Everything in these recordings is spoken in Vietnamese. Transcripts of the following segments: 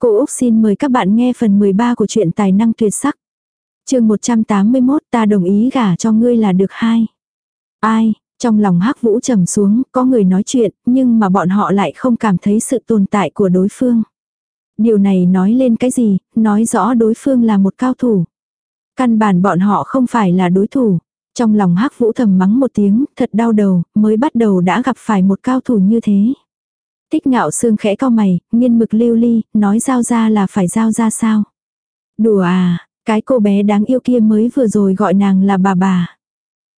Cô Úc xin mời các bạn nghe phần 13 của truyện tài năng tuyệt sắc. chương 181 ta đồng ý gả cho ngươi là được hai. Ai, trong lòng hắc vũ trầm xuống, có người nói chuyện, nhưng mà bọn họ lại không cảm thấy sự tồn tại của đối phương. Điều này nói lên cái gì, nói rõ đối phương là một cao thủ. Căn bản bọn họ không phải là đối thủ. Trong lòng hắc vũ thầm mắng một tiếng, thật đau đầu, mới bắt đầu đã gặp phải một cao thủ như thế. Tích ngạo xương khẽ cao mày, nghiên mực lưu ly, nói giao ra là phải giao ra sao. Đùa à, cái cô bé đáng yêu kia mới vừa rồi gọi nàng là bà bà.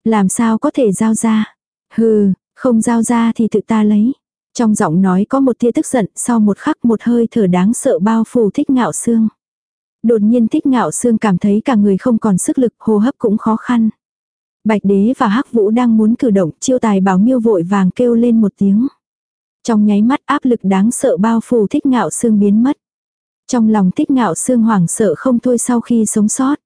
Làm sao có thể giao ra? Hừ, không giao ra thì tự ta lấy. Trong giọng nói có một tia tức giận, sau một khắc một hơi thở đáng sợ bao phủ thích ngạo xương. Đột nhiên thích ngạo xương cảm thấy cả người không còn sức lực, hô hấp cũng khó khăn. Bạch đế và hắc vũ đang muốn cử động, chiêu tài bảo miêu vội vàng kêu lên một tiếng. Trong nháy mắt áp lực đáng sợ bao phủ thích ngạo xương biến mất. Trong lòng thích ngạo xương hoảng sợ không thôi sau khi sống sót.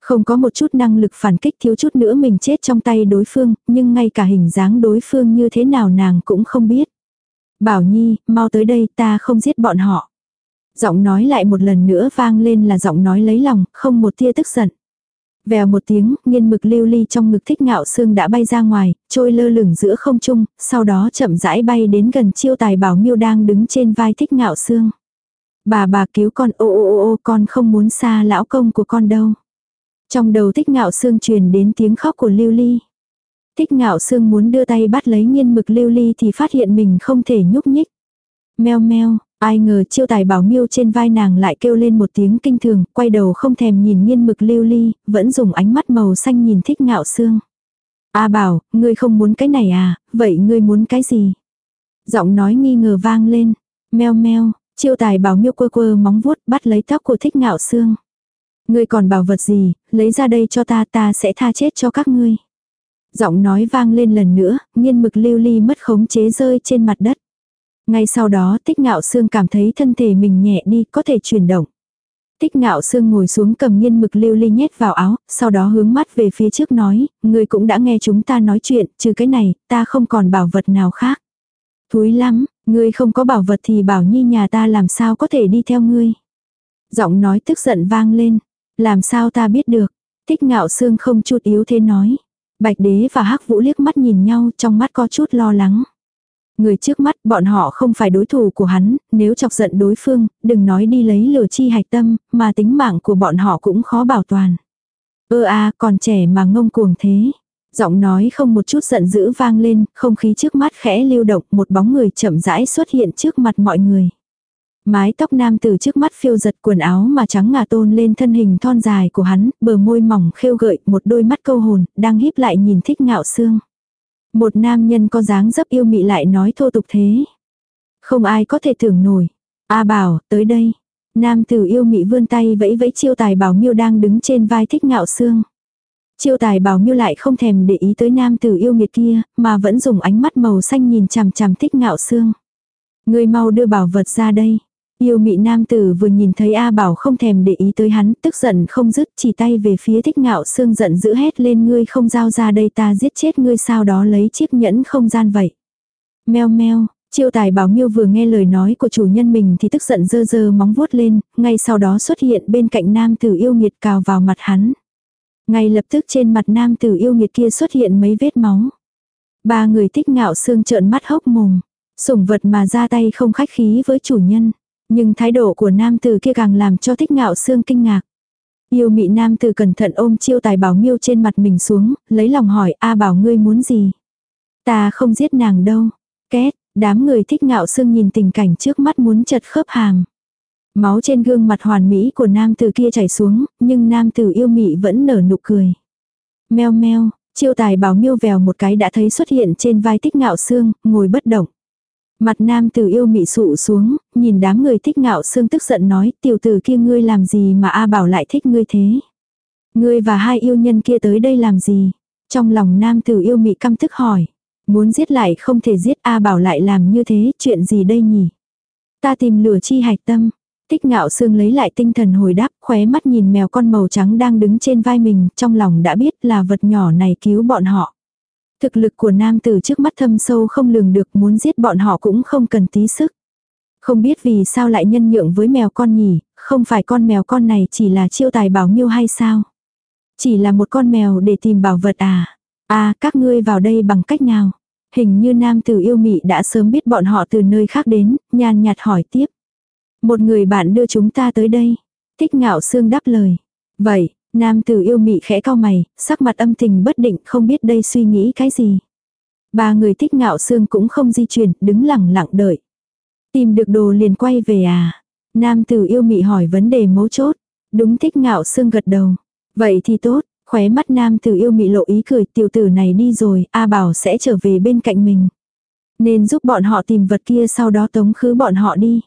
Không có một chút năng lực phản kích thiếu chút nữa mình chết trong tay đối phương, nhưng ngay cả hình dáng đối phương như thế nào nàng cũng không biết. Bảo Nhi, mau tới đây ta không giết bọn họ. Giọng nói lại một lần nữa vang lên là giọng nói lấy lòng, không một tia tức giận. Vèo một tiếng, nghiên mực lưu ly trong ngực thích ngạo xương đã bay ra ngoài, trôi lơ lửng giữa không trung, sau đó chậm rãi bay đến gần chiêu tài bảo miêu đang đứng trên vai thích ngạo xương. Bà bà cứu con ô ô ô ô con không muốn xa lão công của con đâu. Trong đầu thích ngạo xương truyền đến tiếng khóc của lưu ly. Thích ngạo xương muốn đưa tay bắt lấy nghiên mực lưu ly thì phát hiện mình không thể nhúc nhích. Meo meo, ai ngờ chiêu tài bảo miêu trên vai nàng lại kêu lên một tiếng kinh thường, quay đầu không thèm nhìn nghiên mực lưu ly, vẫn dùng ánh mắt màu xanh nhìn thích ngạo xương. A bảo, ngươi không muốn cái này à, vậy ngươi muốn cái gì? Giọng nói nghi ngờ vang lên. Meo meo, chiêu tài bảo miêu quơ quơ móng vuốt bắt lấy tóc của thích ngạo xương. Ngươi còn bảo vật gì, lấy ra đây cho ta ta sẽ tha chết cho các ngươi. Giọng nói vang lên lần nữa, nghiên mực lưu ly mất khống chế rơi trên mặt đất. Ngay sau đó tích ngạo xương cảm thấy thân thể mình nhẹ đi, có thể chuyển động. Tích ngạo xương ngồi xuống cầm nghiên mực lưu ly nhét vào áo, sau đó hướng mắt về phía trước nói, người cũng đã nghe chúng ta nói chuyện, trừ cái này, ta không còn bảo vật nào khác. Thúi lắm, ngươi không có bảo vật thì bảo nhi nhà ta làm sao có thể đi theo ngươi. Giọng nói tức giận vang lên, làm sao ta biết được. Tích ngạo xương không chút yếu thế nói. Bạch đế và hắc vũ liếc mắt nhìn nhau trong mắt có chút lo lắng. Người trước mắt bọn họ không phải đối thủ của hắn, nếu chọc giận đối phương, đừng nói đi lấy lửa chi hạch tâm, mà tính mạng của bọn họ cũng khó bảo toàn. Ơ a còn trẻ mà ngông cuồng thế. Giọng nói không một chút giận dữ vang lên, không khí trước mắt khẽ lưu động, một bóng người chậm rãi xuất hiện trước mặt mọi người. Mái tóc nam từ trước mắt phiêu giật quần áo mà trắng ngà tôn lên thân hình thon dài của hắn, bờ môi mỏng khêu gợi, một đôi mắt câu hồn, đang híp lại nhìn thích ngạo xương. Một nam nhân có dáng dấp yêu mị lại nói thô tục thế. Không ai có thể tưởng nổi. A bảo, tới đây. Nam tử yêu mị vươn tay vẫy vẫy chiêu tài bảo miêu đang đứng trên vai thích ngạo xương. Chiêu tài bảo miêu lại không thèm để ý tới nam tử yêu nghiệt kia, mà vẫn dùng ánh mắt màu xanh nhìn chằm chằm thích ngạo xương. Người mau đưa bảo vật ra đây. Yêu mị nam tử vừa nhìn thấy A Bảo không thèm để ý tới hắn, tức giận không dứt, chỉ tay về phía thích ngạo xương giận dữ hét lên ngươi không giao ra đây ta giết chết ngươi sau đó lấy chiếc nhẫn không gian vậy. Meo meo, Triệu tài bảo miêu vừa nghe lời nói của chủ nhân mình thì tức giận dơ dơ móng vuốt lên, ngay sau đó xuất hiện bên cạnh nam tử yêu nghiệt cào vào mặt hắn. Ngay lập tức trên mặt nam tử yêu nghiệt kia xuất hiện mấy vết máu. Ba người thích ngạo xương trợn mắt hốc mồm. Sủng vật mà ra tay không khách khí với chủ nhân. Nhưng thái độ của nam tử kia càng làm cho thích ngạo xương kinh ngạc. Yêu mị nam tử cẩn thận ôm chiêu tài bảo miêu trên mặt mình xuống, lấy lòng hỏi A bảo ngươi muốn gì. Ta không giết nàng đâu. Két, đám người thích ngạo xương nhìn tình cảnh trước mắt muốn chật khớp hàm. Máu trên gương mặt hoàn mỹ của nam tử kia chảy xuống, nhưng nam tử yêu mị vẫn nở nụ cười. Meo meo, chiêu tài bảo miêu vèo một cái đã thấy xuất hiện trên vai thích ngạo xương, ngồi bất động. Mặt nam tử yêu mị sụ xuống, nhìn đám người thích ngạo xương tức giận nói tiểu tử kia ngươi làm gì mà A bảo lại thích ngươi thế. Ngươi và hai yêu nhân kia tới đây làm gì? Trong lòng nam tử yêu mị căm tức hỏi. Muốn giết lại không thể giết A bảo lại làm như thế, chuyện gì đây nhỉ? Ta tìm lửa chi hạch tâm. thích ngạo xương lấy lại tinh thần hồi đáp, khóe mắt nhìn mèo con màu trắng đang đứng trên vai mình, trong lòng đã biết là vật nhỏ này cứu bọn họ. Thực lực của nam tử trước mắt thâm sâu không lường được muốn giết bọn họ cũng không cần tí sức. Không biết vì sao lại nhân nhượng với mèo con nhỉ, không phải con mèo con này chỉ là chiêu tài bảo miêu hay sao? Chỉ là một con mèo để tìm bảo vật à? À, các ngươi vào đây bằng cách nào? Hình như nam tử yêu mị đã sớm biết bọn họ từ nơi khác đến, nhàn nhạt hỏi tiếp. Một người bạn đưa chúng ta tới đây. Thích ngạo xương đáp lời. Vậy, nam tử yêu mị khẽ cau mày, sắc mặt âm tình bất định không biết đây suy nghĩ cái gì. Ba người thích ngạo xương cũng không di chuyển, đứng lặng lặng đợi. Tìm được đồ liền quay về à? Nam tử yêu mị hỏi vấn đề mấu chốt. Đúng thích ngạo xương gật đầu. Vậy thì tốt, khóe mắt nam tử yêu mị lộ ý cười tiểu tử này đi rồi, A bảo sẽ trở về bên cạnh mình. Nên giúp bọn họ tìm vật kia sau đó tống khứ bọn họ đi.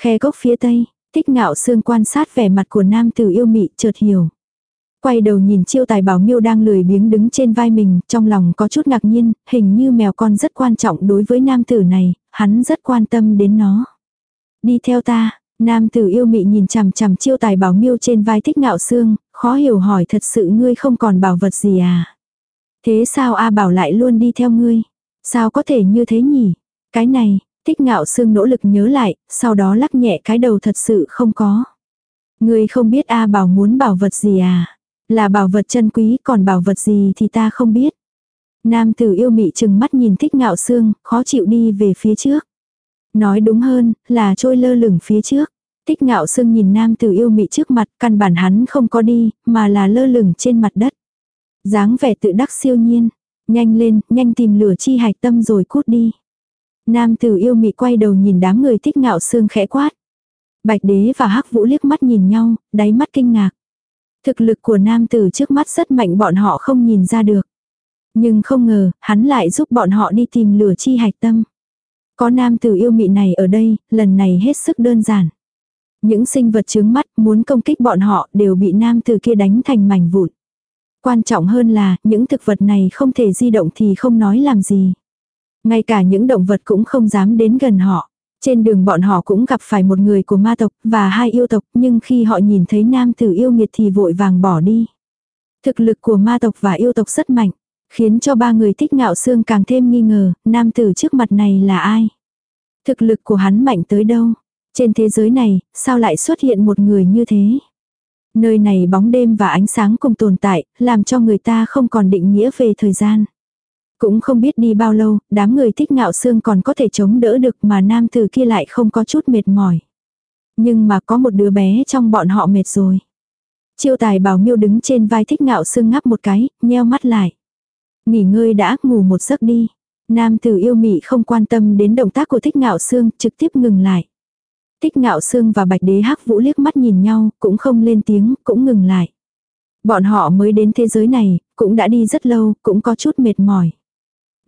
Khe gốc phía tây, thích ngạo xương quan sát vẻ mặt của nam tử yêu mị chợt hiểu. Quay đầu nhìn chiêu tài bảo miêu đang lười biếng đứng trên vai mình, trong lòng có chút ngạc nhiên, hình như mèo con rất quan trọng đối với nam tử này, hắn rất quan tâm đến nó. Đi theo ta, nam tử yêu mị nhìn chằm chằm chiêu tài bảo miêu trên vai thích ngạo xương, khó hiểu hỏi thật sự ngươi không còn bảo vật gì à. Thế sao A bảo lại luôn đi theo ngươi? Sao có thể như thế nhỉ? Cái này, thích ngạo xương nỗ lực nhớ lại, sau đó lắc nhẹ cái đầu thật sự không có. Ngươi không biết A bảo muốn bảo vật gì à? Là bảo vật chân quý còn bảo vật gì thì ta không biết. Nam tử yêu mị chừng mắt nhìn thích ngạo xương, khó chịu đi về phía trước. Nói đúng hơn, là trôi lơ lửng phía trước. Thích ngạo xương nhìn nam tử yêu mị trước mặt, căn bản hắn không có đi, mà là lơ lửng trên mặt đất. dáng vẻ tự đắc siêu nhiên. Nhanh lên, nhanh tìm lửa chi hạch tâm rồi cút đi. Nam tử yêu mị quay đầu nhìn đám người thích ngạo xương khẽ quát. Bạch đế và hắc vũ liếc mắt nhìn nhau, đáy mắt kinh ngạc. Thực lực của nam tử trước mắt rất mạnh bọn họ không nhìn ra được. Nhưng không ngờ, hắn lại giúp bọn họ đi tìm lửa chi hạch tâm. Có nam tử yêu mị này ở đây, lần này hết sức đơn giản. Những sinh vật chướng mắt muốn công kích bọn họ đều bị nam tử kia đánh thành mảnh vụn. Quan trọng hơn là, những thực vật này không thể di động thì không nói làm gì. Ngay cả những động vật cũng không dám đến gần họ. Trên đường bọn họ cũng gặp phải một người của ma tộc và hai yêu tộc nhưng khi họ nhìn thấy nam tử yêu nghiệt thì vội vàng bỏ đi. Thực lực của ma tộc và yêu tộc rất mạnh, khiến cho ba người thích ngạo xương càng thêm nghi ngờ nam tử trước mặt này là ai. Thực lực của hắn mạnh tới đâu. Trên thế giới này, sao lại xuất hiện một người như thế? Nơi này bóng đêm và ánh sáng cùng tồn tại, làm cho người ta không còn định nghĩa về thời gian. Cũng không biết đi bao lâu, đám người thích ngạo xương còn có thể chống đỡ được mà nam tử kia lại không có chút mệt mỏi. Nhưng mà có một đứa bé trong bọn họ mệt rồi. Chiêu tài bảo miêu đứng trên vai thích ngạo xương ngắp một cái, nheo mắt lại. Nghỉ ngơi đã, ngủ một giấc đi. Nam tử yêu mị không quan tâm đến động tác của thích ngạo xương, trực tiếp ngừng lại. Thích ngạo xương và bạch đế hắc vũ liếc mắt nhìn nhau, cũng không lên tiếng, cũng ngừng lại. Bọn họ mới đến thế giới này, cũng đã đi rất lâu, cũng có chút mệt mỏi.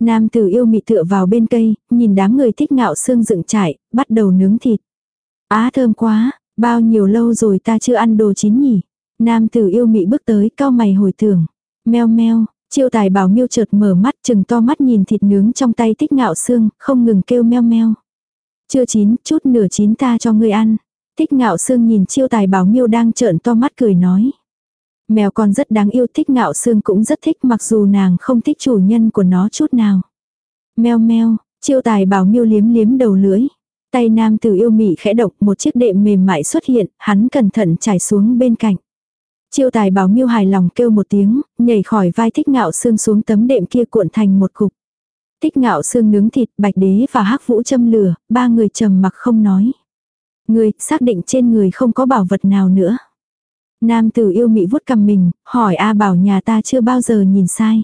Nam tử yêu mị tựa vào bên cây, nhìn đám người thích ngạo xương dựng trải bắt đầu nướng thịt. Á thơm quá, bao nhiêu lâu rồi ta chưa ăn đồ chín nhỉ. Nam tử yêu mị bước tới, cao mày hồi tưởng. Meo meo, chiêu tài bảo miêu chợt mở mắt chừng to mắt nhìn thịt nướng trong tay thích ngạo xương, không ngừng kêu meo meo. Chưa chín, chút nửa chín ta cho ngươi ăn. Thích ngạo xương nhìn chiêu tài bảo miêu đang trợn to mắt cười nói. Mèo con rất đáng yêu thích ngạo xương cũng rất thích mặc dù nàng không thích chủ nhân của nó chút nào. Mèo meo, chiêu tài bảo miêu liếm liếm đầu lưỡi. Tay nam tử yêu mị khẽ độc một chiếc đệm mềm mại xuất hiện, hắn cẩn thận trải xuống bên cạnh. Chiêu tài bảo miêu hài lòng kêu một tiếng, nhảy khỏi vai thích ngạo xương xuống tấm đệm kia cuộn thành một cục. Thích ngạo xương nướng thịt, bạch đế và hắc vũ châm lửa, ba người trầm mặc không nói. Người, xác định trên người không có bảo vật nào nữa. Nam tử yêu mị vuốt cầm mình, hỏi A bảo nhà ta chưa bao giờ nhìn sai.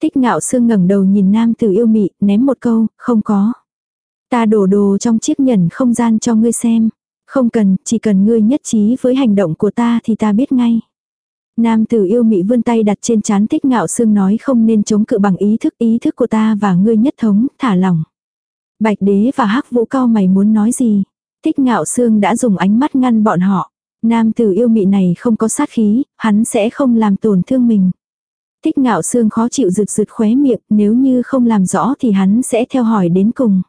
Tích ngạo sương ngẩng đầu nhìn nam tử yêu mị, ném một câu, không có. Ta đổ đồ trong chiếc nhẫn không gian cho ngươi xem. Không cần, chỉ cần ngươi nhất trí với hành động của ta thì ta biết ngay. Nam tử yêu mị vươn tay đặt trên chán tích ngạo sương nói không nên chống cự bằng ý thức ý thức của ta và ngươi nhất thống, thả lỏng. Bạch đế và hắc vũ cao mày muốn nói gì. Tích ngạo sương đã dùng ánh mắt ngăn bọn họ. Nam tử yêu mị này không có sát khí, hắn sẽ không làm tổn thương mình. Thích ngạo xương khó chịu rực rực khóe miệng, nếu như không làm rõ thì hắn sẽ theo hỏi đến cùng.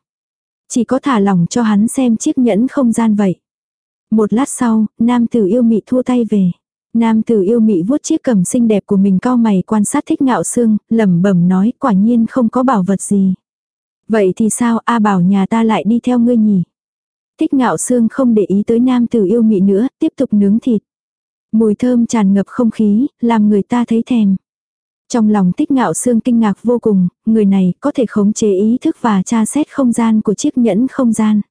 Chỉ có thả lỏng cho hắn xem chiếc nhẫn không gian vậy. Một lát sau, nam tử yêu mị thua tay về. Nam tử yêu mị vuốt chiếc cầm xinh đẹp của mình cao mày quan sát thích ngạo xương, lẩm bẩm nói quả nhiên không có bảo vật gì. Vậy thì sao A bảo nhà ta lại đi theo ngươi nhỉ? Thích ngạo xương không để ý tới nam tử yêu mị nữa, tiếp tục nướng thịt. Mùi thơm tràn ngập không khí, làm người ta thấy thèm. Trong lòng tích ngạo xương kinh ngạc vô cùng, người này có thể khống chế ý thức và tra xét không gian của chiếc nhẫn không gian.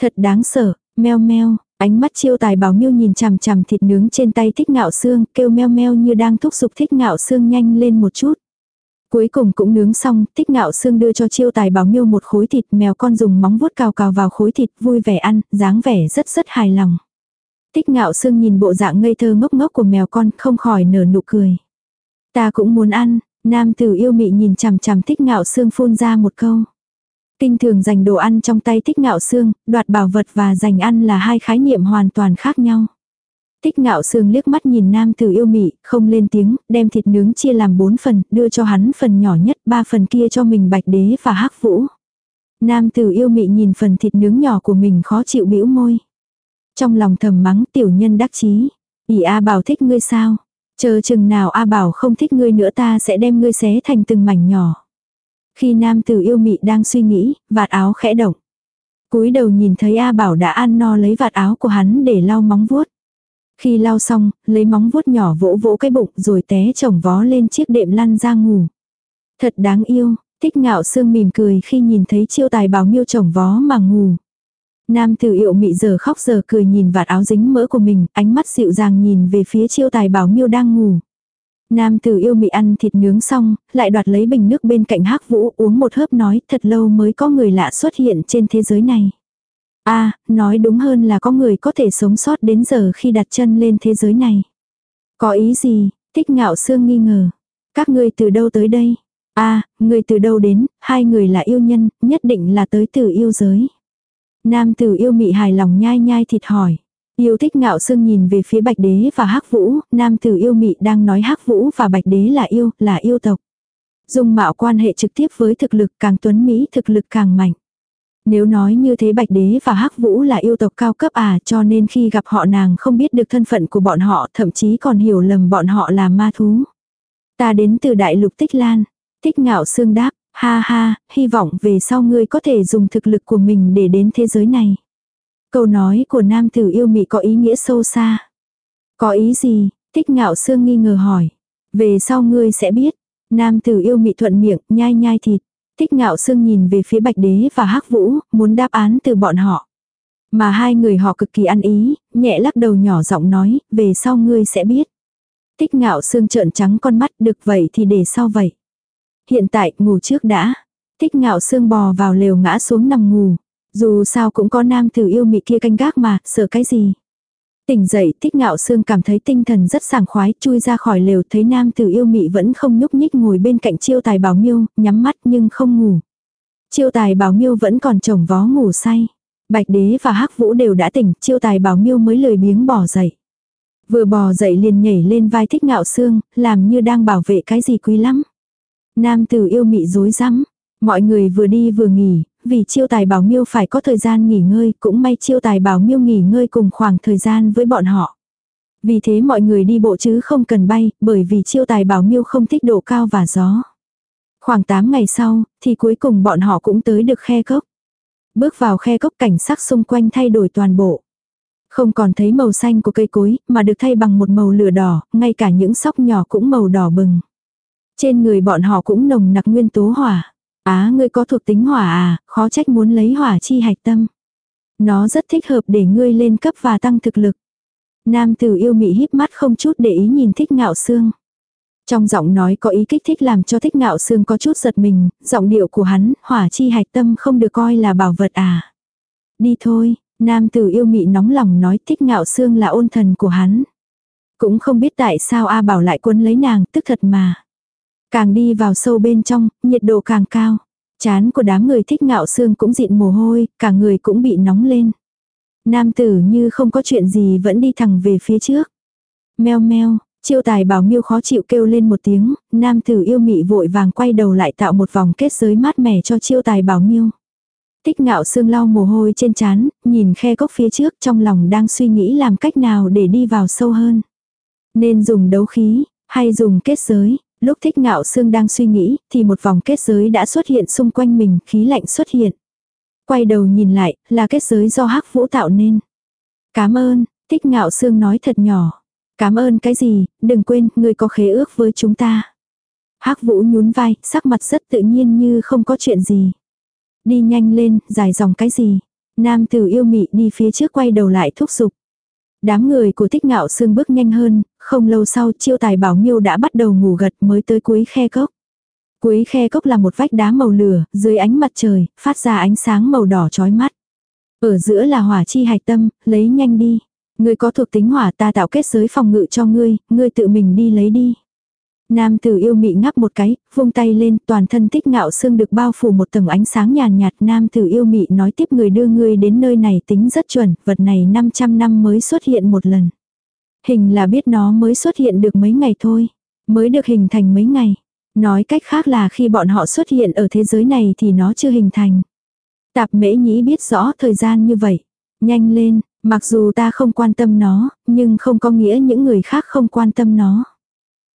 Thật đáng sợ, meo meo, ánh mắt chiêu tài bảo miêu nhìn chằm chằm thịt nướng trên tay thích ngạo xương, kêu meo meo như đang thúc giục thích ngạo xương nhanh lên một chút. Cuối cùng cũng nướng xong, tích ngạo xương đưa cho chiêu tài bảo miêu một khối thịt mèo con dùng móng vuốt cào cào vào khối thịt vui vẻ ăn, dáng vẻ rất rất hài lòng. Tích ngạo xương nhìn bộ dạng ngây thơ ngốc ngốc của mèo con không khỏi nở nụ cười. Ta cũng muốn ăn, nam tử yêu mị nhìn chằm chằm thích ngạo xương phun ra một câu. Kinh thường dành đồ ăn trong tay thích ngạo xương, đoạt bảo vật và giành ăn là hai khái niệm hoàn toàn khác nhau. Tích ngạo sương liếc mắt nhìn nam tử yêu mị, không lên tiếng, đem thịt nướng chia làm bốn phần, đưa cho hắn phần nhỏ nhất, ba phần kia cho mình bạch đế và hắc vũ. Nam tử yêu mị nhìn phần thịt nướng nhỏ của mình khó chịu bĩu môi. Trong lòng thầm mắng tiểu nhân đắc chí. ỉ A bảo thích ngươi sao? Chờ chừng nào A bảo không thích ngươi nữa ta sẽ đem ngươi xé thành từng mảnh nhỏ. Khi nam tử yêu mị đang suy nghĩ, vạt áo khẽ động. cúi đầu nhìn thấy A bảo đã ăn no lấy vạt áo của hắn để lau móng vuốt. Khi lau xong, lấy móng vuốt nhỏ vỗ vỗ cái bụng rồi té chồng vó lên chiếc đệm lăn ra ngủ. Thật đáng yêu, thích ngạo sương mỉm cười khi nhìn thấy chiêu tài bảo miêu chồng vó mà ngủ. Nam tử yệu mị giờ khóc giờ cười nhìn vạt áo dính mỡ của mình, ánh mắt dịu dàng nhìn về phía chiêu tài bảo miêu đang ngủ. Nam tử yêu mị ăn thịt nướng xong, lại đoạt lấy bình nước bên cạnh hắc vũ uống một hớp nói thật lâu mới có người lạ xuất hiện trên thế giới này a à, nói đúng hơn là có người có thể sống sót đến giờ khi đặt chân lên thế giới này. Có ý gì? Thích ngạo sương nghi ngờ. Các ngươi từ đâu tới đây? a à, người từ đâu đến, hai người là yêu nhân, nhất định là tới từ yêu giới. Nam tử yêu mị hài lòng nhai nhai thịt hỏi. Yêu thích ngạo sương nhìn về phía bạch đế và hắc vũ, nam tử yêu mị đang nói hắc vũ và bạch đế là yêu, là yêu tộc. Dung mạo quan hệ trực tiếp với thực lực càng tuấn Mỹ thực lực càng mạnh. Nếu nói như thế Bạch Đế và Hắc Vũ là yêu tộc cao cấp à cho nên khi gặp họ nàng không biết được thân phận của bọn họ thậm chí còn hiểu lầm bọn họ là ma thú. Ta đến từ đại lục Tích Lan. Tích ngạo xương đáp, ha ha, hy vọng về sau ngươi có thể dùng thực lực của mình để đến thế giới này. Câu nói của nam tử yêu mị có ý nghĩa sâu xa. Có ý gì? Tích ngạo xương nghi ngờ hỏi. Về sau ngươi sẽ biết. Nam tử yêu mị thuận miệng, nhai nhai thịt. Thích ngạo sương nhìn về phía bạch đế và hắc vũ, muốn đáp án từ bọn họ. Mà hai người họ cực kỳ ăn ý, nhẹ lắc đầu nhỏ giọng nói, về sau ngươi sẽ biết. Thích ngạo sương trợn trắng con mắt, được vậy thì để sau vậy. Hiện tại, ngủ trước đã. Thích ngạo sương bò vào lều ngã xuống nằm ngủ. Dù sao cũng có nam tử yêu mị kia canh gác mà, sợ cái gì. Tỉnh dậy, thích ngạo sương cảm thấy tinh thần rất sảng khoái, chui ra khỏi lều thấy nam tử yêu mị vẫn không nhúc nhích ngồi bên cạnh chiêu tài bảo miêu, nhắm mắt nhưng không ngủ. Chiêu tài bảo miêu vẫn còn chồng vó ngủ say. Bạch đế và hắc vũ đều đã tỉnh, chiêu tài bảo miêu mới lười biếng bỏ dậy. Vừa bò dậy liền nhảy lên vai thích ngạo sương, làm như đang bảo vệ cái gì quý lắm. Nam tử yêu mị dối rắm Mọi người vừa đi vừa nghỉ, vì chiêu tài bảo miêu phải có thời gian nghỉ ngơi, cũng may chiêu tài bảo miêu nghỉ ngơi cùng khoảng thời gian với bọn họ. Vì thế mọi người đi bộ chứ không cần bay, bởi vì chiêu tài bảo miêu không thích độ cao và gió. Khoảng 8 ngày sau, thì cuối cùng bọn họ cũng tới được khe cốc. Bước vào khe cốc cảnh sắc xung quanh thay đổi toàn bộ. Không còn thấy màu xanh của cây cối, mà được thay bằng một màu lửa đỏ, ngay cả những sóc nhỏ cũng màu đỏ bừng. Trên người bọn họ cũng nồng nặc nguyên tố hỏa. Á ngươi có thuộc tính hỏa à, khó trách muốn lấy hỏa chi hạch tâm. Nó rất thích hợp để ngươi lên cấp và tăng thực lực. Nam tử yêu mị híp mắt không chút để ý nhìn thích ngạo xương. Trong giọng nói có ý kích thích làm cho thích ngạo xương có chút giật mình, giọng điệu của hắn, hỏa chi hạch tâm không được coi là bảo vật à. Đi thôi, nam tử yêu mị nóng lòng nói thích ngạo xương là ôn thần của hắn. Cũng không biết tại sao A bảo lại quân lấy nàng, tức thật mà. Càng đi vào sâu bên trong, nhiệt độ càng cao. Chán của đám người thích ngạo xương cũng dịn mồ hôi, cả người cũng bị nóng lên. Nam tử như không có chuyện gì vẫn đi thẳng về phía trước. Meo meo, chiêu tài bảo miêu khó chịu kêu lên một tiếng, nam tử yêu mị vội vàng quay đầu lại tạo một vòng kết giới mát mẻ cho chiêu tài bảo miêu. Tích ngạo xương lau mồ hôi trên chán, nhìn khe cốc phía trước trong lòng đang suy nghĩ làm cách nào để đi vào sâu hơn. Nên dùng đấu khí, hay dùng kết giới, Lúc thích ngạo xương đang suy nghĩ, thì một vòng kết giới đã xuất hiện xung quanh mình, khí lạnh xuất hiện. Quay đầu nhìn lại, là kết giới do hắc vũ tạo nên. Cảm ơn, thích ngạo sương nói thật nhỏ. Cảm ơn cái gì, đừng quên, người có khế ước với chúng ta. hắc vũ nhún vai, sắc mặt rất tự nhiên như không có chuyện gì. Đi nhanh lên, dài dòng cái gì. Nam tử yêu mị đi phía trước quay đầu lại thúc giục. Đám người của thích ngạo sương bước nhanh hơn, không lâu sau chiêu tài bảo miêu đã bắt đầu ngủ gật mới tới cuối khe cốc. Cuối khe cốc là một vách đá màu lửa, dưới ánh mặt trời, phát ra ánh sáng màu đỏ chói mắt. Ở giữa là hỏa chi hạch tâm, lấy nhanh đi. Ngươi có thuộc tính hỏa ta tạo kết giới phòng ngự cho ngươi, ngươi tự mình đi lấy đi. Nam tử yêu mị ngắp một cái, vung tay lên, toàn thân tích ngạo xương được bao phủ một tầng ánh sáng nhàn nhạt. Nam tử yêu mị nói tiếp người đưa ngươi đến nơi này tính rất chuẩn, vật này 500 năm mới xuất hiện một lần. Hình là biết nó mới xuất hiện được mấy ngày thôi, mới được hình thành mấy ngày. Nói cách khác là khi bọn họ xuất hiện ở thế giới này thì nó chưa hình thành. Tạp mễ nhĩ biết rõ thời gian như vậy. Nhanh lên, mặc dù ta không quan tâm nó, nhưng không có nghĩa những người khác không quan tâm nó.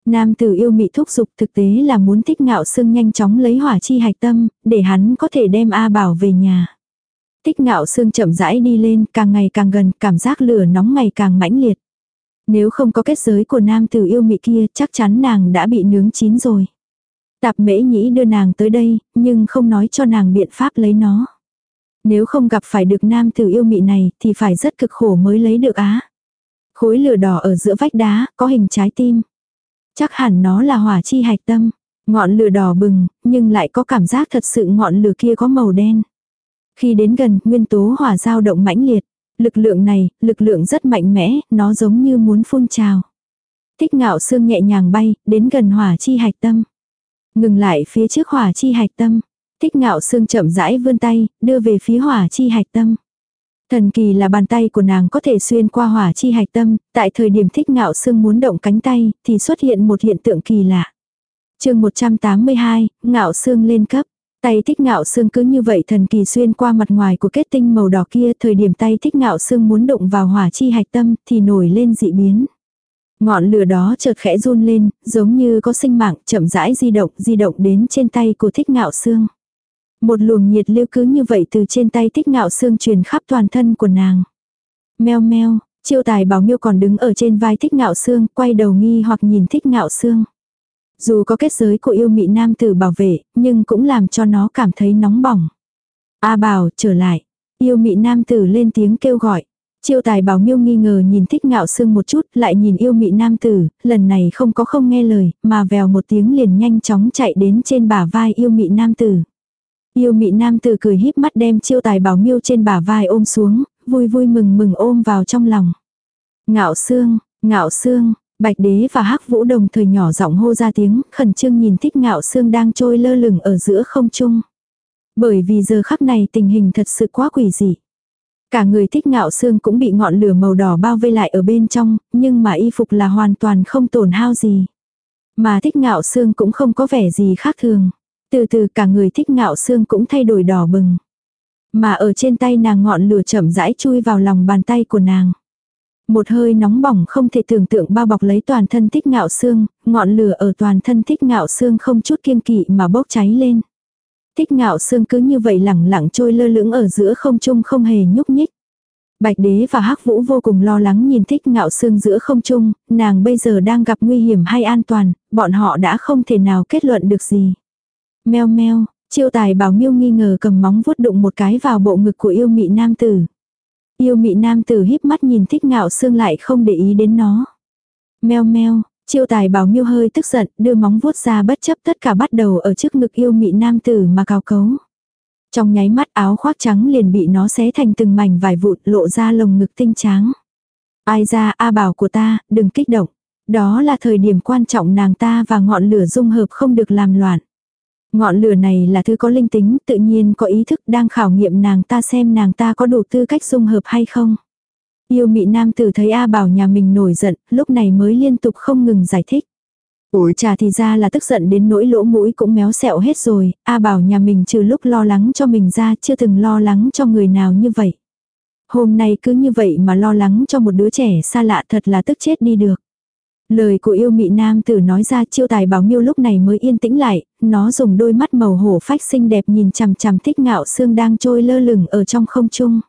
Nam tử yêu mị thúc dục thực tế là muốn thích ngạo sương nhanh chóng lấy hỏa chi hạch tâm, để hắn có thể đem A Bảo về nhà. Tích ngạo sương chậm rãi đi lên, càng ngày càng gần, cảm giác lửa nóng ngày càng mãnh liệt. Nếu không có kết giới của nam tử yêu mị kia, chắc chắn nàng đã bị nướng chín rồi. Tạp mễ nhĩ đưa nàng tới đây, nhưng không nói cho nàng biện pháp lấy nó. Nếu không gặp phải được nam tử yêu mị này, thì phải rất cực khổ mới lấy được á. Khối lửa đỏ ở giữa vách đá, có hình trái tim. Chắc hẳn nó là hỏa chi hạch tâm. Ngọn lửa đỏ bừng, nhưng lại có cảm giác thật sự ngọn lửa kia có màu đen. Khi đến gần, nguyên tố hỏa dao động mãnh liệt. Lực lượng này, lực lượng rất mạnh mẽ, nó giống như muốn phun trào. Thích ngạo xương nhẹ nhàng bay, đến gần hỏa chi hạch tâm. Ngừng lại phía trước hỏa chi hạch tâm. Thích ngạo xương chậm rãi vươn tay, đưa về phía hỏa chi hạch tâm. Thần kỳ là bàn tay của nàng có thể xuyên qua hỏa chi hạch tâm, tại thời điểm thích ngạo xương muốn động cánh tay, thì xuất hiện một hiện tượng kỳ lạ. chương 182, ngạo xương lên cấp. Tay thích ngạo xương cứ như vậy thần kỳ xuyên qua mặt ngoài của kết tinh màu đỏ kia, thời điểm tay thích ngạo xương muốn động vào hỏa chi hạch tâm, thì nổi lên dị biến. Ngọn lửa đó chợt khẽ run lên, giống như có sinh mạng, chậm rãi di động, di động đến trên tay của thích ngạo xương. Một luồng nhiệt lưu cứ như vậy từ trên tay thích ngạo xương truyền khắp toàn thân của nàng. Meo meo, chiêu tài bảo miêu còn đứng ở trên vai thích ngạo xương, quay đầu nghi hoặc nhìn thích ngạo xương. Dù có kết giới của yêu mị nam tử bảo vệ, nhưng cũng làm cho nó cảm thấy nóng bỏng. A bảo, trở lại. Yêu mị nam tử lên tiếng kêu gọi. Chiêu tài bảo miêu nghi ngờ nhìn thích ngạo sương một chút, lại nhìn yêu mị nam tử, lần này không có không nghe lời, mà vèo một tiếng liền nhanh chóng chạy đến trên bả vai yêu mị nam tử. Yêu mị nam tử cười híp mắt đem chiêu tài bảo miêu trên bả vai ôm xuống, vui vui mừng mừng ôm vào trong lòng. Ngạo sương, ngạo sương, bạch đế và hắc vũ đồng thời nhỏ giọng hô ra tiếng, khẩn trương nhìn thích ngạo xương đang trôi lơ lửng ở giữa không trung. Bởi vì giờ khắc này tình hình thật sự quá quỷ dị. Cả người thích ngạo xương cũng bị ngọn lửa màu đỏ bao vây lại ở bên trong, nhưng mà y phục là hoàn toàn không tổn hao gì. Mà thích ngạo xương cũng không có vẻ gì khác thường. Từ từ cả người thích ngạo xương cũng thay đổi đỏ bừng. Mà ở trên tay nàng ngọn lửa chậm rãi chui vào lòng bàn tay của nàng. Một hơi nóng bỏng không thể tưởng tượng bao bọc lấy toàn thân thích ngạo xương, ngọn lửa ở toàn thân thích ngạo xương không chút kiên kỵ mà bốc cháy lên. Thích ngạo xương cứ như vậy lẳng lặng trôi lơ lửng ở giữa không trung không hề nhúc nhích. Bạch đế và hắc vũ vô cùng lo lắng nhìn thích ngạo xương giữa không trung, nàng bây giờ đang gặp nguy hiểm hay an toàn, bọn họ đã không thể nào kết luận được gì. Meo meo, chiêu tài bảo miêu nghi ngờ cầm móng vuốt đụng một cái vào bộ ngực của yêu mị nam tử. Yêu mị nam tử híp mắt nhìn thích ngạo xương lại không để ý đến nó. Meo meo, Chiêu tài bảo miêu hơi tức giận, đưa móng vuốt ra bất chấp tất cả bắt đầu ở trước ngực yêu mị nam tử mà cào cấu. Trong nháy mắt áo khoác trắng liền bị nó xé thành từng mảnh vải vụn lộ ra lồng ngực tinh trắng. Ai ra A bảo của ta, đừng kích động. Đó là thời điểm quan trọng nàng ta và ngọn lửa dung hợp không được làm loạn. Ngọn lửa này là thứ có linh tính, tự nhiên có ý thức đang khảo nghiệm nàng ta xem nàng ta có đủ tư cách dung hợp hay không. Yêu mị nam tử thấy A bảo nhà mình nổi giận, lúc này mới liên tục không ngừng giải thích. Ủi trà thì ra là tức giận đến nỗi lỗ mũi cũng méo sẹo hết rồi, A bảo nhà mình trừ lúc lo lắng cho mình ra chưa từng lo lắng cho người nào như vậy. Hôm nay cứ như vậy mà lo lắng cho một đứa trẻ xa lạ thật là tức chết đi được. Lời của yêu mị nam tử nói ra chiêu tài bảo miêu lúc này mới yên tĩnh lại, nó dùng đôi mắt màu hổ phách xinh đẹp nhìn chằm chằm thích ngạo xương đang trôi lơ lửng ở trong không trung.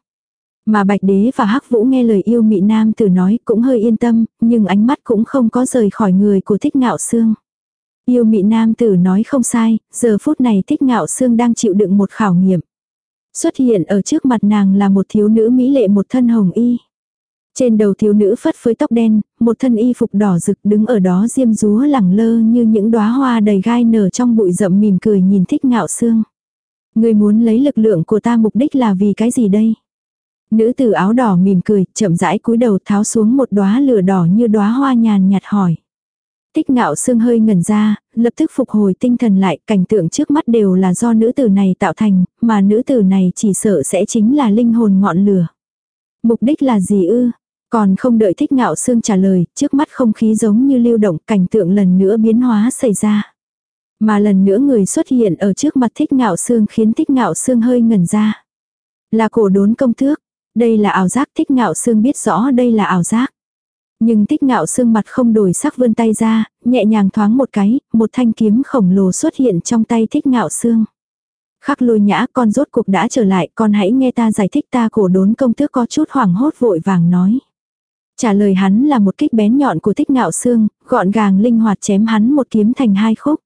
Mà bạch đế và hắc vũ nghe lời yêu mị nam tử nói cũng hơi yên tâm, nhưng ánh mắt cũng không có rời khỏi người của thích ngạo xương. Yêu mị nam tử nói không sai, giờ phút này thích ngạo xương đang chịu đựng một khảo nghiệm. Xuất hiện ở trước mặt nàng là một thiếu nữ mỹ lệ một thân hồng y. Trên đầu thiếu nữ phất phới tóc đen, một thân y phục đỏ rực đứng ở đó diêm rúa lẳng lơ như những đóa hoa đầy gai nở trong bụi rậm mỉm cười nhìn thích ngạo xương. Người muốn lấy lực lượng của ta mục đích là vì cái gì đây? Nữ tử áo đỏ mỉm cười, chậm rãi cúi đầu tháo xuống một đóa lửa đỏ như đóa hoa nhàn nhạt hỏi. Tích ngạo xương hơi ngẩn ra, lập tức phục hồi tinh thần lại, cảnh tượng trước mắt đều là do nữ tử này tạo thành, mà nữ tử này chỉ sợ sẽ chính là linh hồn ngọn lửa. Mục đích là gì ư? Còn không đợi thích ngạo xương trả lời, trước mắt không khí giống như lưu động cảnh tượng lần nữa biến hóa xảy ra. Mà lần nữa người xuất hiện ở trước mặt thích ngạo xương khiến thích ngạo xương hơi ngẩn ra. Là cổ đốn công thước. Đây là ảo giác thích ngạo xương biết rõ đây là ảo giác. Nhưng tích ngạo xương mặt không đổi sắc vươn tay ra, nhẹ nhàng thoáng một cái, một thanh kiếm khổng lồ xuất hiện trong tay thích ngạo xương. Khắc lôi nhã con rốt cuộc đã trở lại, con hãy nghe ta giải thích ta cổ đốn công tước có chút hoảng hốt vội vàng nói. Trả lời hắn là một kích bén nhọn của thích ngạo xương, gọn gàng linh hoạt chém hắn một kiếm thành hai khúc.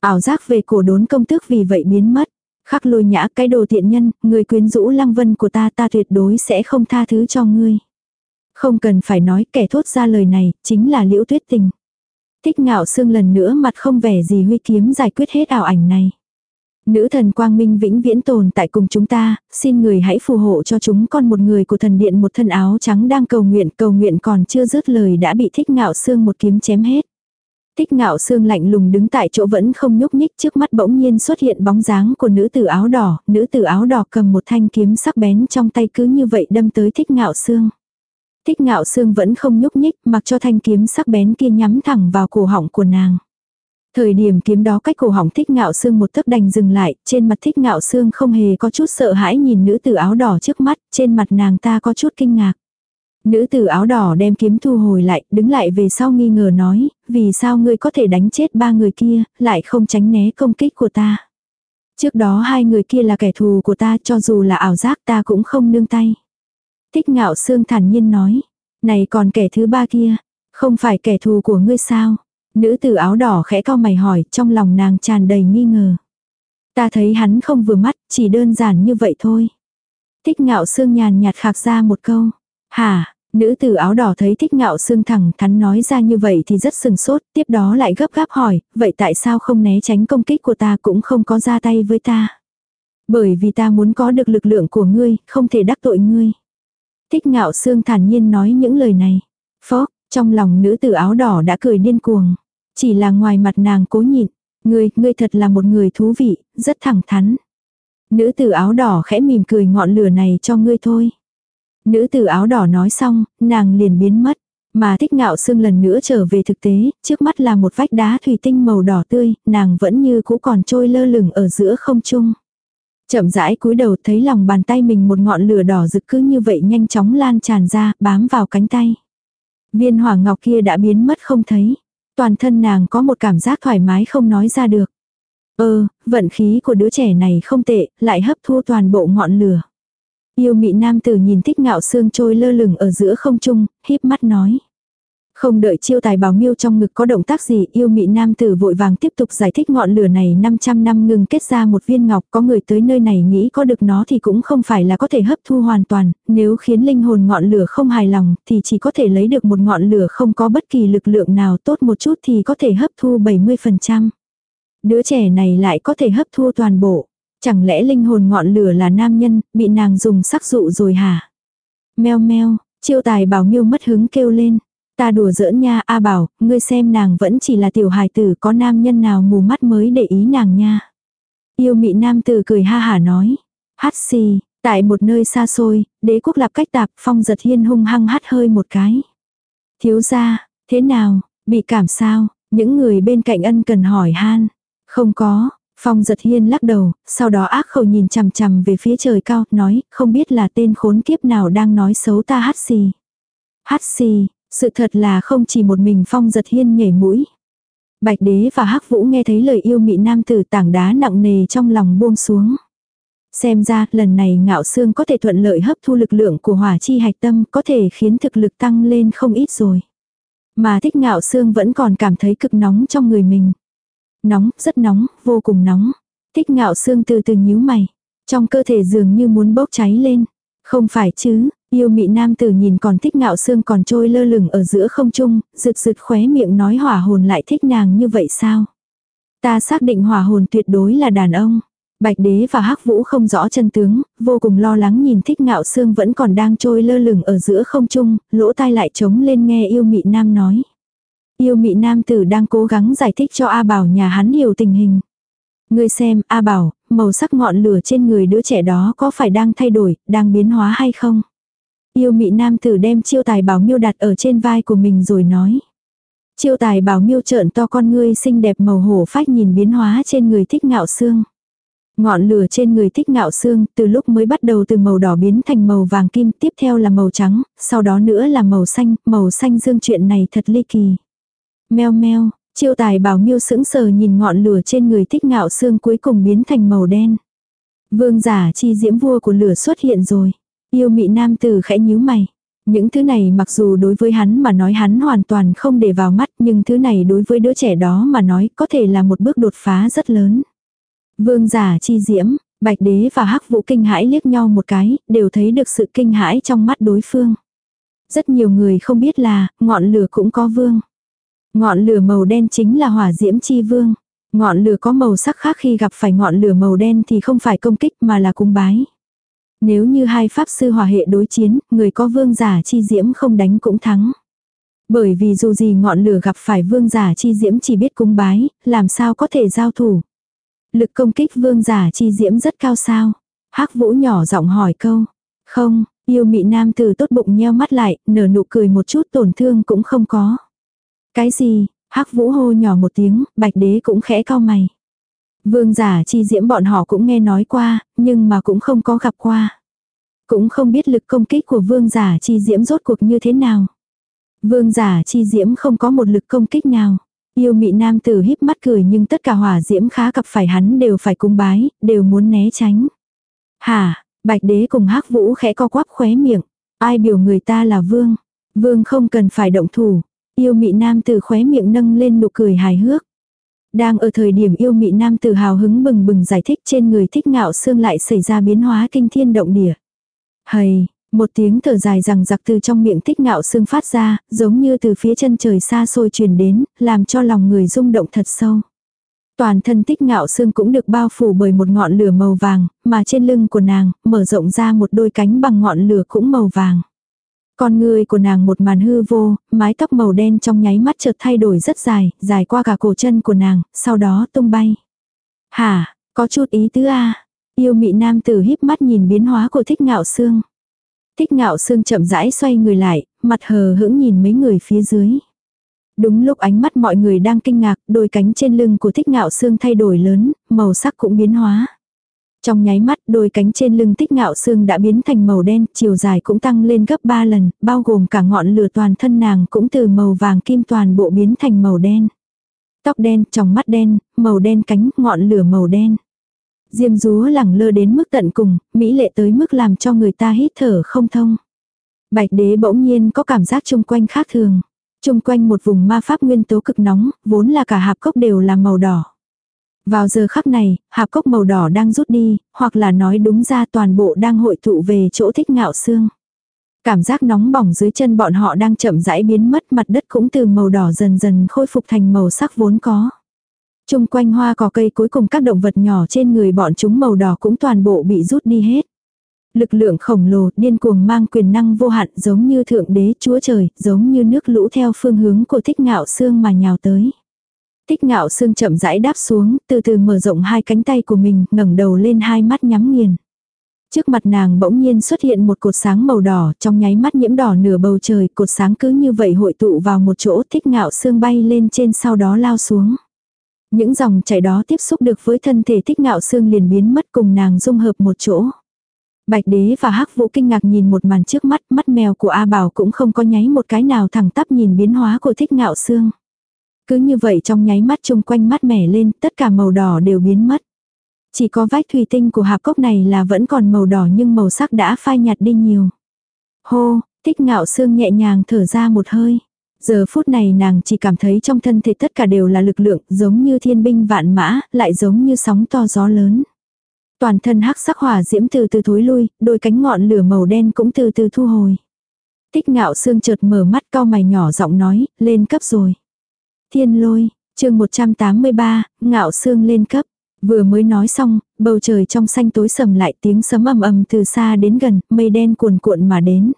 Ảo giác về cổ đốn công tước vì vậy biến mất. Khắc lôi nhã cái đồ tiện nhân, người quyến rũ lăng vân của ta ta tuyệt đối sẽ không tha thứ cho ngươi. Không cần phải nói kẻ thốt ra lời này, chính là liễu tuyết tình. Thích ngạo xương lần nữa mặt không vẻ gì huy kiếm giải quyết hết ảo ảnh này. Nữ thần quang minh vĩnh viễn tồn tại cùng chúng ta, xin người hãy phù hộ cho chúng con một người của thần điện một thân áo trắng đang cầu nguyện, cầu nguyện còn chưa dứt lời đã bị thích ngạo xương một kiếm chém hết. Thích ngạo xương lạnh lùng đứng tại chỗ vẫn không nhúc nhích trước mắt bỗng nhiên xuất hiện bóng dáng của nữ tử áo đỏ, nữ tử áo đỏ cầm một thanh kiếm sắc bén trong tay cứ như vậy đâm tới thích ngạo xương. Thích ngạo xương vẫn không nhúc nhích mặc cho thanh kiếm sắc bén kia nhắm thẳng vào cổ họng của nàng. Thời điểm kiếm đó cách cổ họng thích ngạo xương một tấc đành dừng lại, trên mặt thích ngạo xương không hề có chút sợ hãi nhìn nữ tử áo đỏ trước mắt, trên mặt nàng ta có chút kinh ngạc. Nữ tử áo đỏ đem kiếm thu hồi lại, đứng lại về sau nghi ngờ nói, vì sao ngươi có thể đánh chết ba người kia, lại không tránh né công kích của ta. Trước đó hai người kia là kẻ thù của ta cho dù là ảo giác ta cũng không nương tay. Thích ngạo xương thản nhiên nói, này còn kẻ thứ ba kia, không phải kẻ thù của ngươi sao? Nữ tử áo đỏ khẽ cao mày hỏi, trong lòng nàng tràn đầy nghi ngờ. Ta thấy hắn không vừa mắt, chỉ đơn giản như vậy thôi. Thích ngạo Sương nhàn nhạt khạc ra một câu. Hả, nữ tử áo đỏ thấy thích ngạo Sương thẳng thắn nói ra như vậy thì rất sừng sốt, tiếp đó lại gấp gáp hỏi, vậy tại sao không né tránh công kích của ta cũng không có ra tay với ta? Bởi vì ta muốn có được lực lượng của ngươi, không thể đắc tội ngươi. Thích ngạo Sương thản nhiên nói những lời này. Phó, trong lòng nữ tử áo đỏ đã cười điên cuồng. Chỉ là ngoài mặt nàng cố nhịn. Ngươi, ngươi thật là một người thú vị, rất thẳng thắn. Nữ tử áo đỏ khẽ mỉm cười ngọn lửa này cho ngươi thôi. Nữ tử áo đỏ nói xong, nàng liền biến mất. Mà thích ngạo xương lần nữa trở về thực tế, trước mắt là một vách đá thủy tinh màu đỏ tươi, nàng vẫn như cũ còn trôi lơ lửng ở giữa không trung. Chậm rãi cúi đầu thấy lòng bàn tay mình một ngọn lửa đỏ rực cứ như vậy nhanh chóng lan tràn ra, bám vào cánh tay. Viên hỏa ngọc kia đã biến mất không thấy. Toàn thân nàng có một cảm giác thoải mái không nói ra được. Ơ, vận khí của đứa trẻ này không tệ, lại hấp thu toàn bộ ngọn lửa. Yêu mị nam tử nhìn thích ngạo xương trôi lơ lửng ở giữa không trung, híp mắt nói. Không đợi chiêu tài bảo miêu trong ngực có động tác gì, yêu mị nam tử vội vàng tiếp tục giải thích ngọn lửa này 500 năm ngừng kết ra một viên ngọc, có người tới nơi này nghĩ có được nó thì cũng không phải là có thể hấp thu hoàn toàn, nếu khiến linh hồn ngọn lửa không hài lòng thì chỉ có thể lấy được một ngọn lửa không có bất kỳ lực lượng nào tốt một chút thì có thể hấp thu 70%. Đứa trẻ này lại có thể hấp thu toàn bộ. Chẳng lẽ linh hồn ngọn lửa là nam nhân, bị nàng dùng sắc dụ rồi hả? Meo meo, chiêu tài bảo miêu mất hứng kêu lên. Ta đùa giỡn nha, A bảo, ngươi xem nàng vẫn chỉ là tiểu hài tử có nam nhân nào mù mắt mới để ý nàng nha. Yêu mị nam tử cười ha hả nói. Hát xì, tại một nơi xa xôi, đế quốc lạp cách tạp phong giật hiên hung hăng hát hơi một cái. Thiếu ra, thế nào, bị cảm sao, những người bên cạnh ân cần hỏi han. Không có, phong giật hiên lắc đầu, sau đó ác khẩu nhìn chằm chằm về phía trời cao, nói, không biết là tên khốn kiếp nào đang nói xấu ta hát xì. Hát xì, sự thật là không chỉ một mình phong giật hiên nhảy mũi. Bạch đế và hắc vũ nghe thấy lời yêu mị nam tử tảng đá nặng nề trong lòng buông xuống. Xem ra lần này ngạo xương có thể thuận lợi hấp thu lực lượng của hỏa chi hạch tâm có thể khiến thực lực tăng lên không ít rồi. Mà thích ngạo xương vẫn còn cảm thấy cực nóng trong người mình. Nóng, rất nóng, vô cùng nóng. Thích ngạo xương từ từ nhíu mày. Trong cơ thể dường như muốn bốc cháy lên. Không phải chứ, yêu mị nam tử nhìn còn thích ngạo xương còn trôi lơ lửng ở giữa không trung, rực rực khóe miệng nói hỏa hồn lại thích nàng như vậy sao? Ta xác định hỏa hồn tuyệt đối là đàn ông. Bạch đế và hắc vũ không rõ chân tướng, vô cùng lo lắng nhìn thích ngạo xương vẫn còn đang trôi lơ lửng ở giữa không trung, lỗ tai lại trống lên nghe yêu mị nam nói. Yêu mị nam tử đang cố gắng giải thích cho A Bảo nhà hắn hiểu tình hình. Ngươi xem, A Bảo, màu sắc ngọn lửa trên người đứa trẻ đó có phải đang thay đổi, đang biến hóa hay không? Yêu mị nam tử đem chiêu tài bảo miêu đặt ở trên vai của mình rồi nói. Chiêu tài bảo miêu trợn to con ngươi xinh đẹp màu hổ phách nhìn biến hóa trên người thích ngạo xương. Ngọn lửa trên người thích ngạo xương từ lúc mới bắt đầu từ màu đỏ biến thành màu vàng kim tiếp theo là màu trắng, sau đó nữa là màu xanh, màu xanh dương chuyện này thật ly kỳ. Meo meo, chiêu tài bảo miêu sững sờ nhìn ngọn lửa trên người thích ngạo xương cuối cùng biến thành màu đen. Vương giả chi diễm vua của lửa xuất hiện rồi. Yêu mị nam tử khẽ nhíu mày. Những thứ này mặc dù đối với hắn mà nói hắn hoàn toàn không để vào mắt nhưng thứ này đối với đứa trẻ đó mà nói có thể là một bước đột phá rất lớn. Vương giả chi diễm, bạch đế và hắc vũ kinh hãi liếc nhau một cái, đều thấy được sự kinh hãi trong mắt đối phương. Rất nhiều người không biết là, ngọn lửa cũng có vương. Ngọn lửa màu đen chính là hỏa diễm chi vương. Ngọn lửa có màu sắc khác khi gặp phải ngọn lửa màu đen thì không phải công kích mà là cung bái. Nếu như hai pháp sư hòa hệ đối chiến, người có vương giả chi diễm không đánh cũng thắng. Bởi vì dù gì ngọn lửa gặp phải vương giả chi diễm chỉ biết cung bái, làm sao có thể giao thủ. Lực công kích vương giả chi diễm rất cao sao. hắc vũ nhỏ giọng hỏi câu. Không, yêu mị nam từ tốt bụng nheo mắt lại, nở nụ cười một chút tổn thương cũng không có. Cái gì, hắc vũ hô nhỏ một tiếng, bạch đế cũng khẽ cao mày. Vương giả chi diễm bọn họ cũng nghe nói qua, nhưng mà cũng không có gặp qua. Cũng không biết lực công kích của vương giả chi diễm rốt cuộc như thế nào. Vương giả chi diễm không có một lực công kích nào. Yêu mị nam tử híp mắt cười nhưng tất cả hỏa diễm khá cặp phải hắn đều phải cung bái, đều muốn né tránh. Hả, bạch đế cùng hắc vũ khẽ co quắp khóe miệng. Ai biểu người ta là vương. Vương không cần phải động thủ. Yêu mị nam tử khóe miệng nâng lên nụ cười hài hước. Đang ở thời điểm yêu mị nam tử hào hứng bừng bừng giải thích trên người thích ngạo xương lại xảy ra biến hóa kinh thiên động địa. Hầy, một tiếng thở dài rằng giặc từ trong miệng thích ngạo xương phát ra, giống như từ phía chân trời xa xôi truyền đến, làm cho lòng người rung động thật sâu. Toàn thân tích ngạo xương cũng được bao phủ bởi một ngọn lửa màu vàng, mà trên lưng của nàng, mở rộng ra một đôi cánh bằng ngọn lửa cũng màu vàng. Con người của nàng một màn hư vô, mái tóc màu đen trong nháy mắt chợt thay đổi rất dài, dài qua cả cổ chân của nàng, sau đó tung bay. Hả, có chút ý tứ a Yêu mị nam tử híp mắt nhìn biến hóa của thích ngạo xương. Thích ngạo xương chậm rãi xoay người lại, mặt hờ hững nhìn mấy người phía dưới. Đúng lúc ánh mắt mọi người đang kinh ngạc, đôi cánh trên lưng của thích ngạo xương thay đổi lớn, màu sắc cũng biến hóa. Trong nháy mắt đôi cánh trên lưng tích ngạo xương đã biến thành màu đen, chiều dài cũng tăng lên gấp 3 lần, bao gồm cả ngọn lửa toàn thân nàng cũng từ màu vàng kim toàn bộ biến thành màu đen. Tóc đen, trong mắt đen, màu đen cánh, ngọn lửa màu đen. Diêm rúa lẳng lơ đến mức tận cùng, mỹ lệ tới mức làm cho người ta hít thở không thông. Bạch đế bỗng nhiên có cảm giác chung quanh khác thường. Chung quanh một vùng ma pháp nguyên tố cực nóng, vốn là cả hạp cốc đều là màu đỏ. Vào giờ khắc này, hạp cốc màu đỏ đang rút đi, hoặc là nói đúng ra toàn bộ đang hội tụ về chỗ thích ngạo xương. Cảm giác nóng bỏng dưới chân bọn họ đang chậm rãi biến mất mặt đất cũng từ màu đỏ dần dần khôi phục thành màu sắc vốn có. Trung quanh hoa cỏ cây cuối cùng các động vật nhỏ trên người bọn chúng màu đỏ cũng toàn bộ bị rút đi hết. Lực lượng khổng lồ, điên cuồng mang quyền năng vô hạn giống như thượng đế chúa trời, giống như nước lũ theo phương hướng của thích ngạo xương mà nhào tới. Tích ngạo xương chậm rãi đáp xuống, từ từ mở rộng hai cánh tay của mình, ngẩng đầu lên hai mắt nhắm nghiền. Trước mặt nàng bỗng nhiên xuất hiện một cột sáng màu đỏ, trong nháy mắt nhiễm đỏ nửa bầu trời, cột sáng cứ như vậy hội tụ vào một chỗ, thích ngạo xương bay lên trên sau đó lao xuống. Những dòng chảy đó tiếp xúc được với thân thể thích ngạo xương liền biến mất cùng nàng dung hợp một chỗ. Bạch đế và hắc vũ kinh ngạc nhìn một màn trước mắt, mắt mèo của A Bảo cũng không có nháy một cái nào thẳng tắp nhìn biến hóa của thích ngạo xương. Cứ như vậy trong nháy mắt chung quanh mắt mẻ lên, tất cả màu đỏ đều biến mất. Chỉ có vách thủy tinh của hạp cốc này là vẫn còn màu đỏ nhưng màu sắc đã phai nhạt đi nhiều. Hô, thích ngạo xương nhẹ nhàng thở ra một hơi. Giờ phút này nàng chỉ cảm thấy trong thân thể tất cả đều là lực lượng, giống như thiên binh vạn mã, lại giống như sóng to gió lớn. Toàn thân hắc sắc hỏa diễm từ từ thối lui, đôi cánh ngọn lửa màu đen cũng từ từ thu hồi. Tích ngạo xương chợt mở mắt cao mày nhỏ giọng nói, lên cấp rồi. Thiên lôi, chương 183, ngạo xương lên cấp. Vừa mới nói xong, bầu trời trong xanh tối sầm lại tiếng sấm ầm ầm từ xa đến gần, mây đen cuồn cuộn mà đến.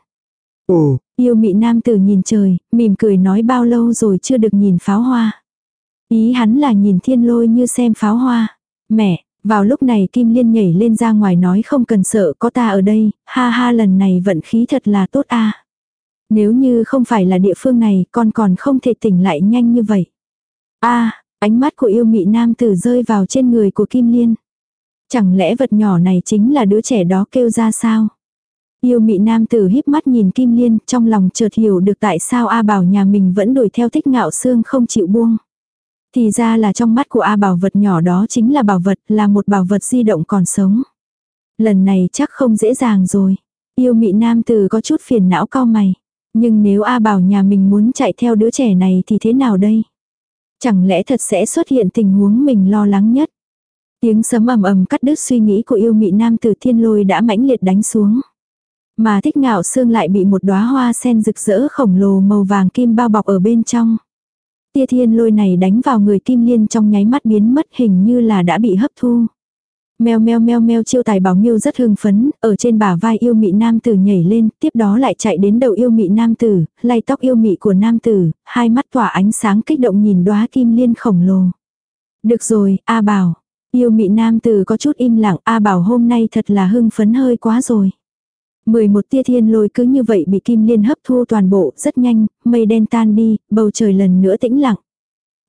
Ồ, Yêu mị nam tử nhìn trời, mỉm cười nói bao lâu rồi chưa được nhìn pháo hoa. Ý hắn là nhìn thiên lôi như xem pháo hoa. Mẹ, vào lúc này Kim Liên nhảy lên ra ngoài nói không cần sợ có ta ở đây, ha ha lần này vận khí thật là tốt a. Nếu như không phải là địa phương này con còn không thể tỉnh lại nhanh như vậy. a ánh mắt của yêu mị nam tử rơi vào trên người của Kim Liên. Chẳng lẽ vật nhỏ này chính là đứa trẻ đó kêu ra sao? Yêu mị nam tử híp mắt nhìn Kim Liên, trong lòng chợt hiểu được tại sao A Bảo nhà mình vẫn đuổi theo thích ngạo xương không chịu buông. Thì ra là trong mắt của A Bảo vật nhỏ đó chính là bảo vật, là một bảo vật di động còn sống. Lần này chắc không dễ dàng rồi. Yêu mị nam tử có chút phiền não cao mày. Nhưng nếu A Bảo nhà mình muốn chạy theo đứa trẻ này thì thế nào đây? Chẳng lẽ thật sẽ xuất hiện tình huống mình lo lắng nhất? Tiếng sấm ầm ầm cắt đứt suy nghĩ của yêu mị nam từ thiên lôi đã mãnh liệt đánh xuống. Mà thích ngạo xương lại bị một đóa hoa sen rực rỡ khổng lồ màu vàng kim bao bọc ở bên trong. Tia thiên lôi này đánh vào người kim liên trong nháy mắt biến mất, hình như là đã bị hấp thu. Mèo meo meo meo chiêu tài bảo miêu rất hưng phấn, ở trên bả vai yêu mị nam tử nhảy lên, tiếp đó lại chạy đến đầu yêu mị nam tử, lay tóc yêu mị của nam tử, hai mắt tỏa ánh sáng kích động nhìn đóa kim liên khổng lồ. Được rồi, A bảo. Yêu mị nam tử có chút im lặng, A bảo hôm nay thật là hưng phấn hơi quá rồi. 11 tia thiên lôi cứ như vậy bị kim liên hấp thu toàn bộ, rất nhanh, mây đen tan đi, bầu trời lần nữa tĩnh lặng.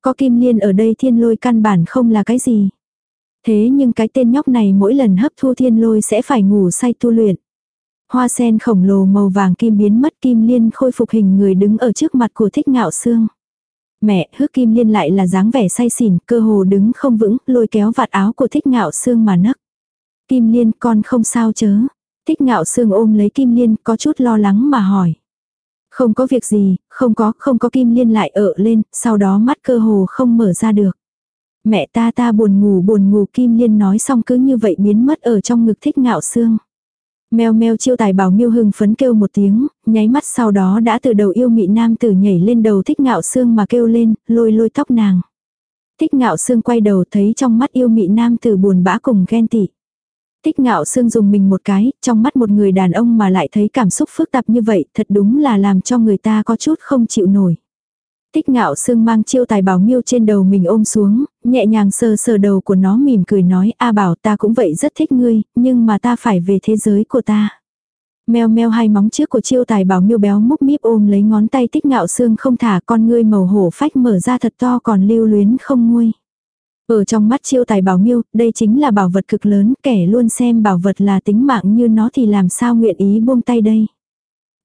Có kim liên ở đây thiên lôi căn bản không là cái gì. Thế nhưng cái tên nhóc này mỗi lần hấp thu thiên lôi sẽ phải ngủ say tu luyện. Hoa sen khổng lồ màu vàng kim biến mất kim liên khôi phục hình người đứng ở trước mặt của thích ngạo xương. Mẹ, hước kim liên lại là dáng vẻ say xỉn, cơ hồ đứng không vững, lôi kéo vạt áo của thích ngạo xương mà nấc. Kim liên con không sao chớ. Thích ngạo xương ôm lấy kim liên có chút lo lắng mà hỏi. Không có việc gì, không có, không có kim liên lại ở lên, sau đó mắt cơ hồ không mở ra được. Mẹ ta ta buồn ngủ buồn ngủ kim liên nói xong cứ như vậy biến mất ở trong ngực thích ngạo xương. Mèo mèo chiêu tài bảo miêu hưng phấn kêu một tiếng, nháy mắt sau đó đã từ đầu yêu mị nam tử nhảy lên đầu thích ngạo xương mà kêu lên, lôi lôi tóc nàng. Thích ngạo xương quay đầu thấy trong mắt yêu mị nam tử buồn bã cùng ghen tị. thích ngạo xương dùng mình một cái, trong mắt một người đàn ông mà lại thấy cảm xúc phức tạp như vậy, thật đúng là làm cho người ta có chút không chịu nổi. Tích ngạo xương mang chiêu tài bảo miêu trên đầu mình ôm xuống, nhẹ nhàng sờ sờ đầu của nó mỉm cười nói a bảo ta cũng vậy rất thích ngươi, nhưng mà ta phải về thế giới của ta. Mèo meo hai móng trước của chiêu tài bảo miêu béo múc míp ôm lấy ngón tay tích ngạo xương không thả con ngươi màu hổ phách mở ra thật to còn lưu luyến không nguôi. Ở trong mắt chiêu tài bảo miêu, đây chính là bảo vật cực lớn, kẻ luôn xem bảo vật là tính mạng như nó thì làm sao nguyện ý buông tay đây.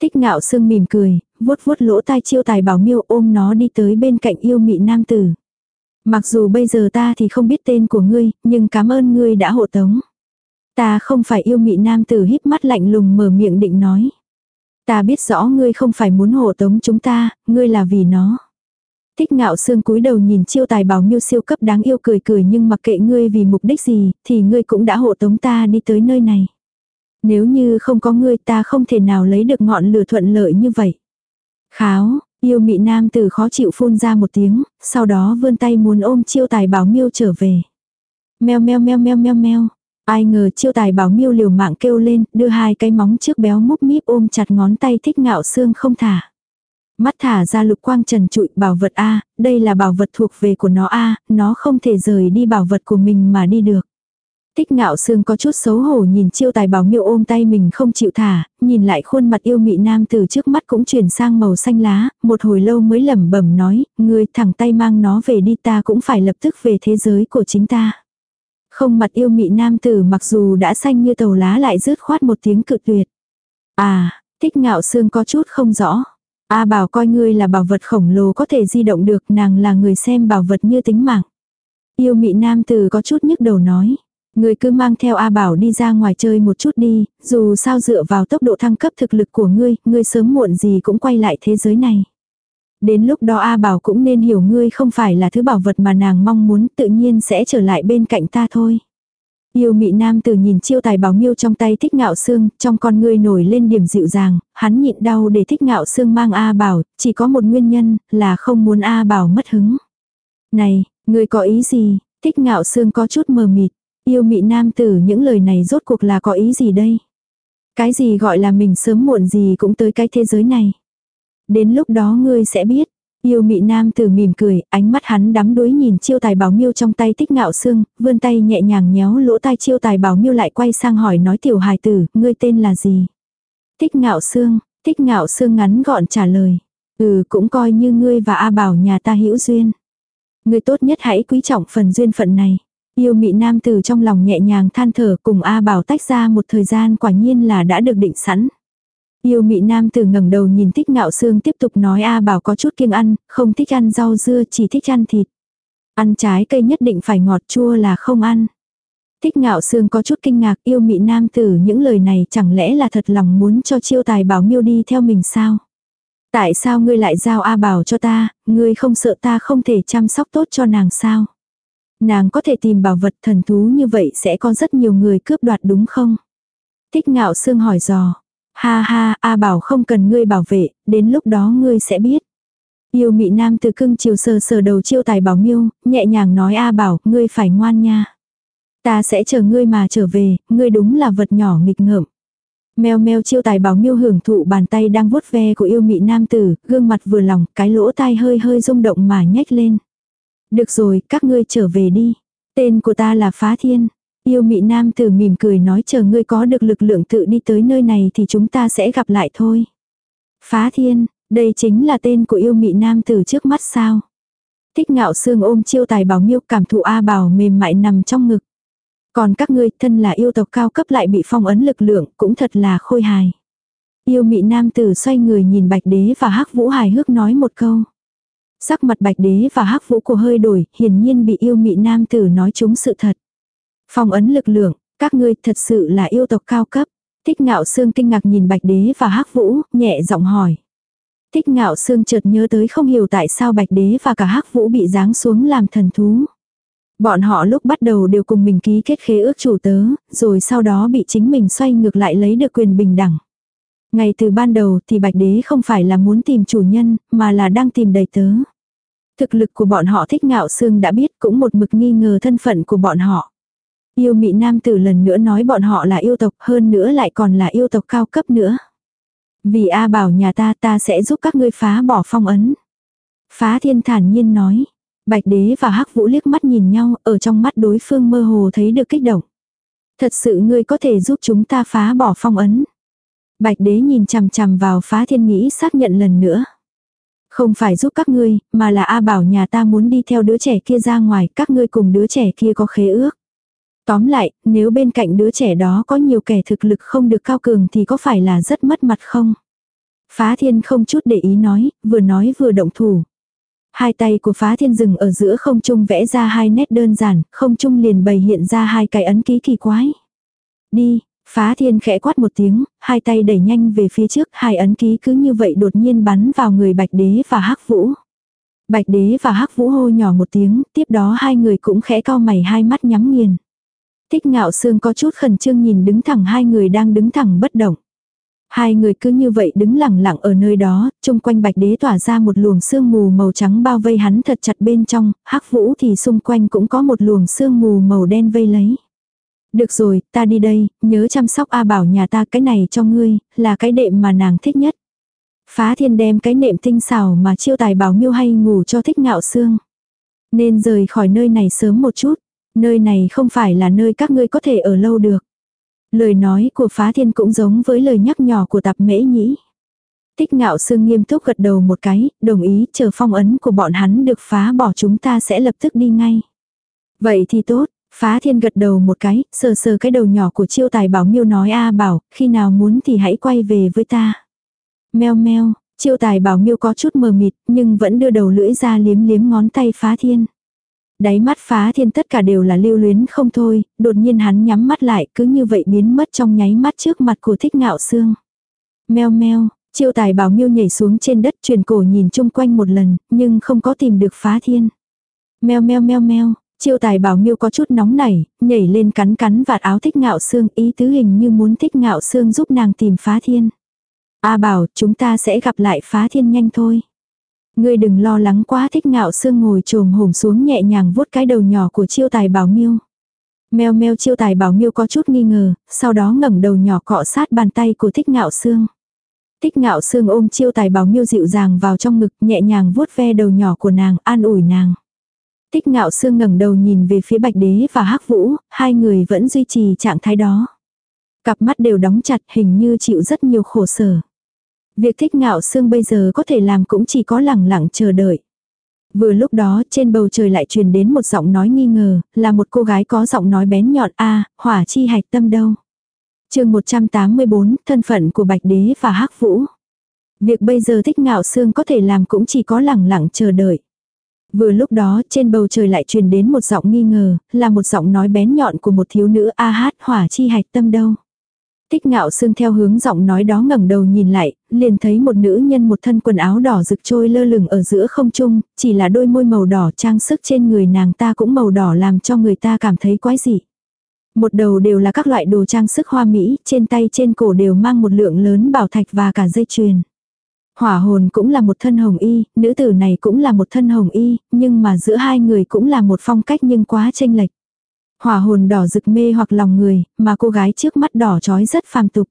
Tích ngạo sương mỉm cười, vuốt vuốt lỗ tai chiêu tài bảo miêu ôm nó đi tới bên cạnh yêu mị nam tử. Mặc dù bây giờ ta thì không biết tên của ngươi, nhưng cảm ơn ngươi đã hộ tống. Ta không phải yêu mị nam tử híp mắt lạnh lùng mở miệng định nói. Ta biết rõ ngươi không phải muốn hộ tống chúng ta, ngươi là vì nó. Thích ngạo xương cúi đầu nhìn chiêu tài bảo miêu siêu cấp đáng yêu cười cười nhưng mặc kệ ngươi vì mục đích gì, thì ngươi cũng đã hộ tống ta đi tới nơi này. Nếu như không có ngươi ta không thể nào lấy được ngọn lửa thuận lợi như vậy. Kháo, yêu mị nam tử khó chịu phun ra một tiếng, sau đó vươn tay muốn ôm chiêu tài bảo miêu trở về. Meo meo meo meo meo meo. Ai ngờ chiêu tài bảo miêu liều mạng kêu lên, đưa hai cái móng trước béo múc míp ôm chặt ngón tay thích ngạo xương không thả. Mắt thả ra lục quang trần trụi bảo vật A, đây là bảo vật thuộc về của nó A, nó không thể rời đi bảo vật của mình mà đi được. Tích ngạo sương có chút xấu hổ nhìn chiêu tài bảo miêu ôm tay mình không chịu thả, nhìn lại khuôn mặt yêu mị nam từ trước mắt cũng chuyển sang màu xanh lá, một hồi lâu mới lẩm bẩm nói, người thẳng tay mang nó về đi ta cũng phải lập tức về thế giới của chính ta. Không mặt yêu mị nam tử mặc dù đã xanh như tàu lá lại rứt khoát một tiếng cự tuyệt. À, thích ngạo sương có chút không rõ. A bảo coi ngươi là bảo vật khổng lồ có thể di động được nàng là người xem bảo vật như tính mạng. Yêu mị nam tử có chút nhức đầu nói. Ngươi cứ mang theo A Bảo đi ra ngoài chơi một chút đi, dù sao dựa vào tốc độ thăng cấp thực lực của ngươi, ngươi sớm muộn gì cũng quay lại thế giới này. Đến lúc đó A Bảo cũng nên hiểu ngươi không phải là thứ bảo vật mà nàng mong muốn tự nhiên sẽ trở lại bên cạnh ta thôi. Yêu mị nam từ nhìn chiêu tài bảo miêu trong tay thích ngạo xương, trong con ngươi nổi lên điểm dịu dàng, hắn nhịn đau để thích ngạo xương mang A Bảo, chỉ có một nguyên nhân, là không muốn A Bảo mất hứng. Này, ngươi có ý gì? Thích ngạo xương có chút mờ mịt. Yêu mị nam tử những lời này rốt cuộc là có ý gì đây? Cái gì gọi là mình sớm muộn gì cũng tới cái thế giới này. Đến lúc đó ngươi sẽ biết. Yêu mị nam tử mỉm cười, ánh mắt hắn đắm đuối nhìn chiêu tài bảo miêu trong tay tích ngạo xương, vươn tay nhẹ nhàng nhéo lỗ tai chiêu tài bảo miêu lại quay sang hỏi nói tiểu hài tử, ngươi tên là gì? Tích ngạo xương, tích ngạo xương ngắn gọn trả lời. Ừ cũng coi như ngươi và A bảo nhà ta hữu duyên. Ngươi tốt nhất hãy quý trọng phần duyên phận này. Yêu mị nam tử trong lòng nhẹ nhàng than thở cùng A bảo tách ra một thời gian quả nhiên là đã được định sẵn. Yêu mị nam tử ngẩng đầu nhìn thích ngạo xương tiếp tục nói A bảo có chút kiêng ăn, không thích ăn rau dưa chỉ thích ăn thịt. Ăn trái cây nhất định phải ngọt chua là không ăn. Thích ngạo xương có chút kinh ngạc yêu mị nam tử những lời này chẳng lẽ là thật lòng muốn cho chiêu tài bảo miêu đi theo mình sao? Tại sao ngươi lại giao A bảo cho ta, ngươi không sợ ta không thể chăm sóc tốt cho nàng sao? Nàng có thể tìm bảo vật thần thú như vậy sẽ có rất nhiều người cướp đoạt đúng không? Thích ngạo xương hỏi dò. Ha ha, A bảo không cần ngươi bảo vệ, đến lúc đó ngươi sẽ biết. Yêu mị nam từ cưng chiều sờ sờ đầu chiêu tài bảo miêu, nhẹ nhàng nói A bảo, ngươi phải ngoan nha. Ta sẽ chờ ngươi mà trở về, ngươi đúng là vật nhỏ nghịch ngợm. Mèo mèo chiêu tài bảo miêu hưởng thụ bàn tay đang vuốt ve của yêu mị nam tử, gương mặt vừa lòng, cái lỗ tai hơi hơi rung động mà nhếch lên. Được rồi, các ngươi trở về đi. Tên của ta là Phá Thiên. Yêu mị nam tử mỉm cười nói chờ ngươi có được lực lượng tự đi tới nơi này thì chúng ta sẽ gặp lại thôi. Phá thiên, đây chính là tên của yêu mị nam tử trước mắt sao. Thích ngạo xương ôm chiêu tài bảo miêu cảm thụ A bảo mềm mại nằm trong ngực. Còn các ngươi thân là yêu tộc cao cấp lại bị phong ấn lực lượng cũng thật là khôi hài. Yêu mị nam tử xoay người nhìn bạch đế và hắc vũ hài hước nói một câu. Sắc mặt bạch đế và hắc vũ của hơi đổi, hiển nhiên bị yêu mị nam tử nói chúng sự thật. Phong ấn lực lượng, các ngươi thật sự là yêu tộc cao cấp. Thích ngạo sương kinh ngạc nhìn bạch đế và hắc vũ, nhẹ giọng hỏi. Thích ngạo sương chợt nhớ tới không hiểu tại sao bạch đế và cả hắc vũ bị giáng xuống làm thần thú. Bọn họ lúc bắt đầu đều cùng mình ký kết khế ước chủ tớ, rồi sau đó bị chính mình xoay ngược lại lấy được quyền bình đẳng. Ngay từ ban đầu thì bạch đế không phải là muốn tìm chủ nhân, mà là đang tìm đầy tớ. Thực lực của bọn họ thích ngạo sương đã biết cũng một mực nghi ngờ thân phận của bọn họ. Yêu mị nam tử lần nữa nói bọn họ là yêu tộc, hơn nữa lại còn là yêu tộc cao cấp nữa. Vì A bảo nhà ta ta sẽ giúp các ngươi phá bỏ phong ấn. Phá thiên thản nhiên nói. Bạch đế và hắc vũ liếc mắt nhìn nhau, ở trong mắt đối phương mơ hồ thấy được kích động. Thật sự ngươi có thể giúp chúng ta phá bỏ phong ấn. Bạch đế nhìn chằm chằm vào phá thiên nghĩ xác nhận lần nữa. Không phải giúp các ngươi, mà là A bảo nhà ta muốn đi theo đứa trẻ kia ra ngoài, các ngươi cùng đứa trẻ kia có khế ước. Tóm lại, nếu bên cạnh đứa trẻ đó có nhiều kẻ thực lực không được cao cường thì có phải là rất mất mặt không? Phá thiên không chút để ý nói, vừa nói vừa động thủ. Hai tay của phá thiên rừng ở giữa không trung vẽ ra hai nét đơn giản, không trung liền bày hiện ra hai cái ấn ký kỳ quái. Đi, phá thiên khẽ quát một tiếng, hai tay đẩy nhanh về phía trước, hai ấn ký cứ như vậy đột nhiên bắn vào người bạch đế và hắc vũ. Bạch đế và hắc vũ hô nhỏ một tiếng, tiếp đó hai người cũng khẽ cao mày hai mắt nhắm nghiền. Thích ngạo sương có chút khẩn trương nhìn đứng thẳng hai người đang đứng thẳng bất động. Hai người cứ như vậy đứng lẳng lặng ở nơi đó, chung quanh bạch đế tỏa ra một luồng sương mù màu trắng bao vây hắn thật chặt bên trong, hắc vũ thì xung quanh cũng có một luồng sương mù màu đen vây lấy. Được rồi, ta đi đây, nhớ chăm sóc A bảo nhà ta cái này cho ngươi, là cái đệm mà nàng thích nhất. Phá thiên đem cái nệm tinh xảo mà chiêu tài bảo miêu hay ngủ cho thích ngạo xương. Nên rời khỏi nơi này sớm một chút. Nơi này không phải là nơi các ngươi có thể ở lâu được. Lời nói của phá thiên cũng giống với lời nhắc nhỏ của tạp mễ nhĩ. Tích ngạo sương nghiêm túc gật đầu một cái, đồng ý chờ phong ấn của bọn hắn được phá bỏ chúng ta sẽ lập tức đi ngay. Vậy thì tốt, Phá thiên gật đầu một cái, sờ sờ cái đầu nhỏ của chiêu tài bảo miêu nói a bảo, khi nào muốn thì hãy quay về với ta. Meo meo, chiêu tài bảo miêu có chút mờ mịt, nhưng vẫn đưa đầu lưỡi ra liếm liếm ngón tay phá thiên. Đáy mắt phá thiên tất cả đều là lưu luyến không thôi, đột nhiên hắn nhắm mắt lại cứ như vậy biến mất trong nháy mắt trước mặt của thích ngạo xương. Meo meo, chiêu tài bảo miêu nhảy xuống trên đất truyền cổ nhìn chung quanh một lần, nhưng không có tìm được phá thiên. Meo meo meo meo, chiêu tài bảo miêu có chút nóng nảy, nhảy lên cắn cắn vạt áo thích ngạo xương ý tứ hình như muốn thích ngạo xương giúp nàng tìm phá thiên. A bảo chúng ta sẽ gặp lại phá thiên nhanh thôi. Ngươi đừng lo lắng quá thích ngạo xương ngồi trồm hổm xuống nhẹ nhàng vuốt cái đầu nhỏ của chiêu tài bảo miêu. Mèo mèo chiêu tài bảo miêu có chút nghi ngờ, sau đó ngẩng đầu nhỏ cọ sát bàn tay của thích ngạo xương. Thích ngạo xương ôm chiêu tài bảo miêu dịu dàng vào trong ngực nhẹ nhàng vuốt ve đầu nhỏ của nàng an ủi nàng. Thích ngạo Sương ngẩng đầu nhìn về phía bạch đế và hắc vũ, hai người vẫn duy trì trạng thái đó. Cặp mắt đều đóng chặt hình như chịu rất nhiều khổ sở. Việc thích ngạo Sương bây giờ có thể làm cũng chỉ có lẳng lặng chờ đợi. Vừa lúc đó trên bầu trời lại truyền đến một giọng nói nghi ngờ, là một cô gái có giọng nói bén nhọn a hỏa chi hạch tâm đâu. chương 184, thân phận của Bạch Đế và hắc Vũ. Việc bây giờ thích ngạo xương có thể làm cũng chỉ có lẳng lặng chờ đợi. Vừa lúc đó trên bầu trời lại truyền đến một giọng nghi ngờ, là một giọng nói bén nhọn của một thiếu nữ a hát hỏa chi hạch tâm đâu. Tích ngạo sương theo hướng giọng nói đó ngẩng đầu nhìn lại, liền thấy một nữ nhân một thân quần áo đỏ rực trôi lơ lửng ở giữa không trung, chỉ là đôi môi màu đỏ trang sức trên người nàng ta cũng màu đỏ làm cho người ta cảm thấy quái dị. Một đầu đều là các loại đồ trang sức hoa mỹ, trên tay trên cổ đều mang một lượng lớn bảo thạch và cả dây chuyền. Hỏa hồn cũng là một thân hồng y, nữ tử này cũng là một thân hồng y, nhưng mà giữa hai người cũng là một phong cách nhưng quá chênh lệch. Hỏa hồn đỏ rực mê hoặc lòng người, mà cô gái trước mắt đỏ trói rất phàm tục.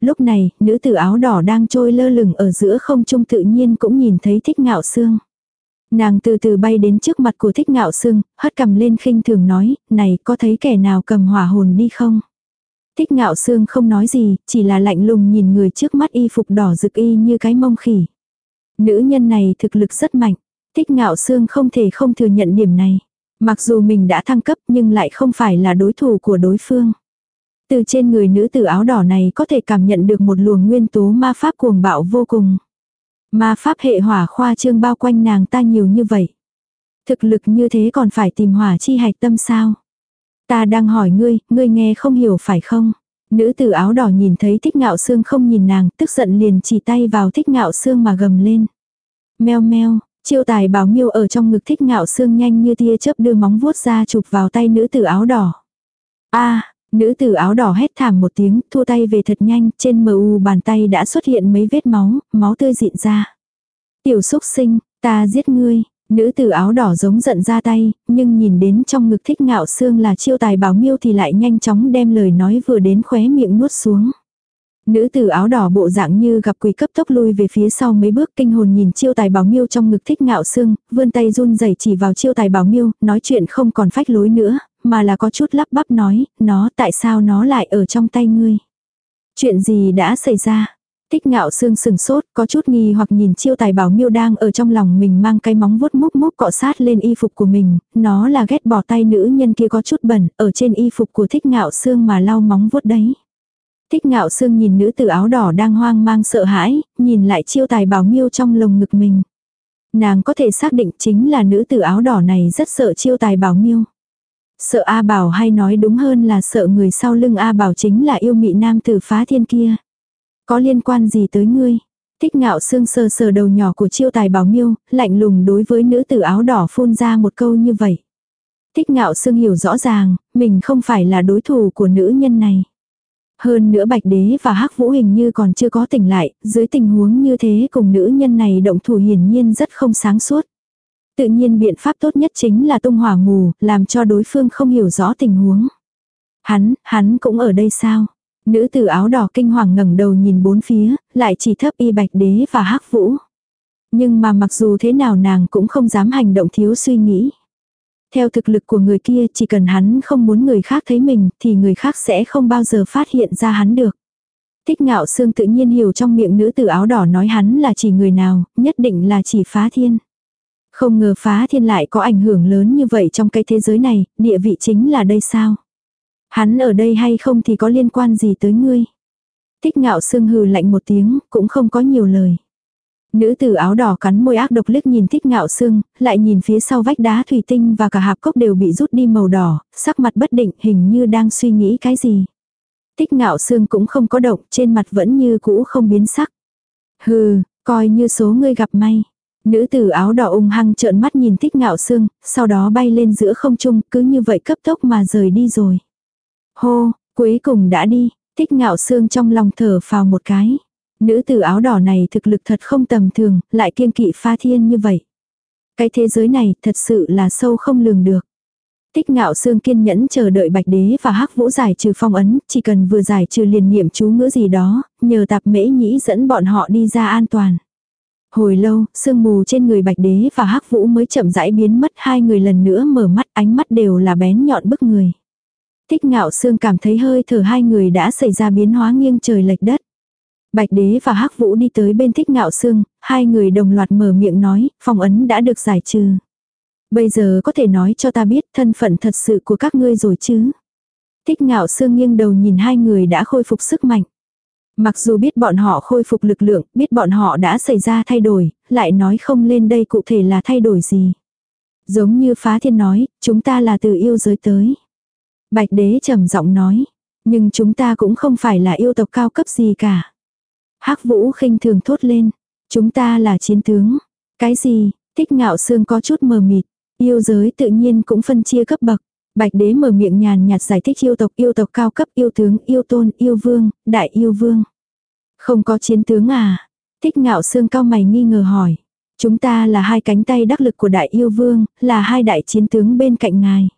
Lúc này, nữ tử áo đỏ đang trôi lơ lửng ở giữa không trung tự nhiên cũng nhìn thấy thích ngạo xương. Nàng từ từ bay đến trước mặt của thích ngạo xương, hất cầm lên khinh thường nói, này có thấy kẻ nào cầm hỏa hồn đi không? Thích ngạo xương không nói gì, chỉ là lạnh lùng nhìn người trước mắt y phục đỏ rực y như cái mông khỉ. Nữ nhân này thực lực rất mạnh, thích ngạo xương không thể không thừa nhận điểm này. Mặc dù mình đã thăng cấp nhưng lại không phải là đối thủ của đối phương. Từ trên người nữ tử áo đỏ này có thể cảm nhận được một luồng nguyên tố ma pháp cuồng bạo vô cùng. Ma pháp hệ hỏa khoa trương bao quanh nàng ta nhiều như vậy. Thực lực như thế còn phải tìm hỏa chi hạch tâm sao? Ta đang hỏi ngươi, ngươi nghe không hiểu phải không? Nữ tử áo đỏ nhìn thấy thích ngạo xương không nhìn nàng, tức giận liền chỉ tay vào thích ngạo xương mà gầm lên. Meo meo, Chiêu tài bảo miêu ở trong ngực thích ngạo xương nhanh như tia chớp đưa móng vuốt ra chụp vào tay nữ tử áo đỏ. a nữ tử áo đỏ hét thảm một tiếng, thua tay về thật nhanh, trên mờ u bàn tay đã xuất hiện mấy vết máu, máu tươi dịn ra. Tiểu xúc sinh, ta giết ngươi, nữ tử áo đỏ giống giận ra tay, nhưng nhìn đến trong ngực thích ngạo xương là chiêu tài bảo miêu thì lại nhanh chóng đem lời nói vừa đến khóe miệng nuốt xuống. Nữ tử áo đỏ bộ dạng như gặp quỷ cấp tốc lui về phía sau mấy bước kinh hồn nhìn chiêu tài bảo miêu trong ngực thích ngạo xương, vươn tay run rẩy chỉ vào chiêu tài bảo miêu, nói chuyện không còn phách lối nữa, mà là có chút lắp bắp nói, nó tại sao nó lại ở trong tay ngươi. Chuyện gì đã xảy ra? Thích ngạo xương sừng sốt, có chút nghi hoặc nhìn chiêu tài bảo miêu đang ở trong lòng mình mang cái móng vuốt múc múc cọ sát lên y phục của mình, nó là ghét bỏ tay nữ nhân kia có chút bẩn, ở trên y phục của thích ngạo xương mà lau móng vuốt đấy. Thích ngạo sương nhìn nữ tử áo đỏ đang hoang mang sợ hãi, nhìn lại chiêu tài bảo miêu trong lồng ngực mình. Nàng có thể xác định chính là nữ tử áo đỏ này rất sợ chiêu tài bảo miêu. Sợ A Bảo hay nói đúng hơn là sợ người sau lưng A Bảo chính là yêu mị nam tử phá thiên kia. Có liên quan gì tới ngươi? Thích ngạo sương sờ sờ đầu nhỏ của chiêu tài bảo miêu, lạnh lùng đối với nữ tử áo đỏ phun ra một câu như vậy. Thích ngạo sương hiểu rõ ràng, mình không phải là đối thủ của nữ nhân này. Hơn nữa bạch đế và hắc vũ hình như còn chưa có tỉnh lại, dưới tình huống như thế cùng nữ nhân này động thủ hiển nhiên rất không sáng suốt. Tự nhiên biện pháp tốt nhất chính là tung hỏa mù, làm cho đối phương không hiểu rõ tình huống. Hắn, hắn cũng ở đây sao? Nữ tử áo đỏ kinh hoàng ngẩng đầu nhìn bốn phía, lại chỉ thấp y bạch đế và hắc vũ. Nhưng mà mặc dù thế nào nàng cũng không dám hành động thiếu suy nghĩ. Theo thực lực của người kia chỉ cần hắn không muốn người khác thấy mình thì người khác sẽ không bao giờ phát hiện ra hắn được. Thích ngạo sương tự nhiên hiểu trong miệng nữ tử áo đỏ nói hắn là chỉ người nào, nhất định là chỉ phá thiên. Không ngờ phá thiên lại có ảnh hưởng lớn như vậy trong cái thế giới này, địa vị chính là đây sao? Hắn ở đây hay không thì có liên quan gì tới ngươi? Thích ngạo sương hừ lạnh một tiếng, cũng không có nhiều lời. Nữ tử áo đỏ cắn môi ác độc liếc nhìn thích ngạo sương, lại nhìn phía sau vách đá thủy tinh và cả hạp cốc đều bị rút đi màu đỏ, sắc mặt bất định hình như đang suy nghĩ cái gì. Thích ngạo sương cũng không có động, trên mặt vẫn như cũ không biến sắc. Hừ, coi như số ngươi gặp may. Nữ tử áo đỏ ung hăng trợn mắt nhìn thích ngạo sương, sau đó bay lên giữa không trung, cứ như vậy cấp tốc mà rời đi rồi. Hô, cuối cùng đã đi, thích ngạo sương trong lòng thở phào một cái. Nữ tử áo đỏ này thực lực thật không tầm thường, lại kiên kỵ pha thiên như vậy. Cái thế giới này thật sự là sâu không lường được. Tích ngạo xương kiên nhẫn chờ đợi bạch đế và hắc vũ giải trừ phong ấn, chỉ cần vừa giải trừ liền niệm chú ngữ gì đó, nhờ tạp mễ nhĩ dẫn bọn họ đi ra an toàn. Hồi lâu, sương mù trên người bạch đế và hắc vũ mới chậm rãi biến mất hai người lần nữa mở mắt ánh mắt đều là bén nhọn bức người. Tích ngạo xương cảm thấy hơi thở hai người đã xảy ra biến hóa nghiêng trời lệch đất. Bạch đế và hắc vũ đi tới bên thích ngạo xương, hai người đồng loạt mở miệng nói, phong ấn đã được giải trừ. Bây giờ có thể nói cho ta biết thân phận thật sự của các ngươi rồi chứ. Thích ngạo xương nghiêng đầu nhìn hai người đã khôi phục sức mạnh. Mặc dù biết bọn họ khôi phục lực lượng, biết bọn họ đã xảy ra thay đổi, lại nói không lên đây cụ thể là thay đổi gì. Giống như phá thiên nói, chúng ta là từ yêu giới tới. Bạch đế trầm giọng nói, nhưng chúng ta cũng không phải là yêu tộc cao cấp gì cả. hắc vũ khinh thường thốt lên, chúng ta là chiến tướng. Cái gì, thích ngạo xương có chút mờ mịt, yêu giới tự nhiên cũng phân chia cấp bậc. Bạch đế mở miệng nhàn nhạt giải thích yêu tộc, yêu tộc cao cấp, yêu tướng, yêu tôn, yêu vương, đại yêu vương. Không có chiến tướng à? Thích ngạo xương cao mày nghi ngờ hỏi. Chúng ta là hai cánh tay đắc lực của đại yêu vương, là hai đại chiến tướng bên cạnh ngài.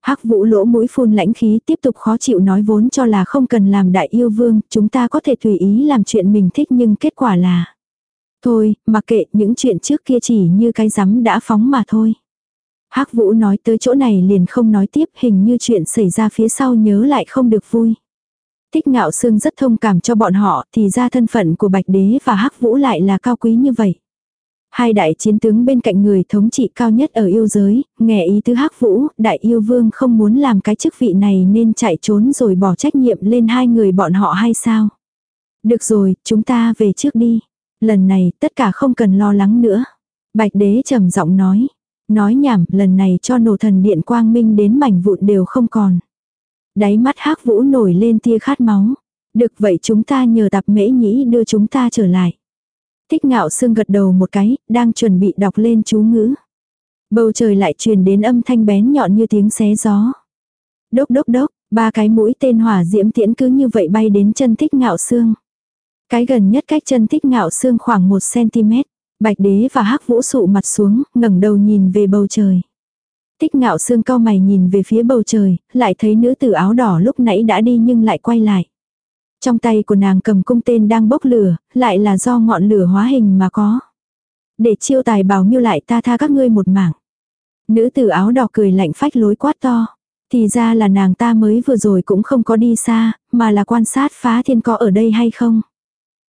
Hắc vũ lỗ mũi phun lãnh khí tiếp tục khó chịu nói vốn cho là không cần làm đại yêu vương, chúng ta có thể tùy ý làm chuyện mình thích nhưng kết quả là. Thôi, mặc kệ những chuyện trước kia chỉ như cái rắm đã phóng mà thôi. Hắc Vũ nói tới chỗ này liền không nói tiếp hình như chuyện xảy ra phía sau nhớ lại không được vui. Thích ngạo sương rất thông cảm cho bọn họ thì ra thân phận của Bạch Đế và Hắc Vũ lại là cao quý như vậy. Hai đại chiến tướng bên cạnh người thống trị cao nhất ở yêu giới, nghe ý tứ Hắc Vũ, đại yêu vương không muốn làm cái chức vị này nên chạy trốn rồi bỏ trách nhiệm lên hai người bọn họ hay sao? Được rồi, chúng ta về trước đi. Lần này tất cả không cần lo lắng nữa. Bạch đế trầm giọng nói. Nói nhảm, lần này cho nổ thần điện quang minh đến mảnh vụn đều không còn. Đáy mắt hắc vũ nổi lên tia khát máu. Được vậy chúng ta nhờ tạp mễ nhĩ đưa chúng ta trở lại. Thích ngạo sương gật đầu một cái, đang chuẩn bị đọc lên chú ngữ. Bầu trời lại truyền đến âm thanh bén nhọn như tiếng xé gió. Đốc đốc đốc, ba cái mũi tên hỏa diễm tiễn cứ như vậy bay đến chân thích ngạo xương. Cái gần nhất cách chân thích ngạo xương khoảng 1cm. Bạch đế và hắc vũ sụ mặt xuống, ngẩng đầu nhìn về bầu trời. Tích ngạo xương cao mày nhìn về phía bầu trời, lại thấy nữ tử áo đỏ lúc nãy đã đi nhưng lại quay lại. Trong tay của nàng cầm cung tên đang bốc lửa, lại là do ngọn lửa hóa hình mà có. Để chiêu tài bảo miêu lại ta tha các ngươi một mảng. Nữ tử áo đỏ cười lạnh phách lối quát to. Thì ra là nàng ta mới vừa rồi cũng không có đi xa, mà là quan sát phá thiên có ở đây hay không.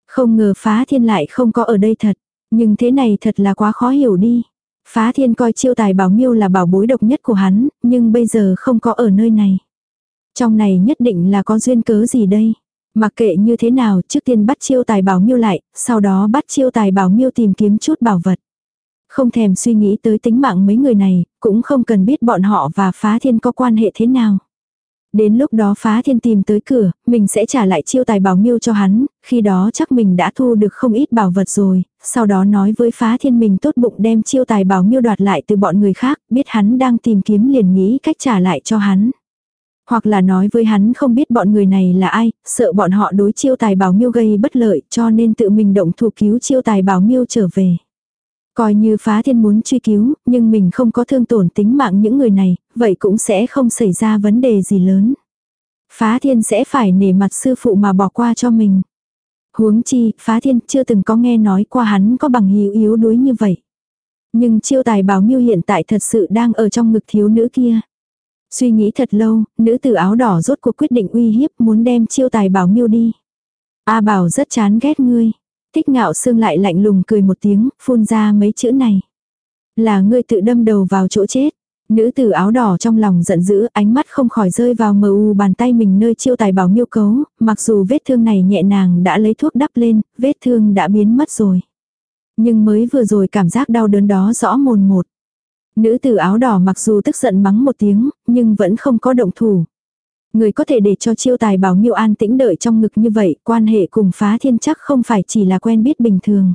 Không ngờ phá thiên lại không có ở đây thật. Nhưng thế này thật là quá khó hiểu đi. Phá thiên coi chiêu tài bảo miêu là bảo bối độc nhất của hắn, nhưng bây giờ không có ở nơi này. Trong này nhất định là có duyên cớ gì đây. Mặc kệ như thế nào, trước tiên bắt chiêu tài bảo miêu lại, sau đó bắt chiêu tài bảo miêu tìm kiếm chút bảo vật. Không thèm suy nghĩ tới tính mạng mấy người này, cũng không cần biết bọn họ và phá thiên có quan hệ thế nào. Đến lúc đó phá thiên tìm tới cửa, mình sẽ trả lại chiêu tài bảo miêu cho hắn, khi đó chắc mình đã thu được không ít bảo vật rồi, sau đó nói với phá thiên mình tốt bụng đem chiêu tài bảo miêu đoạt lại từ bọn người khác, biết hắn đang tìm kiếm liền nghĩ cách trả lại cho hắn. Hoặc là nói với hắn không biết bọn người này là ai, sợ bọn họ đối chiêu tài bảo miêu gây bất lợi cho nên tự mình động thủ cứu chiêu tài bảo miêu trở về. Coi như phá thiên muốn truy cứu, nhưng mình không có thương tổn tính mạng những người này, vậy cũng sẽ không xảy ra vấn đề gì lớn. Phá thiên sẽ phải nể mặt sư phụ mà bỏ qua cho mình. Huống chi, phá thiên chưa từng có nghe nói qua hắn có bằng hữu yếu đuối như vậy. Nhưng chiêu tài bảo miêu hiện tại thật sự đang ở trong ngực thiếu nữ kia. Suy nghĩ thật lâu, nữ tử áo đỏ rốt cuộc quyết định uy hiếp muốn đem chiêu tài bảo miêu đi. A bảo rất chán ghét ngươi. Thích ngạo xương lại lạnh lùng cười một tiếng, phun ra mấy chữ này. Là ngươi tự đâm đầu vào chỗ chết. Nữ tử áo đỏ trong lòng giận dữ, ánh mắt không khỏi rơi vào mờ u bàn tay mình nơi chiêu tài bảo miêu cấu, mặc dù vết thương này nhẹ nàng đã lấy thuốc đắp lên, vết thương đã biến mất rồi. Nhưng mới vừa rồi cảm giác đau đớn đó rõ mồn một. Nữ tử áo đỏ mặc dù tức giận mắng một tiếng, nhưng vẫn không có động thủ. Người có thể để cho chiêu tài bảo miêu an tĩnh đợi trong ngực như vậy, quan hệ cùng phá thiên chắc không phải chỉ là quen biết bình thường.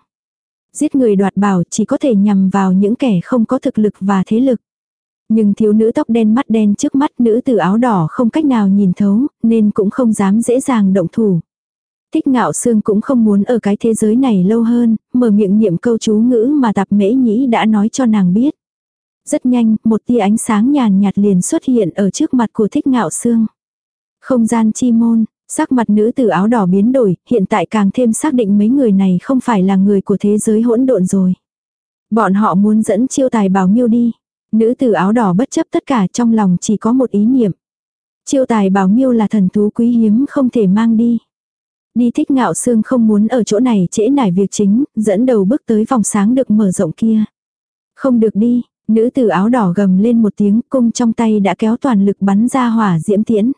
Giết người đoạt bảo chỉ có thể nhằm vào những kẻ không có thực lực và thế lực. Nhưng thiếu nữ tóc đen mắt đen trước mắt nữ tử áo đỏ không cách nào nhìn thấu, nên cũng không dám dễ dàng động thủ. Thích ngạo xương cũng không muốn ở cái thế giới này lâu hơn, mở miệng niệm câu chú ngữ mà tạp mễ nhĩ đã nói cho nàng biết. Rất nhanh, một tia ánh sáng nhàn nhạt liền xuất hiện ở trước mặt của thích ngạo xương. Không gian chi môn, sắc mặt nữ tử áo đỏ biến đổi, hiện tại càng thêm xác định mấy người này không phải là người của thế giới hỗn độn rồi. Bọn họ muốn dẫn chiêu tài bảo miêu đi. Nữ tử áo đỏ bất chấp tất cả trong lòng chỉ có một ý niệm. Chiêu tài bảo miêu là thần thú quý hiếm không thể mang đi. Đi thích ngạo xương không muốn ở chỗ này trễ nải việc chính, dẫn đầu bước tới vòng sáng được mở rộng kia. Không được đi, nữ tử áo đỏ gầm lên một tiếng cung trong tay đã kéo toàn lực bắn ra hỏa diễm tiễn.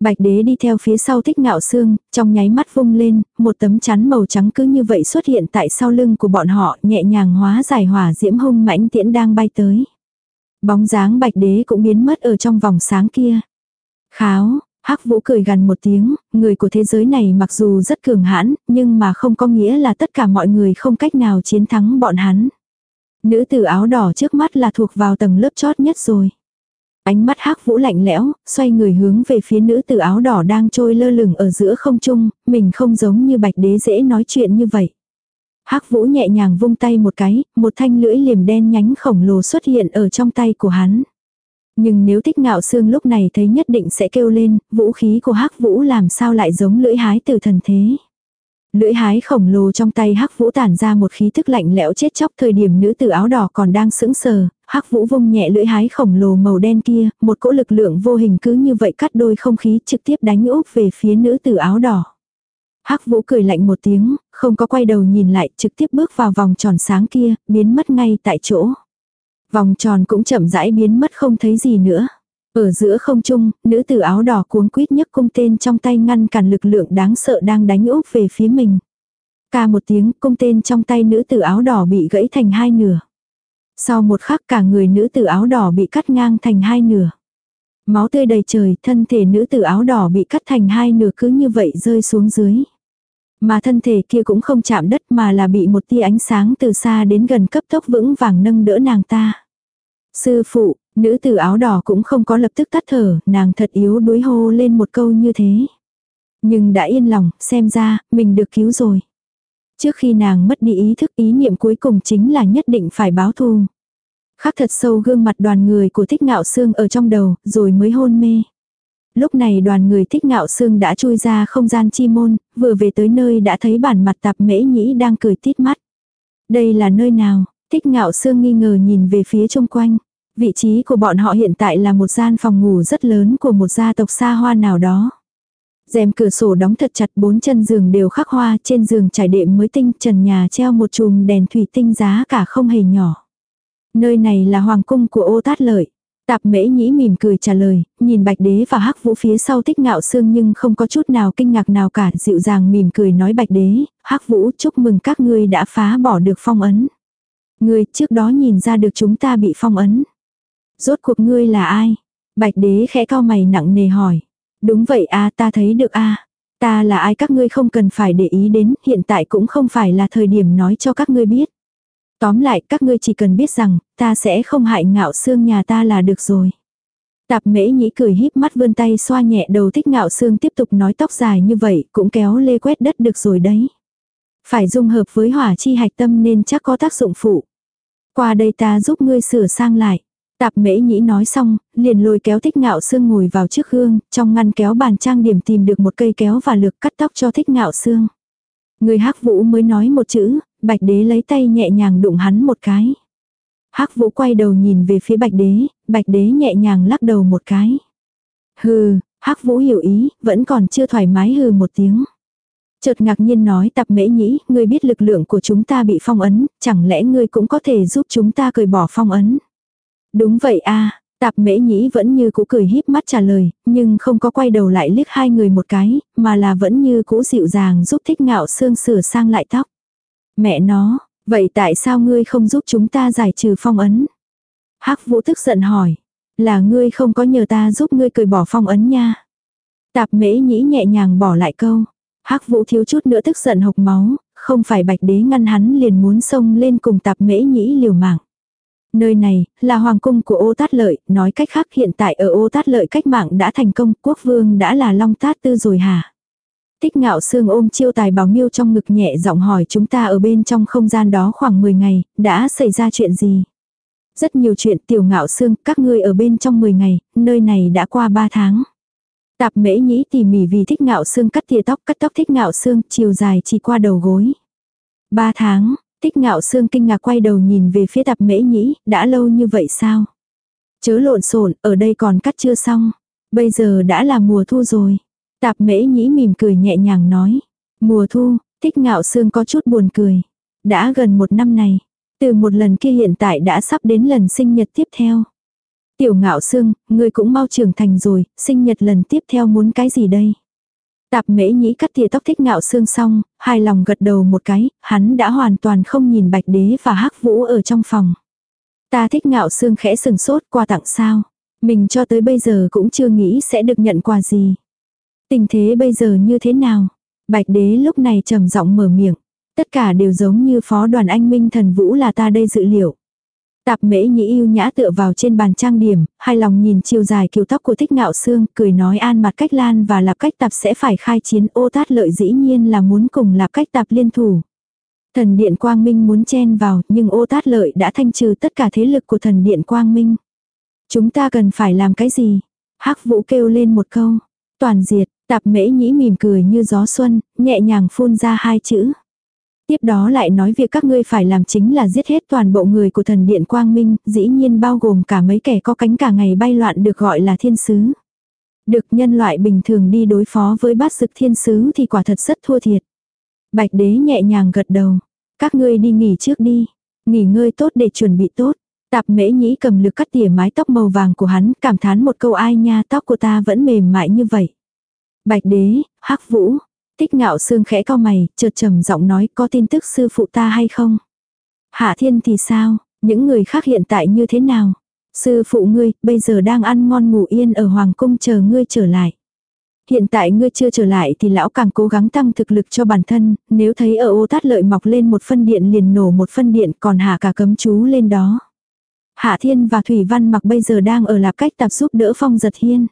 Bạch đế đi theo phía sau thích ngạo xương, trong nháy mắt vung lên, một tấm chắn màu trắng cứ như vậy xuất hiện tại sau lưng của bọn họ nhẹ nhàng hóa giải hỏa diễm hung mãnh tiễn đang bay tới. Bóng dáng bạch đế cũng biến mất ở trong vòng sáng kia. Kháo, hắc vũ cười gần một tiếng, người của thế giới này mặc dù rất cường hãn, nhưng mà không có nghĩa là tất cả mọi người không cách nào chiến thắng bọn hắn. Nữ tử áo đỏ trước mắt là thuộc vào tầng lớp chót nhất rồi. Ánh mắt hắc vũ lạnh lẽo, xoay người hướng về phía nữ tử áo đỏ đang trôi lơ lửng ở giữa không trung, mình không giống như bạch đế dễ nói chuyện như vậy. hắc vũ nhẹ nhàng vung tay một cái, một thanh lưỡi liềm đen nhánh khổng lồ xuất hiện ở trong tay của hắn. Nhưng nếu thích ngạo xương lúc này thấy nhất định sẽ kêu lên, vũ khí của hắc vũ làm sao lại giống lưỡi hái từ thần thế. Lưỡi hái khổng lồ trong tay hắc vũ tản ra một khí thức lạnh lẽo chết chóc thời điểm nữ tử áo đỏ còn đang sững sờ, hắc vũ vung nhẹ lưỡi hái khổng lồ màu đen kia, một cỗ lực lượng vô hình cứ như vậy cắt đôi không khí trực tiếp đánh úp về phía nữ tử áo đỏ. hắc vũ cười lạnh một tiếng, không có quay đầu nhìn lại, trực tiếp bước vào vòng tròn sáng kia, biến mất ngay tại chỗ. Vòng tròn cũng chậm rãi biến mất không thấy gì nữa. Ở giữa không trung, nữ tử áo đỏ cuống quýt nhấc cung tên trong tay ngăn cản lực lượng đáng sợ đang đánh úp về phía mình. Ca một tiếng, cung tên trong tay nữ tử áo đỏ bị gãy thành hai nửa. Sau một khắc cả người nữ tử áo đỏ bị cắt ngang thành hai nửa. Máu tươi đầy trời, thân thể nữ tử áo đỏ bị cắt thành hai nửa cứ như vậy rơi xuống dưới. Mà thân thể kia cũng không chạm đất mà là bị một tia ánh sáng từ xa đến gần cấp tốc vững vàng nâng đỡ nàng ta. Sư phụ, nữ tử áo đỏ cũng không có lập tức tắt thở, nàng thật yếu đuối hô lên một câu như thế. Nhưng đã yên lòng, xem ra, mình được cứu rồi. Trước khi nàng mất đi ý thức ý niệm cuối cùng chính là nhất định phải báo thù. Khắc thật sâu gương mặt đoàn người của thích ngạo xương ở trong đầu, rồi mới hôn mê. Lúc này đoàn người thích ngạo xương đã chui ra không gian chi môn, vừa về tới nơi đã thấy bản mặt tạp mễ nhĩ đang cười tít mắt. Đây là nơi nào? Thích ngạo xương nghi ngờ nhìn về phía chung quanh. Vị trí của bọn họ hiện tại là một gian phòng ngủ rất lớn của một gia tộc xa hoa nào đó rèm cửa sổ đóng thật chặt bốn chân giường đều khắc hoa, trên giường trải đệm mới tinh, trần nhà treo một chùm đèn thủy tinh giá cả không hề nhỏ. Nơi này là hoàng cung của ô tát lợi. Tạp mễ nhĩ mỉm cười trả lời, nhìn bạch đế và hắc vũ phía sau tích ngạo xương nhưng không có chút nào kinh ngạc nào cả, dịu dàng mỉm cười nói bạch đế, hắc vũ chúc mừng các ngươi đã phá bỏ được phong ấn. Ngươi trước đó nhìn ra được chúng ta bị phong ấn. Rốt cuộc ngươi là ai? Bạch đế khẽ cao mày nặng nề hỏi. Đúng vậy a ta thấy được a Ta là ai các ngươi không cần phải để ý đến, hiện tại cũng không phải là thời điểm nói cho các ngươi biết. Tóm lại, các ngươi chỉ cần biết rằng, ta sẽ không hại ngạo xương nhà ta là được rồi. Tạp mễ nhĩ cười híp mắt vươn tay xoa nhẹ đầu thích ngạo xương tiếp tục nói tóc dài như vậy, cũng kéo lê quét đất được rồi đấy. Phải dung hợp với hỏa chi hạch tâm nên chắc có tác dụng phụ. Qua đây ta giúp ngươi sửa sang lại. Tạp mễ nhĩ nói xong, liền lôi kéo thích ngạo xương ngồi vào trước gương, trong ngăn kéo bàn trang điểm tìm được một cây kéo và lược cắt tóc cho thích ngạo xương. Người hắc vũ mới nói một chữ, bạch đế lấy tay nhẹ nhàng đụng hắn một cái. hắc vũ quay đầu nhìn về phía bạch đế, bạch đế nhẹ nhàng lắc đầu một cái. Hừ, hắc vũ hiểu ý, vẫn còn chưa thoải mái hừ một tiếng. Chợt ngạc nhiên nói tạp mễ nhĩ, ngươi biết lực lượng của chúng ta bị phong ấn, chẳng lẽ ngươi cũng có thể giúp chúng ta cởi bỏ phong ấn? Đúng vậy a tạp mễ nhĩ vẫn như cũ cười híp mắt trả lời, nhưng không có quay đầu lại liếc hai người một cái, mà là vẫn như cũ dịu dàng giúp thích ngạo xương sửa sang lại tóc. Mẹ nó, vậy tại sao ngươi không giúp chúng ta giải trừ phong ấn? hắc vũ tức giận hỏi, là ngươi không có nhờ ta giúp ngươi cởi bỏ phong ấn nha. Tạp mễ nhĩ nhẹ nhàng bỏ lại câu. hắc vũ thiếu chút nữa tức giận hộc máu, không phải bạch đế ngăn hắn liền muốn xông lên cùng tạp mễ nhĩ liều mạng. Nơi này, là hoàng cung của ô tát lợi, nói cách khác hiện tại ở ô tát lợi cách mạng đã thành công, quốc vương đã là long tát tư rồi hả? Tích ngạo xương ôm chiêu tài bảo miêu trong ngực nhẹ giọng hỏi chúng ta ở bên trong không gian đó khoảng 10 ngày, đã xảy ra chuyện gì? Rất nhiều chuyện tiểu ngạo xương, các ngươi ở bên trong 10 ngày, nơi này đã qua 3 tháng. Tạp mễ nhĩ tỉ mỉ vì thích ngạo xương cắt tỉa tóc, cắt tóc thích ngạo xương, chiều dài chỉ qua đầu gối. 3 tháng, thích ngạo xương kinh ngạc quay đầu nhìn về phía tạp mễ nhĩ, đã lâu như vậy sao? Chớ lộn xộn ở đây còn cắt chưa xong. Bây giờ đã là mùa thu rồi. Tạp mễ nhĩ mỉm cười nhẹ nhàng nói. Mùa thu, thích ngạo xương có chút buồn cười. Đã gần một năm này. Từ một lần kia hiện tại đã sắp đến lần sinh nhật tiếp theo. Tiểu ngạo xương, ngươi cũng mau trưởng thành rồi, sinh nhật lần tiếp theo muốn cái gì đây? Tạp mễ nhĩ cắt tỉa tóc thích ngạo xương xong, hài lòng gật đầu một cái, hắn đã hoàn toàn không nhìn bạch đế và hắc vũ ở trong phòng. Ta thích ngạo xương khẽ sừng sốt qua tặng sao. Mình cho tới bây giờ cũng chưa nghĩ sẽ được nhận quà gì. Tình thế bây giờ như thế nào? Bạch đế lúc này trầm giọng mở miệng. Tất cả đều giống như phó đoàn anh minh thần vũ là ta đây dự liệu. Tạp mễ nhĩ yêu nhã tựa vào trên bàn trang điểm, hai lòng nhìn chiều dài kiều tóc của thích ngạo xương, cười nói an mặt cách lan và lạp cách tạp sẽ phải khai chiến ô tát lợi dĩ nhiên là muốn cùng lạp cách tạp liên thủ. Thần điện quang minh muốn chen vào, nhưng ô tát lợi đã thanh trừ tất cả thế lực của thần điện quang minh. Chúng ta cần phải làm cái gì? hắc vũ kêu lên một câu. Toàn diệt, tạp mễ nhĩ mỉm cười như gió xuân, nhẹ nhàng phun ra hai chữ. Tiếp đó lại nói việc các ngươi phải làm chính là giết hết toàn bộ người của thần điện Quang Minh, dĩ nhiên bao gồm cả mấy kẻ có cánh cả ngày bay loạn được gọi là thiên sứ. Được nhân loại bình thường đi đối phó với bát sực thiên sứ thì quả thật rất thua thiệt. Bạch đế nhẹ nhàng gật đầu. Các ngươi đi nghỉ trước đi. Nghỉ ngơi tốt để chuẩn bị tốt. Tạp mễ nhĩ cầm lực cắt tỉa mái tóc màu vàng của hắn, cảm thán một câu ai nha tóc của ta vẫn mềm mại như vậy. Bạch đế, hắc vũ, Tích ngạo sương khẽ cao mày, chợt trầm giọng nói có tin tức sư phụ ta hay không? Hạ thiên thì sao? Những người khác hiện tại như thế nào? Sư phụ ngươi, bây giờ đang ăn ngon ngủ yên ở Hoàng cung chờ ngươi trở lại. Hiện tại ngươi chưa trở lại thì lão càng cố gắng tăng thực lực cho bản thân, nếu thấy ở ô tát lợi mọc lên một phân điện liền nổ một phân điện còn hạ cả cấm chú lên đó. Hạ Thiên và Thủy Văn mặc bây giờ đang ở lạp cách tập giúp đỡ phong giật hiên.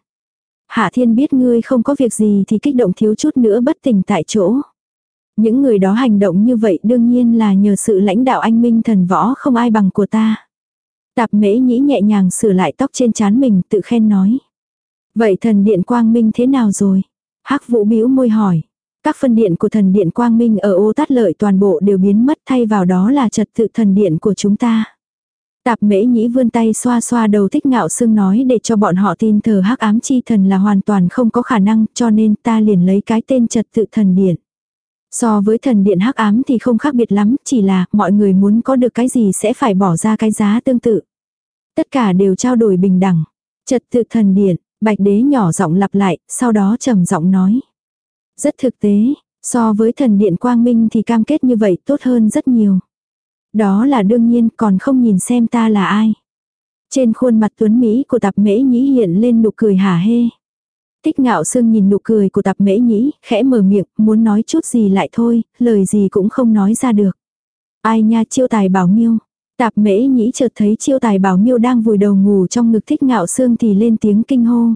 Hạ thiên biết ngươi không có việc gì thì kích động thiếu chút nữa bất tỉnh tại chỗ. Những người đó hành động như vậy đương nhiên là nhờ sự lãnh đạo anh minh thần võ không ai bằng của ta. Tạp mễ nhĩ nhẹ nhàng sửa lại tóc trên trán mình tự khen nói. Vậy thần điện quang minh thế nào rồi? hắc vũ bĩu môi hỏi. Các phân điện của thần điện quang minh ở ô tát lợi toàn bộ đều biến mất thay vào đó là trật tự thần điện của chúng ta. Tạp mễ nhĩ vươn tay xoa xoa đầu thích ngạo sương nói để cho bọn họ tin thờ hắc ám chi thần là hoàn toàn không có khả năng cho nên ta liền lấy cái tên trật tự thần điện. So với thần điện hắc ám thì không khác biệt lắm, chỉ là mọi người muốn có được cái gì sẽ phải bỏ ra cái giá tương tự. Tất cả đều trao đổi bình đẳng. Trật tự thần điện, bạch đế nhỏ giọng lặp lại, sau đó trầm giọng nói. Rất thực tế, so với thần điện quang minh thì cam kết như vậy tốt hơn rất nhiều. Đó là đương nhiên còn không nhìn xem ta là ai. Trên khuôn mặt tuấn Mỹ của tạp mễ nhĩ hiện lên nụ cười hả hê. Tích ngạo sương nhìn nụ cười của tạp mễ nhĩ, khẽ mở miệng, muốn nói chút gì lại thôi, lời gì cũng không nói ra được. Ai nha chiêu tài bảo miêu. Tạp mễ nhĩ chợt thấy chiêu tài bảo miêu đang vùi đầu ngủ trong ngực thích ngạo sương thì lên tiếng kinh hô.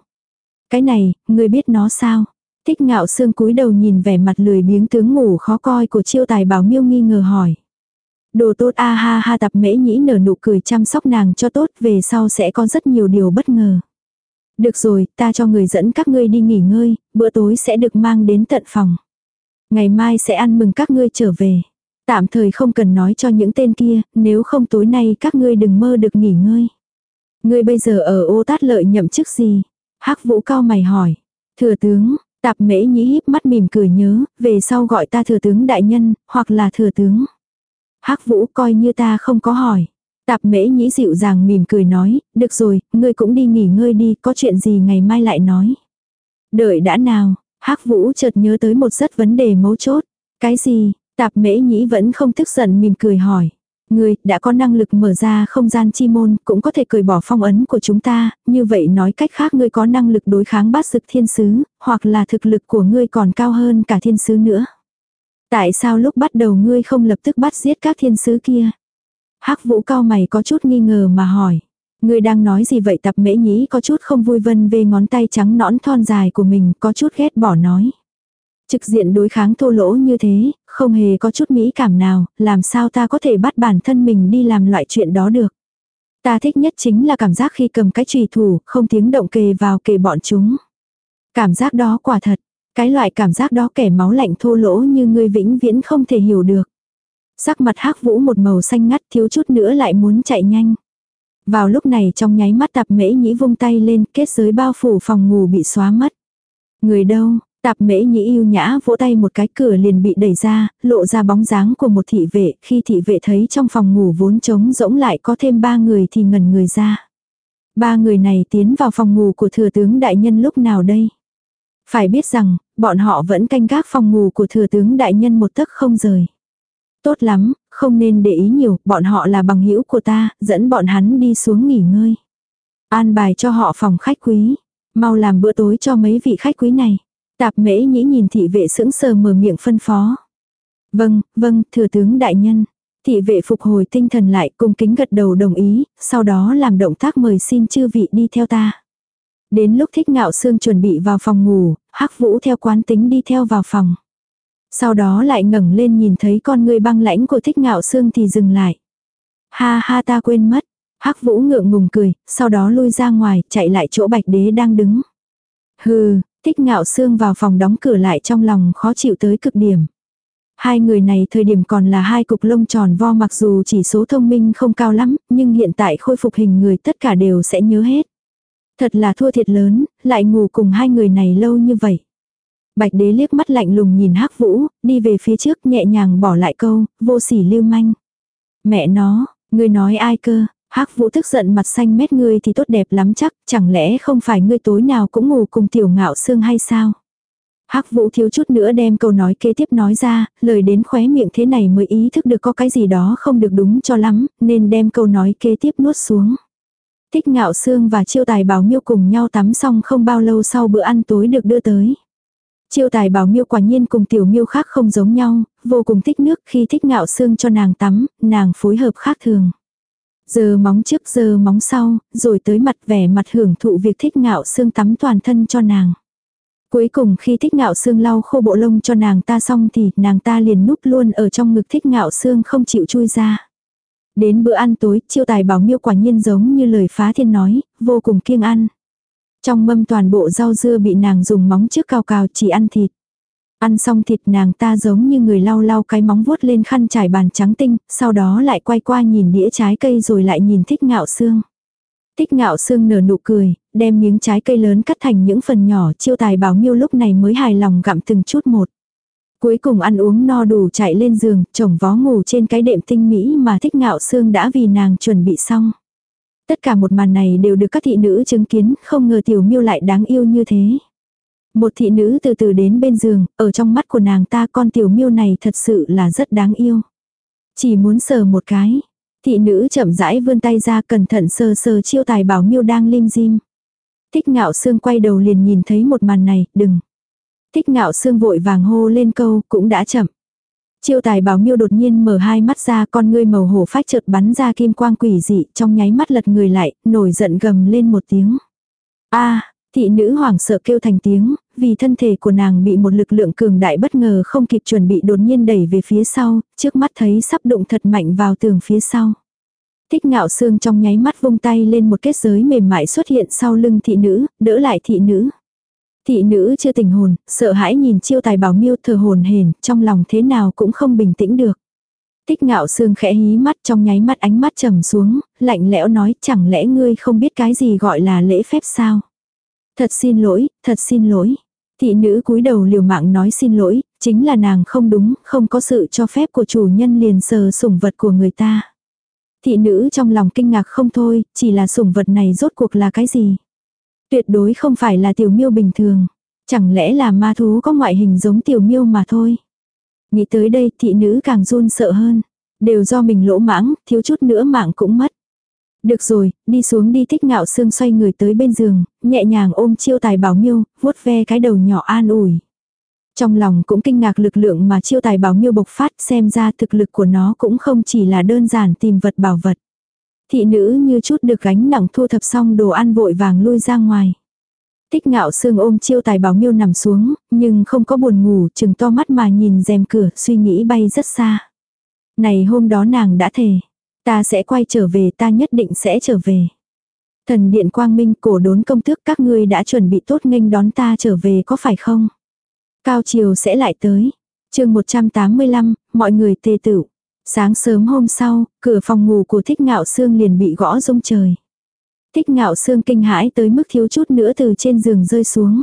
Cái này, người biết nó sao? Thích ngạo sương cúi đầu nhìn vẻ mặt lười biếng tướng ngủ khó coi của chiêu tài bảo miêu nghi ngờ hỏi. Đồ tốt a ha ha tập mễ nhĩ nở nụ cười chăm sóc nàng cho tốt về sau sẽ có rất nhiều điều bất ngờ. Được rồi, ta cho người dẫn các ngươi đi nghỉ ngơi, bữa tối sẽ được mang đến tận phòng. Ngày mai sẽ ăn mừng các ngươi trở về. Tạm thời không cần nói cho những tên kia, nếu không tối nay các ngươi đừng mơ được nghỉ ngơi. Ngươi bây giờ ở ô tát lợi nhậm chức gì? hắc vũ cao mày hỏi. Thừa tướng, Tạp mễ nhĩ híp mắt mỉm cười nhớ, về sau gọi ta thừa tướng đại nhân, hoặc là thừa tướng hắc vũ coi như ta không có hỏi. Tạp mễ nhĩ dịu dàng mỉm cười nói, được rồi, ngươi cũng đi nghỉ ngơi đi, có chuyện gì ngày mai lại nói. Đợi đã nào, hắc vũ chợt nhớ tới một rất vấn đề mấu chốt. Cái gì, tạp mễ nhĩ vẫn không tức giận mỉm cười hỏi. Ngươi đã có năng lực mở ra không gian chi môn, cũng có thể cởi bỏ phong ấn của chúng ta, như vậy nói cách khác ngươi có năng lực đối kháng bát sực thiên sứ, hoặc là thực lực của ngươi còn cao hơn cả thiên sứ nữa. Tại sao lúc bắt đầu ngươi không lập tức bắt giết các thiên sứ kia? hắc vũ cao mày có chút nghi ngờ mà hỏi. Ngươi đang nói gì vậy tập mễ nhĩ có chút không vui vân về ngón tay trắng nõn thon dài của mình có chút ghét bỏ nói. Trực diện đối kháng thô lỗ như thế, không hề có chút mỹ cảm nào, làm sao ta có thể bắt bản thân mình đi làm loại chuyện đó được. Ta thích nhất chính là cảm giác khi cầm cái trùy thủ, không tiếng động kề vào kề bọn chúng. Cảm giác đó quả thật, cái loại cảm giác đó kẻ máu lạnh thô lỗ như ngươi vĩnh viễn không thể hiểu được. Sắc mặt hắc vũ một màu xanh ngắt thiếu chút nữa lại muốn chạy nhanh. Vào lúc này trong nháy mắt tạp mễ nhĩ vung tay lên kết giới bao phủ phòng ngủ bị xóa mất. Người đâu, tạp mễ nhĩ yêu nhã vỗ tay một cái cửa liền bị đẩy ra, lộ ra bóng dáng của một thị vệ. Khi thị vệ thấy trong phòng ngủ vốn trống rỗng lại có thêm ba người thì ngẩn người ra. Ba người này tiến vào phòng ngủ của thừa tướng đại nhân lúc nào đây? Phải biết rằng, bọn họ vẫn canh gác phòng ngủ của thừa tướng đại nhân một tấc không rời. Tốt lắm, không nên để ý nhiều, bọn họ là bằng hữu của ta, dẫn bọn hắn đi xuống nghỉ ngơi. An bài cho họ phòng khách quý. Mau làm bữa tối cho mấy vị khách quý này. Tạp mễ nhĩ nhìn thị vệ sững sờ mở miệng phân phó. Vâng, vâng, thừa tướng đại nhân. Thị vệ phục hồi tinh thần lại cung kính gật đầu đồng ý, sau đó làm động tác mời xin chư vị đi theo ta. Đến lúc thích ngạo xương chuẩn bị vào phòng ngủ, hắc vũ theo quán tính đi theo vào phòng. Sau đó lại ngẩng lên nhìn thấy con người băng lãnh của thích ngạo xương thì dừng lại. Ha ha ta quên mất. hắc vũ ngượng ngùng cười, sau đó lui ra ngoài, chạy lại chỗ bạch đế đang đứng. Hừ, thích ngạo xương vào phòng đóng cửa lại trong lòng khó chịu tới cực điểm. Hai người này thời điểm còn là hai cục lông tròn vo mặc dù chỉ số thông minh không cao lắm, nhưng hiện tại khôi phục hình người tất cả đều sẽ nhớ hết. Thật là thua thiệt lớn, lại ngủ cùng hai người này lâu như vậy. Bạch đế liếc mắt lạnh lùng nhìn hắc vũ, đi về phía trước nhẹ nhàng bỏ lại câu, vô sỉ lưu manh. Mẹ nó, ngươi nói ai cơ, hắc vũ tức giận mặt xanh mét ngươi thì tốt đẹp lắm chắc, chẳng lẽ không phải ngươi tối nào cũng ngủ cùng tiểu ngạo xương hay sao? hắc vũ thiếu chút nữa đem câu nói kế tiếp nói ra, lời đến khóe miệng thế này mới ý thức được có cái gì đó không được đúng cho lắm, nên đem câu nói kế tiếp nuốt xuống. Thích ngạo xương và chiêu tài bảo miêu cùng nhau tắm xong không bao lâu sau bữa ăn tối được đưa tới. Chiêu tài bảo miêu quả nhiên cùng tiểu miêu khác không giống nhau, vô cùng thích nước khi thích ngạo xương cho nàng tắm, nàng phối hợp khác thường. Giờ móng trước giờ móng sau, rồi tới mặt vẻ mặt hưởng thụ việc thích ngạo xương tắm toàn thân cho nàng. Cuối cùng khi thích ngạo xương lau khô bộ lông cho nàng ta xong thì nàng ta liền núp luôn ở trong ngực thích ngạo xương không chịu chui ra. Đến bữa ăn tối, chiêu tài bảo miêu quả nhiên giống như lời phá thiên nói, vô cùng kiêng ăn. Trong mâm toàn bộ rau dưa bị nàng dùng móng trước cao cào chỉ ăn thịt. Ăn xong thịt nàng ta giống như người lau lau cái móng vuốt lên khăn trải bàn trắng tinh, sau đó lại quay qua nhìn đĩa trái cây rồi lại nhìn thích ngạo xương. Thích ngạo xương nở nụ cười, đem miếng trái cây lớn cắt thành những phần nhỏ chiêu tài bảo miêu lúc này mới hài lòng gặm từng chút một. Cuối cùng ăn uống no đủ chạy lên giường, chồng vó ngủ trên cái đệm tinh mỹ mà thích ngạo xương đã vì nàng chuẩn bị xong. Tất cả một màn này đều được các thị nữ chứng kiến, không ngờ tiểu miêu lại đáng yêu như thế. Một thị nữ từ từ đến bên giường, ở trong mắt của nàng ta con tiểu miêu này thật sự là rất đáng yêu. Chỉ muốn sờ một cái. Thị nữ chậm rãi vươn tay ra cẩn thận sờ sờ chiêu tài bảo miêu đang lim dim. Thích ngạo xương quay đầu liền nhìn thấy một màn này, đừng. Thích ngạo xương vội vàng hô lên câu, cũng đã chậm. Chiêu tài bảo miêu đột nhiên mở hai mắt ra con ngươi màu hổ phách chợt bắn ra kim quang quỷ dị trong nháy mắt lật người lại, nổi giận gầm lên một tiếng. a thị nữ hoảng sợ kêu thành tiếng, vì thân thể của nàng bị một lực lượng cường đại bất ngờ không kịp chuẩn bị đột nhiên đẩy về phía sau, trước mắt thấy sắp đụng thật mạnh vào tường phía sau. Thích ngạo xương trong nháy mắt vung tay lên một kết giới mềm mại xuất hiện sau lưng thị nữ, đỡ lại thị nữ. Thị nữ chưa tình hồn, sợ hãi nhìn chiêu tài bảo miêu thờ hồn hền, trong lòng thế nào cũng không bình tĩnh được. Tích ngạo sương khẽ hí mắt trong nháy mắt ánh mắt trầm xuống, lạnh lẽo nói chẳng lẽ ngươi không biết cái gì gọi là lễ phép sao? Thật xin lỗi, thật xin lỗi. Thị nữ cúi đầu liều mạng nói xin lỗi, chính là nàng không đúng, không có sự cho phép của chủ nhân liền sờ sủng vật của người ta. Thị nữ trong lòng kinh ngạc không thôi, chỉ là sủng vật này rốt cuộc là cái gì? Tuyệt đối không phải là tiểu miêu bình thường. Chẳng lẽ là ma thú có ngoại hình giống tiểu miêu mà thôi. Nghĩ tới đây thị nữ càng run sợ hơn. Đều do mình lỗ mãng, thiếu chút nữa mạng cũng mất. Được rồi, đi xuống đi thích ngạo xương xoay người tới bên giường, nhẹ nhàng ôm chiêu tài bảo miêu, vuốt ve cái đầu nhỏ an ủi. Trong lòng cũng kinh ngạc lực lượng mà chiêu tài bảo miêu bộc phát xem ra thực lực của nó cũng không chỉ là đơn giản tìm vật bảo vật. Thị nữ như chút được gánh nặng thu thập xong đồ ăn vội vàng lui ra ngoài. Tích ngạo xương ôm chiêu tài bảo miêu nằm xuống, nhưng không có buồn ngủ, chừng to mắt mà nhìn rèm cửa, suy nghĩ bay rất xa. Này hôm đó nàng đã thề, ta sẽ quay trở về, ta nhất định sẽ trở về. Thần điện quang minh cổ đốn công tước các ngươi đã chuẩn bị tốt nghênh đón ta trở về có phải không? Cao chiều sẽ lại tới. chương 185, mọi người tê tử. Sáng sớm hôm sau, cửa phòng ngủ của thích ngạo sương liền bị gõ rung trời. Thích ngạo sương kinh hãi tới mức thiếu chút nữa từ trên giường rơi xuống.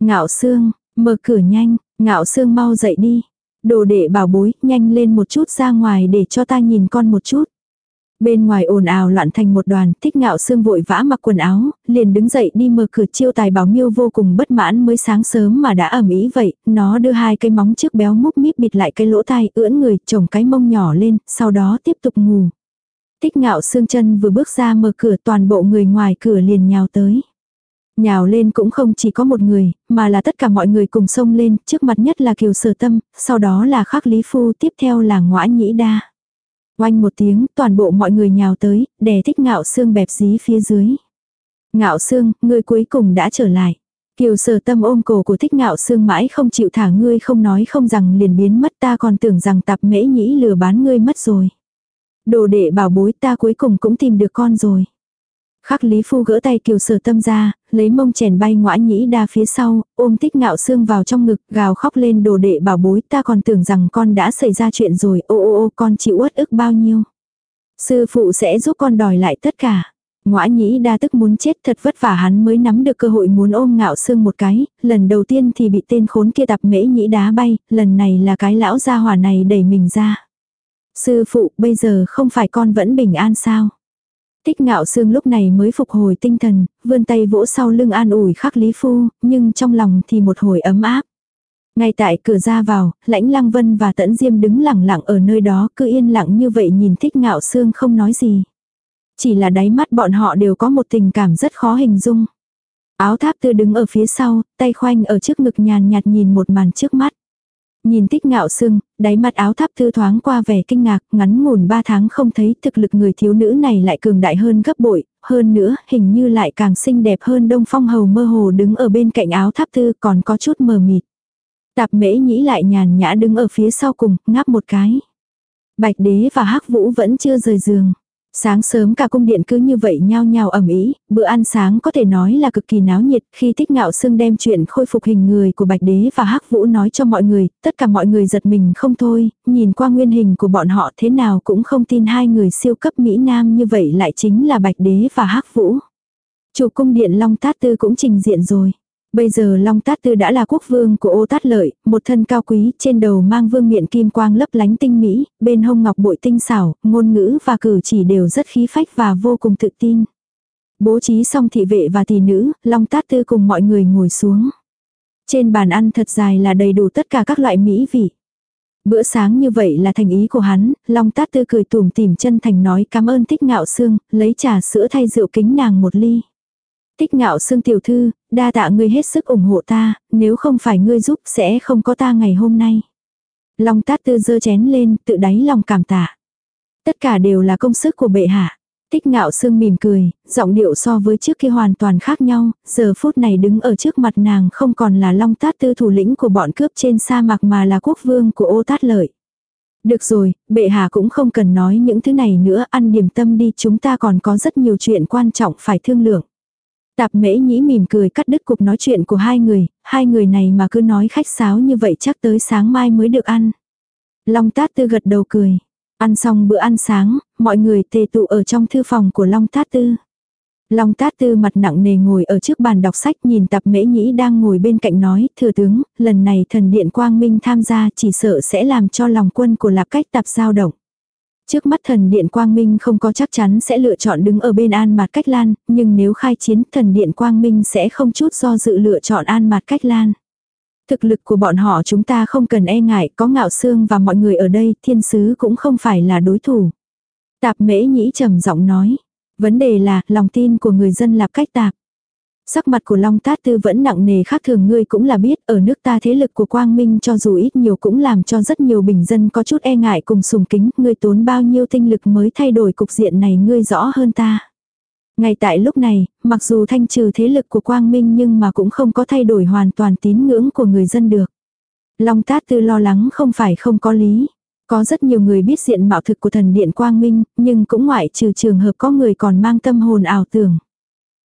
Ngạo sương mở cửa nhanh, ngạo sương mau dậy đi. Đồ đệ bảo bối, nhanh lên một chút ra ngoài để cho ta nhìn con một chút. Bên ngoài ồn ào loạn thành một đoàn, thích ngạo xương vội vã mặc quần áo, liền đứng dậy đi mở cửa chiêu tài bảo miêu vô cùng bất mãn mới sáng sớm mà đã ẩm ý vậy, nó đưa hai cái móng trước béo múc míp bịt lại cái lỗ tai ưỡn người, trồng cái mông nhỏ lên, sau đó tiếp tục ngủ. Tích ngạo xương chân vừa bước ra mở cửa toàn bộ người ngoài cửa liền nhào tới. Nhào lên cũng không chỉ có một người, mà là tất cả mọi người cùng xông lên, trước mặt nhất là kiều sở tâm, sau đó là khắc lý phu, tiếp theo là ngõa nhĩ đa. Oanh một tiếng, toàn bộ mọi người nhào tới, đè thích ngạo xương bẹp dí phía dưới. Ngạo xương, ngươi cuối cùng đã trở lại. Kiều sở tâm ôm cổ của thích ngạo xương mãi không chịu thả ngươi không nói không rằng liền biến mất ta còn tưởng rằng tạp mễ nhĩ lừa bán ngươi mất rồi. Đồ đệ bảo bối ta cuối cùng cũng tìm được con rồi. Khắc Lý Phu gỡ tay kiều sở tâm ra, lấy mông chèn bay ngõa nhĩ đa phía sau, ôm tích ngạo xương vào trong ngực, gào khóc lên đồ đệ bảo bối ta còn tưởng rằng con đã xảy ra chuyện rồi, ô ô ô con chịu uất ức bao nhiêu. Sư phụ sẽ giúp con đòi lại tất cả. Ngõa nhĩ đa tức muốn chết thật vất vả hắn mới nắm được cơ hội muốn ôm ngạo xương một cái, lần đầu tiên thì bị tên khốn kia tập mễ nhĩ đá bay, lần này là cái lão gia hỏa này đẩy mình ra. Sư phụ, bây giờ không phải con vẫn bình an sao? Tích ngạo xương lúc này mới phục hồi tinh thần, vươn tay vỗ sau lưng an ủi khắc lý phu, nhưng trong lòng thì một hồi ấm áp. Ngay tại cửa ra vào, lãnh lăng vân và tẫn diêm đứng lặng lặng ở nơi đó cứ yên lặng như vậy nhìn thích ngạo xương không nói gì. Chỉ là đáy mắt bọn họ đều có một tình cảm rất khó hình dung. Áo tháp tư đứng ở phía sau, tay khoanh ở trước ngực nhàn nhạt nhìn một màn trước mắt. Nhìn tích ngạo sưng, đáy mặt áo tháp thư thoáng qua vẻ kinh ngạc, ngắn ngủn ba tháng không thấy thực lực người thiếu nữ này lại cường đại hơn gấp bội, hơn nữa, hình như lại càng xinh đẹp hơn đông phong hầu mơ hồ đứng ở bên cạnh áo tháp thư còn có chút mờ mịt. Tạp mễ nhĩ lại nhàn nhã đứng ở phía sau cùng, ngáp một cái. Bạch đế và hắc vũ vẫn chưa rời giường. Sáng sớm cả cung điện cứ như vậy nhao nhao ẩm ý, bữa ăn sáng có thể nói là cực kỳ náo nhiệt, khi thích ngạo sương đem chuyện khôi phục hình người của Bạch Đế và hắc Vũ nói cho mọi người, tất cả mọi người giật mình không thôi, nhìn qua nguyên hình của bọn họ thế nào cũng không tin hai người siêu cấp Mỹ Nam như vậy lại chính là Bạch Đế và hắc Vũ. Chủ cung điện Long Tát Tư cũng trình diện rồi. Bây giờ Long Tát Tư đã là quốc vương của ô Tát Lợi, một thân cao quý, trên đầu mang vương miện kim quang lấp lánh tinh mỹ, bên hông ngọc bội tinh xảo, ngôn ngữ và cử chỉ đều rất khí phách và vô cùng tự tin. Bố trí xong thị vệ và tỷ nữ, Long Tát Tư cùng mọi người ngồi xuống. Trên bàn ăn thật dài là đầy đủ tất cả các loại mỹ vị. Bữa sáng như vậy là thành ý của hắn, Long Tát Tư cười tủm tỉm chân thành nói cảm ơn thích ngạo xương, lấy trà sữa thay rượu kính nàng một ly. Tích ngạo xương tiểu thư, đa tạ ngươi hết sức ủng hộ ta, nếu không phải ngươi giúp sẽ không có ta ngày hôm nay. Long tát tư dơ chén lên, tự đáy lòng cảm tạ. Tất cả đều là công sức của bệ hạ. Tích ngạo sương mỉm cười, giọng điệu so với trước kia hoàn toàn khác nhau, giờ phút này đứng ở trước mặt nàng không còn là long tát tư thủ lĩnh của bọn cướp trên sa mạc mà là quốc vương của ô tát lợi. Được rồi, bệ hạ cũng không cần nói những thứ này nữa, ăn điểm tâm đi chúng ta còn có rất nhiều chuyện quan trọng phải thương lượng. Tạp mễ nhĩ mỉm cười cắt đứt cuộc nói chuyện của hai người, hai người này mà cứ nói khách sáo như vậy chắc tới sáng mai mới được ăn. Long tát tư gật đầu cười. Ăn xong bữa ăn sáng, mọi người tề tụ ở trong thư phòng của Long tát tư. Long tát tư mặt nặng nề ngồi ở trước bàn đọc sách nhìn tập mễ nhĩ đang ngồi bên cạnh nói, thừa tướng, lần này thần điện quang minh tham gia chỉ sợ sẽ làm cho lòng quân của lạc cách tập dao động. Trước mắt thần điện quang minh không có chắc chắn sẽ lựa chọn đứng ở bên an mặt cách lan, nhưng nếu khai chiến thần điện quang minh sẽ không chút do dự lựa chọn an mặt cách lan. Thực lực của bọn họ chúng ta không cần e ngại, có ngạo xương và mọi người ở đây, thiên sứ cũng không phải là đối thủ. Tạp mễ nhĩ trầm giọng nói. Vấn đề là, lòng tin của người dân là cách tạp. Sắc mặt của Long Tát Tư vẫn nặng nề khác thường ngươi cũng là biết, ở nước ta thế lực của Quang Minh cho dù ít nhiều cũng làm cho rất nhiều bình dân có chút e ngại cùng sùng kính, ngươi tốn bao nhiêu tinh lực mới thay đổi cục diện này ngươi rõ hơn ta. Ngay tại lúc này, mặc dù thanh trừ thế lực của Quang Minh nhưng mà cũng không có thay đổi hoàn toàn tín ngưỡng của người dân được. Long Tát Tư lo lắng không phải không có lý. Có rất nhiều người biết diện mạo thực của thần điện Quang Minh, nhưng cũng ngoại trừ trường hợp có người còn mang tâm hồn ảo tưởng.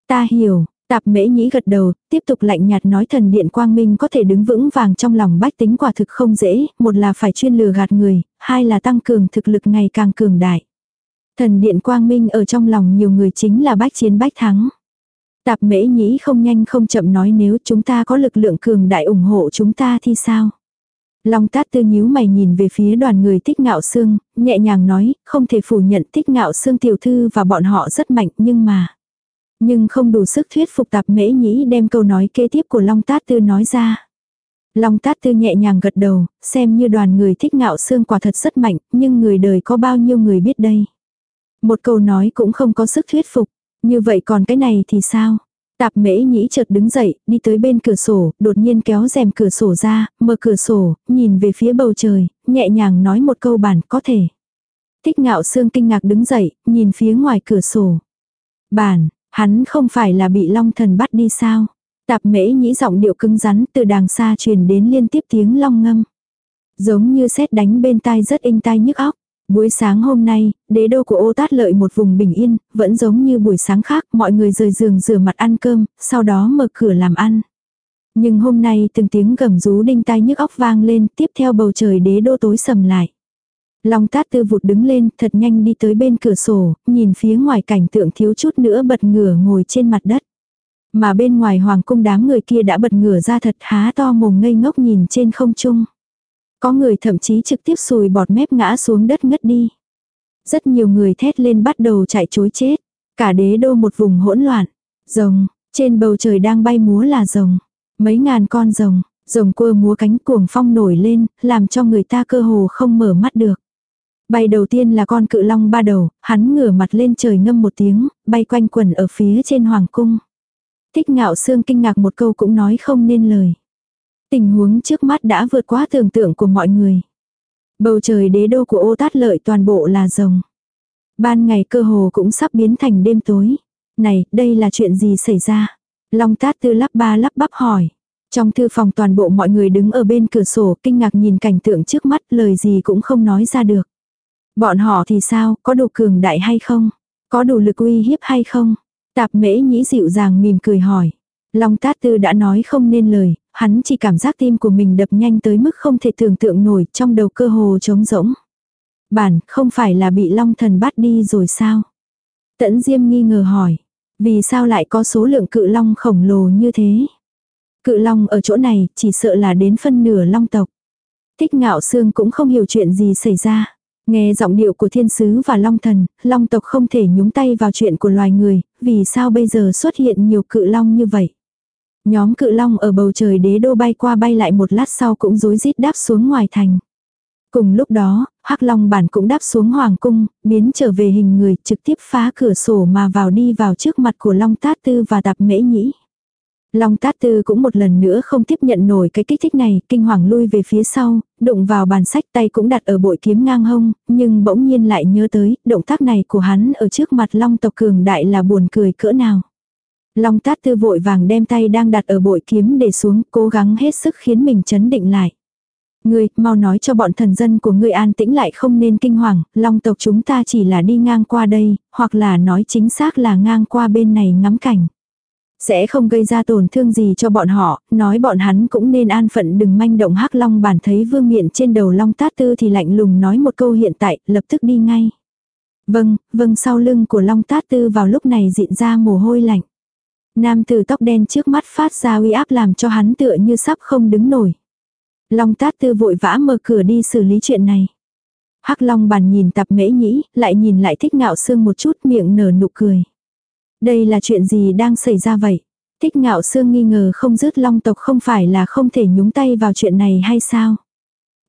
Ta hiểu, Tạp mễ nhĩ gật đầu, tiếp tục lạnh nhạt nói thần điện quang minh có thể đứng vững vàng trong lòng bách tính quả thực không dễ, một là phải chuyên lừa gạt người, hai là tăng cường thực lực ngày càng cường đại. Thần điện quang minh ở trong lòng nhiều người chính là bách chiến bách thắng. Tạp mễ nhĩ không nhanh không chậm nói nếu chúng ta có lực lượng cường đại ủng hộ chúng ta thì sao? Long tát tư nhíu mày nhìn về phía đoàn người thích ngạo xương, nhẹ nhàng nói, không thể phủ nhận thích ngạo xương tiểu thư và bọn họ rất mạnh nhưng mà. Nhưng không đủ sức thuyết phục tạp mễ nhĩ đem câu nói kế tiếp của Long Tát Tư nói ra. Long Tát Tư nhẹ nhàng gật đầu, xem như đoàn người thích ngạo xương quả thật rất mạnh, nhưng người đời có bao nhiêu người biết đây. Một câu nói cũng không có sức thuyết phục, như vậy còn cái này thì sao? Tạp mễ nhĩ chợt đứng dậy, đi tới bên cửa sổ, đột nhiên kéo rèm cửa sổ ra, mở cửa sổ, nhìn về phía bầu trời, nhẹ nhàng nói một câu bản có thể. Thích ngạo xương kinh ngạc đứng dậy, nhìn phía ngoài cửa sổ. Bản, Hắn không phải là bị long thần bắt đi sao? Tạp mễ nhĩ giọng điệu cứng rắn từ đàng xa truyền đến liên tiếp tiếng long ngâm. Giống như sét đánh bên tai rất inh tai nhức óc. Buổi sáng hôm nay, đế đô của ô tát lợi một vùng bình yên, vẫn giống như buổi sáng khác, mọi người rời giường rửa mặt ăn cơm, sau đó mở cửa làm ăn. Nhưng hôm nay từng tiếng gầm rú đinh tai nhức óc vang lên, tiếp theo bầu trời đế đô tối sầm lại. Long tát tư vụt đứng lên, thật nhanh đi tới bên cửa sổ, nhìn phía ngoài cảnh tượng thiếu chút nữa bật ngửa ngồi trên mặt đất. Mà bên ngoài hoàng cung đám người kia đã bật ngửa ra thật há to mồm ngây ngốc nhìn trên không trung. Có người thậm chí trực tiếp sùi bọt mép ngã xuống đất ngất đi. Rất nhiều người thét lên bắt đầu chạy chối chết. Cả đế đô một vùng hỗn loạn. Rồng, trên bầu trời đang bay múa là rồng. Mấy ngàn con rồng, rồng quơ múa cánh cuồng phong nổi lên, làm cho người ta cơ hồ không mở mắt được. Bay đầu tiên là con cự long ba đầu, hắn ngửa mặt lên trời ngâm một tiếng, bay quanh quần ở phía trên hoàng cung. Thích ngạo xương kinh ngạc một câu cũng nói không nên lời. Tình huống trước mắt đã vượt quá tưởng tượng của mọi người. Bầu trời đế đô của ô tát lợi toàn bộ là rồng. Ban ngày cơ hồ cũng sắp biến thành đêm tối. Này, đây là chuyện gì xảy ra? Long tát tư lắp ba lắp bắp hỏi. Trong thư phòng toàn bộ mọi người đứng ở bên cửa sổ kinh ngạc nhìn cảnh tượng trước mắt lời gì cũng không nói ra được. Bọn họ thì sao, có đủ cường đại hay không? Có đủ lực uy hiếp hay không? Tạp mễ nhĩ dịu dàng mỉm cười hỏi. Long tát tư đã nói không nên lời, hắn chỉ cảm giác tim của mình đập nhanh tới mức không thể tưởng tượng nổi trong đầu cơ hồ trống rỗng. Bản không phải là bị long thần bắt đi rồi sao? Tẫn Diêm nghi ngờ hỏi. Vì sao lại có số lượng cự long khổng lồ như thế? Cự long ở chỗ này chỉ sợ là đến phân nửa long tộc. Thích ngạo xương cũng không hiểu chuyện gì xảy ra. Nghe giọng điệu của thiên sứ và long thần, long tộc không thể nhúng tay vào chuyện của loài người, vì sao bây giờ xuất hiện nhiều cự long như vậy. Nhóm cự long ở bầu trời đế đô bay qua bay lại một lát sau cũng rối rít đáp xuống ngoài thành. Cùng lúc đó, hắc long bản cũng đáp xuống hoàng cung, biến trở về hình người trực tiếp phá cửa sổ mà vào đi vào trước mặt của long tát tư và tạp mễ nhĩ. Long Tát Tư cũng một lần nữa không tiếp nhận nổi cái kích thích này, kinh hoàng lui về phía sau, đụng vào bàn sách tay cũng đặt ở bội kiếm ngang hông, nhưng bỗng nhiên lại nhớ tới, động tác này của hắn ở trước mặt Long tộc cường đại là buồn cười cỡ nào. Long Tát Tư vội vàng đem tay đang đặt ở bội kiếm để xuống, cố gắng hết sức khiến mình chấn định lại. Ngươi, mau nói cho bọn thần dân của ngươi an tĩnh lại không nên kinh hoàng, long tộc chúng ta chỉ là đi ngang qua đây, hoặc là nói chính xác là ngang qua bên này ngắm cảnh. Sẽ không gây ra tổn thương gì cho bọn họ, nói bọn hắn cũng nên an phận đừng manh động hắc long bản thấy vương miện trên đầu long tát tư thì lạnh lùng nói một câu hiện tại, lập tức đi ngay. Vâng, vâng sau lưng của Long Tát Tư vào lúc này dịn ra mồ hôi lạnh. Nam tử tóc đen trước mắt phát ra uy áp làm cho hắn tựa như sắp không đứng nổi. Long Tát Tư vội vã mở cửa đi xử lý chuyện này. Hắc Long bàn nhìn tập mễ nhĩ, lại nhìn lại thích ngạo sương một chút miệng nở nụ cười. Đây là chuyện gì đang xảy ra vậy? Thích ngạo sương nghi ngờ không dứt long tộc không phải là không thể nhúng tay vào chuyện này hay sao?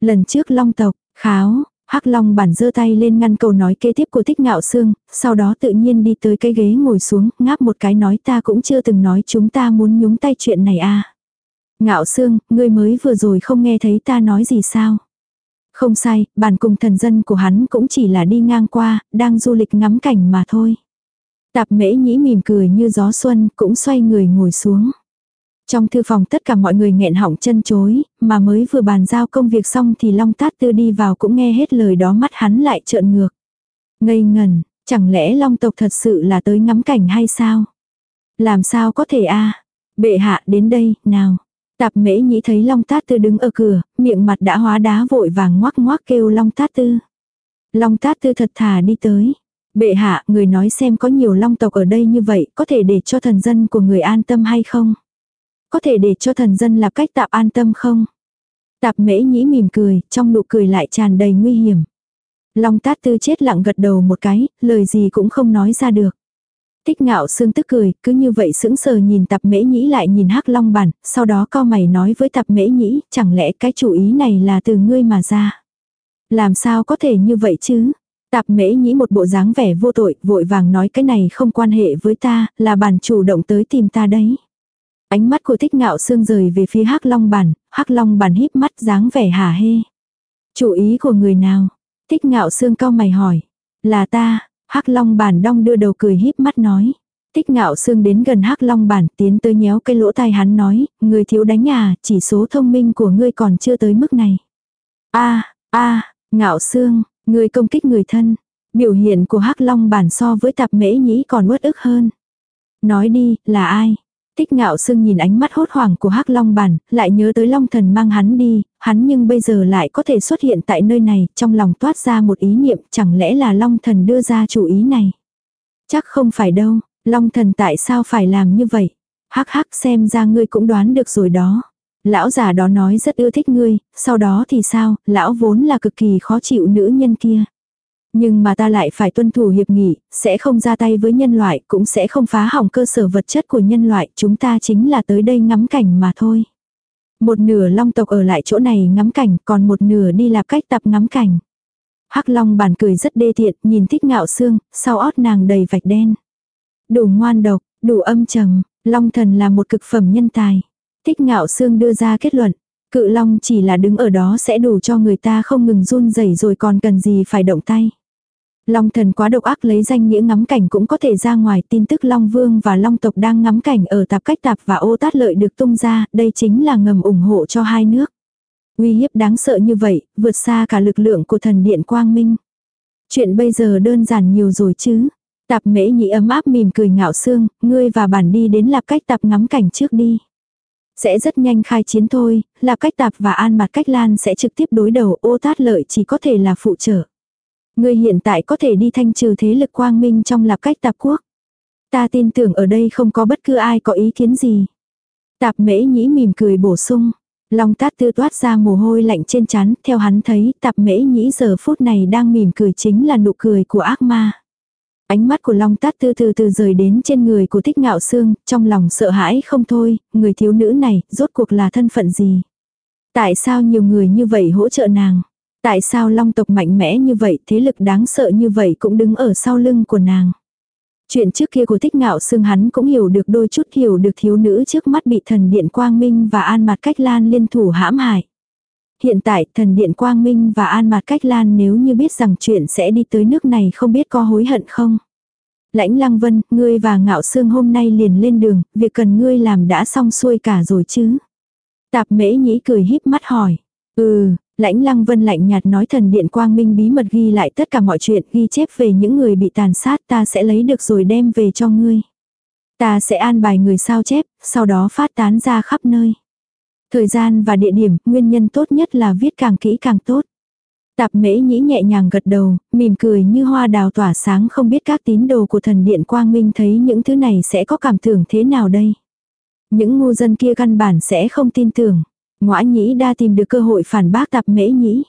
Lần trước long tộc, kháo, Hắc Long bản giơ tay lên ngăn câu nói kế tiếp của Thích Ngạo Sương, sau đó tự nhiên đi tới cái ghế ngồi xuống, ngáp một cái nói ta cũng chưa từng nói chúng ta muốn nhúng tay chuyện này à. Ngạo Sương, ngươi mới vừa rồi không nghe thấy ta nói gì sao? Không sai, bản cùng thần dân của hắn cũng chỉ là đi ngang qua, đang du lịch ngắm cảnh mà thôi. Tạp mễ nhĩ mỉm cười như gió xuân, cũng xoay người ngồi xuống. Trong thư phòng tất cả mọi người nghẹn họng chân chối, mà mới vừa bàn giao công việc xong thì Long Tát Tư đi vào cũng nghe hết lời đó mắt hắn lại trợn ngược. Ngây ngần, chẳng lẽ Long tộc thật sự là tới ngắm cảnh hay sao? Làm sao có thể a Bệ hạ đến đây, nào. Tạp mễ nhĩ thấy Long Tát Tư đứng ở cửa, miệng mặt đã hóa đá vội vàng ngoác ngoác kêu Long Tát Tư. Long Tát Tư thật thà đi tới. Bệ hạ, người nói xem có nhiều long tộc ở đây như vậy, có thể để cho thần dân của người an tâm hay không? Có thể để cho thần dân lập cách tạp an tâm không? Tạp mễ nhĩ mỉm cười, trong nụ cười lại tràn đầy nguy hiểm. Long tát tư chết lặng gật đầu một cái, lời gì cũng không nói ra được. Tích ngạo sương tức cười, cứ như vậy sững sờ nhìn tạp mễ nhĩ lại nhìn hắc long bản, sau đó co mày nói với tạp mễ nhĩ, chẳng lẽ cái chủ ý này là từ ngươi mà ra. Làm sao có thể như vậy chứ? Tạp mễ nhĩ một bộ dáng vẻ vô tội, vội vàng nói cái này không quan hệ với ta, là bản chủ động tới tìm ta đấy. Ánh mắt của thích ngạo sương rời về phía hắc long bản, hắc long bản híp mắt dáng vẻ hả hê. Chủ ý của người nào? Thích ngạo sương cao mày hỏi. Là ta, hắc long bản đong đưa đầu cười híp mắt nói. Tích ngạo sương đến gần hắc long bản tiến tới nhéo cái lỗ tai hắn nói, người thiếu đánh à, chỉ số thông minh của ngươi còn chưa tới mức này. a a ngạo sương, người công kích người thân. Biểu hiện của hắc long bản so với tạp mễ nhĩ còn uất ức hơn. Nói đi, là ai? Tích ngạo sưng nhìn ánh mắt hốt hoảng của hắc long bản, lại nhớ tới long thần mang hắn đi, hắn nhưng bây giờ lại có thể xuất hiện tại nơi này, trong lòng toát ra một ý niệm, chẳng lẽ là long thần đưa ra chủ ý này. Chắc không phải đâu, long thần tại sao phải làm như vậy. Hắc hắc xem ra ngươi cũng đoán được rồi đó. Lão già đó nói rất ưa thích ngươi, sau đó thì sao, lão vốn là cực kỳ khó chịu nữ nhân kia. Nhưng mà ta lại phải tuân thủ hiệp nghị, sẽ không ra tay với nhân loại, cũng sẽ không phá hỏng cơ sở vật chất của nhân loại, chúng ta chính là tới đây ngắm cảnh mà thôi. Một nửa long tộc ở lại chỗ này ngắm cảnh, còn một nửa đi lạp cách tập ngắm cảnh. Hắc long bản cười rất đê tiện, nhìn thích ngạo xương, sau ót nàng đầy vạch đen. Đủ ngoan độc, đủ âm trầm, long thần là một cực phẩm nhân tài. Thích ngạo xương đưa ra kết luận, cự long chỉ là đứng ở đó sẽ đủ cho người ta không ngừng run rẩy rồi còn cần gì phải động tay. Long thần quá độc ác lấy danh nghĩa ngắm cảnh cũng có thể ra ngoài tin tức Long Vương và Long tộc đang ngắm cảnh ở tạp cách tạp và ô tát lợi được tung ra, đây chính là ngầm ủng hộ cho hai nước. Uy hiếp đáng sợ như vậy, vượt xa cả lực lượng của thần điện Quang Minh. Chuyện bây giờ đơn giản nhiều rồi chứ. Tạp mễ nhị ấm áp mỉm cười ngạo xương, ngươi và bản đi đến lạp cách tạp ngắm cảnh trước đi. Sẽ rất nhanh khai chiến thôi, lạp cách tạp và an mặt cách lan sẽ trực tiếp đối đầu ô tát lợi chỉ có thể là phụ trợ. Ngươi hiện tại có thể đi thanh trừ thế lực quang minh trong lạp cách tạp quốc. Ta tin tưởng ở đây không có bất cứ ai có ý kiến gì. Tạp mễ nhĩ mỉm cười bổ sung. Long tát tư toát ra mồ hôi lạnh trên chán, theo hắn thấy tạp mễ nhĩ giờ phút này đang mỉm cười chính là nụ cười của ác ma. Ánh mắt của Long Tát Tư từ từ rời đến trên người của Thích Ngạo Sương, trong lòng sợ hãi không thôi, người thiếu nữ này, rốt cuộc là thân phận gì? Tại sao nhiều người như vậy hỗ trợ nàng? Tại sao long tộc mạnh mẽ như vậy, thế lực đáng sợ như vậy cũng đứng ở sau lưng của nàng. Chuyện trước kia của thích ngạo Sương hắn cũng hiểu được đôi chút hiểu được thiếu nữ trước mắt bị thần điện quang minh và an mặt cách lan liên thủ hãm hại. Hiện tại thần điện quang minh và an mặt cách lan nếu như biết rằng chuyện sẽ đi tới nước này không biết có hối hận không. Lãnh lăng vân, ngươi và ngạo sương hôm nay liền lên đường, việc cần ngươi làm đã xong xuôi cả rồi chứ. Tạp mễ nhĩ cười híp mắt hỏi. Ừ, Lãnh lăng vân lạnh nhạt nói thần điện quang minh bí mật ghi lại tất cả mọi chuyện ghi chép về những người bị tàn sát ta sẽ lấy được rồi đem về cho ngươi. Ta sẽ an bài người sao chép, sau đó phát tán ra khắp nơi. Thời gian và địa điểm, nguyên nhân tốt nhất là viết càng kỹ càng tốt. Tạp mễ nhĩ nhẹ nhàng gật đầu, mỉm cười như hoa đào tỏa sáng không biết các tín đồ của thần điện quang minh thấy những thứ này sẽ có cảm tưởng thế nào đây. Những ngu dân kia căn bản sẽ không tin tưởng. Ngoã nhĩ đa tìm được cơ hội phản bác tạp mễ nhĩ.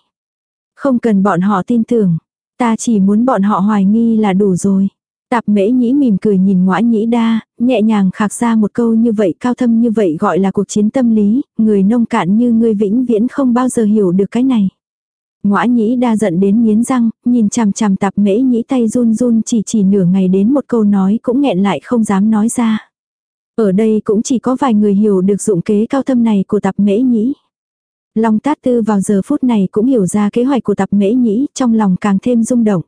Không cần bọn họ tin tưởng. Ta chỉ muốn bọn họ hoài nghi là đủ rồi. Tạp mễ nhĩ mỉm cười nhìn ngoã nhĩ đa, nhẹ nhàng khạc ra một câu như vậy cao thâm như vậy gọi là cuộc chiến tâm lý, người nông cạn như ngươi vĩnh viễn không bao giờ hiểu được cái này. Ngoã nhĩ đa giận đến miến răng, nhìn chằm chằm tạp mễ nhĩ tay run run chỉ chỉ nửa ngày đến một câu nói cũng nghẹn lại không dám nói ra. Ở đây cũng chỉ có vài người hiểu được dụng kế cao thâm này của tạp mễ nhĩ. Long tát tư vào giờ phút này cũng hiểu ra kế hoạch của tạp mễ nhĩ, trong lòng càng thêm rung động.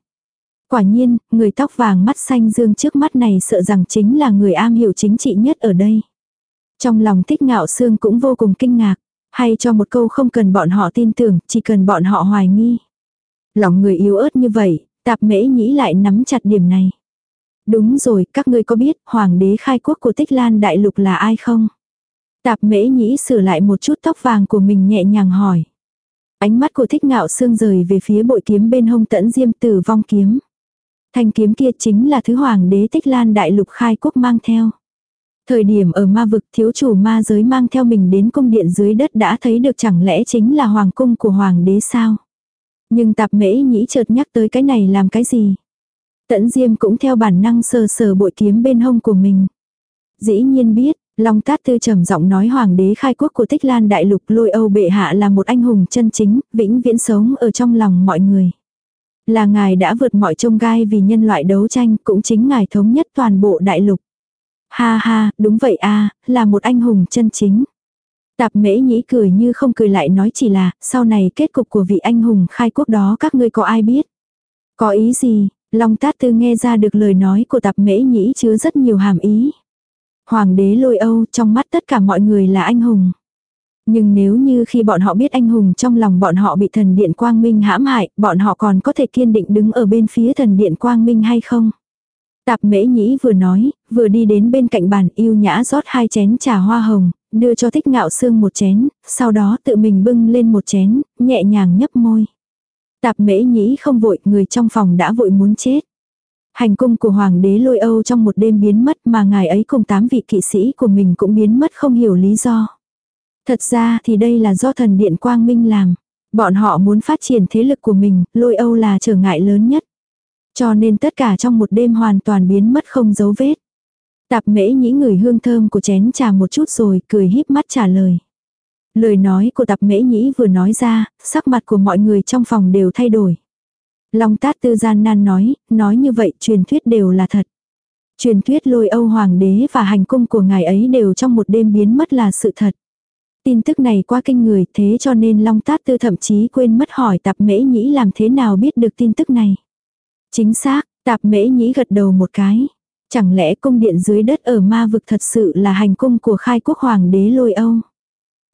Quả nhiên, người tóc vàng mắt xanh dương trước mắt này sợ rằng chính là người am hiểu chính trị nhất ở đây. Trong lòng thích ngạo xương cũng vô cùng kinh ngạc. Hay cho một câu không cần bọn họ tin tưởng, chỉ cần bọn họ hoài nghi. Lòng người yếu ớt như vậy, tạp mễ nhĩ lại nắm chặt điểm này. Đúng rồi, các ngươi có biết hoàng đế khai quốc của tích lan đại lục là ai không? Tạp mễ nhĩ sửa lại một chút tóc vàng của mình nhẹ nhàng hỏi. Ánh mắt của thích ngạo xương rời về phía bội kiếm bên hông tẫn diêm tử vong kiếm. Thanh kiếm kia chính là thứ hoàng đế tích lan đại lục khai quốc mang theo. Thời điểm ở ma vực thiếu chủ ma giới mang theo mình đến cung điện dưới đất đã thấy được chẳng lẽ chính là hoàng cung của hoàng đế sao. Nhưng tạp mễ nhĩ chợt nhắc tới cái này làm cái gì. Tẫn diêm cũng theo bản năng sờ sờ bội kiếm bên hông của mình. Dĩ nhiên biết, Long Tát Tư trầm giọng nói hoàng đế khai quốc của Tích Lan Đại Lục lôi Âu bệ hạ là một anh hùng chân chính, vĩnh viễn sống ở trong lòng mọi người. Là ngài đã vượt mọi trông gai vì nhân loại đấu tranh, cũng chính ngài thống nhất toàn bộ đại lục. Ha ha, đúng vậy a là một anh hùng chân chính. Tạp mễ nhĩ cười như không cười lại nói chỉ là, sau này kết cục của vị anh hùng khai quốc đó các ngươi có ai biết? Có ý gì? Long tát tư nghe ra được lời nói của tạp mễ nhĩ chứa rất nhiều hàm ý. Hoàng đế lôi âu trong mắt tất cả mọi người là anh hùng. Nhưng nếu như khi bọn họ biết anh hùng trong lòng bọn họ bị thần điện quang minh hãm hại, bọn họ còn có thể kiên định đứng ở bên phía thần điện quang minh hay không? Tạp mễ nhĩ vừa nói, vừa đi đến bên cạnh bàn yêu nhã rót hai chén trà hoa hồng, đưa cho thích ngạo xương một chén, sau đó tự mình bưng lên một chén, nhẹ nhàng nhấp môi. Tạp mễ nhĩ không vội, người trong phòng đã vội muốn chết. Hành cung của hoàng đế lôi âu trong một đêm biến mất mà ngài ấy cùng tám vị kỵ sĩ của mình cũng biến mất không hiểu lý do. Thật ra thì đây là do thần điện quang minh làm. Bọn họ muốn phát triển thế lực của mình, lôi âu là trở ngại lớn nhất. Cho nên tất cả trong một đêm hoàn toàn biến mất không dấu vết. Tạp mễ nhĩ người hương thơm của chén trà một chút rồi cười híp mắt trả lời. Lời nói của tạp mễ nhĩ vừa nói ra, sắc mặt của mọi người trong phòng đều thay đổi. Long tát tư gian nan nói, nói như vậy truyền thuyết đều là thật. Truyền thuyết lôi Âu Hoàng đế và hành cung của ngài ấy đều trong một đêm biến mất là sự thật. Tin tức này quá kinh người thế cho nên Long Tát Tư thậm chí quên mất hỏi tạp mễ nhĩ làm thế nào biết được tin tức này. Chính xác, tạp mễ nhĩ gật đầu một cái. Chẳng lẽ cung điện dưới đất ở ma vực thật sự là hành cung của khai quốc hoàng đế lôi Âu?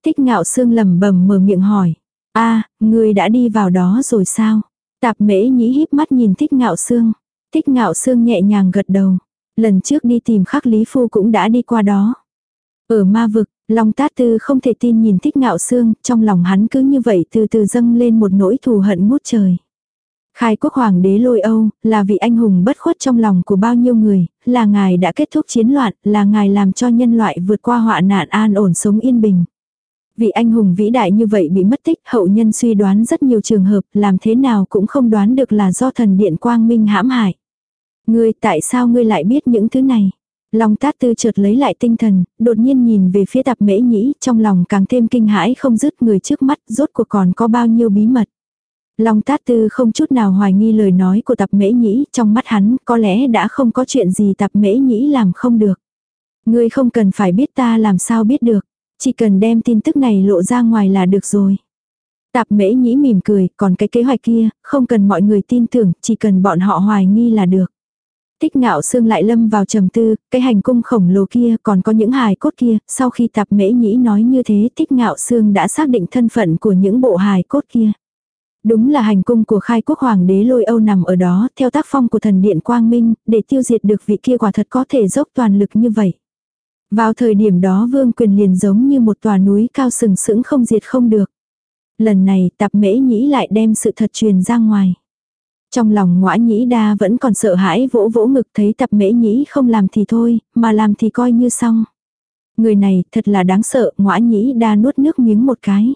Thích ngạo sương lầm bầm mở miệng hỏi. a à, người đã đi vào đó rồi sao? Tạp mễ nhĩ híp mắt nhìn thích ngạo sương. Thích ngạo sương nhẹ nhàng gật đầu. Lần trước đi tìm khắc lý phu cũng đã đi qua đó. Ở ma vực, Long Tát Tư không thể tin nhìn thích ngạo sương trong lòng hắn cứ như vậy từ từ dâng lên một nỗi thù hận ngút trời. Khai quốc hoàng đế lôi Âu, là vị anh hùng bất khuất trong lòng của bao nhiêu người, là ngài đã kết thúc chiến loạn, là ngài làm cho nhân loại vượt qua họa nạn an ổn sống yên bình. Vị anh hùng vĩ đại như vậy bị mất tích, hậu nhân suy đoán rất nhiều trường hợp, làm thế nào cũng không đoán được là do thần điện quang minh hãm hại. Ngươi tại sao ngươi lại biết những thứ này? Long tát tư chợt lấy lại tinh thần, đột nhiên nhìn về phía tạp mễ nhĩ, trong lòng càng thêm kinh hãi không dứt người trước mắt, rốt cuộc còn có bao nhiêu bí mật. Long tát tư không chút nào hoài nghi lời nói của tạp mễ nhĩ, trong mắt hắn có lẽ đã không có chuyện gì tạp mễ nhĩ làm không được. Ngươi không cần phải biết ta làm sao biết được, chỉ cần đem tin tức này lộ ra ngoài là được rồi. Tạp mễ nhĩ mỉm cười, còn cái kế hoạch kia, không cần mọi người tin tưởng, chỉ cần bọn họ hoài nghi là được. Tích ngạo xương lại lâm vào trầm tư, cái hành cung khổng lồ kia còn có những hài cốt kia, sau khi tạp mễ nhĩ nói như thế tích ngạo xương đã xác định thân phận của những bộ hài cốt kia. Đúng là hành cung của khai quốc hoàng đế lôi âu nằm ở đó, theo tác phong của thần điện quang minh, để tiêu diệt được vị kia quả thật có thể dốc toàn lực như vậy. Vào thời điểm đó vương quyền liền giống như một tòa núi cao sừng sững không diệt không được. Lần này tạp mễ nhĩ lại đem sự thật truyền ra ngoài. Trong lòng ngõa nhĩ đa vẫn còn sợ hãi vỗ vỗ ngực thấy tập mễ nhĩ không làm thì thôi, mà làm thì coi như xong. Người này thật là đáng sợ, ngõa nhĩ đa nuốt nước miếng một cái.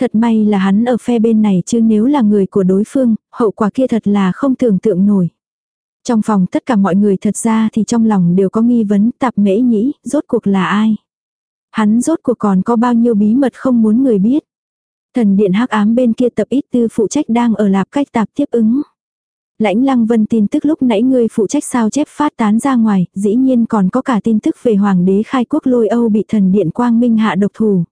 Thật may là hắn ở phe bên này chứ nếu là người của đối phương, hậu quả kia thật là không tưởng tượng nổi. Trong phòng tất cả mọi người thật ra thì trong lòng đều có nghi vấn tạp mễ nhĩ, rốt cuộc là ai. Hắn rốt cuộc còn có bao nhiêu bí mật không muốn người biết. Thần điện hắc ám bên kia tập ít tư phụ trách đang ở lạp cách tạp tiếp ứng. Lãnh lăng vân tin tức lúc nãy ngươi phụ trách sao chép phát tán ra ngoài, dĩ nhiên còn có cả tin tức về hoàng đế khai quốc lôi Âu bị thần điện quang minh hạ độc thủ.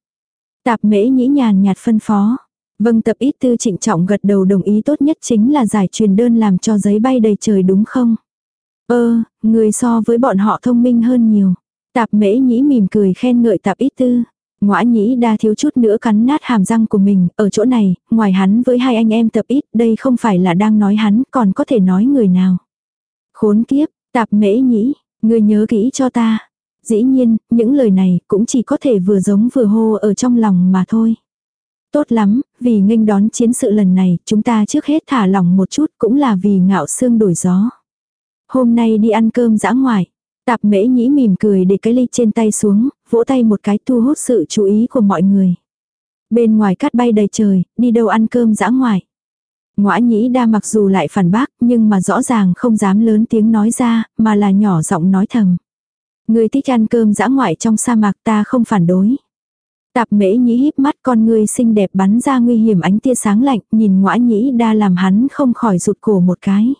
Tạp mễ nhĩ nhàn nhạt phân phó. Vâng tập ít tư trịnh trọng gật đầu đồng ý tốt nhất chính là giải truyền đơn làm cho giấy bay đầy trời đúng không? Ơ, người so với bọn họ thông minh hơn nhiều. Tạp mễ nhĩ mỉm cười khen ngợi tạp ít tư. Ngoã nhĩ đa thiếu chút nữa cắn nát hàm răng của mình, ở chỗ này, ngoài hắn với hai anh em tập ít, đây không phải là đang nói hắn, còn có thể nói người nào. Khốn kiếp, tạp mễ nhĩ, người nhớ kỹ cho ta. Dĩ nhiên, những lời này cũng chỉ có thể vừa giống vừa hô ở trong lòng mà thôi. Tốt lắm, vì nghênh đón chiến sự lần này, chúng ta trước hết thả lỏng một chút cũng là vì ngạo xương đổi gió. Hôm nay đi ăn cơm dã ngoại. Tạp mễ nhĩ mỉm cười để cái ly trên tay xuống, vỗ tay một cái thu hút sự chú ý của mọi người. Bên ngoài cát bay đầy trời, đi đâu ăn cơm dã ngoại. Ngoã nhĩ đa mặc dù lại phản bác nhưng mà rõ ràng không dám lớn tiếng nói ra, mà là nhỏ giọng nói thầm. Người thích ăn cơm dã ngoại trong sa mạc ta không phản đối. Tạp mễ nhĩ híp mắt con người xinh đẹp bắn ra nguy hiểm ánh tia sáng lạnh, nhìn ngoã nhĩ đa làm hắn không khỏi rụt cổ một cái.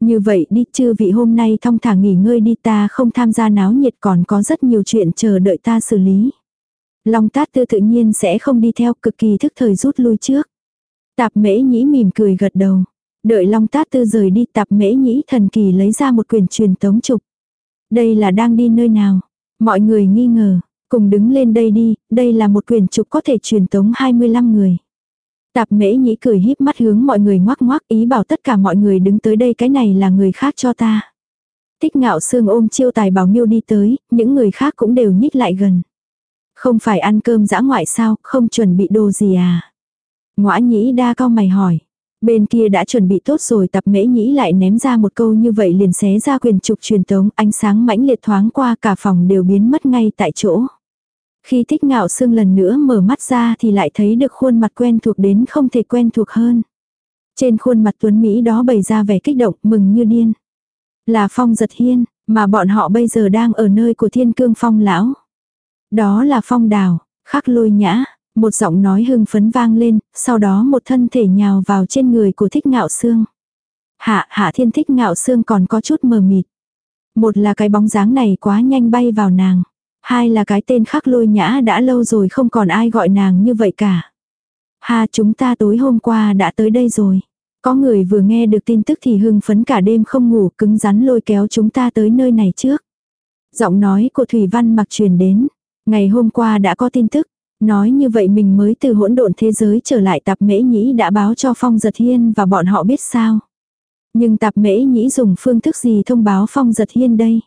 Như vậy đi chư vị hôm nay thong thả nghỉ ngơi đi ta không tham gia náo nhiệt còn có rất nhiều chuyện chờ đợi ta xử lý. Long tát tư tự nhiên sẽ không đi theo cực kỳ thức thời rút lui trước. Tạp mễ nhĩ mỉm cười gật đầu. Đợi long tát tư rời đi tạp mễ nhĩ thần kỳ lấy ra một quyển truyền tống trục. Đây là đang đi nơi nào? Mọi người nghi ngờ. Cùng đứng lên đây đi, đây là một quyển trục có thể truyền tống 25 người. Tạp mễ nhĩ cười híp mắt hướng mọi người ngoắc ngoắc ý bảo tất cả mọi người đứng tới đây cái này là người khác cho ta. Tích ngạo sương ôm chiêu tài bảo miêu đi tới, những người khác cũng đều nhích lại gần. Không phải ăn cơm dã ngoại sao, không chuẩn bị đồ gì à? Ngoã nhĩ đa cao mày hỏi. Bên kia đã chuẩn bị tốt rồi tập mễ nhĩ lại ném ra một câu như vậy liền xé ra quyền trục truyền tống ánh sáng mãnh liệt thoáng qua cả phòng đều biến mất ngay tại chỗ. Khi thích ngạo sương lần nữa mở mắt ra thì lại thấy được khuôn mặt quen thuộc đến không thể quen thuộc hơn. Trên khuôn mặt tuấn Mỹ đó bày ra vẻ kích động mừng như điên. Là phong giật hiên, mà bọn họ bây giờ đang ở nơi của thiên cương phong lão. Đó là phong đào, khắc lôi nhã, một giọng nói hưng phấn vang lên, sau đó một thân thể nhào vào trên người của thích ngạo xương. Hạ, hạ thiên thích ngạo xương còn có chút mờ mịt. Một là cái bóng dáng này quá nhanh bay vào nàng. Hai là cái tên khắc lôi nhã đã lâu rồi không còn ai gọi nàng như vậy cả. Ha chúng ta tối hôm qua đã tới đây rồi. Có người vừa nghe được tin tức thì hưng phấn cả đêm không ngủ cứng rắn lôi kéo chúng ta tới nơi này trước. Giọng nói của Thủy Văn mặc truyền đến. Ngày hôm qua đã có tin tức. Nói như vậy mình mới từ hỗn độn thế giới trở lại tạp mễ nhĩ đã báo cho Phong Giật Hiên và bọn họ biết sao. Nhưng tạp mễ nhĩ dùng phương thức gì thông báo Phong Giật Hiên đây?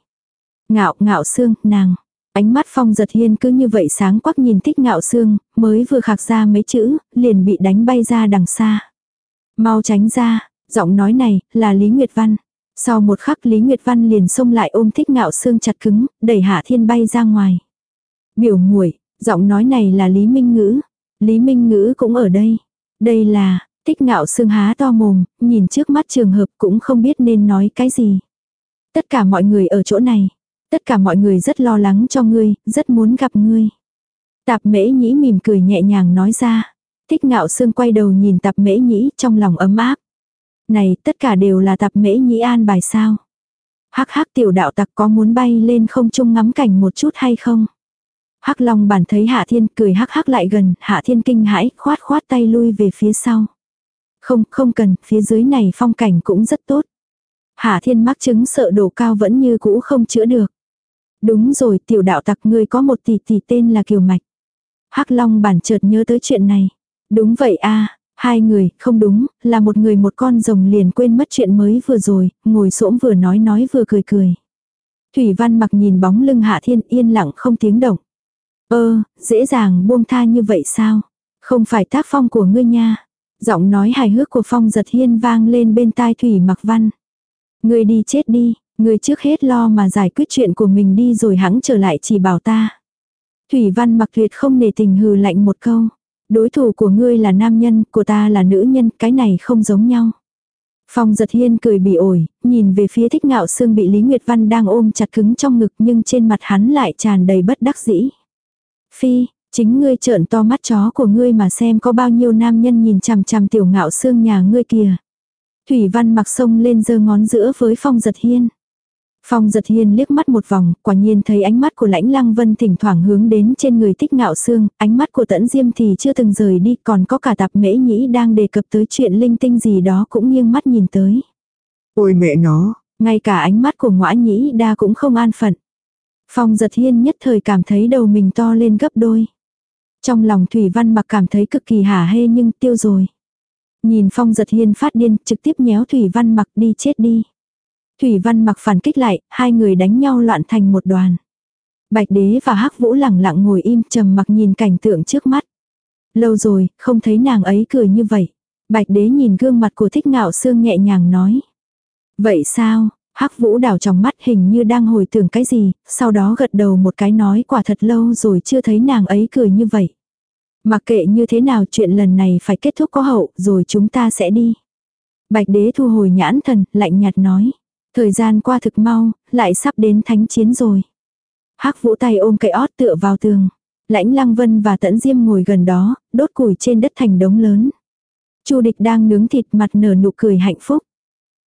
Ngạo, ngạo xương, nàng. Ánh mắt phong giật hiên cứ như vậy sáng quắc nhìn thích ngạo xương, mới vừa khạc ra mấy chữ, liền bị đánh bay ra đằng xa. Mau tránh ra, giọng nói này, là Lý Nguyệt Văn. Sau một khắc Lý Nguyệt Văn liền xông lại ôm thích ngạo xương chặt cứng, đẩy hạ thiên bay ra ngoài. Biểu muội giọng nói này là Lý Minh Ngữ. Lý Minh Ngữ cũng ở đây. Đây là, thích ngạo xương há to mồm, nhìn trước mắt trường hợp cũng không biết nên nói cái gì. Tất cả mọi người ở chỗ này, Tất cả mọi người rất lo lắng cho ngươi, rất muốn gặp ngươi. Tạp mễ nhĩ mỉm cười nhẹ nhàng nói ra. Thích ngạo sương quay đầu nhìn tạp mễ nhĩ trong lòng ấm áp. Này tất cả đều là tạp mễ nhĩ an bài sao. Hắc hắc tiểu đạo tặc có muốn bay lên không trung ngắm cảnh một chút hay không? Hắc Long bản thấy Hạ Thiên cười hắc hắc lại gần, Hạ Thiên kinh hãi, khoát khoát tay lui về phía sau. Không, không cần, phía dưới này phong cảnh cũng rất tốt. Hạ Thiên mắc chứng sợ độ cao vẫn như cũ không chữa được. Đúng rồi tiểu đạo tặc ngươi có một tỷ tỷ tên là Kiều Mạch. hắc Long bản chợt nhớ tới chuyện này. Đúng vậy a hai người, không đúng, là một người một con rồng liền quên mất chuyện mới vừa rồi, ngồi xổm vừa nói nói vừa cười cười. Thủy Văn mặc nhìn bóng lưng Hạ Thiên yên lặng không tiếng động. Ơ, dễ dàng buông tha như vậy sao? Không phải tác phong của ngươi nha. Giọng nói hài hước của Phong giật hiên vang lên bên tai Thủy mặc văn. Ngươi đi chết đi, người trước hết lo mà giải quyết chuyện của mình đi rồi hãng trở lại chỉ bảo ta. Thủy văn mặc tuyệt không nề tình hừ lạnh một câu. Đối thủ của ngươi là nam nhân, của ta là nữ nhân, cái này không giống nhau. Phong giật hiên cười bị ổi, nhìn về phía thích ngạo xương bị Lý Nguyệt Văn đang ôm chặt cứng trong ngực nhưng trên mặt hắn lại tràn đầy bất đắc dĩ. Phi, chính ngươi trợn to mắt chó của ngươi mà xem có bao nhiêu nam nhân nhìn chằm chằm tiểu ngạo xương nhà ngươi kìa. Thủy Văn mặc sông lên giơ ngón giữa với Phong giật hiên. Phong giật hiên liếc mắt một vòng, quả nhiên thấy ánh mắt của lãnh lăng vân thỉnh thoảng hướng đến trên người tích ngạo xương, ánh mắt của tẫn diêm thì chưa từng rời đi, còn có cả tạp mễ nhĩ đang đề cập tới chuyện linh tinh gì đó cũng nghiêng mắt nhìn tới. Ôi mẹ nó, ngay cả ánh mắt của ngõa nhĩ đa cũng không an phận. Phong giật hiên nhất thời cảm thấy đầu mình to lên gấp đôi. Trong lòng Thủy Văn mặc cảm thấy cực kỳ hả hê nhưng tiêu rồi. Nhìn Phong giật hiên phát điên trực tiếp nhéo Thủy Văn mặc đi chết đi. Thủy Văn mặc phản kích lại, hai người đánh nhau loạn thành một đoàn. Bạch đế và hắc vũ lẳng lặng ngồi im trầm mặc nhìn cảnh tượng trước mắt. Lâu rồi, không thấy nàng ấy cười như vậy. Bạch đế nhìn gương mặt của thích ngạo sương nhẹ nhàng nói. Vậy sao, hắc vũ đảo trong mắt hình như đang hồi tưởng cái gì, sau đó gật đầu một cái nói quả thật lâu rồi chưa thấy nàng ấy cười như vậy. Mặc kệ như thế nào chuyện lần này phải kết thúc có hậu rồi chúng ta sẽ đi. Bạch đế thu hồi nhãn thần, lạnh nhạt nói. Thời gian qua thực mau, lại sắp đến thánh chiến rồi. hắc vũ tay ôm cây ót tựa vào tường. Lãnh Lăng Vân và Tẫn Diêm ngồi gần đó, đốt củi trên đất thành đống lớn. Chu địch đang nướng thịt mặt nở nụ cười hạnh phúc.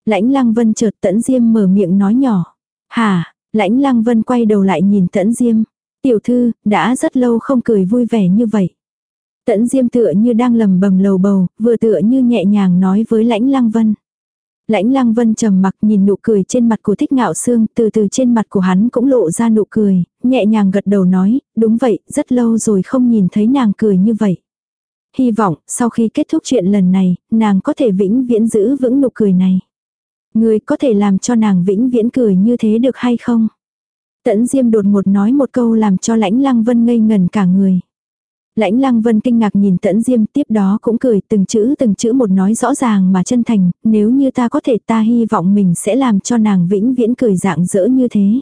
Lãnh Lăng Vân chợt Tẫn Diêm mở miệng nói nhỏ. Hà, Lãnh Lăng Vân quay đầu lại nhìn Tẫn Diêm. Tiểu thư, đã rất lâu không cười vui vẻ như vậy. Tẫn Diêm tựa như đang lầm bầm lầu bầu, vừa tựa như nhẹ nhàng nói với Lãnh Lăng Vân. Lãnh lăng vân trầm mặc nhìn nụ cười trên mặt của thích ngạo xương, từ từ trên mặt của hắn cũng lộ ra nụ cười, nhẹ nhàng gật đầu nói, đúng vậy, rất lâu rồi không nhìn thấy nàng cười như vậy. Hy vọng, sau khi kết thúc chuyện lần này, nàng có thể vĩnh viễn giữ vững nụ cười này. Người có thể làm cho nàng vĩnh viễn cười như thế được hay không? Tẫn Diêm đột ngột nói một câu làm cho lãnh lăng vân ngây ngần cả người. Lãnh lăng vân kinh ngạc nhìn tẫn diêm tiếp đó cũng cười từng chữ từng chữ một nói rõ ràng mà chân thành, nếu như ta có thể ta hy vọng mình sẽ làm cho nàng vĩnh viễn cười dạng dỡ như thế.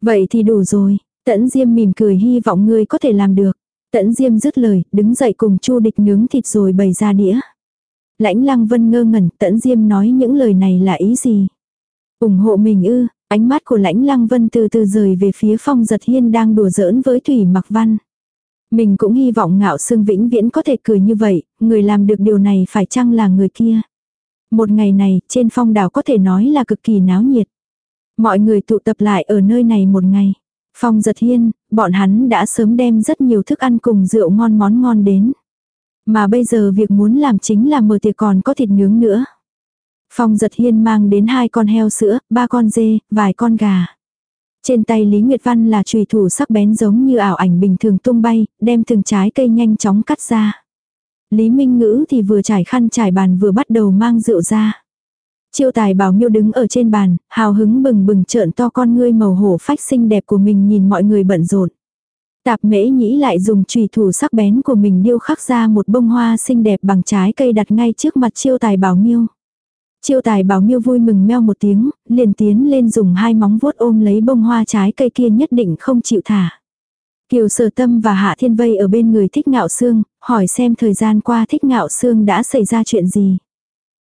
Vậy thì đủ rồi, tẫn diêm mỉm cười hy vọng ngươi có thể làm được. Tẫn diêm dứt lời, đứng dậy cùng chu địch nướng thịt rồi bày ra đĩa. Lãnh lăng vân ngơ ngẩn, tẫn diêm nói những lời này là ý gì? ủng hộ mình ư, ánh mắt của lãnh lăng vân từ từ rời về phía phong giật hiên đang đùa giỡn với thủy mặc văn. Mình cũng hy vọng ngạo sương vĩnh viễn có thể cười như vậy, người làm được điều này phải chăng là người kia. Một ngày này, trên phong đảo có thể nói là cực kỳ náo nhiệt. Mọi người tụ tập lại ở nơi này một ngày. Phong giật hiên, bọn hắn đã sớm đem rất nhiều thức ăn cùng rượu ngon món ngon đến. Mà bây giờ việc muốn làm chính là mở tiệc còn có thịt nướng nữa. Phong giật hiên mang đến hai con heo sữa, ba con dê, vài con gà. Trên tay Lý Nguyệt Văn là chùy thủ sắc bén giống như ảo ảnh bình thường tung bay, đem từng trái cây nhanh chóng cắt ra. Lý Minh Ngữ thì vừa trải khăn trải bàn vừa bắt đầu mang rượu ra. Chiêu tài bảo miêu đứng ở trên bàn, hào hứng bừng bừng trợn to con ngươi màu hổ phách xinh đẹp của mình nhìn mọi người bận rộn. Tạp mễ nhĩ lại dùng chùy thủ sắc bén của mình điêu khắc ra một bông hoa xinh đẹp bằng trái cây đặt ngay trước mặt chiêu tài bảo miêu. Chiêu tài bảo miêu vui mừng meo một tiếng, liền tiến lên dùng hai móng vuốt ôm lấy bông hoa trái cây kia nhất định không chịu thả. Kiều sở tâm và hạ thiên vây ở bên người thích ngạo xương, hỏi xem thời gian qua thích ngạo xương đã xảy ra chuyện gì.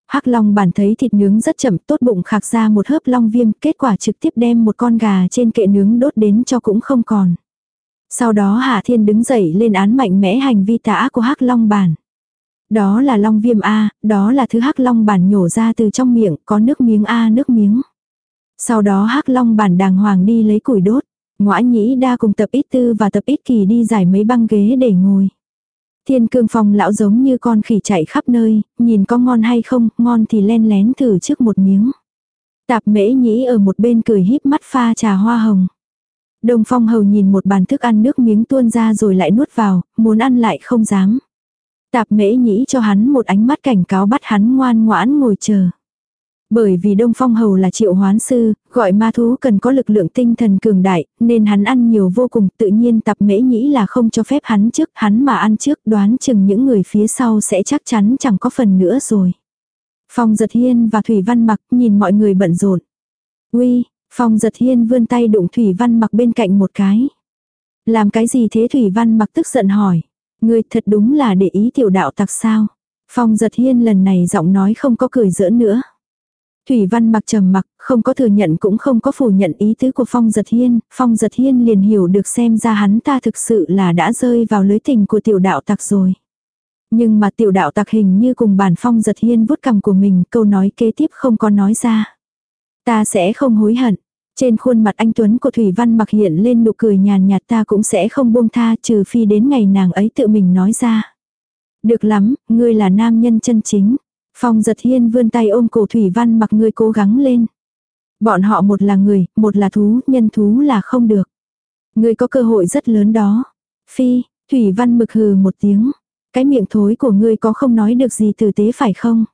Hắc Long bản thấy thịt nướng rất chậm tốt bụng khạc ra một hớp long viêm, kết quả trực tiếp đem một con gà trên kệ nướng đốt đến cho cũng không còn. Sau đó Hạ Thiên đứng dậy lên án mạnh mẽ hành vi tả của Hắc Long bản. Đó là long viêm A, đó là thứ hắc long bản nhổ ra từ trong miệng, có nước miếng A nước miếng. Sau đó hắc long bản đàng hoàng đi lấy củi đốt. Ngoã nhĩ đa cùng tập ít tư và tập ít kỳ đi giải mấy băng ghế để ngồi. Thiên cương phong lão giống như con khỉ chạy khắp nơi, nhìn có ngon hay không, ngon thì len lén thử trước một miếng. Tạp mễ nhĩ ở một bên cười híp mắt pha trà hoa hồng. Đồng phong hầu nhìn một bàn thức ăn nước miếng tuôn ra rồi lại nuốt vào, muốn ăn lại không dám. Tạp mễ nhĩ cho hắn một ánh mắt cảnh cáo bắt hắn ngoan ngoãn ngồi chờ. Bởi vì Đông Phong Hầu là triệu hoán sư, gọi ma thú cần có lực lượng tinh thần cường đại, nên hắn ăn nhiều vô cùng tự nhiên tập mễ nhĩ là không cho phép hắn trước, hắn mà ăn trước đoán chừng những người phía sau sẽ chắc chắn chẳng có phần nữa rồi. Phong giật hiên và Thủy Văn mặc nhìn mọi người bận rộn. Uy, Phong giật hiên vươn tay đụng Thủy Văn mặc bên cạnh một cái. Làm cái gì thế Thủy Văn mặc tức giận hỏi. Ngươi thật đúng là để ý tiểu đạo tặc sao. Phong giật hiên lần này giọng nói không có cười giỡn nữa. Thủy Văn mặc trầm mặc, không có thừa nhận cũng không có phủ nhận ý tứ của Phong Giật Hiên, Phong Giật Hiên liền hiểu được xem ra hắn ta thực sự là đã rơi vào lưới tình của tiểu đạo tặc rồi. Nhưng mà tiểu đạo tặc hình như cùng bản Phong Giật Hiên vút cầm của mình, câu nói kế tiếp không có nói ra. Ta sẽ không hối hận. Trên khuôn mặt anh Tuấn của Thủy Văn mặc hiện lên nụ cười nhàn nhạt ta cũng sẽ không buông tha trừ phi đến ngày nàng ấy tự mình nói ra. Được lắm, ngươi là nam nhân chân chính. Phong giật hiên vươn tay ôm cổ Thủy Văn mặc ngươi cố gắng lên. Bọn họ một là người, một là thú, nhân thú là không được. Ngươi có cơ hội rất lớn đó. Phi, Thủy Văn mực hừ một tiếng. Cái miệng thối của ngươi có không nói được gì tử tế phải không?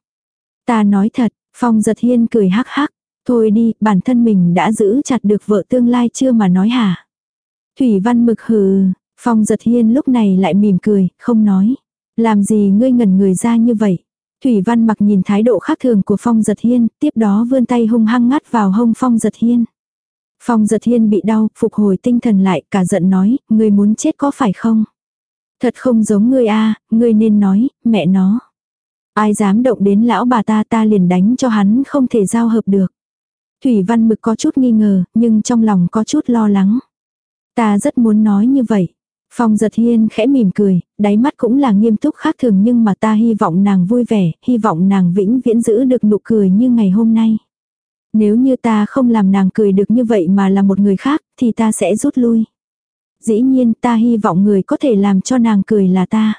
Ta nói thật, Phong giật hiên cười hắc hắc. Thôi đi, bản thân mình đã giữ chặt được vợ tương lai chưa mà nói hả? Thủy Văn mực hừ, Phong giật hiên lúc này lại mỉm cười, không nói. Làm gì ngươi ngẩn người ra như vậy? Thủy Văn mặc nhìn thái độ khác thường của Phong giật hiên, tiếp đó vươn tay hung hăng ngắt vào hông Phong giật hiên. Phong giật hiên bị đau, phục hồi tinh thần lại, cả giận nói, ngươi muốn chết có phải không? Thật không giống ngươi a ngươi nên nói, mẹ nó. Ai dám động đến lão bà ta ta liền đánh cho hắn không thể giao hợp được. Thủy Văn Mực có chút nghi ngờ, nhưng trong lòng có chút lo lắng. Ta rất muốn nói như vậy. Phong giật hiên khẽ mỉm cười, đáy mắt cũng là nghiêm túc khác thường nhưng mà ta hy vọng nàng vui vẻ, hy vọng nàng vĩnh viễn giữ được nụ cười như ngày hôm nay. Nếu như ta không làm nàng cười được như vậy mà là một người khác, thì ta sẽ rút lui. Dĩ nhiên ta hy vọng người có thể làm cho nàng cười là ta.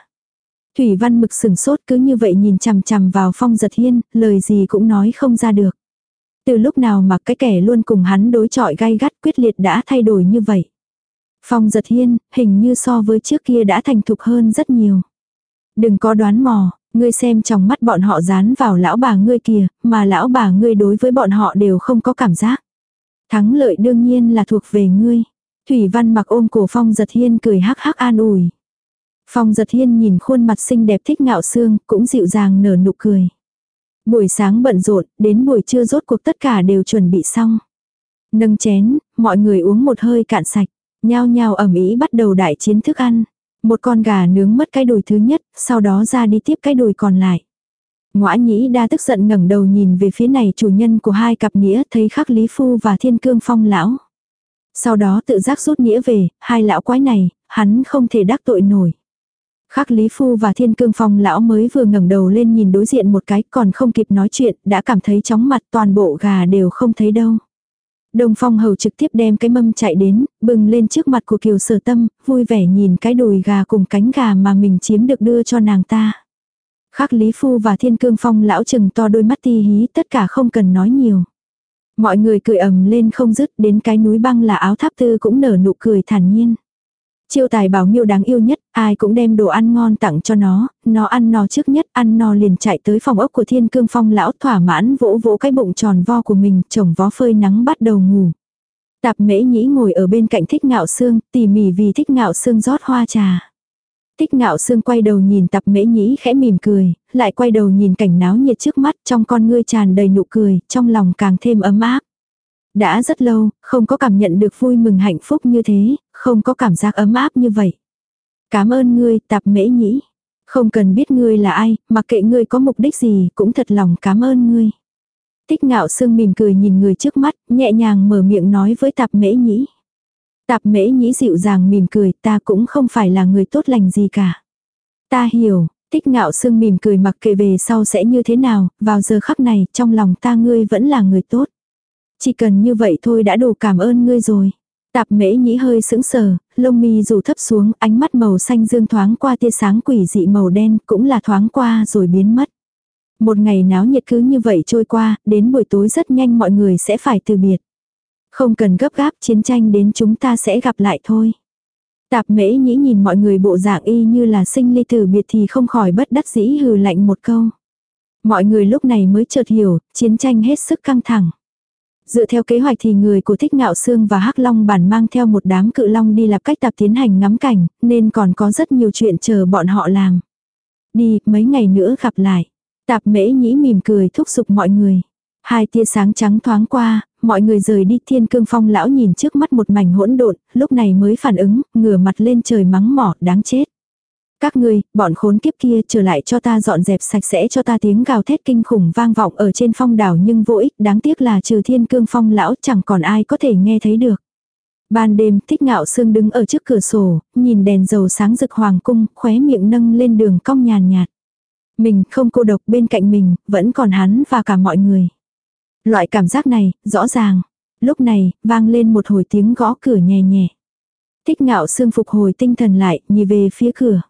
Thủy văn mực sừng sốt cứ như vậy nhìn chằm chằm vào phong giật hiên, lời gì cũng nói không ra được. Từ lúc nào mà cái kẻ luôn cùng hắn đối chọi gay gắt quyết liệt đã thay đổi như vậy. Phong giật hiên, hình như so với trước kia đã thành thục hơn rất nhiều. Đừng có đoán mò, ngươi xem trong mắt bọn họ dán vào lão bà ngươi kìa, mà lão bà ngươi đối với bọn họ đều không có cảm giác. Thắng lợi đương nhiên là thuộc về ngươi. Thủy văn mặc ôm cổ phong giật hiên cười hắc hắc an ủi. Phong giật hiên nhìn khuôn mặt xinh đẹp thích ngạo xương, cũng dịu dàng nở nụ cười. Buổi sáng bận rộn, đến buổi trưa rốt cuộc tất cả đều chuẩn bị xong. Nâng chén, mọi người uống một hơi cạn sạch. Nhao nhao ẩm ý bắt đầu đại chiến thức ăn. Một con gà nướng mất cái đùi thứ nhất, sau đó ra đi tiếp cái đùi còn lại. Ngoã nhĩ đa tức giận ngẩng đầu nhìn về phía này chủ nhân của hai cặp nghĩa thấy khắc Lý Phu và Thiên Cương Phong lão. Sau đó tự giác rút nghĩa về, hai lão quái này, hắn không thể đắc tội nổi. Khắc Lý Phu và Thiên Cương Phong lão mới vừa ngẩng đầu lên nhìn đối diện một cái còn không kịp nói chuyện, đã cảm thấy chóng mặt toàn bộ gà đều không thấy đâu. Đông Phong Hầu trực tiếp đem cái mâm chạy đến, bừng lên trước mặt của Kiều Sở Tâm, vui vẻ nhìn cái đùi gà cùng cánh gà mà mình chiếm được đưa cho nàng ta. Khắc Lý Phu và Thiên Cương Phong lão chừng to đôi mắt ti hí tất cả không cần nói nhiều. Mọi người cười ầm lên không dứt đến cái núi băng là áo tháp tư cũng nở nụ cười thản nhiên. Chiêu tài bảo miêu đáng yêu nhất, ai cũng đem đồ ăn ngon tặng cho nó, nó ăn no trước nhất, ăn no liền chạy tới phòng ốc của thiên cương phong lão thỏa mãn vỗ vỗ cái bụng tròn vo của mình, chồng vó phơi nắng bắt đầu ngủ. Tạp mễ nhĩ ngồi ở bên cạnh thích ngạo xương, tỉ mỉ vì thích ngạo xương rót hoa trà. Thích ngạo xương quay đầu nhìn tạp mễ nhĩ khẽ mỉm cười, lại quay đầu nhìn cảnh náo nhiệt trước mắt trong con ngươi tràn đầy nụ cười, trong lòng càng thêm ấm áp. Đã rất lâu, không có cảm nhận được vui mừng hạnh phúc như thế, không có cảm giác ấm áp như vậy. Cảm ơn ngươi, tạp mễ nhĩ. Không cần biết ngươi là ai, mặc kệ ngươi có mục đích gì, cũng thật lòng cảm ơn ngươi. Tích ngạo sương mỉm cười nhìn người trước mắt, nhẹ nhàng mở miệng nói với tạp mễ nhĩ. Tạp mễ nhĩ dịu dàng mỉm cười, ta cũng không phải là người tốt lành gì cả. Ta hiểu, tích ngạo sương mỉm cười mặc kệ về sau sẽ như thế nào, vào giờ khắc này, trong lòng ta ngươi vẫn là người tốt. Chỉ cần như vậy thôi đã đủ cảm ơn ngươi rồi. Tạp mễ nhĩ hơi sững sờ, lông mi rủ thấp xuống, ánh mắt màu xanh dương thoáng qua tia sáng quỷ dị màu đen, cũng là thoáng qua rồi biến mất. Một ngày náo nhiệt cứ như vậy trôi qua, đến buổi tối rất nhanh mọi người sẽ phải từ biệt. Không cần gấp gáp chiến tranh đến chúng ta sẽ gặp lại thôi. Tạp mễ nhĩ nhìn mọi người bộ dạng y như là sinh ly tử biệt thì không khỏi bất đắc dĩ hừ lạnh một câu. Mọi người lúc này mới chợt hiểu, chiến tranh hết sức căng thẳng. Dựa theo kế hoạch thì người của Thích Ngạo Sương và Hắc Long bản mang theo một đám cự long đi lập cách tập tiến hành ngắm cảnh, nên còn có rất nhiều chuyện chờ bọn họ làm. Đi, mấy ngày nữa gặp lại. Tạp mễ nhĩ mỉm cười thúc giục mọi người. Hai tia sáng trắng thoáng qua, mọi người rời đi thiên cương phong lão nhìn trước mắt một mảnh hỗn độn, lúc này mới phản ứng, ngửa mặt lên trời mắng mỏ, đáng chết. Các ngươi, bọn khốn kiếp kia trở lại cho ta dọn dẹp sạch sẽ cho ta tiếng gào thét kinh khủng vang vọng ở trên phong đảo nhưng vô ích, đáng tiếc là trừ thiên cương phong lão chẳng còn ai có thể nghe thấy được. Ban đêm, thích ngạo sương đứng ở trước cửa sổ, nhìn đèn dầu sáng rực hoàng cung, khóe miệng nâng lên đường cong nhàn nhạt. Mình không cô độc bên cạnh mình, vẫn còn hắn và cả mọi người. Loại cảm giác này, rõ ràng. Lúc này, vang lên một hồi tiếng gõ cửa nhẹ nhẹ. Thích ngạo sương phục hồi tinh thần lại, nhìn về phía cửa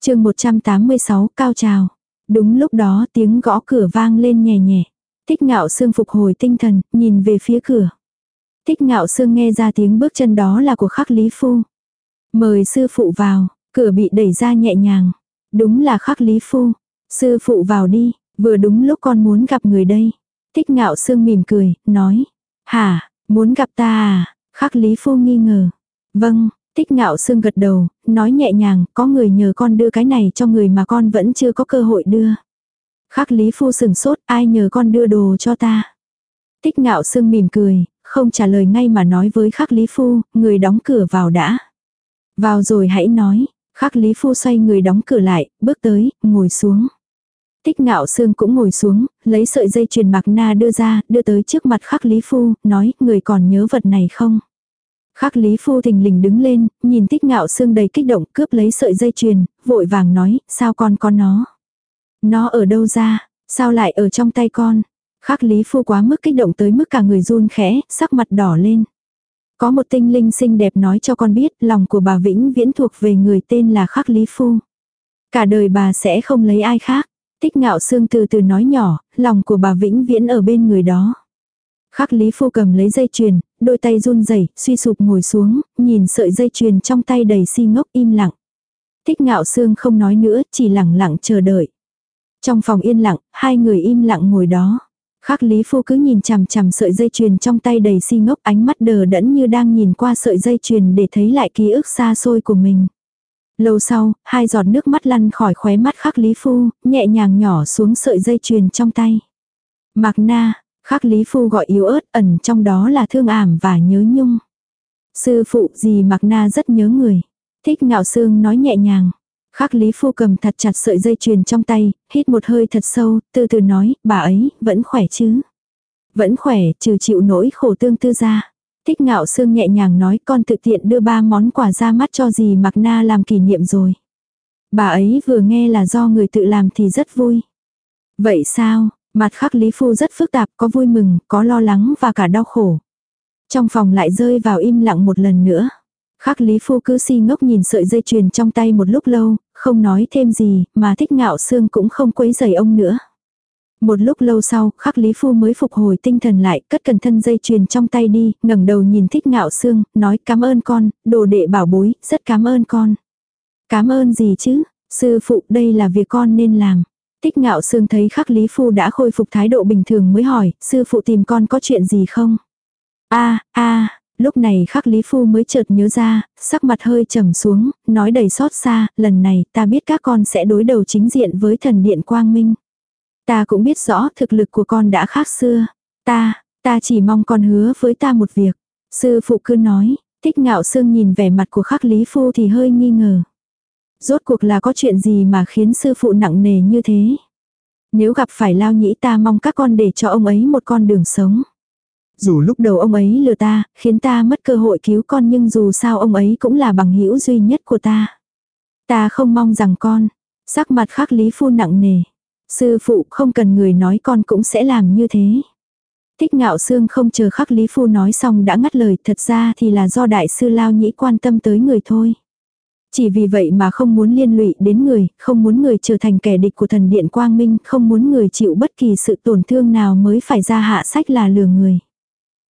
chương 186, cao trào. Đúng lúc đó tiếng gõ cửa vang lên nhẹ nhẹ. Thích ngạo sương phục hồi tinh thần, nhìn về phía cửa. Thích ngạo sương nghe ra tiếng bước chân đó là của khắc lý phu. Mời sư phụ vào, cửa bị đẩy ra nhẹ nhàng. Đúng là khắc lý phu. Sư phụ vào đi, vừa đúng lúc con muốn gặp người đây. Thích ngạo sương mỉm cười, nói. Hả, muốn gặp ta à? Khắc lý phu nghi ngờ. Vâng, Tích ngạo sương gật đầu, nói nhẹ nhàng, có người nhờ con đưa cái này cho người mà con vẫn chưa có cơ hội đưa. Khắc Lý Phu sừng sốt, ai nhờ con đưa đồ cho ta. Tích ngạo sương mỉm cười, không trả lời ngay mà nói với Khắc Lý Phu, người đóng cửa vào đã. Vào rồi hãy nói, Khắc Lý Phu xoay người đóng cửa lại, bước tới, ngồi xuống. Tích ngạo sương cũng ngồi xuống, lấy sợi dây chuyền mạc na đưa ra, đưa tới trước mặt Khắc Lý Phu, nói, người còn nhớ vật này không? Khắc Lý Phu thình lình đứng lên, nhìn tích ngạo xương đầy kích động cướp lấy sợi dây chuyền, vội vàng nói, sao con có nó? Nó ở đâu ra? Sao lại ở trong tay con? Khắc Lý Phu quá mức kích động tới mức cả người run khẽ, sắc mặt đỏ lên. Có một tinh linh xinh đẹp nói cho con biết lòng của bà Vĩnh Viễn thuộc về người tên là Khắc Lý Phu. Cả đời bà sẽ không lấy ai khác. Tích ngạo xương từ từ nói nhỏ, lòng của bà Vĩnh Viễn ở bên người đó. Khắc Lý Phu cầm lấy dây chuyền, đôi tay run rẩy, suy sụp ngồi xuống, nhìn sợi dây chuyền trong tay đầy si ngốc im lặng. Thích ngạo sương không nói nữa, chỉ lặng lặng chờ đợi. Trong phòng yên lặng, hai người im lặng ngồi đó. Khắc Lý Phu cứ nhìn chằm chằm sợi dây chuyền trong tay đầy si ngốc ánh mắt đờ đẫn như đang nhìn qua sợi dây chuyền để thấy lại ký ức xa xôi của mình. Lâu sau, hai giọt nước mắt lăn khỏi khóe mắt Khắc Lý Phu, nhẹ nhàng nhỏ xuống sợi dây chuyền trong tay. Mạc Na, Khác Lý Phu gọi yếu ớt ẩn trong đó là thương ảm và nhớ nhung. Sư phụ gì Mặc Na rất nhớ người. Thích ngạo sương nói nhẹ nhàng. Khắc Lý Phu cầm thật chặt sợi dây chuyền trong tay, hít một hơi thật sâu, từ từ nói, bà ấy, vẫn khỏe chứ. Vẫn khỏe, trừ chịu nỗi khổ tương tư ra. Thích ngạo sương nhẹ nhàng nói con thực tiện đưa ba món quà ra mắt cho dì Mạc Na làm kỷ niệm rồi. Bà ấy vừa nghe là do người tự làm thì rất vui. Vậy sao, Mặt khắc Lý Phu rất phức tạp, có vui mừng, có lo lắng và cả đau khổ. Trong phòng lại rơi vào im lặng một lần nữa. Khắc Lý Phu cứ si ngốc nhìn sợi dây chuyền trong tay một lúc lâu, không nói thêm gì, mà thích ngạo xương cũng không quấy rầy ông nữa. Một lúc lâu sau, khắc Lý Phu mới phục hồi tinh thần lại, cất cẩn thân dây chuyền trong tay đi, ngẩng đầu nhìn thích ngạo xương, nói cảm ơn con, đồ đệ bảo bối, rất cảm ơn con. Cảm ơn gì chứ, sư phụ đây là việc con nên làm. Tích ngạo sương thấy khắc Lý Phu đã khôi phục thái độ bình thường mới hỏi, sư phụ tìm con có chuyện gì không? a a lúc này khắc Lý Phu mới chợt nhớ ra, sắc mặt hơi trầm xuống, nói đầy xót xa, lần này ta biết các con sẽ đối đầu chính diện với thần điện Quang Minh. Ta cũng biết rõ thực lực của con đã khác xưa. Ta, ta chỉ mong con hứa với ta một việc. Sư phụ cứ nói, tích ngạo sương nhìn vẻ mặt của khắc Lý Phu thì hơi nghi ngờ. Rốt cuộc là có chuyện gì mà khiến sư phụ nặng nề như thế? Nếu gặp phải lao nhĩ ta mong các con để cho ông ấy một con đường sống. Dù lúc đầu ông ấy lừa ta, khiến ta mất cơ hội cứu con nhưng dù sao ông ấy cũng là bằng hữu duy nhất của ta. Ta không mong rằng con, sắc mặt khắc lý phu nặng nề. Sư phụ không cần người nói con cũng sẽ làm như thế. Thích ngạo xương không chờ khắc lý phu nói xong đã ngắt lời thật ra thì là do đại sư lao nhĩ quan tâm tới người thôi. Chỉ vì vậy mà không muốn liên lụy đến người, không muốn người trở thành kẻ địch của thần điện quang minh, không muốn người chịu bất kỳ sự tổn thương nào mới phải ra hạ sách là lừa người.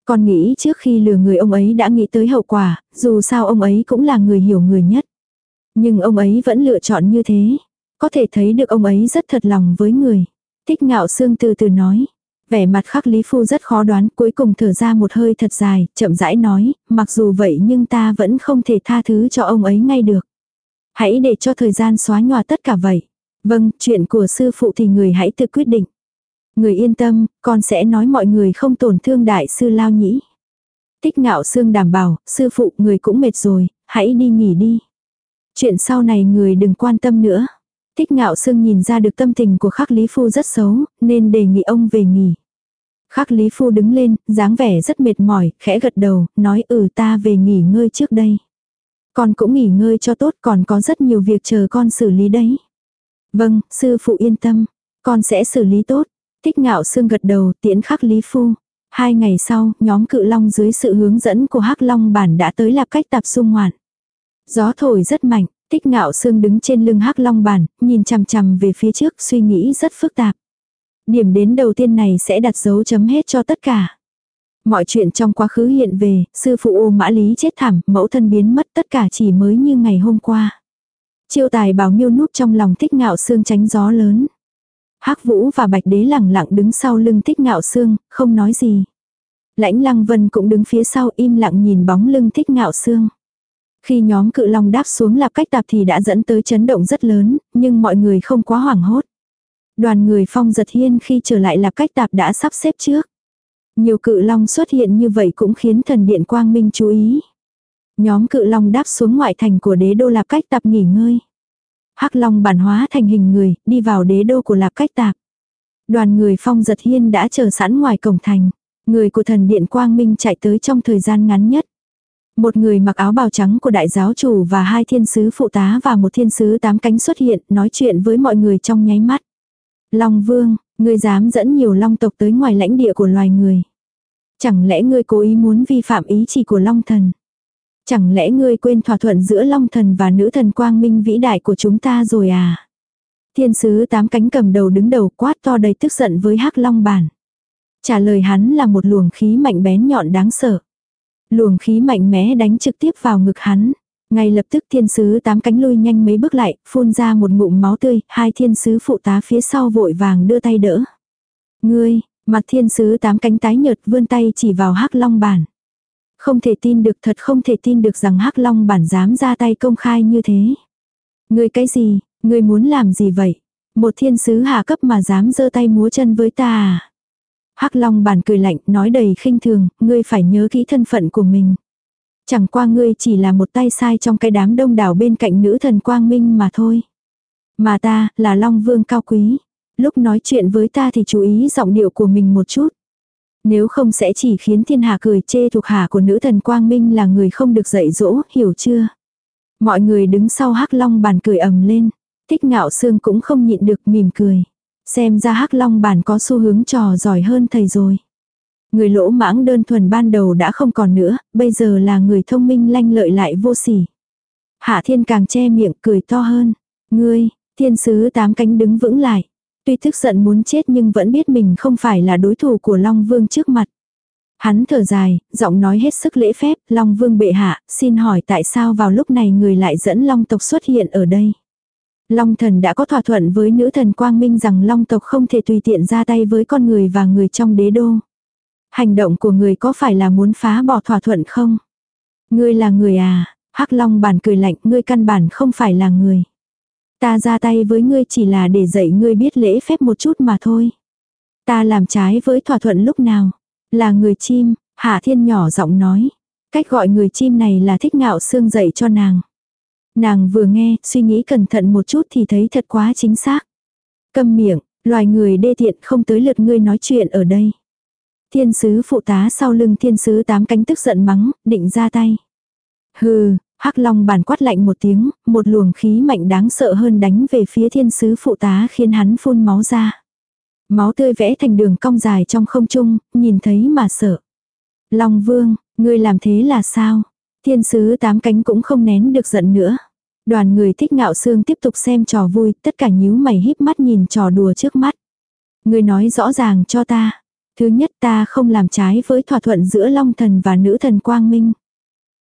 Con nghĩ trước khi lừa người ông ấy đã nghĩ tới hậu quả, dù sao ông ấy cũng là người hiểu người nhất. Nhưng ông ấy vẫn lựa chọn như thế. Có thể thấy được ông ấy rất thật lòng với người. Thích ngạo xương từ từ nói. Vẻ mặt khắc Lý Phu rất khó đoán, cuối cùng thở ra một hơi thật dài, chậm rãi nói, mặc dù vậy nhưng ta vẫn không thể tha thứ cho ông ấy ngay được. Hãy để cho thời gian xóa nhòa tất cả vậy. Vâng, chuyện của sư phụ thì người hãy tự quyết định. Người yên tâm, con sẽ nói mọi người không tổn thương đại sư lao nhĩ. Tích ngạo xương đảm bảo, sư phụ người cũng mệt rồi, hãy đi nghỉ đi. Chuyện sau này người đừng quan tâm nữa. Tích ngạo xương nhìn ra được tâm tình của khắc Lý Phu rất xấu, nên đề nghị ông về nghỉ. Khắc Lý Phu đứng lên, dáng vẻ rất mệt mỏi, khẽ gật đầu, nói ừ ta về nghỉ ngơi trước đây. Con cũng nghỉ ngơi cho tốt còn có rất nhiều việc chờ con xử lý đấy. Vâng, sư phụ yên tâm, con sẽ xử lý tốt. thích ngạo xương gật đầu tiễn khắc Lý Phu. Hai ngày sau, nhóm cự long dưới sự hướng dẫn của hắc long bản đã tới lạp cách tập sung ngoạn. Gió thổi rất mạnh, tích ngạo xương đứng trên lưng hắc long bản, nhìn chằm chằm về phía trước suy nghĩ rất phức tạp. Điểm đến đầu tiên này sẽ đặt dấu chấm hết cho tất cả. Mọi chuyện trong quá khứ hiện về, sư phụ ô mã lý chết thảm, mẫu thân biến mất tất cả chỉ mới như ngày hôm qua. Chiêu tài bảo miêu núp trong lòng thích ngạo xương tránh gió lớn. hắc vũ và bạch đế lẳng lặng đứng sau lưng thích ngạo xương, không nói gì. Lãnh lăng vân cũng đứng phía sau im lặng nhìn bóng lưng thích ngạo xương. Khi nhóm cự long đáp xuống lạp cách tạp thì đã dẫn tới chấn động rất lớn, nhưng mọi người không quá hoảng hốt. Đoàn người phong giật hiên khi trở lại lạp cách tạp đã sắp xếp trước. Nhiều cự long xuất hiện như vậy cũng khiến thần điện quang minh chú ý. Nhóm cự long đáp xuống ngoại thành của đế đô lạp cách tạp nghỉ ngơi. hắc long bản hóa thành hình người, đi vào đế đô của lạp cách tạp. Đoàn người phong giật hiên đã chờ sẵn ngoài cổng thành. Người của thần điện quang minh chạy tới trong thời gian ngắn nhất. Một người mặc áo bào trắng của đại giáo chủ và hai thiên sứ phụ tá và một thiên sứ tám cánh xuất hiện nói chuyện với mọi người trong nháy mắt. Long vương, ngươi dám dẫn nhiều long tộc tới ngoài lãnh địa của loài người. Chẳng lẽ ngươi cố ý muốn vi phạm ý chỉ của long thần? Chẳng lẽ ngươi quên thỏa thuận giữa long thần và nữ thần quang minh vĩ đại của chúng ta rồi à? Thiên sứ tám cánh cầm đầu đứng đầu quát to đầy tức giận với hắc long bản. Trả lời hắn là một luồng khí mạnh bén nhọn đáng sợ. Luồng khí mạnh mẽ đánh trực tiếp vào ngực hắn. Ngay lập tức thiên sứ tám cánh lui nhanh mấy bước lại, phun ra một ngụm máu tươi, hai thiên sứ phụ tá phía sau vội vàng đưa tay đỡ. Ngươi, mặt thiên sứ tám cánh tái nhợt vươn tay chỉ vào hắc long bản. Không thể tin được thật không thể tin được rằng hắc long bản dám ra tay công khai như thế. Ngươi cái gì, ngươi muốn làm gì vậy? Một thiên sứ hạ cấp mà dám giơ tay múa chân với ta à? Hắc long bản cười lạnh nói đầy khinh thường, ngươi phải nhớ kỹ thân phận của mình. Chẳng qua ngươi chỉ là một tay sai trong cái đám đông đảo bên cạnh nữ thần quang minh mà thôi. Mà ta, là Long Vương cao quý. Lúc nói chuyện với ta thì chú ý giọng điệu của mình một chút. Nếu không sẽ chỉ khiến thiên hạ cười chê thuộc hạ của nữ thần quang minh là người không được dạy dỗ, hiểu chưa? Mọi người đứng sau hắc long bàn cười ầm lên. Thích ngạo xương cũng không nhịn được mỉm cười. Xem ra hắc long bàn có xu hướng trò giỏi hơn thầy rồi. Người lỗ mãng đơn thuần ban đầu đã không còn nữa, bây giờ là người thông minh lanh lợi lại vô sỉ. Hạ thiên càng che miệng cười to hơn. Ngươi, thiên sứ tám cánh đứng vững lại. Tuy tức giận muốn chết nhưng vẫn biết mình không phải là đối thủ của Long Vương trước mặt. Hắn thở dài, giọng nói hết sức lễ phép, Long Vương bệ hạ, xin hỏi tại sao vào lúc này người lại dẫn Long tộc xuất hiện ở đây. Long thần đã có thỏa thuận với nữ thần Quang Minh rằng Long tộc không thể tùy tiện ra tay với con người và người trong đế đô. Hành động của người có phải là muốn phá bỏ thỏa thuận không? Ngươi là người à? Hắc Long bản cười lạnh, ngươi căn bản không phải là người. Ta ra tay với ngươi chỉ là để dạy ngươi biết lễ phép một chút mà thôi. Ta làm trái với thỏa thuận lúc nào? Là người chim, Hạ Thiên nhỏ giọng nói. Cách gọi người chim này là thích ngạo xương dạy cho nàng. Nàng vừa nghe, suy nghĩ cẩn thận một chút thì thấy thật quá chính xác. Câm miệng, loài người đê tiện không tới lượt ngươi nói chuyện ở đây. Thiên sứ phụ tá sau lưng thiên sứ tám cánh tức giận mắng, định ra tay. Hừ, hắc long bàn quát lạnh một tiếng, một luồng khí mạnh đáng sợ hơn đánh về phía thiên sứ phụ tá khiến hắn phun máu ra. Máu tươi vẽ thành đường cong dài trong không trung, nhìn thấy mà sợ. Long vương, ngươi làm thế là sao? Thiên sứ tám cánh cũng không nén được giận nữa. Đoàn người thích ngạo xương tiếp tục xem trò vui, tất cả nhíu mày híp mắt nhìn trò đùa trước mắt. Ngươi nói rõ ràng cho ta. Thứ nhất ta không làm trái với thỏa thuận giữa Long thần và nữ thần Quang Minh.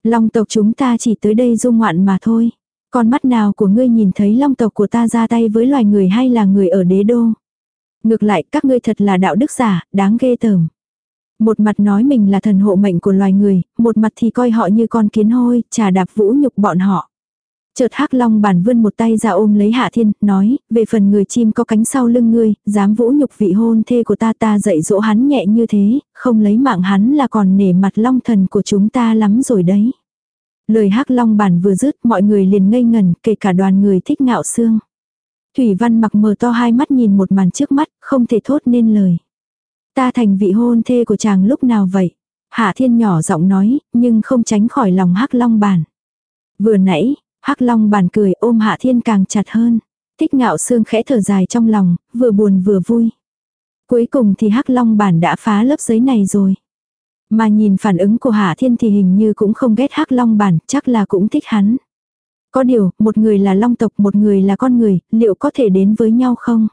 Long tộc chúng ta chỉ tới đây dung ngoạn mà thôi. Con mắt nào của ngươi nhìn thấy long tộc của ta ra tay với loài người hay là người ở đế đô? Ngược lại các ngươi thật là đạo đức giả, đáng ghê tởm. Một mặt nói mình là thần hộ mệnh của loài người, một mặt thì coi họ như con kiến hôi, trà đạp vũ nhục bọn họ. Chợt hắc long bản vươn một tay ra ôm lấy hạ thiên, nói, về phần người chim có cánh sau lưng ngươi, dám vũ nhục vị hôn thê của ta ta dạy dỗ hắn nhẹ như thế, không lấy mạng hắn là còn nể mặt long thần của chúng ta lắm rồi đấy. Lời hắc long bản vừa dứt mọi người liền ngây ngần, kể cả đoàn người thích ngạo xương. Thủy văn mặc mờ to hai mắt nhìn một màn trước mắt, không thể thốt nên lời. Ta thành vị hôn thê của chàng lúc nào vậy? Hạ thiên nhỏ giọng nói, nhưng không tránh khỏi lòng hắc long bản. Vừa nãy, hắc long bản cười ôm hạ thiên càng chặt hơn. Thích ngạo xương khẽ thở dài trong lòng, vừa buồn vừa vui. Cuối cùng thì hắc long bản đã phá lớp giấy này rồi. Mà nhìn phản ứng của Hạ Thiên thì hình như cũng không ghét hắc long bản, chắc là cũng thích hắn. Có điều, một người là long tộc, một người là con người, liệu có thể đến với nhau không?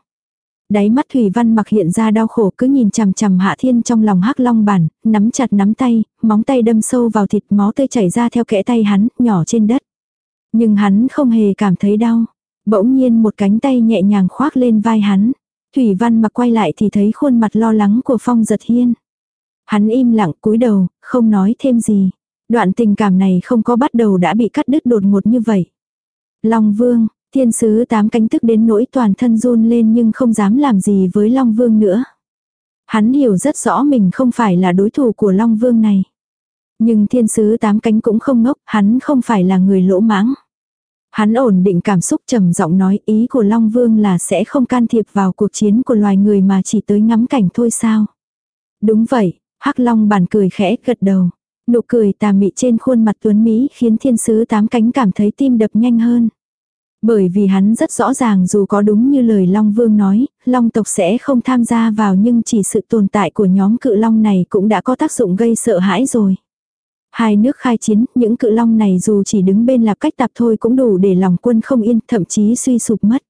Đáy mắt Thủy Văn mặc hiện ra đau khổ cứ nhìn chằm chằm Hạ Thiên trong lòng hắc long bản, nắm chặt nắm tay, móng tay đâm sâu vào thịt máu tươi chảy ra theo kẽ tay hắn, nhỏ trên đất. Nhưng hắn không hề cảm thấy đau. Bỗng nhiên một cánh tay nhẹ nhàng khoác lên vai hắn. Thủy Văn mặc quay lại thì thấy khuôn mặt lo lắng của Phong giật hiên. Hắn im lặng cúi đầu, không nói thêm gì. Đoạn tình cảm này không có bắt đầu đã bị cắt đứt đột ngột như vậy. Long Vương, thiên sứ tám cánh tức đến nỗi toàn thân run lên nhưng không dám làm gì với Long Vương nữa. Hắn hiểu rất rõ mình không phải là đối thủ của Long Vương này. Nhưng thiên sứ tám cánh cũng không ngốc, hắn không phải là người lỗ mãng. Hắn ổn định cảm xúc trầm giọng nói ý của Long Vương là sẽ không can thiệp vào cuộc chiến của loài người mà chỉ tới ngắm cảnh thôi sao. Đúng vậy, Hắc Long bản cười khẽ gật đầu. Nụ cười tà mị trên khuôn mặt tuấn Mỹ khiến thiên sứ tám cánh cảm thấy tim đập nhanh hơn. Bởi vì hắn rất rõ ràng dù có đúng như lời Long Vương nói, Long tộc sẽ không tham gia vào nhưng chỉ sự tồn tại của nhóm cự Long này cũng đã có tác dụng gây sợ hãi rồi. Hai nước khai chiến, những cự Long này dù chỉ đứng bên lạp cách tập thôi cũng đủ để lòng quân không yên, thậm chí suy sụp mất.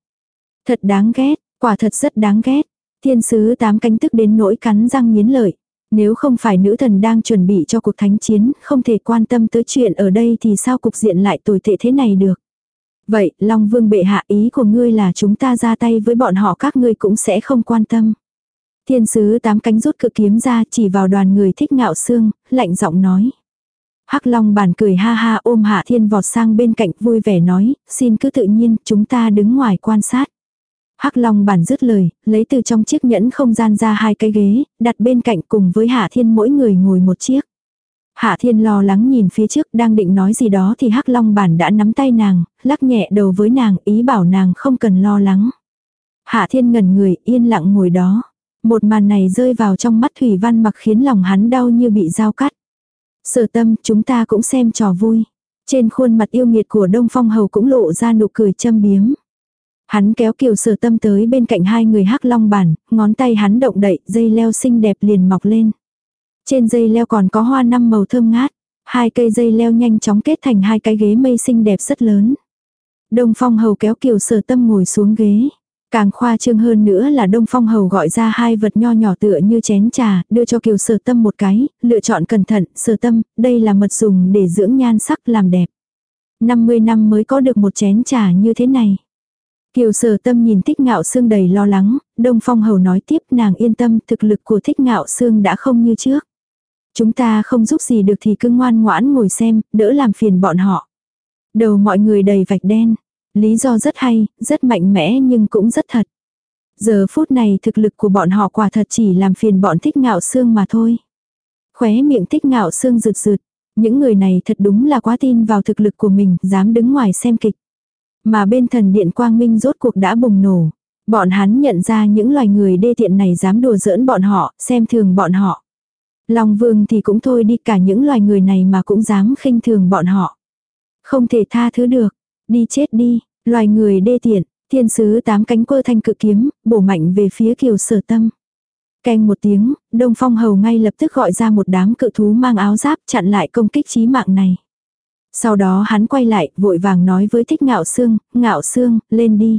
Thật đáng ghét, quả thật rất đáng ghét. Thiên sứ tám cánh tức đến nỗi cắn răng nghiến lợi. Nếu không phải nữ thần đang chuẩn bị cho cuộc thánh chiến, không thể quan tâm tới chuyện ở đây thì sao cục diện lại tồi tệ thế này được. Vậy, Long Vương bệ hạ ý của ngươi là chúng ta ra tay với bọn họ các ngươi cũng sẽ không quan tâm. Thiên sứ tám cánh rút cự kiếm ra chỉ vào đoàn người thích ngạo xương, lạnh giọng nói. Hắc Long bản cười ha ha ôm Hạ Thiên vọt sang bên cạnh vui vẻ nói, xin cứ tự nhiên, chúng ta đứng ngoài quan sát. Hắc Long bản dứt lời, lấy từ trong chiếc nhẫn không gian ra hai cái ghế, đặt bên cạnh cùng với Hạ Thiên mỗi người ngồi một chiếc. Hạ Thiên lo lắng nhìn phía trước đang định nói gì đó thì Hắc Long bản đã nắm tay nàng, lắc nhẹ đầu với nàng ý bảo nàng không cần lo lắng. Hạ Thiên ngẩn người yên lặng ngồi đó. Một màn này rơi vào trong mắt Thủy Văn mặc khiến lòng hắn đau như bị dao cắt. Sở tâm chúng ta cũng xem trò vui. Trên khuôn mặt yêu nghiệt của Đông Phong Hầu cũng lộ ra nụ cười châm biếm. Hắn kéo kiều sở tâm tới bên cạnh hai người hắc long bản, ngón tay hắn động đậy, dây leo xinh đẹp liền mọc lên. Trên dây leo còn có hoa năm màu thơm ngát. Hai cây dây leo nhanh chóng kết thành hai cái ghế mây xinh đẹp rất lớn. Đông Phong Hầu kéo kiều sở tâm ngồi xuống ghế. Càng khoa trương hơn nữa là Đông Phong Hầu gọi ra hai vật nho nhỏ tựa như chén trà, đưa cho Kiều Sở Tâm một cái, lựa chọn cẩn thận, Sở Tâm, đây là mật dùng để dưỡng nhan sắc làm đẹp. 50 năm mới có được một chén trà như thế này. Kiều sở tâm nhìn thích ngạo Sương đầy lo lắng, Đông Phong Hầu nói tiếp nàng yên tâm thực lực của thích ngạo Sương đã không như trước. Chúng ta không giúp gì được thì cứ ngoan ngoãn ngồi xem, đỡ làm phiền bọn họ. Đầu mọi người đầy vạch đen. Lý do rất hay, rất mạnh mẽ nhưng cũng rất thật. Giờ phút này thực lực của bọn họ quả thật chỉ làm phiền bọn thích ngạo xương mà thôi. Khóe miệng thích ngạo xương rực rực. Những người này thật đúng là quá tin vào thực lực của mình, dám đứng ngoài xem kịch. Mà bên thần điện quang minh rốt cuộc đã bùng nổ. Bọn hắn nhận ra những loài người đê tiện này dám đùa giỡn bọn họ, xem thường bọn họ. Long vương thì cũng thôi đi cả những loài người này mà cũng dám khinh thường bọn họ. Không thể tha thứ được. Đi chết đi, loài người đê tiện, thiên sứ tám cánh quơ thanh cự kiếm, bổ mạnh về phía kiều sở tâm. Canh một tiếng, Đông Phong Hầu ngay lập tức gọi ra một đám cự thú mang áo giáp chặn lại công kích chí mạng này. Sau đó hắn quay lại, vội vàng nói với thích ngạo xương, ngạo xương, lên đi.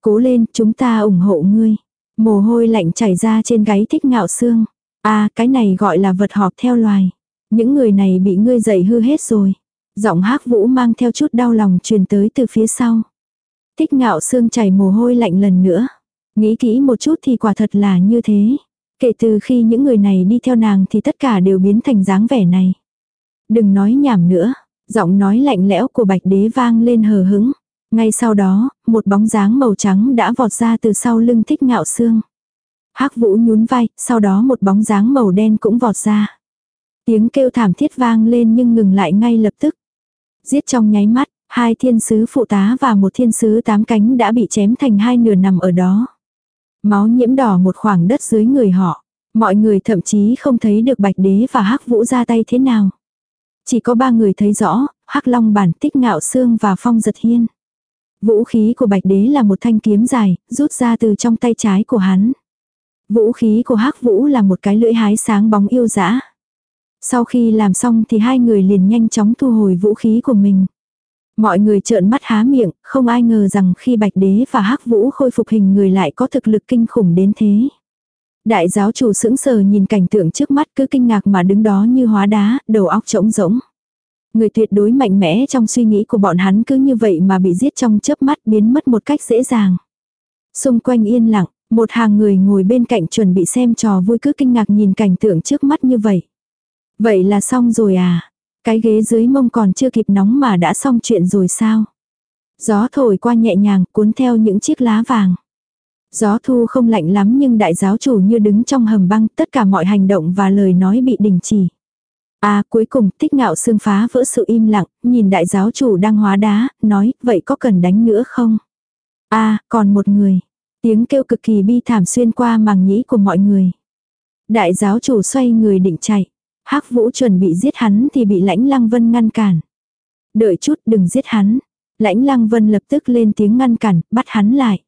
Cố lên, chúng ta ủng hộ ngươi. Mồ hôi lạnh chảy ra trên gáy thích ngạo xương. a cái này gọi là vật họp theo loài. Những người này bị ngươi dạy hư hết rồi. Giọng hắc vũ mang theo chút đau lòng truyền tới từ phía sau. Thích ngạo xương chảy mồ hôi lạnh lần nữa. Nghĩ kỹ một chút thì quả thật là như thế. Kể từ khi những người này đi theo nàng thì tất cả đều biến thành dáng vẻ này. Đừng nói nhảm nữa, giọng nói lạnh lẽo của bạch đế vang lên hờ hững. Ngay sau đó, một bóng dáng màu trắng đã vọt ra từ sau lưng thích ngạo xương. hắc vũ nhún vai, sau đó một bóng dáng màu đen cũng vọt ra. Tiếng kêu thảm thiết vang lên nhưng ngừng lại ngay lập tức. Giết trong nháy mắt, hai thiên sứ phụ tá và một thiên sứ tám cánh đã bị chém thành hai nửa nằm ở đó. Máu nhiễm đỏ một khoảng đất dưới người họ. Mọi người thậm chí không thấy được bạch đế và hắc vũ ra tay thế nào. Chỉ có ba người thấy rõ, hắc long bản tích ngạo xương và phong giật hiên. Vũ khí của bạch đế là một thanh kiếm dài, rút ra từ trong tay trái của hắn. Vũ khí của hắc vũ là một cái lưỡi hái sáng bóng yêu dã. Sau khi làm xong thì hai người liền nhanh chóng thu hồi vũ khí của mình. Mọi người trợn mắt há miệng, không ai ngờ rằng khi Bạch Đế và Hắc Vũ khôi phục hình người lại có thực lực kinh khủng đến thế. Đại giáo chủ sững sờ nhìn cảnh tượng trước mắt cứ kinh ngạc mà đứng đó như hóa đá, đầu óc trống rỗng. Người tuyệt đối mạnh mẽ trong suy nghĩ của bọn hắn cứ như vậy mà bị giết trong chớp mắt biến mất một cách dễ dàng. Xung quanh yên lặng, một hàng người ngồi bên cạnh chuẩn bị xem trò vui cứ kinh ngạc nhìn cảnh tượng trước mắt như vậy. Vậy là xong rồi à? Cái ghế dưới mông còn chưa kịp nóng mà đã xong chuyện rồi sao? Gió thổi qua nhẹ nhàng cuốn theo những chiếc lá vàng. Gió thu không lạnh lắm nhưng đại giáo chủ như đứng trong hầm băng tất cả mọi hành động và lời nói bị đình chỉ. À cuối cùng tích ngạo xương phá vỡ sự im lặng, nhìn đại giáo chủ đang hóa đá, nói vậy có cần đánh nữa không? À còn một người. Tiếng kêu cực kỳ bi thảm xuyên qua màng nhĩ của mọi người. Đại giáo chủ xoay người định chạy hắc vũ chuẩn bị giết hắn thì bị lãnh lăng vân ngăn cản. Đợi chút đừng giết hắn. Lãnh lăng vân lập tức lên tiếng ngăn cản, bắt hắn lại.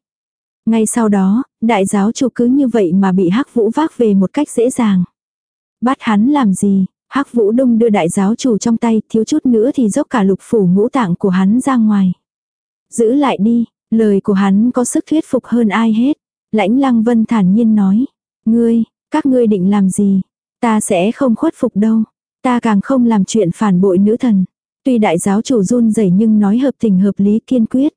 Ngay sau đó, đại giáo chủ cứ như vậy mà bị hắc vũ vác về một cách dễ dàng. Bắt hắn làm gì? hắc vũ đông đưa đại giáo chủ trong tay, thiếu chút nữa thì dốc cả lục phủ ngũ tạng của hắn ra ngoài. Giữ lại đi, lời của hắn có sức thuyết phục hơn ai hết. Lãnh lăng vân thản nhiên nói. Ngươi, các ngươi định làm gì? Ta sẽ không khuất phục đâu. Ta càng không làm chuyện phản bội nữ thần. Tuy đại giáo chủ run rẩy nhưng nói hợp tình hợp lý kiên quyết.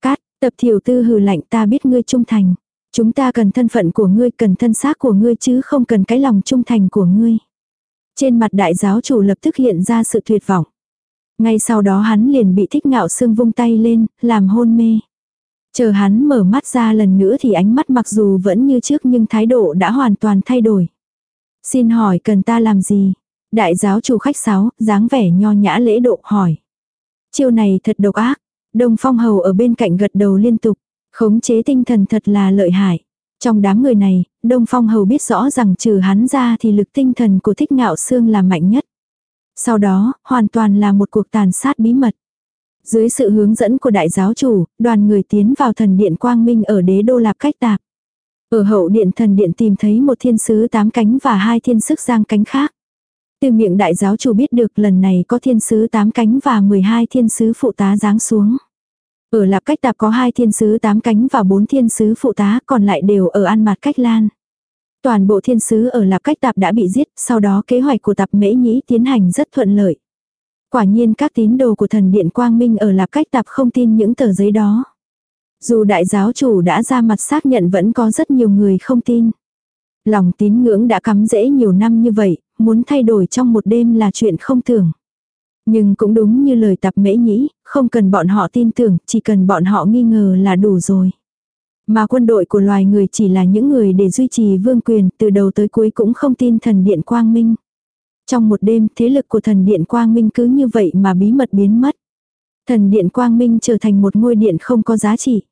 cát Tập thiểu tư hừ lạnh ta biết ngươi trung thành. Chúng ta cần thân phận của ngươi, cần thân xác của ngươi chứ không cần cái lòng trung thành của ngươi. Trên mặt đại giáo chủ lập tức hiện ra sự tuyệt vọng. Ngay sau đó hắn liền bị thích ngạo xương vung tay lên, làm hôn mê. Chờ hắn mở mắt ra lần nữa thì ánh mắt mặc dù vẫn như trước nhưng thái độ đã hoàn toàn thay đổi. Xin hỏi cần ta làm gì? Đại giáo chủ khách sáo, dáng vẻ nho nhã lễ độ hỏi. Chiêu này thật độc ác, Đông Phong Hầu ở bên cạnh gật đầu liên tục. Khống chế tinh thần thật là lợi hại. Trong đám người này, Đông Phong Hầu biết rõ rằng trừ hắn ra thì lực tinh thần của thích ngạo xương là mạnh nhất. Sau đó, hoàn toàn là một cuộc tàn sát bí mật. Dưới sự hướng dẫn của đại giáo chủ, đoàn người tiến vào thần điện Quang Minh ở đế đô Lạp Cách Tạp. Ở hậu điện thần điện tìm thấy một thiên sứ tám cánh và hai thiên sức giang cánh khác. Từ miệng đại giáo chủ biết được lần này có thiên sứ tám cánh và 12 thiên sứ phụ tá giáng xuống. Ở lạp cách tạp có hai thiên sứ tám cánh và bốn thiên sứ phụ tá còn lại đều ở ăn mặt cách lan. Toàn bộ thiên sứ ở lạp cách tạp đã bị giết, sau đó kế hoạch của tạp mễ nhĩ tiến hành rất thuận lợi. Quả nhiên các tín đồ của thần điện quang minh ở lạp cách tạp không tin những tờ giấy đó. Dù đại giáo chủ đã ra mặt xác nhận vẫn có rất nhiều người không tin. Lòng tín ngưỡng đã cắm rễ nhiều năm như vậy, muốn thay đổi trong một đêm là chuyện không tưởng. Nhưng cũng đúng như lời tập mễ nhĩ, không cần bọn họ tin tưởng, chỉ cần bọn họ nghi ngờ là đủ rồi. Mà quân đội của loài người chỉ là những người để duy trì vương quyền, từ đầu tới cuối cũng không tin thần điện quang minh. Trong một đêm, thế lực của thần điện quang minh cứ như vậy mà bí mật biến mất. Thần điện quang minh trở thành một ngôi điện không có giá trị.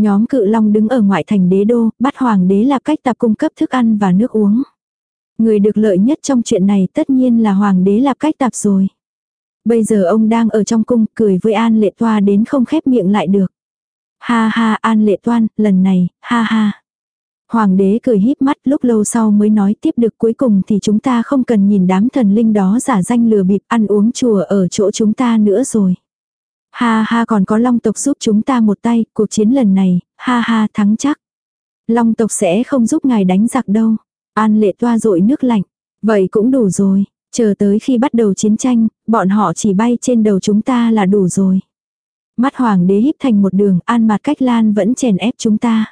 Nhóm cự long đứng ở ngoại thành đế đô, bắt hoàng đế là cách tập cung cấp thức ăn và nước uống. Người được lợi nhất trong chuyện này tất nhiên là hoàng đế là cách tạp rồi. Bây giờ ông đang ở trong cung cười với An Lệ Toa đến không khép miệng lại được. Ha ha An Lệ Toan, lần này, ha ha. Hoàng đế cười híp mắt lúc lâu sau mới nói tiếp được cuối cùng thì chúng ta không cần nhìn đám thần linh đó giả danh lừa bịp ăn uống chùa ở chỗ chúng ta nữa rồi. Ha ha còn có long tộc giúp chúng ta một tay, cuộc chiến lần này, ha ha thắng chắc. Long tộc sẽ không giúp ngài đánh giặc đâu. An lệ toa rội nước lạnh. Vậy cũng đủ rồi. Chờ tới khi bắt đầu chiến tranh, bọn họ chỉ bay trên đầu chúng ta là đủ rồi. Mắt hoàng đế híp thành một đường, an mặt cách lan vẫn chèn ép chúng ta.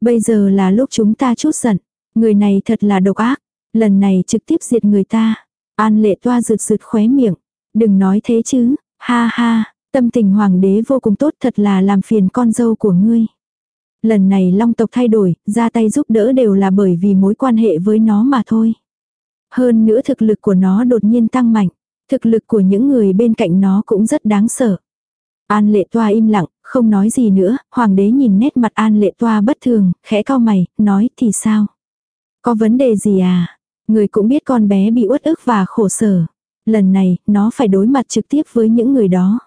Bây giờ là lúc chúng ta chút giận. Người này thật là độc ác. Lần này trực tiếp diệt người ta. An lệ toa rực rực khóe miệng. Đừng nói thế chứ. Ha ha. Tâm tình hoàng đế vô cùng tốt thật là làm phiền con dâu của ngươi. Lần này long tộc thay đổi, ra tay giúp đỡ đều là bởi vì mối quan hệ với nó mà thôi. Hơn nữa thực lực của nó đột nhiên tăng mạnh. Thực lực của những người bên cạnh nó cũng rất đáng sợ. An lệ toa im lặng, không nói gì nữa, hoàng đế nhìn nét mặt an lệ toa bất thường, khẽ cau mày, nói thì sao? Có vấn đề gì à? Người cũng biết con bé bị uất ức và khổ sở. Lần này, nó phải đối mặt trực tiếp với những người đó.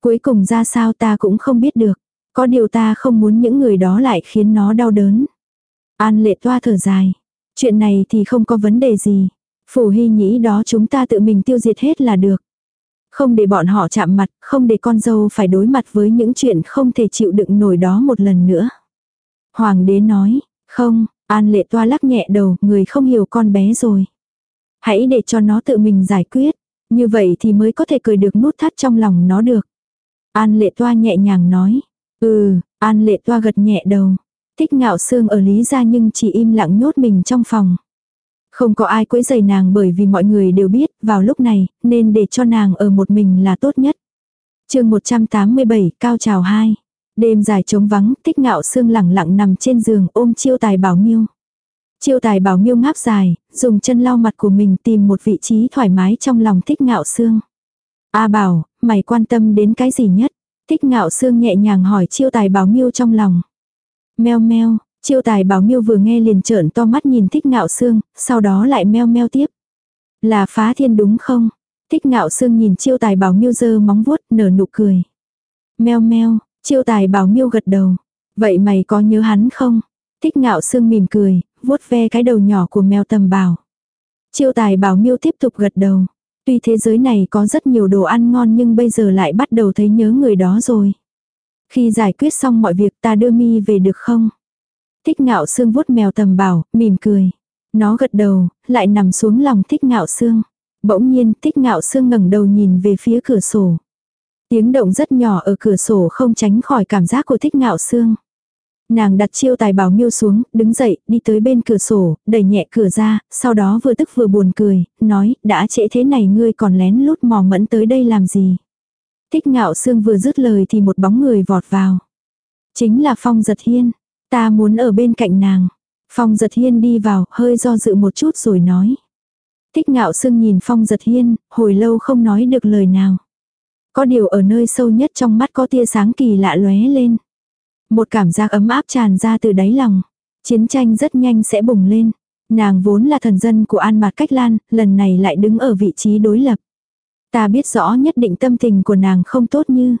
Cuối cùng ra sao ta cũng không biết được. Có điều ta không muốn những người đó lại khiến nó đau đớn. An lệ toa thở dài. Chuyện này thì không có vấn đề gì. Phủ hy nhĩ đó chúng ta tự mình tiêu diệt hết là được. Không để bọn họ chạm mặt, không để con dâu phải đối mặt với những chuyện không thể chịu đựng nổi đó một lần nữa. Hoàng đế nói, không, an lệ toa lắc nhẹ đầu, người không hiểu con bé rồi. Hãy để cho nó tự mình giải quyết, như vậy thì mới có thể cười được nút thắt trong lòng nó được. An lệ toa nhẹ nhàng nói, ừ, an lệ toa gật nhẹ đầu. Thích ngạo xương ở Lý ra nhưng chỉ im lặng nhốt mình trong phòng. Không có ai quấy rầy nàng bởi vì mọi người đều biết vào lúc này nên để cho nàng ở một mình là tốt nhất. chương 187 Cao Trào 2 Đêm dài trống vắng, tích ngạo sương lẳng lặng nằm trên giường ôm chiêu tài bảo miêu. Chiêu tài bảo miêu ngáp dài, dùng chân lau mặt của mình tìm một vị trí thoải mái trong lòng thích ngạo sương. A bảo, mày quan tâm đến cái gì nhất? Thích ngạo sương nhẹ nhàng hỏi chiêu tài bảo miêu trong lòng. Meo meo, Chiêu tài bảo miêu vừa nghe liền trợn to mắt nhìn thích ngạo xương, sau đó lại meo meo tiếp. Là phá thiên đúng không? Thích ngạo xương nhìn chiêu tài bảo miêu dơ móng vuốt nở nụ cười. Meo meo, chiêu tài bảo miêu gật đầu. Vậy mày có nhớ hắn không? Thích ngạo xương mỉm cười, vuốt ve cái đầu nhỏ của mèo tầm bảo. Chiêu tài bảo miêu tiếp tục gật đầu. Tuy thế giới này có rất nhiều đồ ăn ngon nhưng bây giờ lại bắt đầu thấy nhớ người đó rồi. Khi giải quyết xong mọi việc ta đưa mi về được không? Thích ngạo xương vuốt mèo tầm bảo, mỉm cười. Nó gật đầu, lại nằm xuống lòng thích ngạo xương. Bỗng nhiên thích ngạo xương ngẩng đầu nhìn về phía cửa sổ. Tiếng động rất nhỏ ở cửa sổ không tránh khỏi cảm giác của thích ngạo xương. Nàng đặt chiêu tài bảo miêu xuống, đứng dậy, đi tới bên cửa sổ, đẩy nhẹ cửa ra, sau đó vừa tức vừa buồn cười, nói, đã trễ thế này ngươi còn lén lút mò mẫn tới đây làm gì. Thích ngạo xương vừa dứt lời thì một bóng người vọt vào. Chính là Phong Giật Hiên. Ta muốn ở bên cạnh nàng. Phong giật hiên đi vào, hơi do dự một chút rồi nói. Thích ngạo sưng nhìn phong giật hiên, hồi lâu không nói được lời nào. Có điều ở nơi sâu nhất trong mắt có tia sáng kỳ lạ lóe lên. Một cảm giác ấm áp tràn ra từ đáy lòng. Chiến tranh rất nhanh sẽ bùng lên. Nàng vốn là thần dân của An Mạt Cách Lan, lần này lại đứng ở vị trí đối lập. Ta biết rõ nhất định tâm tình của nàng không tốt như.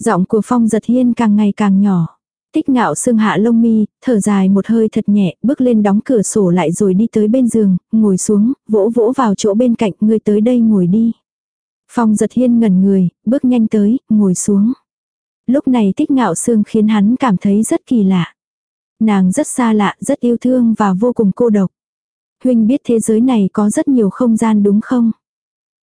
Giọng của Phong giật hiên càng ngày càng nhỏ. Tích ngạo xương hạ lông mi, thở dài một hơi thật nhẹ, bước lên đóng cửa sổ lại rồi đi tới bên giường, ngồi xuống, vỗ vỗ vào chỗ bên cạnh, người tới đây ngồi đi. Phong giật hiên ngẩn người, bước nhanh tới, ngồi xuống. Lúc này tích ngạo xương khiến hắn cảm thấy rất kỳ lạ. Nàng rất xa lạ, rất yêu thương và vô cùng cô độc. Huynh biết thế giới này có rất nhiều không gian đúng không?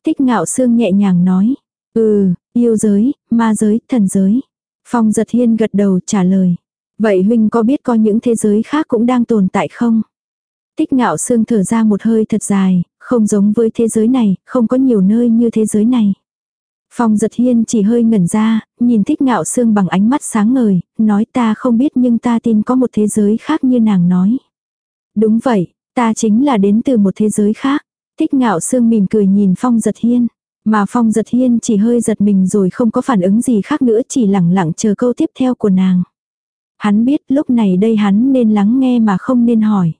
Tích ngạo xương nhẹ nhàng nói. Ừ, yêu giới, ma giới, thần giới. Phong giật hiên gật đầu trả lời. Vậy huynh có biết có những thế giới khác cũng đang tồn tại không? Tích ngạo sương thở ra một hơi thật dài, không giống với thế giới này, không có nhiều nơi như thế giới này. Phong giật hiên chỉ hơi ngẩn ra, nhìn thích ngạo sương bằng ánh mắt sáng ngời, nói ta không biết nhưng ta tin có một thế giới khác như nàng nói. Đúng vậy, ta chính là đến từ một thế giới khác. Thích ngạo sương mỉm cười nhìn phong giật hiên. Mà phong giật hiên chỉ hơi giật mình rồi không có phản ứng gì khác nữa chỉ lẳng lặng chờ câu tiếp theo của nàng. Hắn biết lúc này đây hắn nên lắng nghe mà không nên hỏi.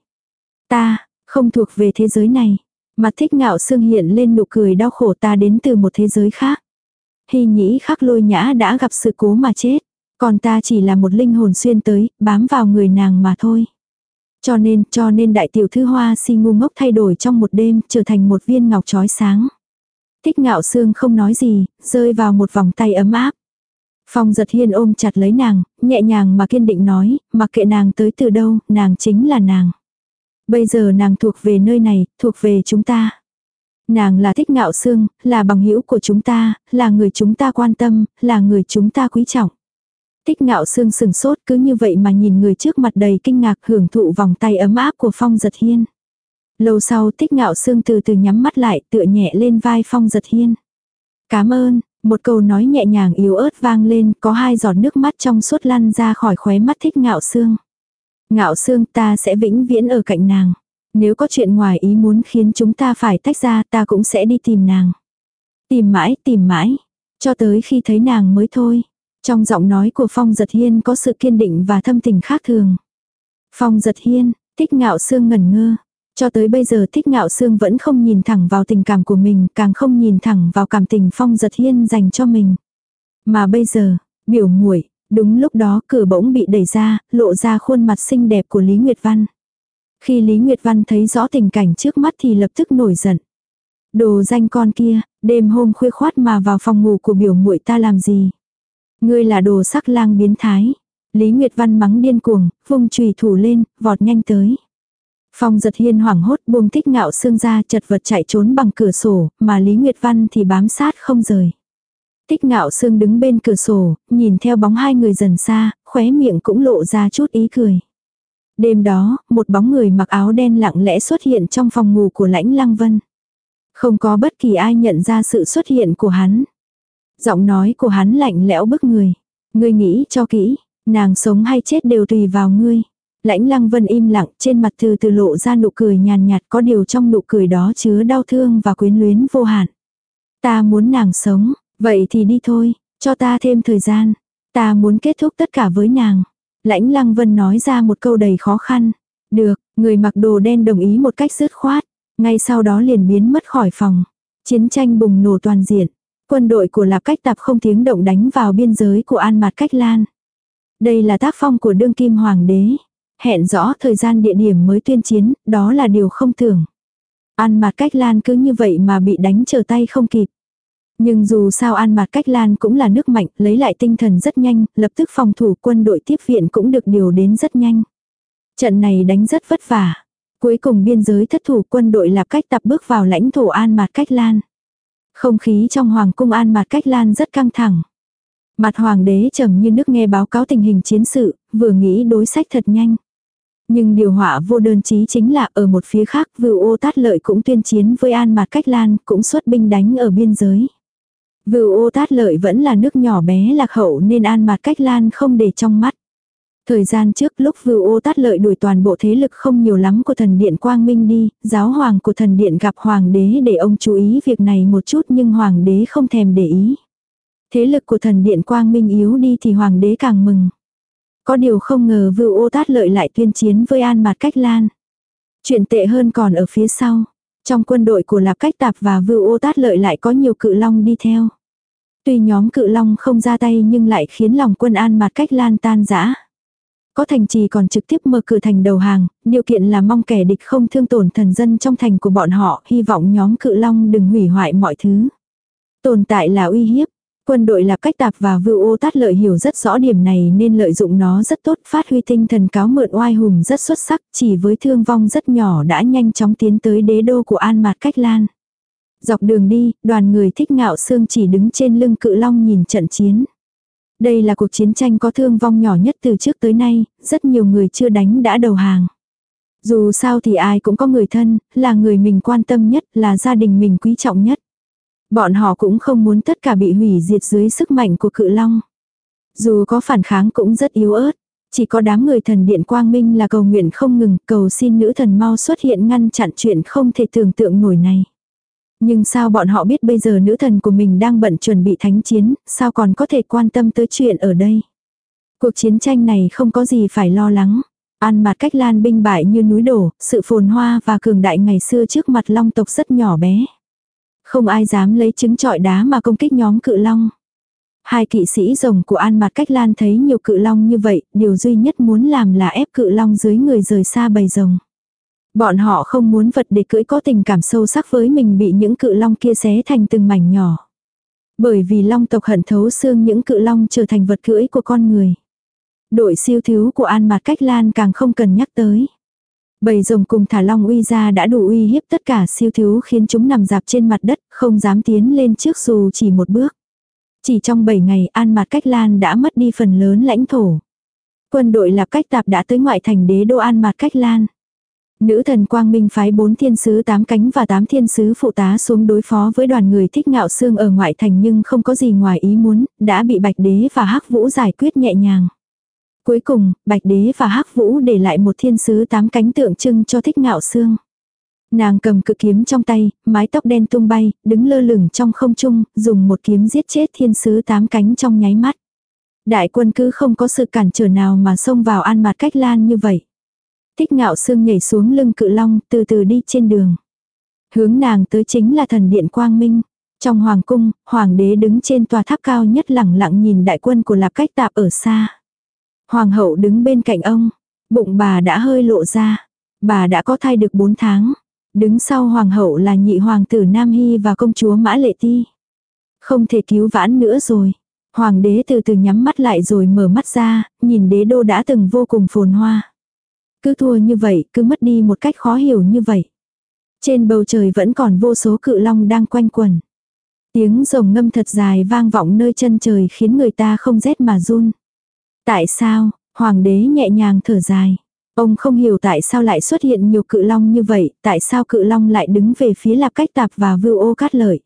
Ta, không thuộc về thế giới này. Mặt thích ngạo xương hiện lên nụ cười đau khổ ta đến từ một thế giới khác. Hy nhĩ khắc lôi nhã đã gặp sự cố mà chết. Còn ta chỉ là một linh hồn xuyên tới, bám vào người nàng mà thôi. Cho nên, cho nên đại tiểu thư hoa si ngu ngốc thay đổi trong một đêm, trở thành một viên ngọc trói sáng. Thích ngạo xương không nói gì, rơi vào một vòng tay ấm áp. Phong giật hiên ôm chặt lấy nàng, nhẹ nhàng mà kiên định nói, mặc kệ nàng tới từ đâu, nàng chính là nàng. Bây giờ nàng thuộc về nơi này, thuộc về chúng ta. Nàng là thích ngạo xương, là bằng hữu của chúng ta, là người chúng ta quan tâm, là người chúng ta quý trọng. thích ngạo xương sừng sốt cứ như vậy mà nhìn người trước mặt đầy kinh ngạc hưởng thụ vòng tay ấm áp của phong giật hiên. Lâu sau thích ngạo xương từ từ nhắm mắt lại tựa nhẹ lên vai phong giật hiên. Cảm ơn, một câu nói nhẹ nhàng yếu ớt vang lên có hai giọt nước mắt trong suốt lăn ra khỏi khóe mắt thích ngạo xương. Ngạo xương ta sẽ vĩnh viễn ở cạnh nàng. Nếu có chuyện ngoài ý muốn khiến chúng ta phải tách ra ta cũng sẽ đi tìm nàng. Tìm mãi, tìm mãi. Cho tới khi thấy nàng mới thôi. Trong giọng nói của Phong Giật Hiên có sự kiên định và thâm tình khác thường. Phong Giật Hiên, thích ngạo xương ngẩn ngơ. Cho tới bây giờ thích ngạo xương vẫn không nhìn thẳng vào tình cảm của mình, càng không nhìn thẳng vào cảm tình Phong Giật Hiên dành cho mình. Mà bây giờ, biểu muội đúng lúc đó cửa bỗng bị đẩy ra, lộ ra khuôn mặt xinh đẹp của Lý Nguyệt Văn. Khi Lý Nguyệt Văn thấy rõ tình cảnh trước mắt thì lập tức nổi giận. Đồ danh con kia, đêm hôm khuya khoát mà vào phòng ngủ của biểu muội ta làm gì? Ngươi là đồ sắc lang biến thái. Lý Nguyệt Văn mắng điên cuồng, vung chùy thủ lên, vọt nhanh tới. Phong giật hiên hoảng hốt buông tích ngạo xương ra chật vật chạy trốn bằng cửa sổ, mà Lý Nguyệt Văn thì bám sát không rời. Tích ngạo xương đứng bên cửa sổ, nhìn theo bóng hai người dần xa, khóe miệng cũng lộ ra chút ý cười. Đêm đó, một bóng người mặc áo đen lặng lẽ xuất hiện trong phòng ngủ của lãnh lăng vân. Không có bất kỳ ai nhận ra sự xuất hiện của hắn. Giọng nói của hắn lạnh lẽo bức người. Ngươi nghĩ cho kỹ, nàng sống hay chết đều tùy vào ngươi. Lãnh lăng vân im lặng, trên mặt từ từ lộ ra nụ cười nhàn nhạt có điều trong nụ cười đó chứa đau thương và quyến luyến vô hạn. Ta muốn nàng sống, vậy thì đi thôi, cho ta thêm thời gian. Ta muốn kết thúc tất cả với nàng. Lãnh lăng vân nói ra một câu đầy khó khăn. Được, người mặc đồ đen đồng ý một cách dứt khoát. Ngay sau đó liền biến mất khỏi phòng. Chiến tranh bùng nổ toàn diện. Quân đội của Lạp Cách Tạp không tiếng động đánh vào biên giới của An Mạt Cách Lan. Đây là tác phong của đương kim hoàng đế. Hẹn rõ thời gian địa điểm mới tuyên chiến, đó là điều không tưởng. An Mạt Cách Lan cứ như vậy mà bị đánh trở tay không kịp. Nhưng dù sao An Mạt Cách Lan cũng là nước mạnh, lấy lại tinh thần rất nhanh, lập tức phòng thủ quân đội tiếp viện cũng được điều đến rất nhanh. Trận này đánh rất vất vả. Cuối cùng biên giới thất thủ quân đội Lạp Cách tập bước vào lãnh thổ An Mạt Cách Lan. Không khí trong hoàng cung An Mạt Cách Lan rất căng thẳng. Mặt hoàng đế trầm như nước nghe báo cáo tình hình chiến sự, vừa nghĩ đối sách thật nhanh. Nhưng điều họa vô đơn chí chính là ở một phía khác vưu ô tát lợi cũng tuyên chiến với An mặt Cách Lan, cũng xuất binh đánh ở biên giới. Vưu ô tát lợi vẫn là nước nhỏ bé lạc hậu nên An mặt Cách Lan không để trong mắt. Thời gian trước lúc vưu ô tát lợi đuổi toàn bộ thế lực không nhiều lắm của thần điện Quang Minh đi, giáo hoàng của thần điện gặp hoàng đế để ông chú ý việc này một chút nhưng hoàng đế không thèm để ý. Thế lực của thần điện Quang Minh yếu đi thì hoàng đế càng mừng. Có điều không ngờ vưu ô tát lợi lại tuyên chiến với An mặt Cách Lan. Chuyện tệ hơn còn ở phía sau. Trong quân đội của Lạp Cách Tạp và vưu ô tát lợi lại có nhiều cự long đi theo. Tuy nhóm cự long không ra tay nhưng lại khiến lòng quân An Mạt Cách Lan tan rã. Có thành trì còn trực tiếp mở cửa thành đầu hàng, điều kiện là mong kẻ địch không thương tổn thần dân trong thành của bọn họ, hy vọng nhóm cự long đừng hủy hoại mọi thứ. Tồn tại là uy hiếp, Quân đội là cách tạp và vưu ô tát lợi hiểu rất rõ điểm này nên lợi dụng nó rất tốt, phát huy tinh thần cáo mượn oai hùng rất xuất sắc, chỉ với thương vong rất nhỏ đã nhanh chóng tiến tới đế đô của An Mạt Cách Lan. Dọc đường đi, đoàn người thích ngạo xương chỉ đứng trên lưng cự long nhìn trận chiến. Đây là cuộc chiến tranh có thương vong nhỏ nhất từ trước tới nay, rất nhiều người chưa đánh đã đầu hàng. Dù sao thì ai cũng có người thân, là người mình quan tâm nhất, là gia đình mình quý trọng nhất. Bọn họ cũng không muốn tất cả bị hủy diệt dưới sức mạnh của cự long. Dù có phản kháng cũng rất yếu ớt. Chỉ có đám người thần điện quang minh là cầu nguyện không ngừng, cầu xin nữ thần mau xuất hiện ngăn chặn chuyện không thể tưởng tượng nổi này. Nhưng sao bọn họ biết bây giờ nữ thần của mình đang bận chuẩn bị thánh chiến, sao còn có thể quan tâm tới chuyện ở đây. Cuộc chiến tranh này không có gì phải lo lắng. An mặt cách lan binh bại như núi đổ, sự phồn hoa và cường đại ngày xưa trước mặt long tộc rất nhỏ bé. Không ai dám lấy trứng trọi đá mà công kích nhóm cự long. Hai kỵ sĩ rồng của An Mạt Cách Lan thấy nhiều cự long như vậy, điều duy nhất muốn làm là ép cự long dưới người rời xa bầy rồng. Bọn họ không muốn vật để cưỡi có tình cảm sâu sắc với mình bị những cự long kia xé thành từng mảnh nhỏ. Bởi vì long tộc hận thấu xương những cự long trở thành vật cưỡi của con người. Đội siêu thiếu của An Mạt Cách Lan càng không cần nhắc tới. Bầy rồng cùng thả long uy ra đã đủ uy hiếp tất cả siêu thiếu khiến chúng nằm dạp trên mặt đất, không dám tiến lên trước dù chỉ một bước. Chỉ trong 7 ngày An Mạt Cách Lan đã mất đi phần lớn lãnh thổ. Quân đội Lạp Cách Tạp đã tới ngoại thành đế đô An Mạt Cách Lan. Nữ thần Quang Minh phái bốn thiên sứ tám cánh và tám thiên sứ phụ tá xuống đối phó với đoàn người thích ngạo xương ở ngoại thành nhưng không có gì ngoài ý muốn, đã bị Bạch Đế và Hắc Vũ giải quyết nhẹ nhàng. Cuối cùng, Bạch Đế và Hắc Vũ để lại một thiên sứ tám cánh tượng trưng cho thích ngạo xương. Nàng cầm cự kiếm trong tay, mái tóc đen tung bay, đứng lơ lửng trong không trung, dùng một kiếm giết chết thiên sứ tám cánh trong nháy mắt. Đại quân cứ không có sự cản trở nào mà xông vào an mặt cách lan như vậy. Thích ngạo sương nhảy xuống lưng cự long, từ từ đi trên đường. Hướng nàng tới chính là thần điện quang minh. Trong hoàng cung, hoàng đế đứng trên tòa tháp cao nhất lẳng lặng nhìn đại quân của lạp cách tạp ở xa. Hoàng hậu đứng bên cạnh ông, bụng bà đã hơi lộ ra. Bà đã có thai được 4 tháng. Đứng sau hoàng hậu là nhị hoàng tử Nam Hy và công chúa Mã Lệ Ti. Không thể cứu vãn nữa rồi. Hoàng đế từ từ nhắm mắt lại rồi mở mắt ra, nhìn đế đô đã từng vô cùng phồn hoa. Cứ thua như vậy, cứ mất đi một cách khó hiểu như vậy. Trên bầu trời vẫn còn vô số cự long đang quanh quẩn. Tiếng rồng ngâm thật dài vang vọng nơi chân trời khiến người ta không rét mà run. Tại sao, hoàng đế nhẹ nhàng thở dài. Ông không hiểu tại sao lại xuất hiện nhiều cự long như vậy, tại sao cự long lại đứng về phía lạp cách tạp và vưu ô cát lợi.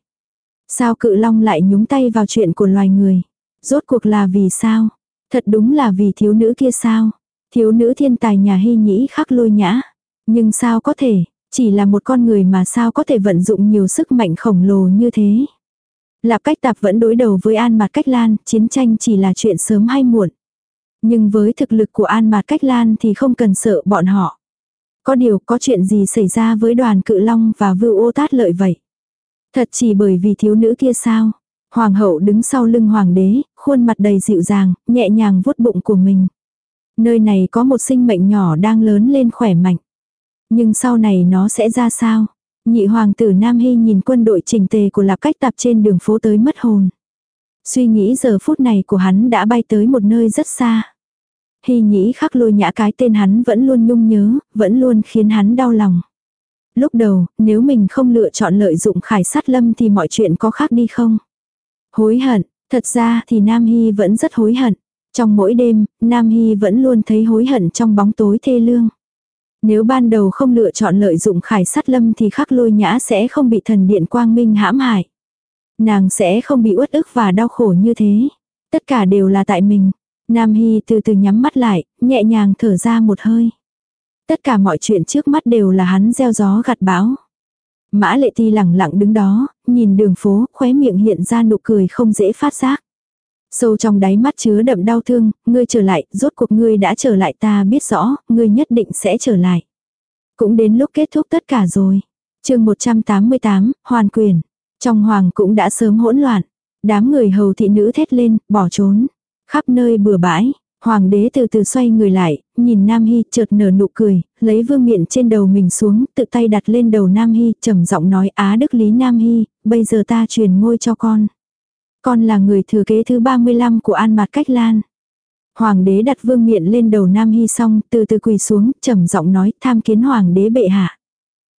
Sao cự long lại nhúng tay vào chuyện của loài người. Rốt cuộc là vì sao? Thật đúng là vì thiếu nữ kia sao? Thiếu nữ thiên tài nhà hy nhĩ khắc lôi nhã. Nhưng sao có thể, chỉ là một con người mà sao có thể vận dụng nhiều sức mạnh khổng lồ như thế. Lạp cách tạp vẫn đối đầu với An mặt Cách Lan, chiến tranh chỉ là chuyện sớm hay muộn. Nhưng với thực lực của An mặt Cách Lan thì không cần sợ bọn họ. Có điều có chuyện gì xảy ra với đoàn cự long và vưu ô tát lợi vậy? Thật chỉ bởi vì thiếu nữ kia sao? Hoàng hậu đứng sau lưng hoàng đế, khuôn mặt đầy dịu dàng, nhẹ nhàng vuốt bụng của mình. Nơi này có một sinh mệnh nhỏ đang lớn lên khỏe mạnh. Nhưng sau này nó sẽ ra sao? Nhị hoàng tử Nam Hy nhìn quân đội trình tề của lạp cách tạp trên đường phố tới mất hồn. Suy nghĩ giờ phút này của hắn đã bay tới một nơi rất xa. Hy nhĩ khắc lôi nhã cái tên hắn vẫn luôn nhung nhớ, vẫn luôn khiến hắn đau lòng. Lúc đầu, nếu mình không lựa chọn lợi dụng khải sát lâm thì mọi chuyện có khác đi không? Hối hận, thật ra thì Nam Hy vẫn rất hối hận. Trong mỗi đêm, Nam Hy vẫn luôn thấy hối hận trong bóng tối thê lương. Nếu ban đầu không lựa chọn lợi dụng khải sát lâm thì khắc lôi nhã sẽ không bị thần điện quang minh hãm hại. Nàng sẽ không bị uất ức và đau khổ như thế. Tất cả đều là tại mình. Nam Hy từ từ nhắm mắt lại, nhẹ nhàng thở ra một hơi. Tất cả mọi chuyện trước mắt đều là hắn gieo gió gặt bão. Mã lệ ti lẳng lặng đứng đó, nhìn đường phố, khóe miệng hiện ra nụ cười không dễ phát giác. Sâu trong đáy mắt chứa đậm đau thương, ngươi trở lại, rốt cuộc ngươi đã trở lại ta biết rõ, ngươi nhất định sẽ trở lại. Cũng đến lúc kết thúc tất cả rồi. chương 188, Hoàn quyền. Trong hoàng cũng đã sớm hỗn loạn. Đám người hầu thị nữ thét lên, bỏ trốn. Khắp nơi bừa bãi. Hoàng đế từ từ xoay người lại, nhìn Nam Hy chợt nở nụ cười, lấy vương miện trên đầu mình xuống, tự tay đặt lên đầu Nam Hy, trầm giọng nói Á Đức Lý Nam Hy, bây giờ ta truyền ngôi cho con. Con là người thừa kế thứ 35 của An Mạt Cách Lan. Hoàng đế đặt vương miện lên đầu Nam Hy xong, từ từ quỳ xuống, trầm giọng nói, tham kiến hoàng đế bệ hạ.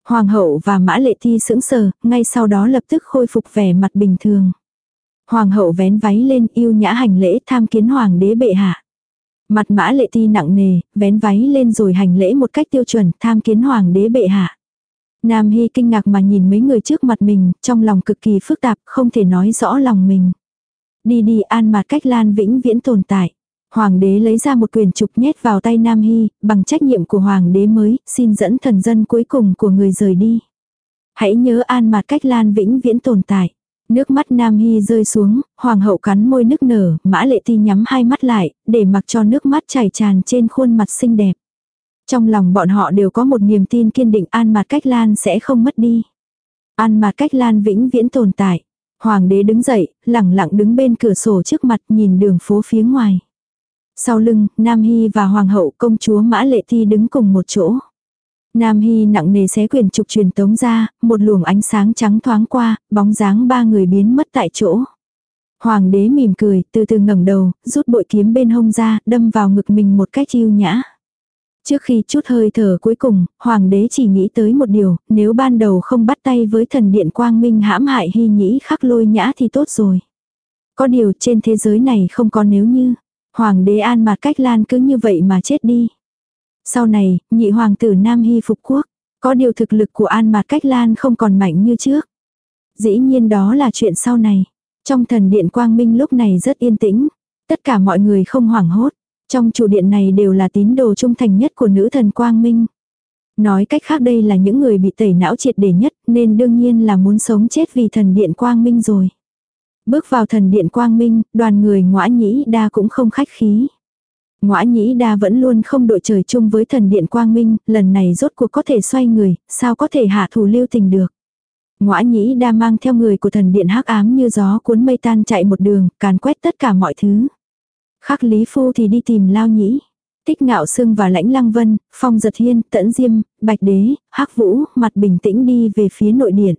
Hoàng hậu và mã lệ thi sững sờ, ngay sau đó lập tức khôi phục vẻ mặt bình thường. Hoàng hậu vén váy lên yêu nhã hành lễ tham kiến hoàng đế bệ hạ. Mặt mã lệ thi nặng nề, vén váy lên rồi hành lễ một cách tiêu chuẩn tham kiến hoàng đế bệ hạ. Nam Hy kinh ngạc mà nhìn mấy người trước mặt mình, trong lòng cực kỳ phức tạp, không thể nói rõ lòng mình. Đi đi an mặt cách lan vĩnh viễn tồn tại. Hoàng đế lấy ra một quyền trục nhét vào tay Nam Hy, bằng trách nhiệm của hoàng đế mới, xin dẫn thần dân cuối cùng của người rời đi. Hãy nhớ an mặt cách lan vĩnh viễn tồn tại. Nước mắt Nam Hy rơi xuống, hoàng hậu cắn môi nức nở, mã lệ ti nhắm hai mắt lại, để mặc cho nước mắt chảy tràn trên khuôn mặt xinh đẹp. Trong lòng bọn họ đều có một niềm tin kiên định An Mạt Cách Lan sẽ không mất đi. An Mạt Cách Lan vĩnh viễn tồn tại. Hoàng đế đứng dậy, lẳng lặng đứng bên cửa sổ trước mặt nhìn đường phố phía ngoài. Sau lưng, Nam Hy và Hoàng hậu công chúa Mã Lệ Thi đứng cùng một chỗ. Nam Hy nặng nề xé quyền trục truyền tống ra, một luồng ánh sáng trắng thoáng qua, bóng dáng ba người biến mất tại chỗ. Hoàng đế mỉm cười, từ từ ngẩng đầu, rút bội kiếm bên hông ra, đâm vào ngực mình một cách yêu nhã. Trước khi chút hơi thở cuối cùng, hoàng đế chỉ nghĩ tới một điều, nếu ban đầu không bắt tay với thần điện quang minh hãm hại hy nhĩ khắc lôi nhã thì tốt rồi. Có điều trên thế giới này không có nếu như. Hoàng đế An mặt Cách Lan cứ như vậy mà chết đi. Sau này, nhị hoàng tử Nam Hy phục quốc. Có điều thực lực của An mặt Cách Lan không còn mạnh như trước. Dĩ nhiên đó là chuyện sau này. Trong thần điện Quang Minh lúc này rất yên tĩnh. Tất cả mọi người không hoảng hốt. Trong chủ điện này đều là tín đồ trung thành nhất của nữ thần Quang Minh. Nói cách khác đây là những người bị tẩy não triệt để nhất nên đương nhiên là muốn sống chết vì thần điện Quang Minh rồi. Bước vào thần điện Quang Minh, đoàn người ngõa nhĩ đa cũng không khách khí. Ngõa nhĩ đa vẫn luôn không đội trời chung với thần điện Quang Minh, lần này rốt cuộc có thể xoay người, sao có thể hạ thủ lưu tình được. Ngõa nhĩ đa mang theo người của thần điện hắc ám như gió cuốn mây tan chạy một đường, càn quét tất cả mọi thứ. Khắc Lý Phu thì đi tìm Lao Nhĩ. Tích Ngạo Sương và Lãnh Lăng Vân, Phong Giật Hiên, Tẫn Diêm, Bạch Đế, Hắc Vũ, mặt bình tĩnh đi về phía nội điện.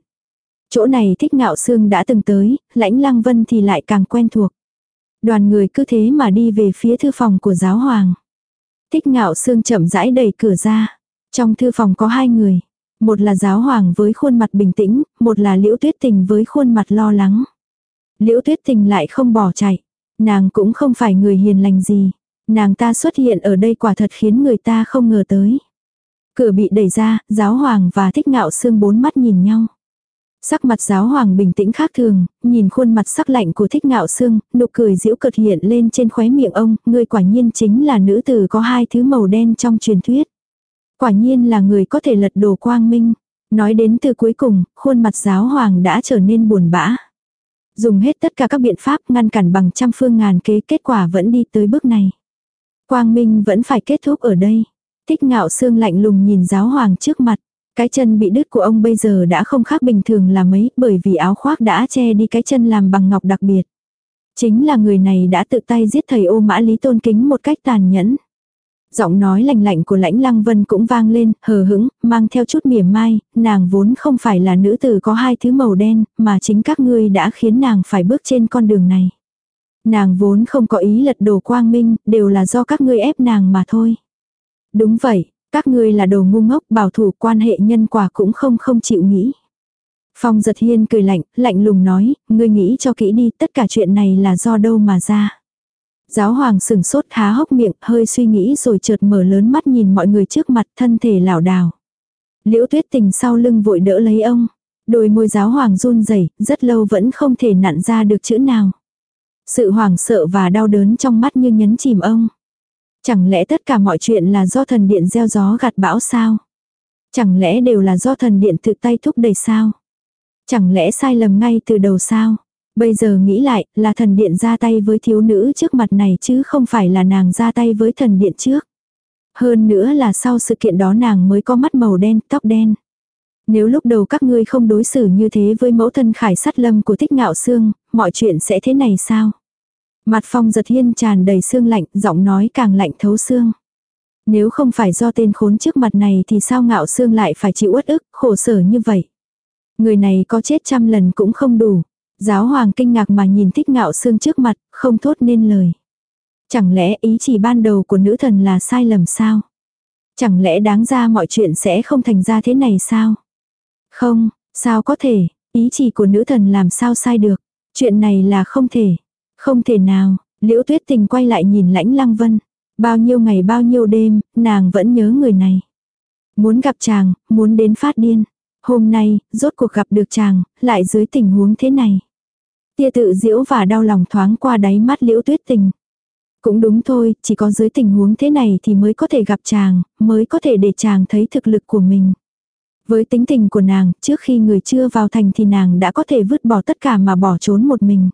Chỗ này Thích Ngạo Sương đã từng tới, Lãnh Lăng Vân thì lại càng quen thuộc. Đoàn người cứ thế mà đi về phía thư phòng của giáo hoàng. Thích Ngạo Sương chậm rãi đẩy cửa ra. Trong thư phòng có hai người. Một là giáo hoàng với khuôn mặt bình tĩnh, một là liễu tuyết tình với khuôn mặt lo lắng. Liễu tuyết tình lại không bỏ chạy. Nàng cũng không phải người hiền lành gì. Nàng ta xuất hiện ở đây quả thật khiến người ta không ngờ tới. Cửa bị đẩy ra, giáo hoàng và thích ngạo xương bốn mắt nhìn nhau. Sắc mặt giáo hoàng bình tĩnh khác thường, nhìn khuôn mặt sắc lạnh của thích ngạo xương, nụ cười giễu cợt hiện lên trên khóe miệng ông, người quả nhiên chính là nữ tử có hai thứ màu đen trong truyền thuyết. Quả nhiên là người có thể lật đồ quang minh. Nói đến từ cuối cùng, khuôn mặt giáo hoàng đã trở nên buồn bã. Dùng hết tất cả các biện pháp, ngăn cản bằng trăm phương ngàn kế, kết quả vẫn đi tới bước này. Quang Minh vẫn phải kết thúc ở đây. Thích ngạo xương lạnh lùng nhìn giáo hoàng trước mặt. Cái chân bị đứt của ông bây giờ đã không khác bình thường là mấy, bởi vì áo khoác đã che đi cái chân làm bằng ngọc đặc biệt. Chính là người này đã tự tay giết thầy ô mã lý tôn kính một cách tàn nhẫn. Giọng nói lạnh lạnh của lãnh lăng vân cũng vang lên, hờ hững, mang theo chút mỉa mai, nàng vốn không phải là nữ tử có hai thứ màu đen, mà chính các ngươi đã khiến nàng phải bước trên con đường này. Nàng vốn không có ý lật đổ quang minh, đều là do các ngươi ép nàng mà thôi. Đúng vậy, các ngươi là đồ ngu ngốc bảo thủ quan hệ nhân quả cũng không không chịu nghĩ. Phong giật hiên cười lạnh, lạnh lùng nói, ngươi nghĩ cho kỹ đi, tất cả chuyện này là do đâu mà ra. Giáo hoàng sừng sốt há hốc miệng, hơi suy nghĩ rồi chợt mở lớn mắt nhìn mọi người trước mặt thân thể lảo đảo. Liễu tuyết tình sau lưng vội đỡ lấy ông. Đôi môi giáo hoàng run rẩy rất lâu vẫn không thể nặn ra được chữ nào. Sự hoảng sợ và đau đớn trong mắt như nhấn chìm ông. Chẳng lẽ tất cả mọi chuyện là do thần điện gieo gió gặt bão sao? Chẳng lẽ đều là do thần điện tự tay thúc đẩy sao? Chẳng lẽ sai lầm ngay từ đầu sao? Bây giờ nghĩ lại, là thần điện ra tay với thiếu nữ trước mặt này chứ không phải là nàng ra tay với thần điện trước. Hơn nữa là sau sự kiện đó nàng mới có mắt màu đen, tóc đen. Nếu lúc đầu các ngươi không đối xử như thế với mẫu thân khải sát lâm của thích ngạo xương, mọi chuyện sẽ thế này sao? Mặt phong giật hiên tràn đầy xương lạnh, giọng nói càng lạnh thấu xương. Nếu không phải do tên khốn trước mặt này thì sao ngạo xương lại phải chịu uất ức, khổ sở như vậy? Người này có chết trăm lần cũng không đủ. Giáo hoàng kinh ngạc mà nhìn thích ngạo xương trước mặt, không thốt nên lời. Chẳng lẽ ý chỉ ban đầu của nữ thần là sai lầm sao? Chẳng lẽ đáng ra mọi chuyện sẽ không thành ra thế này sao? Không, sao có thể, ý chỉ của nữ thần làm sao sai được. Chuyện này là không thể. Không thể nào, liễu tuyết tình quay lại nhìn lãnh lăng vân. Bao nhiêu ngày bao nhiêu đêm, nàng vẫn nhớ người này. Muốn gặp chàng, muốn đến phát điên. Hôm nay, rốt cuộc gặp được chàng, lại dưới tình huống thế này. Tia tự diễu và đau lòng thoáng qua đáy mắt liễu tuyết tình. Cũng đúng thôi, chỉ có dưới tình huống thế này thì mới có thể gặp chàng, mới có thể để chàng thấy thực lực của mình. Với tính tình của nàng, trước khi người chưa vào thành thì nàng đã có thể vứt bỏ tất cả mà bỏ trốn một mình.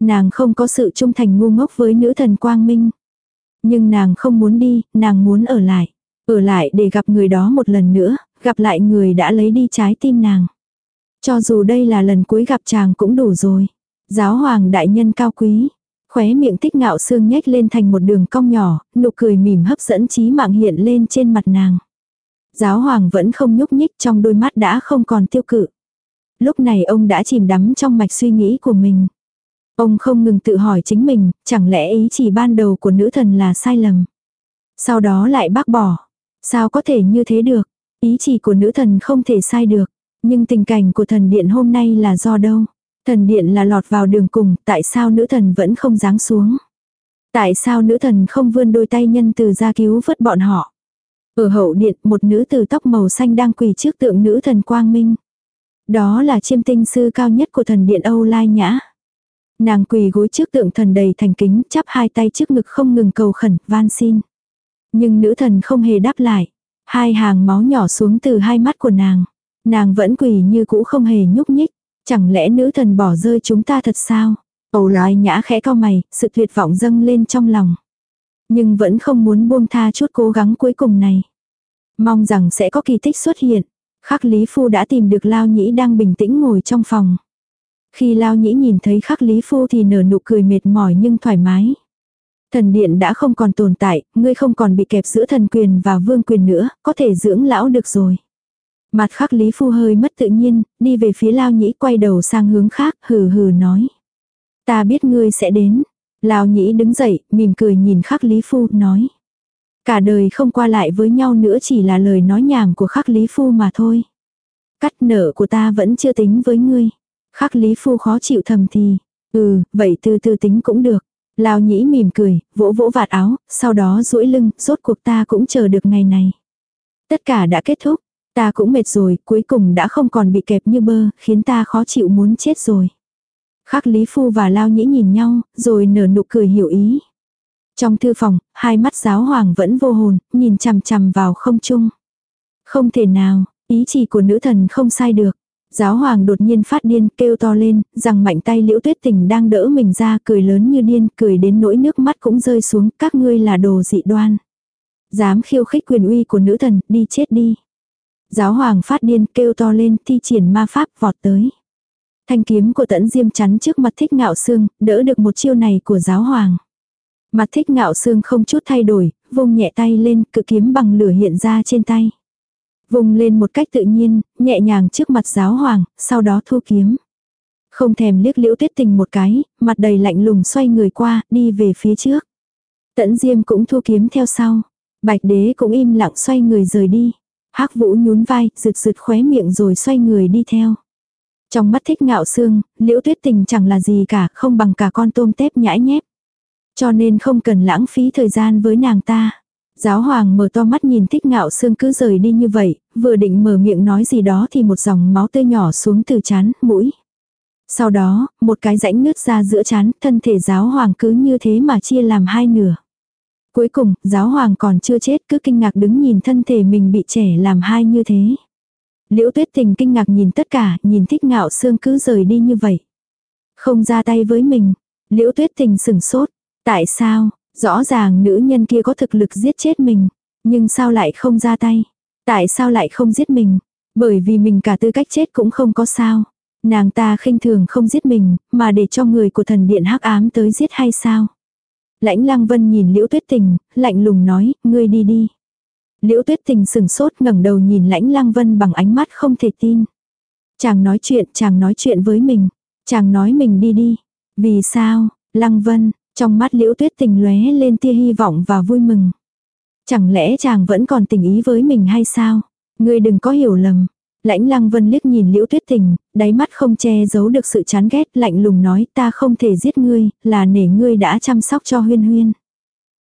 Nàng không có sự trung thành ngu ngốc với nữ thần Quang Minh. Nhưng nàng không muốn đi, nàng muốn ở lại. Ở lại để gặp người đó một lần nữa, gặp lại người đã lấy đi trái tim nàng. Cho dù đây là lần cuối gặp chàng cũng đủ rồi. Giáo hoàng đại nhân cao quý. Khóe miệng tích ngạo xương nhếch lên thành một đường cong nhỏ, nụ cười mỉm hấp dẫn trí mạng hiện lên trên mặt nàng. Giáo hoàng vẫn không nhúc nhích trong đôi mắt đã không còn tiêu cự. Lúc này ông đã chìm đắm trong mạch suy nghĩ của mình. Ông không ngừng tự hỏi chính mình, chẳng lẽ ý chỉ ban đầu của nữ thần là sai lầm. Sau đó lại bác bỏ. Sao có thể như thế được? Ý chỉ của nữ thần không thể sai được. Nhưng tình cảnh của thần điện hôm nay là do đâu? Thần điện là lọt vào đường cùng, tại sao nữ thần vẫn không giáng xuống? Tại sao nữ thần không vươn đôi tay nhân từ ra cứu vớt bọn họ? Ở hậu điện, một nữ tử tóc màu xanh đang quỳ trước tượng nữ thần Quang Minh. Đó là chiêm tinh sư cao nhất của thần điện Âu Lai Nhã. Nàng quỳ gối trước tượng thần đầy thành kính, chắp hai tay trước ngực không ngừng cầu khẩn, van xin. Nhưng nữ thần không hề đáp lại. Hai hàng máu nhỏ xuống từ hai mắt của nàng. Nàng vẫn quỳ như cũ không hề nhúc nhích. Chẳng lẽ nữ thần bỏ rơi chúng ta thật sao? Âu loài Nhã khẽ cao mày, sự tuyệt vọng dâng lên trong lòng. Nhưng vẫn không muốn buông tha chút cố gắng cuối cùng này. Mong rằng sẽ có kỳ tích xuất hiện. Khắc Lý Phu đã tìm được Lao Nhĩ đang bình tĩnh ngồi trong phòng. Khi Lao Nhĩ nhìn thấy Khắc Lý Phu thì nở nụ cười mệt mỏi nhưng thoải mái. Thần điện đã không còn tồn tại, ngươi không còn bị kẹp giữa thần quyền và vương quyền nữa, có thể dưỡng lão được rồi. Mặt khắc Lý Phu hơi mất tự nhiên, đi về phía Lao Nhĩ quay đầu sang hướng khác, hừ hừ nói. Ta biết ngươi sẽ đến. Lao Nhĩ đứng dậy, mỉm cười nhìn khắc Lý Phu, nói. Cả đời không qua lại với nhau nữa chỉ là lời nói nhảm của khắc Lý Phu mà thôi. Cắt nợ của ta vẫn chưa tính với ngươi. Khắc Lý Phu khó chịu thầm thì. Ừ, vậy từ từ tính cũng được. Lao nhĩ mỉm cười, vỗ vỗ vạt áo, sau đó duỗi lưng, rốt cuộc ta cũng chờ được ngày này. Tất cả đã kết thúc, ta cũng mệt rồi, cuối cùng đã không còn bị kẹp như bơ, khiến ta khó chịu muốn chết rồi. Khắc Lý Phu và Lao Nhĩ nhìn nhau, rồi nở nụ cười hiểu ý. Trong thư phòng, hai mắt giáo hoàng vẫn vô hồn, nhìn chằm chằm vào không trung. Không thể nào, ý chỉ của nữ thần không sai được. Giáo hoàng đột nhiên phát điên kêu to lên, rằng mạnh tay liễu tuyết tình đang đỡ mình ra cười lớn như điên, cười đến nỗi nước mắt cũng rơi xuống, các ngươi là đồ dị đoan. Dám khiêu khích quyền uy của nữ thần, đi chết đi. Giáo hoàng phát điên kêu to lên, thi triển ma pháp vọt tới. Thanh kiếm của tẫn diêm chắn trước mặt thích ngạo xương, đỡ được một chiêu này của giáo hoàng. Mặt thích ngạo xương không chút thay đổi, vung nhẹ tay lên, cự kiếm bằng lửa hiện ra trên tay. Vùng lên một cách tự nhiên, nhẹ nhàng trước mặt giáo hoàng, sau đó thu kiếm. Không thèm liếc liễu tuyết tình một cái, mặt đầy lạnh lùng xoay người qua, đi về phía trước. Tẫn diêm cũng thu kiếm theo sau. Bạch đế cũng im lặng xoay người rời đi hắc vũ nhún vai, rực rực khóe miệng rồi xoay người đi theo. Trong mắt thích ngạo xương, liễu tuyết tình chẳng là gì cả, không bằng cả con tôm tép nhãi nhép. Cho nên không cần lãng phí thời gian với nàng ta. Giáo hoàng mở to mắt nhìn thích ngạo xương cứ rời đi như vậy, vừa định mở miệng nói gì đó thì một dòng máu tươi nhỏ xuống từ chán, mũi. Sau đó, một cái rãnh nứt ra giữa chán, thân thể giáo hoàng cứ như thế mà chia làm hai nửa. Cuối cùng, giáo hoàng còn chưa chết cứ kinh ngạc đứng nhìn thân thể mình bị trẻ làm hai như thế. Liễu tuyết tình kinh ngạc nhìn tất cả, nhìn thích ngạo xương cứ rời đi như vậy. Không ra tay với mình. Liễu tuyết tình sửng sốt. Tại sao, Rõ ràng nữ nhân kia có thực lực giết chết mình, nhưng sao lại không ra tay? Tại sao lại không giết mình? Bởi vì mình cả tư cách chết cũng không có sao. Nàng ta khinh thường không giết mình, mà để cho người của thần điện hắc ám tới giết hay sao? Lãnh lăng vân nhìn liễu tuyết tình, lạnh lùng nói, ngươi đi đi. Liễu tuyết tình sừng sốt ngẩng đầu nhìn lãnh lăng vân bằng ánh mắt không thể tin. Chàng nói chuyện, chàng nói chuyện với mình. Chàng nói mình đi đi. Vì sao, lăng vân, trong mắt liễu tuyết tình lóe lên tia hy vọng và vui mừng. Chẳng lẽ chàng vẫn còn tình ý với mình hay sao? Ngươi đừng có hiểu lầm. Lãnh lăng vân liếc nhìn liễu tuyết tình, đáy mắt không che giấu được sự chán ghét lạnh lùng nói ta không thể giết ngươi, là nể ngươi đã chăm sóc cho huyên huyên.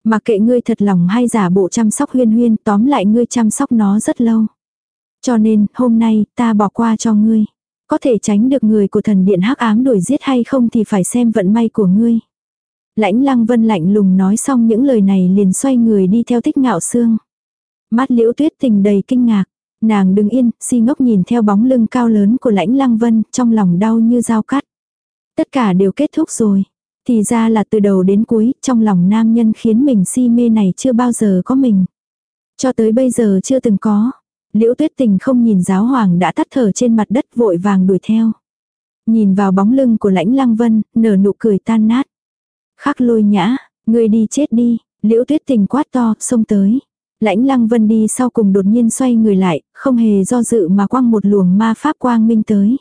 Mà kệ ngươi thật lòng hay giả bộ chăm sóc huyên huyên tóm lại ngươi chăm sóc nó rất lâu. Cho nên, hôm nay, ta bỏ qua cho ngươi. Có thể tránh được người của thần điện hắc ám đuổi giết hay không thì phải xem vận may của ngươi. Lãnh lăng vân lạnh lùng nói xong những lời này liền xoay người đi theo thích ngạo xương. Mắt liễu tuyết tình đầy kinh ngạc. Nàng đứng yên, si ngốc nhìn theo bóng lưng cao lớn của lãnh lăng vân, trong lòng đau như dao cắt. Tất cả đều kết thúc rồi. Thì ra là từ đầu đến cuối, trong lòng nam nhân khiến mình si mê này chưa bao giờ có mình. Cho tới bây giờ chưa từng có. Liễu tuyết tình không nhìn giáo hoàng đã tắt thở trên mặt đất vội vàng đuổi theo. Nhìn vào bóng lưng của lãnh lăng vân, nở nụ cười tan nát. Khắc lôi nhã, ngươi đi chết đi, liễu tuyết tình quát to, xông tới. Lãnh lăng vân đi sau cùng đột nhiên xoay người lại, không hề do dự mà quăng một luồng ma pháp quang minh tới.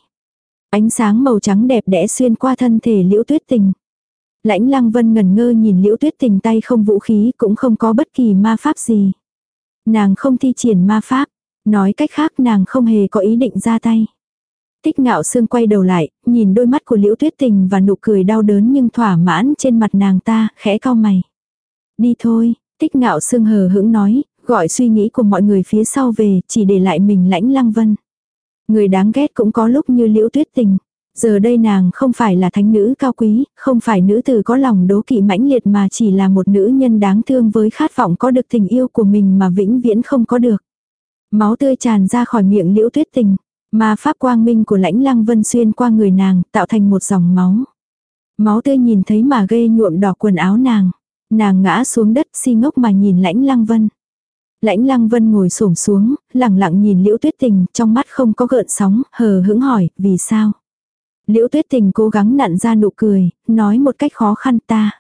Ánh sáng màu trắng đẹp đẽ xuyên qua thân thể liễu tuyết tình. Lãnh lăng vân ngần ngơ nhìn liễu tuyết tình tay không vũ khí cũng không có bất kỳ ma pháp gì. Nàng không thi triển ma pháp, nói cách khác nàng không hề có ý định ra tay. tích ngạo sương quay đầu lại, nhìn đôi mắt của liễu tuyết tình và nụ cười đau đớn nhưng thỏa mãn trên mặt nàng ta, khẽ cau mày. Đi thôi, tích ngạo sương hờ hững nói, gọi suy nghĩ của mọi người phía sau về, chỉ để lại mình lãnh lăng vân. Người đáng ghét cũng có lúc như liễu tuyết tình. Giờ đây nàng không phải là thánh nữ cao quý, không phải nữ tử có lòng đố kỵ mãnh liệt mà chỉ là một nữ nhân đáng thương với khát vọng có được tình yêu của mình mà vĩnh viễn không có được. Máu tươi tràn ra khỏi miệng liễu tuyết tình. Mà pháp quang minh của lãnh lăng vân xuyên qua người nàng, tạo thành một dòng máu. Máu tươi nhìn thấy mà ghê nhuộm đỏ quần áo nàng. Nàng ngã xuống đất si ngốc mà nhìn lãnh lăng vân. Lãnh lăng vân ngồi xổm xuống, lặng lặng nhìn liễu tuyết tình, trong mắt không có gợn sóng, hờ hững hỏi, vì sao? Liễu tuyết tình cố gắng nặn ra nụ cười, nói một cách khó khăn ta.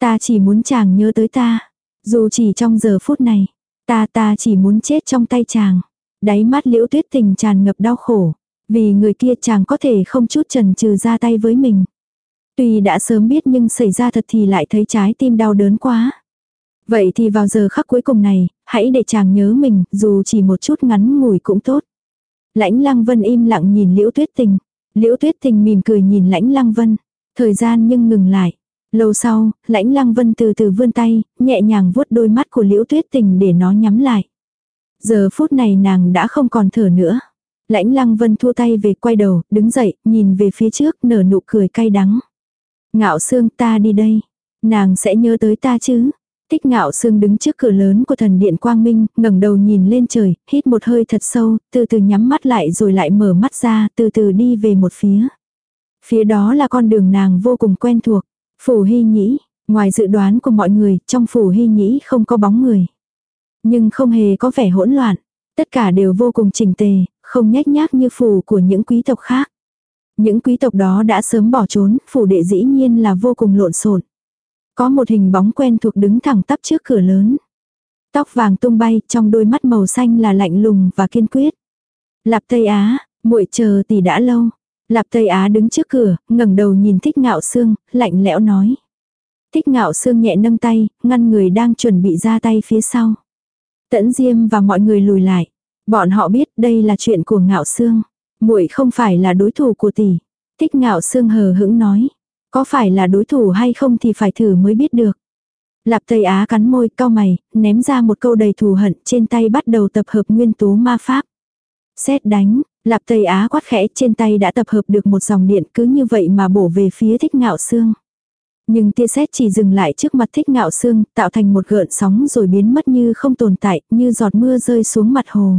Ta chỉ muốn chàng nhớ tới ta. Dù chỉ trong giờ phút này, ta ta chỉ muốn chết trong tay chàng. Đáy mắt liễu tuyết tình tràn ngập đau khổ. Vì người kia chàng có thể không chút trần trừ ra tay với mình. Tuy đã sớm biết nhưng xảy ra thật thì lại thấy trái tim đau đớn quá. Vậy thì vào giờ khắc cuối cùng này, hãy để chàng nhớ mình, dù chỉ một chút ngắn ngủi cũng tốt. Lãnh lăng vân im lặng nhìn liễu tuyết tình. Liễu tuyết tình mỉm cười nhìn lãnh lăng vân. Thời gian nhưng ngừng lại. Lâu sau, lãnh lăng vân từ từ vươn tay, nhẹ nhàng vuốt đôi mắt của liễu tuyết tình để nó nhắm lại. Giờ phút này nàng đã không còn thở nữa. Lãnh lăng vân thua tay về quay đầu, đứng dậy, nhìn về phía trước nở nụ cười cay đắng. Ngạo xương ta đi đây. Nàng sẽ nhớ tới ta chứ. Tích ngạo sương đứng trước cửa lớn của thần điện quang minh, ngẩng đầu nhìn lên trời, hít một hơi thật sâu, từ từ nhắm mắt lại rồi lại mở mắt ra, từ từ đi về một phía. Phía đó là con đường nàng vô cùng quen thuộc. Phủ hy nhĩ, ngoài dự đoán của mọi người, trong phủ hy nhĩ không có bóng người. Nhưng không hề có vẻ hỗn loạn. Tất cả đều vô cùng chỉnh tề, không nhách nhác như phủ của những quý tộc khác. Những quý tộc đó đã sớm bỏ trốn, phủ đệ dĩ nhiên là vô cùng lộn xộn. Có một hình bóng quen thuộc đứng thẳng tắp trước cửa lớn. Tóc vàng tung bay, trong đôi mắt màu xanh là lạnh lùng và kiên quyết. Lạp Tây Á, muội chờ tỷ đã lâu. Lạp Tây Á đứng trước cửa, ngẩng đầu nhìn Thích Ngạo Sương, lạnh lẽo nói. Thích Ngạo Sương nhẹ nâng tay, ngăn người đang chuẩn bị ra tay phía sau. Tẫn Diêm và mọi người lùi lại. Bọn họ biết đây là chuyện của Ngạo Sương. Muội không phải là đối thủ của tỷ. Thích Ngạo Sương hờ hững nói. Có phải là đối thủ hay không thì phải thử mới biết được. Lạp Tây Á cắn môi cao mày, ném ra một câu đầy thù hận trên tay bắt đầu tập hợp nguyên tố ma pháp. Xét đánh, Lạp Tây Á quát khẽ trên tay đã tập hợp được một dòng điện cứ như vậy mà bổ về phía thích ngạo xương. Nhưng tia sét chỉ dừng lại trước mặt thích ngạo xương, tạo thành một gợn sóng rồi biến mất như không tồn tại, như giọt mưa rơi xuống mặt hồ.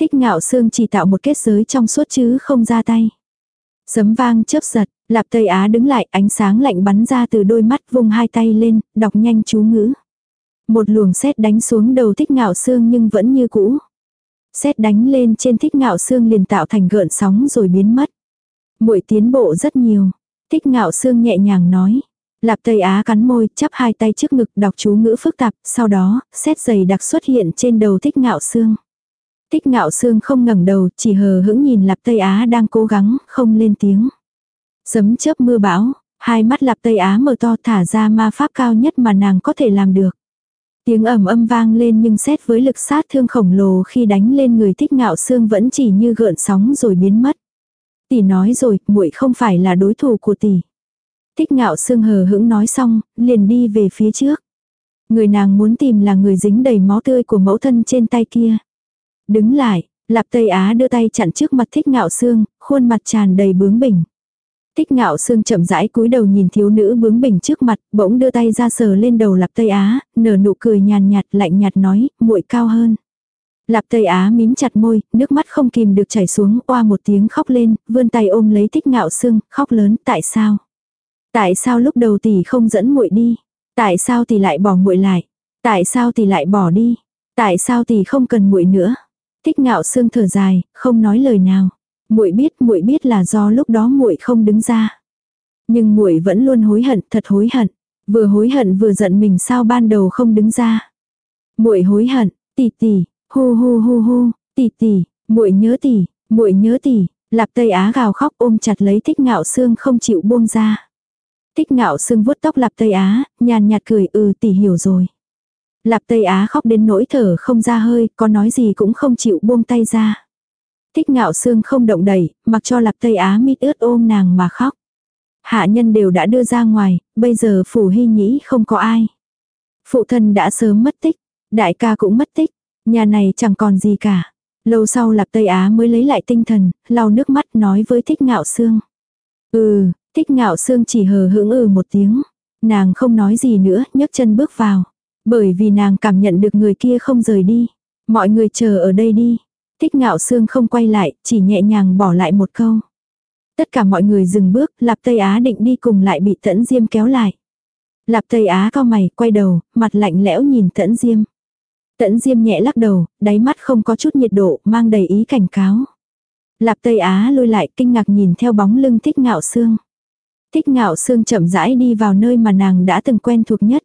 Thích ngạo xương chỉ tạo một kết giới trong suốt chứ không ra tay. Sấm vang chớp giật, Lạp Tây Á đứng lại, ánh sáng lạnh bắn ra từ đôi mắt vung hai tay lên, đọc nhanh chú ngữ. Một luồng sét đánh xuống đầu thích ngạo xương nhưng vẫn như cũ. Sét đánh lên trên thích ngạo xương liền tạo thành gợn sóng rồi biến mất. muội tiến bộ rất nhiều. Thích ngạo xương nhẹ nhàng nói. Lạp Tây Á cắn môi, chắp hai tay trước ngực đọc chú ngữ phức tạp, sau đó, xét dày đặc xuất hiện trên đầu thích ngạo xương. Tích ngạo xương không ngẩng đầu, chỉ hờ hững nhìn Lạp Tây Á đang cố gắng, không lên tiếng. Sấm chớp mưa bão, hai mắt Lạp Tây Á mở to thả ra ma pháp cao nhất mà nàng có thể làm được. Tiếng ầm âm vang lên nhưng xét với lực sát thương khổng lồ khi đánh lên người thích ngạo xương vẫn chỉ như gợn sóng rồi biến mất. Tỷ nói rồi, muội không phải là đối thủ của tỷ. Thích ngạo xương hờ hững nói xong, liền đi về phía trước. Người nàng muốn tìm là người dính đầy máu tươi của mẫu thân trên tay kia. Đứng lại, Lạp Tây Á đưa tay chặn trước mặt thích ngạo xương, khuôn mặt tràn đầy bướng bỉnh. Thích ngạo xương chậm rãi cúi đầu nhìn thiếu nữ bướng bỉnh trước mặt, bỗng đưa tay ra sờ lên đầu Lạp Tây Á, nở nụ cười nhàn nhạt lạnh nhạt nói, muội cao hơn. Lạp Tây Á mím chặt môi, nước mắt không kìm được chảy xuống, oa một tiếng khóc lên, vươn tay ôm lấy thích ngạo xương, khóc lớn, tại sao? Tại sao lúc đầu tỷ không dẫn muội đi? Tại sao tỷ lại bỏ muội lại? Tại sao tỷ lại bỏ đi? Tại sao tỷ không cần muội nữa? Thích ngạo xương thở dài, không nói lời nào muội biết, muội biết là do lúc đó muội không đứng ra. Nhưng muội vẫn luôn hối hận, thật hối hận. Vừa hối hận vừa giận mình sao ban đầu không đứng ra. Muội hối hận, tỷ tỷ, hu hu hu hu, tỷ tỷ, muội nhớ tỷ, muội nhớ tỷ. Lạp Tây Á gào khóc ôm chặt lấy Thích Ngạo Sương không chịu buông ra. Thích Ngạo Sương vuốt tóc Lạp Tây Á, nhàn nhạt cười ừ tỷ hiểu rồi. Lạp Tây Á khóc đến nỗi thở không ra hơi, có nói gì cũng không chịu buông tay ra. Thích ngạo xương không động đẩy, mặc cho lạp Tây Á mít ướt ôm nàng mà khóc. Hạ nhân đều đã đưa ra ngoài, bây giờ phủ hy nhĩ không có ai. Phụ thân đã sớm mất tích, đại ca cũng mất tích, nhà này chẳng còn gì cả. Lâu sau lạp Tây Á mới lấy lại tinh thần, lau nước mắt nói với thích ngạo xương. Ừ, thích ngạo xương chỉ hờ hững ừ một tiếng. Nàng không nói gì nữa, nhấc chân bước vào. Bởi vì nàng cảm nhận được người kia không rời đi. Mọi người chờ ở đây đi. Thích ngạo xương không quay lại, chỉ nhẹ nhàng bỏ lại một câu. Tất cả mọi người dừng bước, Lạp Tây Á định đi cùng lại bị Tẫn Diêm kéo lại. Lạp Tây Á cao mày, quay đầu, mặt lạnh lẽo nhìn Tẫn Diêm. Tẫn Diêm nhẹ lắc đầu, đáy mắt không có chút nhiệt độ, mang đầy ý cảnh cáo. Lạp Tây Á lôi lại kinh ngạc nhìn theo bóng lưng thích ngạo xương. Thích ngạo xương chậm rãi đi vào nơi mà nàng đã từng quen thuộc nhất.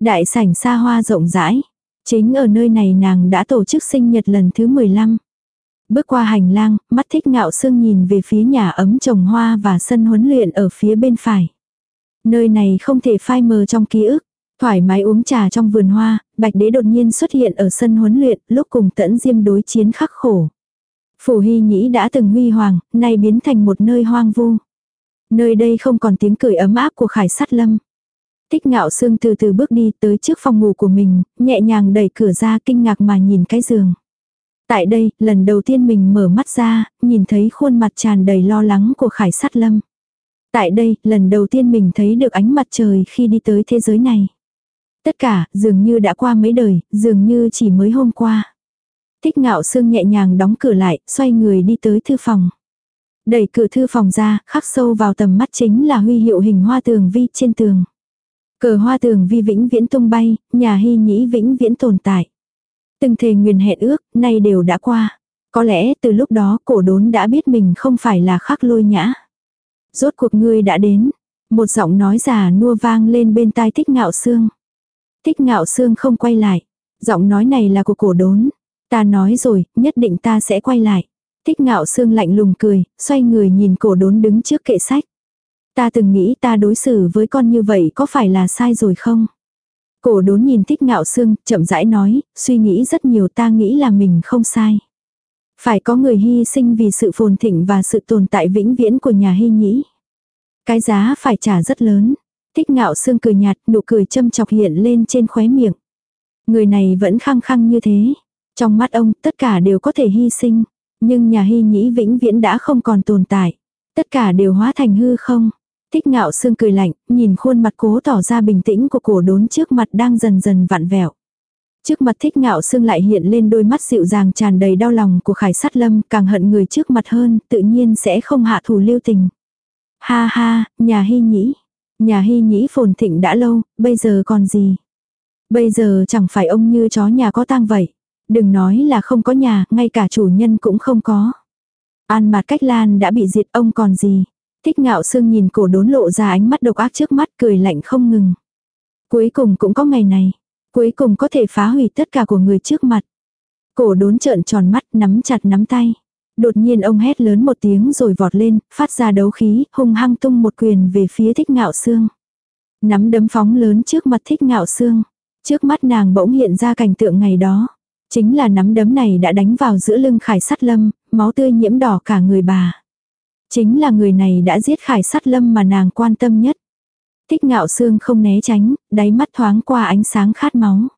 Đại sảnh xa hoa rộng rãi. Chính ở nơi này nàng đã tổ chức sinh nhật lần thứ 15. Bước qua hành lang, mắt thích ngạo sương nhìn về phía nhà ấm trồng hoa và sân huấn luyện ở phía bên phải. Nơi này không thể phai mờ trong ký ức. Thoải mái uống trà trong vườn hoa, bạch đế đột nhiên xuất hiện ở sân huấn luyện, lúc cùng tẫn diêm đối chiến khắc khổ. Phủ hy nhĩ đã từng huy hoàng, nay biến thành một nơi hoang vu. Nơi đây không còn tiếng cười ấm áp của khải sát lâm. Tích ngạo sương từ từ bước đi tới trước phòng ngủ của mình, nhẹ nhàng đẩy cửa ra kinh ngạc mà nhìn cái giường. Tại đây, lần đầu tiên mình mở mắt ra, nhìn thấy khuôn mặt tràn đầy lo lắng của Khải Sát Lâm. Tại đây, lần đầu tiên mình thấy được ánh mặt trời khi đi tới thế giới này. Tất cả, dường như đã qua mấy đời, dường như chỉ mới hôm qua. Thích ngạo sương nhẹ nhàng đóng cửa lại, xoay người đi tới thư phòng. Đẩy cửa thư phòng ra, khắc sâu vào tầm mắt chính là huy hiệu hình hoa tường vi trên tường. Cờ hoa tường vi vĩnh viễn tung bay, nhà hy nhĩ vĩnh viễn tồn tại. Từng thề nguyền hẹn ước, nay đều đã qua. Có lẽ từ lúc đó cổ đốn đã biết mình không phải là khắc lôi nhã. Rốt cuộc ngươi đã đến. Một giọng nói già nua vang lên bên tai thích ngạo xương. Thích ngạo xương không quay lại. Giọng nói này là của cổ đốn. Ta nói rồi, nhất định ta sẽ quay lại. Thích ngạo xương lạnh lùng cười, xoay người nhìn cổ đốn đứng trước kệ sách. Ta từng nghĩ ta đối xử với con như vậy có phải là sai rồi không? Cổ đốn nhìn thích ngạo xương, chậm rãi nói, suy nghĩ rất nhiều ta nghĩ là mình không sai. Phải có người hy sinh vì sự phồn thịnh và sự tồn tại vĩnh viễn của nhà hy nhĩ. Cái giá phải trả rất lớn. Thích ngạo xương cười nhạt, nụ cười châm chọc hiện lên trên khóe miệng. Người này vẫn khăng khăng như thế. Trong mắt ông, tất cả đều có thể hy sinh. Nhưng nhà hy nhĩ vĩnh viễn đã không còn tồn tại. Tất cả đều hóa thành hư không. Thích ngạo sương cười lạnh, nhìn khuôn mặt cố tỏ ra bình tĩnh của cổ đốn trước mặt đang dần dần vặn vẹo. Trước mặt thích ngạo sương lại hiện lên đôi mắt dịu dàng tràn đầy đau lòng của khải sát lâm, càng hận người trước mặt hơn, tự nhiên sẽ không hạ thủ lưu tình. Ha ha, nhà hy nhĩ. Nhà hy nhĩ phồn thịnh đã lâu, bây giờ còn gì? Bây giờ chẳng phải ông như chó nhà có tang vậy. Đừng nói là không có nhà, ngay cả chủ nhân cũng không có. An mặt cách lan đã bị diệt ông còn gì. Thích ngạo sương nhìn cổ đốn lộ ra ánh mắt độc ác trước mắt cười lạnh không ngừng. Cuối cùng cũng có ngày này. Cuối cùng có thể phá hủy tất cả của người trước mặt. Cổ đốn trợn tròn mắt nắm chặt nắm tay. Đột nhiên ông hét lớn một tiếng rồi vọt lên, phát ra đấu khí, hung hăng tung một quyền về phía thích ngạo xương. Nắm đấm phóng lớn trước mặt thích ngạo xương. Trước mắt nàng bỗng hiện ra cảnh tượng ngày đó. Chính là nắm đấm này đã đánh vào giữa lưng khải sắt lâm, máu tươi nhiễm đỏ cả người bà. Chính là người này đã giết khải sát lâm mà nàng quan tâm nhất. Thích ngạo xương không né tránh, đáy mắt thoáng qua ánh sáng khát máu.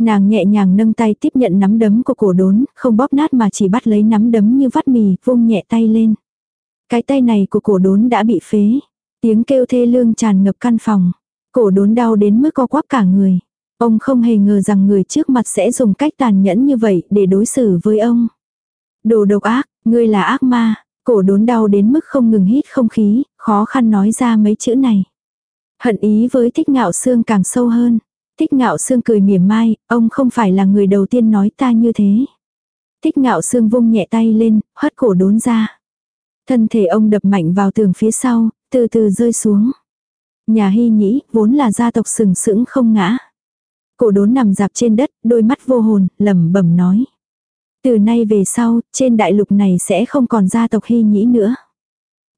Nàng nhẹ nhàng nâng tay tiếp nhận nắm đấm của cổ đốn, không bóp nát mà chỉ bắt lấy nắm đấm như vắt mì, vung nhẹ tay lên. Cái tay này của cổ đốn đã bị phế. Tiếng kêu thê lương tràn ngập căn phòng. Cổ đốn đau đến mức co quắp cả người. Ông không hề ngờ rằng người trước mặt sẽ dùng cách tàn nhẫn như vậy để đối xử với ông. Đồ độc ác, ngươi là ác ma. Cổ đốn đau đến mức không ngừng hít không khí, khó khăn nói ra mấy chữ này. Hận ý với thích ngạo xương càng sâu hơn. Thích ngạo xương cười mỉa mai, ông không phải là người đầu tiên nói ta như thế. Thích ngạo xương vung nhẹ tay lên, hất cổ đốn ra. Thân thể ông đập mạnh vào tường phía sau, từ từ rơi xuống. Nhà hy nhĩ, vốn là gia tộc sừng sững không ngã. Cổ đốn nằm dạp trên đất, đôi mắt vô hồn, lẩm bẩm nói. Từ nay về sau, trên đại lục này sẽ không còn gia tộc hy nhĩ nữa.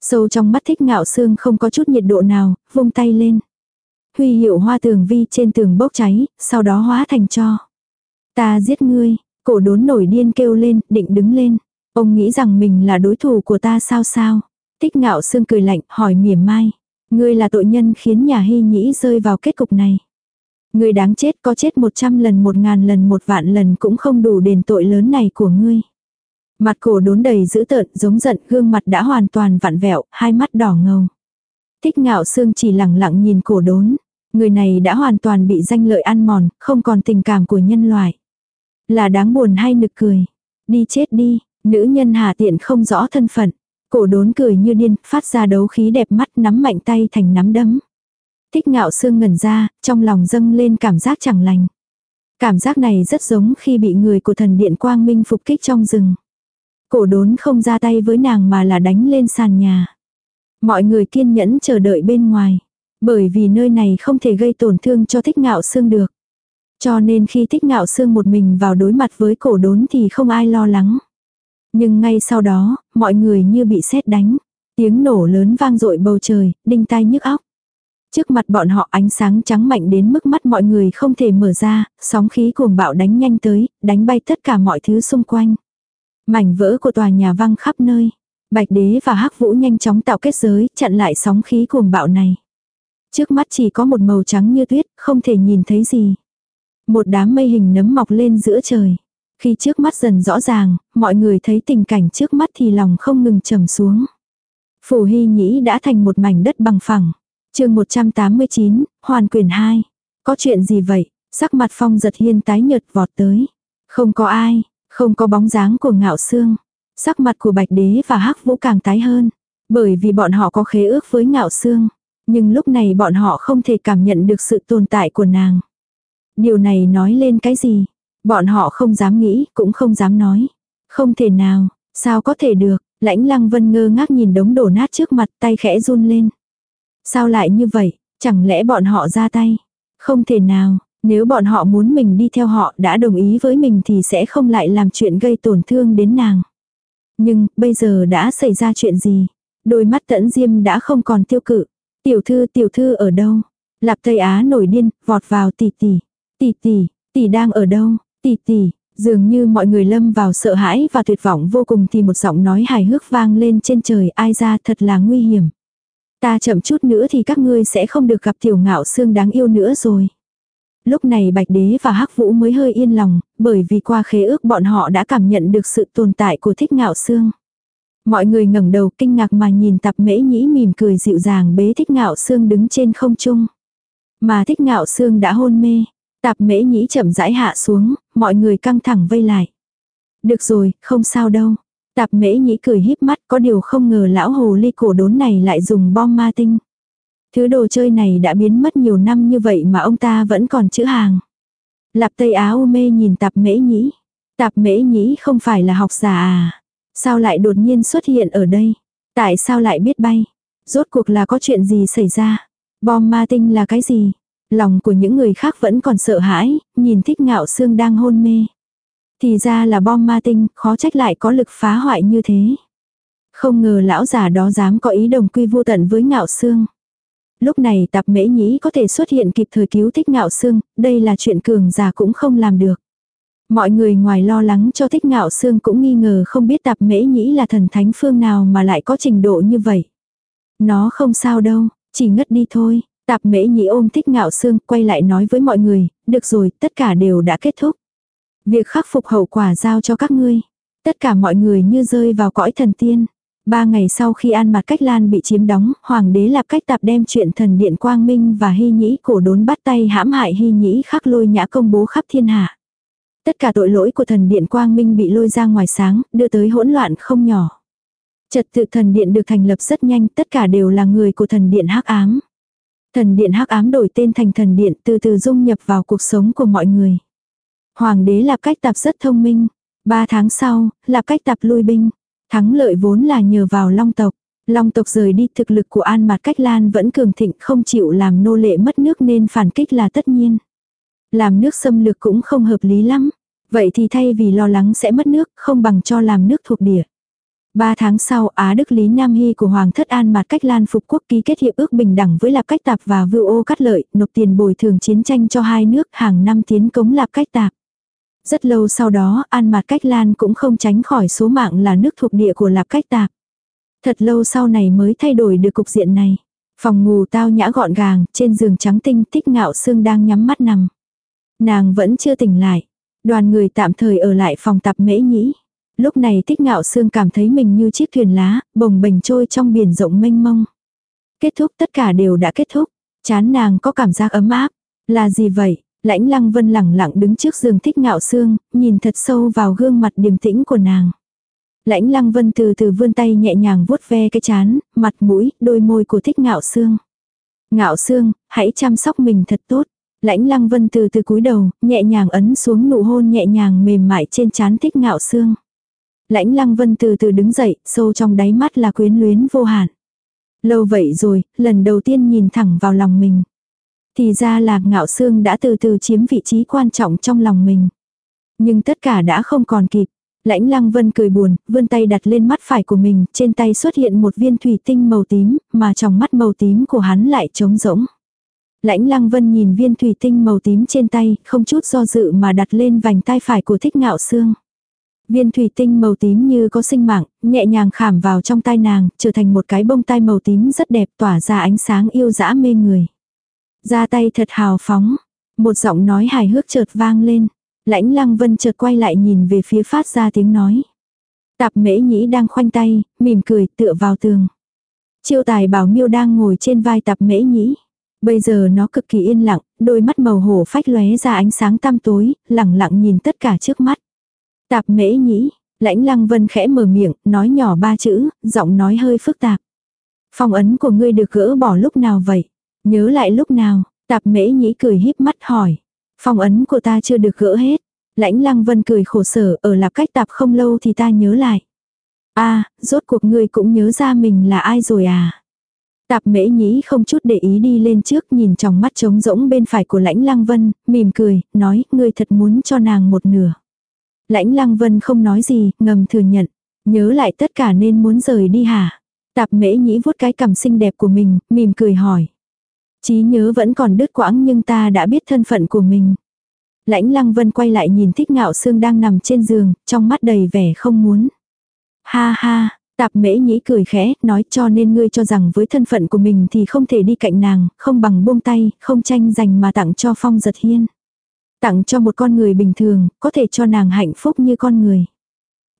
Sâu trong mắt thích ngạo xương không có chút nhiệt độ nào, vung tay lên. Huy hiệu hoa tường vi trên tường bốc cháy, sau đó hóa thành cho. Ta giết ngươi, cổ đốn nổi điên kêu lên, định đứng lên. Ông nghĩ rằng mình là đối thủ của ta sao sao? thích ngạo xương cười lạnh hỏi mỉa mai. Ngươi là tội nhân khiến nhà hy nhĩ rơi vào kết cục này. Ngươi đáng chết có chết một trăm lần một ngàn lần một vạn lần cũng không đủ đền tội lớn này của ngươi. Mặt cổ đốn đầy dữ tợn giống giận gương mặt đã hoàn toàn vặn vẹo, hai mắt đỏ ngầu. Thích ngạo xương chỉ lặng lặng nhìn cổ đốn. Người này đã hoàn toàn bị danh lợi ăn mòn, không còn tình cảm của nhân loại. Là đáng buồn hay nực cười. Đi chết đi, nữ nhân hà tiện không rõ thân phận. Cổ đốn cười như điên, phát ra đấu khí đẹp mắt nắm mạnh tay thành nắm đấm. Thích ngạo sương ngẩn ra, trong lòng dâng lên cảm giác chẳng lành. Cảm giác này rất giống khi bị người của thần điện quang minh phục kích trong rừng. Cổ đốn không ra tay với nàng mà là đánh lên sàn nhà. Mọi người kiên nhẫn chờ đợi bên ngoài. Bởi vì nơi này không thể gây tổn thương cho thích ngạo xương được. Cho nên khi thích ngạo xương một mình vào đối mặt với cổ đốn thì không ai lo lắng. Nhưng ngay sau đó, mọi người như bị sét đánh. Tiếng nổ lớn vang dội bầu trời, đinh tai nhức óc. Trước mặt bọn họ ánh sáng trắng mạnh đến mức mắt mọi người không thể mở ra, sóng khí cuồng bạo đánh nhanh tới, đánh bay tất cả mọi thứ xung quanh. Mảnh vỡ của tòa nhà văng khắp nơi. Bạch đế và hắc vũ nhanh chóng tạo kết giới, chặn lại sóng khí cuồng bạo này. Trước mắt chỉ có một màu trắng như tuyết, không thể nhìn thấy gì. Một đám mây hình nấm mọc lên giữa trời. Khi trước mắt dần rõ ràng, mọi người thấy tình cảnh trước mắt thì lòng không ngừng trầm xuống. Phủ Hy Nhĩ đã thành một mảnh đất bằng phẳng chương 189, Hoàn quyền 2. Có chuyện gì vậy? Sắc mặt phong giật hiên tái nhợt vọt tới. Không có ai, không có bóng dáng của ngạo xương. Sắc mặt của bạch đế và hắc vũ càng tái hơn. Bởi vì bọn họ có khế ước với ngạo xương. Nhưng lúc này bọn họ không thể cảm nhận được sự tồn tại của nàng. Điều này nói lên cái gì? Bọn họ không dám nghĩ, cũng không dám nói. Không thể nào, sao có thể được, lãnh lăng vân ngơ ngác nhìn đống đổ nát trước mặt tay khẽ run lên. Sao lại như vậy, chẳng lẽ bọn họ ra tay? Không thể nào, nếu bọn họ muốn mình đi theo họ đã đồng ý với mình thì sẽ không lại làm chuyện gây tổn thương đến nàng. Nhưng, bây giờ đã xảy ra chuyện gì? Đôi mắt tẫn diêm đã không còn tiêu cự. Tiểu thư, tiểu thư ở đâu? Lạp Tây Á nổi điên, vọt vào tỷ tỷ. Tỷ tỷ, tỷ đang ở đâu? Tỷ tỷ, dường như mọi người lâm vào sợ hãi và tuyệt vọng vô cùng thì một giọng nói hài hước vang lên trên trời ai ra thật là nguy hiểm. Ta chậm chút nữa thì các ngươi sẽ không được gặp tiểu ngạo xương đáng yêu nữa rồi. Lúc này Bạch Đế và Hắc Vũ mới hơi yên lòng, bởi vì qua khế ước bọn họ đã cảm nhận được sự tồn tại của thích ngạo xương. Mọi người ngẩng đầu kinh ngạc mà nhìn tập mễ nhĩ mỉm cười dịu dàng bế thích ngạo xương đứng trên không trung. Mà thích ngạo xương đã hôn mê. Tạp mễ nhĩ chậm rãi hạ xuống, mọi người căng thẳng vây lại. Được rồi, không sao đâu. Tạp mễ nhĩ cười híp mắt có điều không ngờ lão hồ ly cổ đốn này lại dùng bom ma tinh. Thứ đồ chơi này đã biến mất nhiều năm như vậy mà ông ta vẫn còn chữ hàng. Lạp Tây Á u mê nhìn tạp mễ nhĩ. Tạp mễ nhĩ không phải là học giả à. Sao lại đột nhiên xuất hiện ở đây? Tại sao lại biết bay? Rốt cuộc là có chuyện gì xảy ra? Bom ma tinh là cái gì? Lòng của những người khác vẫn còn sợ hãi, nhìn thích ngạo xương đang hôn mê. Thì ra là bom ma tinh, khó trách lại có lực phá hoại như thế. Không ngờ lão già đó dám có ý đồng quy vô tận với ngạo xương. Lúc này tạp mễ nhĩ có thể xuất hiện kịp thời cứu thích ngạo xương, đây là chuyện cường già cũng không làm được. Mọi người ngoài lo lắng cho thích ngạo xương cũng nghi ngờ không biết tạp mễ nhĩ là thần thánh phương nào mà lại có trình độ như vậy. Nó không sao đâu, chỉ ngất đi thôi. Tạp mễ nhĩ ôm thích ngạo xương quay lại nói với mọi người, được rồi, tất cả đều đã kết thúc. Việc khắc phục hậu quả giao cho các ngươi. Tất cả mọi người như rơi vào cõi thần tiên. Ba ngày sau khi An Mặt Cách Lan bị chiếm đóng, Hoàng đế Lạp Cách Tạp đem chuyện thần điện Quang Minh và Hy Nhĩ cổ đốn bắt tay hãm hại Hy Nhĩ khắc lôi nhã công bố khắp thiên hạ. Tất cả tội lỗi của thần điện Quang Minh bị lôi ra ngoài sáng, đưa tới hỗn loạn không nhỏ. Trật tự thần điện được thành lập rất nhanh, tất cả đều là người của thần điện hắc ám. Thần điện hắc ám đổi tên thành thần điện từ từ dung nhập vào cuộc sống của mọi người. Hoàng đế Lạp Cách Tạp rất thông minh. Ba tháng sau, Lạp Cách Tạp lui binh. Thắng lợi vốn là nhờ vào Long tộc. Long tộc rời đi thực lực của An Mạt Cách Lan vẫn cường thịnh không chịu làm nô lệ mất nước nên phản kích là tất nhiên. Làm nước xâm lược cũng không hợp lý lắm. Vậy thì thay vì lo lắng sẽ mất nước, không bằng cho làm nước thuộc địa. Ba tháng sau, Á Đức Lý Nam Hy của Hoàng thất An Mạt Cách Lan Phục Quốc ký kết hiệp ước bình đẳng với Lạp Cách Tạp và Vưu Ô Cắt Lợi, nộp tiền bồi thường chiến tranh cho hai nước hàng năm tiến cống Lạp Cách Tạp. Rất lâu sau đó, An Mạt Cách Lan cũng không tránh khỏi số mạng là nước thuộc địa của Lạp Cách Tạp. Thật lâu sau này mới thay đổi được cục diện này. Phòng ngủ tao nhã gọn gàng, trên giường trắng tinh tích ngạo xương đang nhắm mắt nằm. Nàng vẫn chưa tỉnh lại. Đoàn người tạm thời ở lại phòng tập mễ nhĩ. Lúc này tích ngạo xương cảm thấy mình như chiếc thuyền lá, bồng bềnh trôi trong biển rộng mênh mông. Kết thúc tất cả đều đã kết thúc. Chán nàng có cảm giác ấm áp. Là gì vậy? Lãnh lăng vân lẳng lặng đứng trước giường thích ngạo xương, nhìn thật sâu vào gương mặt điềm tĩnh của nàng. Lãnh lăng vân từ từ vươn tay nhẹ nhàng vuốt ve cái chán, mặt mũi, đôi môi của thích ngạo xương. Ngạo xương, hãy chăm sóc mình thật tốt. Lãnh lăng vân từ từ cúi đầu, nhẹ nhàng ấn xuống nụ hôn nhẹ nhàng mềm mại trên chán thích ngạo xương. Lãnh lăng vân từ từ đứng dậy, sâu trong đáy mắt là quyến luyến vô hạn. Lâu vậy rồi, lần đầu tiên nhìn thẳng vào lòng mình. Thì ra là ngạo xương đã từ từ chiếm vị trí quan trọng trong lòng mình. Nhưng tất cả đã không còn kịp. Lãnh lăng vân cười buồn, vươn tay đặt lên mắt phải của mình, trên tay xuất hiện một viên thủy tinh màu tím, mà trong mắt màu tím của hắn lại trống rỗng. Lãnh lăng vân nhìn viên thủy tinh màu tím trên tay, không chút do dự mà đặt lên vành tay phải của thích ngạo xương. Viên thủy tinh màu tím như có sinh mạng, nhẹ nhàng khảm vào trong tai nàng, trở thành một cái bông tai màu tím rất đẹp tỏa ra ánh sáng yêu dã mê người. Ra tay thật hào phóng. Một giọng nói hài hước chợt vang lên. Lãnh lăng vân chợt quay lại nhìn về phía phát ra tiếng nói. Tạp mễ nhĩ đang khoanh tay, mỉm cười tựa vào tường. Chiêu tài bảo miêu đang ngồi trên vai tạp mễ nhĩ. Bây giờ nó cực kỳ yên lặng, đôi mắt màu hổ phách lóe ra ánh sáng tăm tối, lẳng lặng nhìn tất cả trước mắt. Tạp mễ nhĩ, lãnh lăng vân khẽ mở miệng, nói nhỏ ba chữ, giọng nói hơi phức tạp. Phong ấn của ngươi được gỡ bỏ lúc nào vậy? Nhớ lại lúc nào, tạp mễ nhĩ cười híp mắt hỏi. Phong ấn của ta chưa được gỡ hết. Lãnh lăng vân cười khổ sở, ở lạp cách tạp không lâu thì ta nhớ lại. a rốt cuộc ngươi cũng nhớ ra mình là ai rồi à? Tạp mễ nhĩ không chút để ý đi lên trước nhìn trong mắt trống rỗng bên phải của lãnh lăng vân, mỉm cười, nói, ngươi thật muốn cho nàng một nửa. Lãnh lăng vân không nói gì, ngầm thừa nhận. Nhớ lại tất cả nên muốn rời đi hả? Tạp mễ nhĩ vuốt cái cằm xinh đẹp của mình, mỉm cười hỏi. Chí nhớ vẫn còn đứt quãng nhưng ta đã biết thân phận của mình. Lãnh lăng vân quay lại nhìn thích ngạo sương đang nằm trên giường, trong mắt đầy vẻ không muốn. Ha ha, tạp mễ nhĩ cười khẽ, nói cho nên ngươi cho rằng với thân phận của mình thì không thể đi cạnh nàng, không bằng buông tay, không tranh giành mà tặng cho phong giật hiên. Tặng cho một con người bình thường, có thể cho nàng hạnh phúc như con người.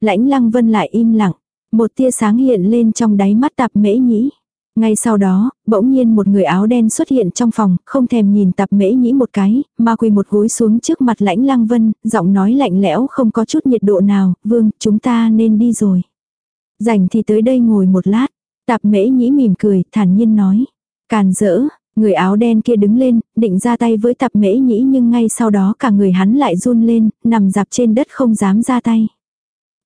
Lãnh lăng vân lại im lặng, một tia sáng hiện lên trong đáy mắt tạp mễ nhĩ. Ngay sau đó, bỗng nhiên một người áo đen xuất hiện trong phòng, không thèm nhìn tạp mễ nhĩ một cái, mà quỳ một gối xuống trước mặt lãnh lăng vân, giọng nói lạnh lẽo không có chút nhiệt độ nào, vương, chúng ta nên đi rồi. Rảnh thì tới đây ngồi một lát, tạp mễ nhĩ mỉm cười, thản nhiên nói. Càn rỡ, người áo đen kia đứng lên, định ra tay với tạp mễ nhĩ nhưng ngay sau đó cả người hắn lại run lên, nằm dạp trên đất không dám ra tay.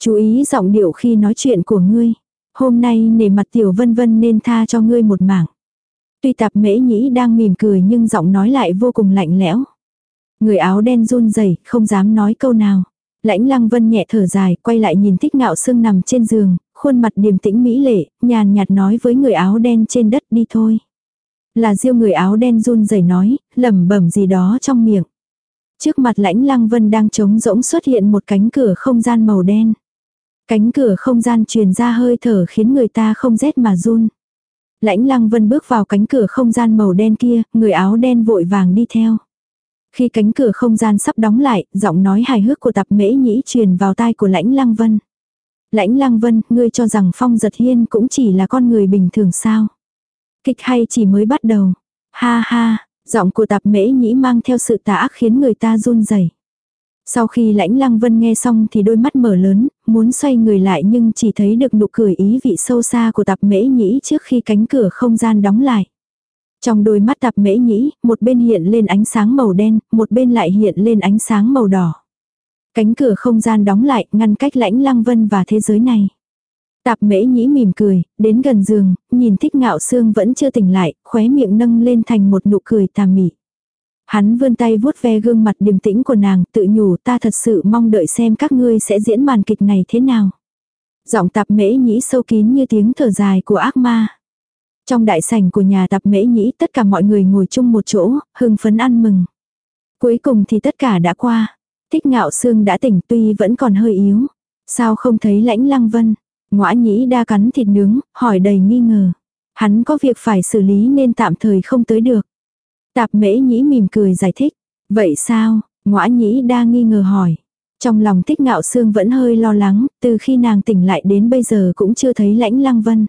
Chú ý giọng điệu khi nói chuyện của ngươi. Hôm nay nể mặt tiểu vân vân nên tha cho ngươi một mảng. Tuy tạp mễ nhĩ đang mỉm cười nhưng giọng nói lại vô cùng lạnh lẽo. Người áo đen run rẩy không dám nói câu nào. Lãnh lăng vân nhẹ thở dài, quay lại nhìn thích ngạo sương nằm trên giường, khuôn mặt điềm tĩnh mỹ lệ, nhàn nhạt nói với người áo đen trên đất đi thôi. Là diêu người áo đen run rẩy nói, lẩm bẩm gì đó trong miệng. Trước mặt lãnh lăng vân đang trống rỗng xuất hiện một cánh cửa không gian màu đen. Cánh cửa không gian truyền ra hơi thở khiến người ta không rét mà run. Lãnh lăng vân bước vào cánh cửa không gian màu đen kia, người áo đen vội vàng đi theo. Khi cánh cửa không gian sắp đóng lại, giọng nói hài hước của tập mễ nhĩ truyền vào tai của lãnh lăng vân. Lãnh lăng vân, ngươi cho rằng phong giật hiên cũng chỉ là con người bình thường sao? Kịch hay chỉ mới bắt đầu. Ha ha, giọng của tạp mễ nhĩ mang theo sự tà ác khiến người ta run rẩy. Sau khi lãnh lăng vân nghe xong thì đôi mắt mở lớn, muốn xoay người lại nhưng chỉ thấy được nụ cười ý vị sâu xa của tạp mễ nhĩ trước khi cánh cửa không gian đóng lại. Trong đôi mắt tạp mễ nhĩ, một bên hiện lên ánh sáng màu đen, một bên lại hiện lên ánh sáng màu đỏ. Cánh cửa không gian đóng lại, ngăn cách lãnh lăng vân và thế giới này. Tạp mễ nhĩ mỉm cười, đến gần giường, nhìn thích ngạo xương vẫn chưa tỉnh lại, khóe miệng nâng lên thành một nụ cười tà mị. Hắn vươn tay vuốt ve gương mặt điềm tĩnh của nàng, tự nhủ ta thật sự mong đợi xem các ngươi sẽ diễn màn kịch này thế nào. Giọng tạp mễ nhĩ sâu kín như tiếng thở dài của ác ma. Trong đại sảnh của nhà tạp mễ nhĩ tất cả mọi người ngồi chung một chỗ, hưng phấn ăn mừng. Cuối cùng thì tất cả đã qua. Thích ngạo xương đã tỉnh tuy vẫn còn hơi yếu. Sao không thấy lãnh lăng vân? Ngoã nhĩ đa cắn thịt nướng, hỏi đầy nghi ngờ. Hắn có việc phải xử lý nên tạm thời không tới được. Tạp mễ nhĩ mỉm cười giải thích. Vậy sao? ngõa nhĩ đa nghi ngờ hỏi. Trong lòng thích ngạo xương vẫn hơi lo lắng, từ khi nàng tỉnh lại đến bây giờ cũng chưa thấy lãnh lăng vân.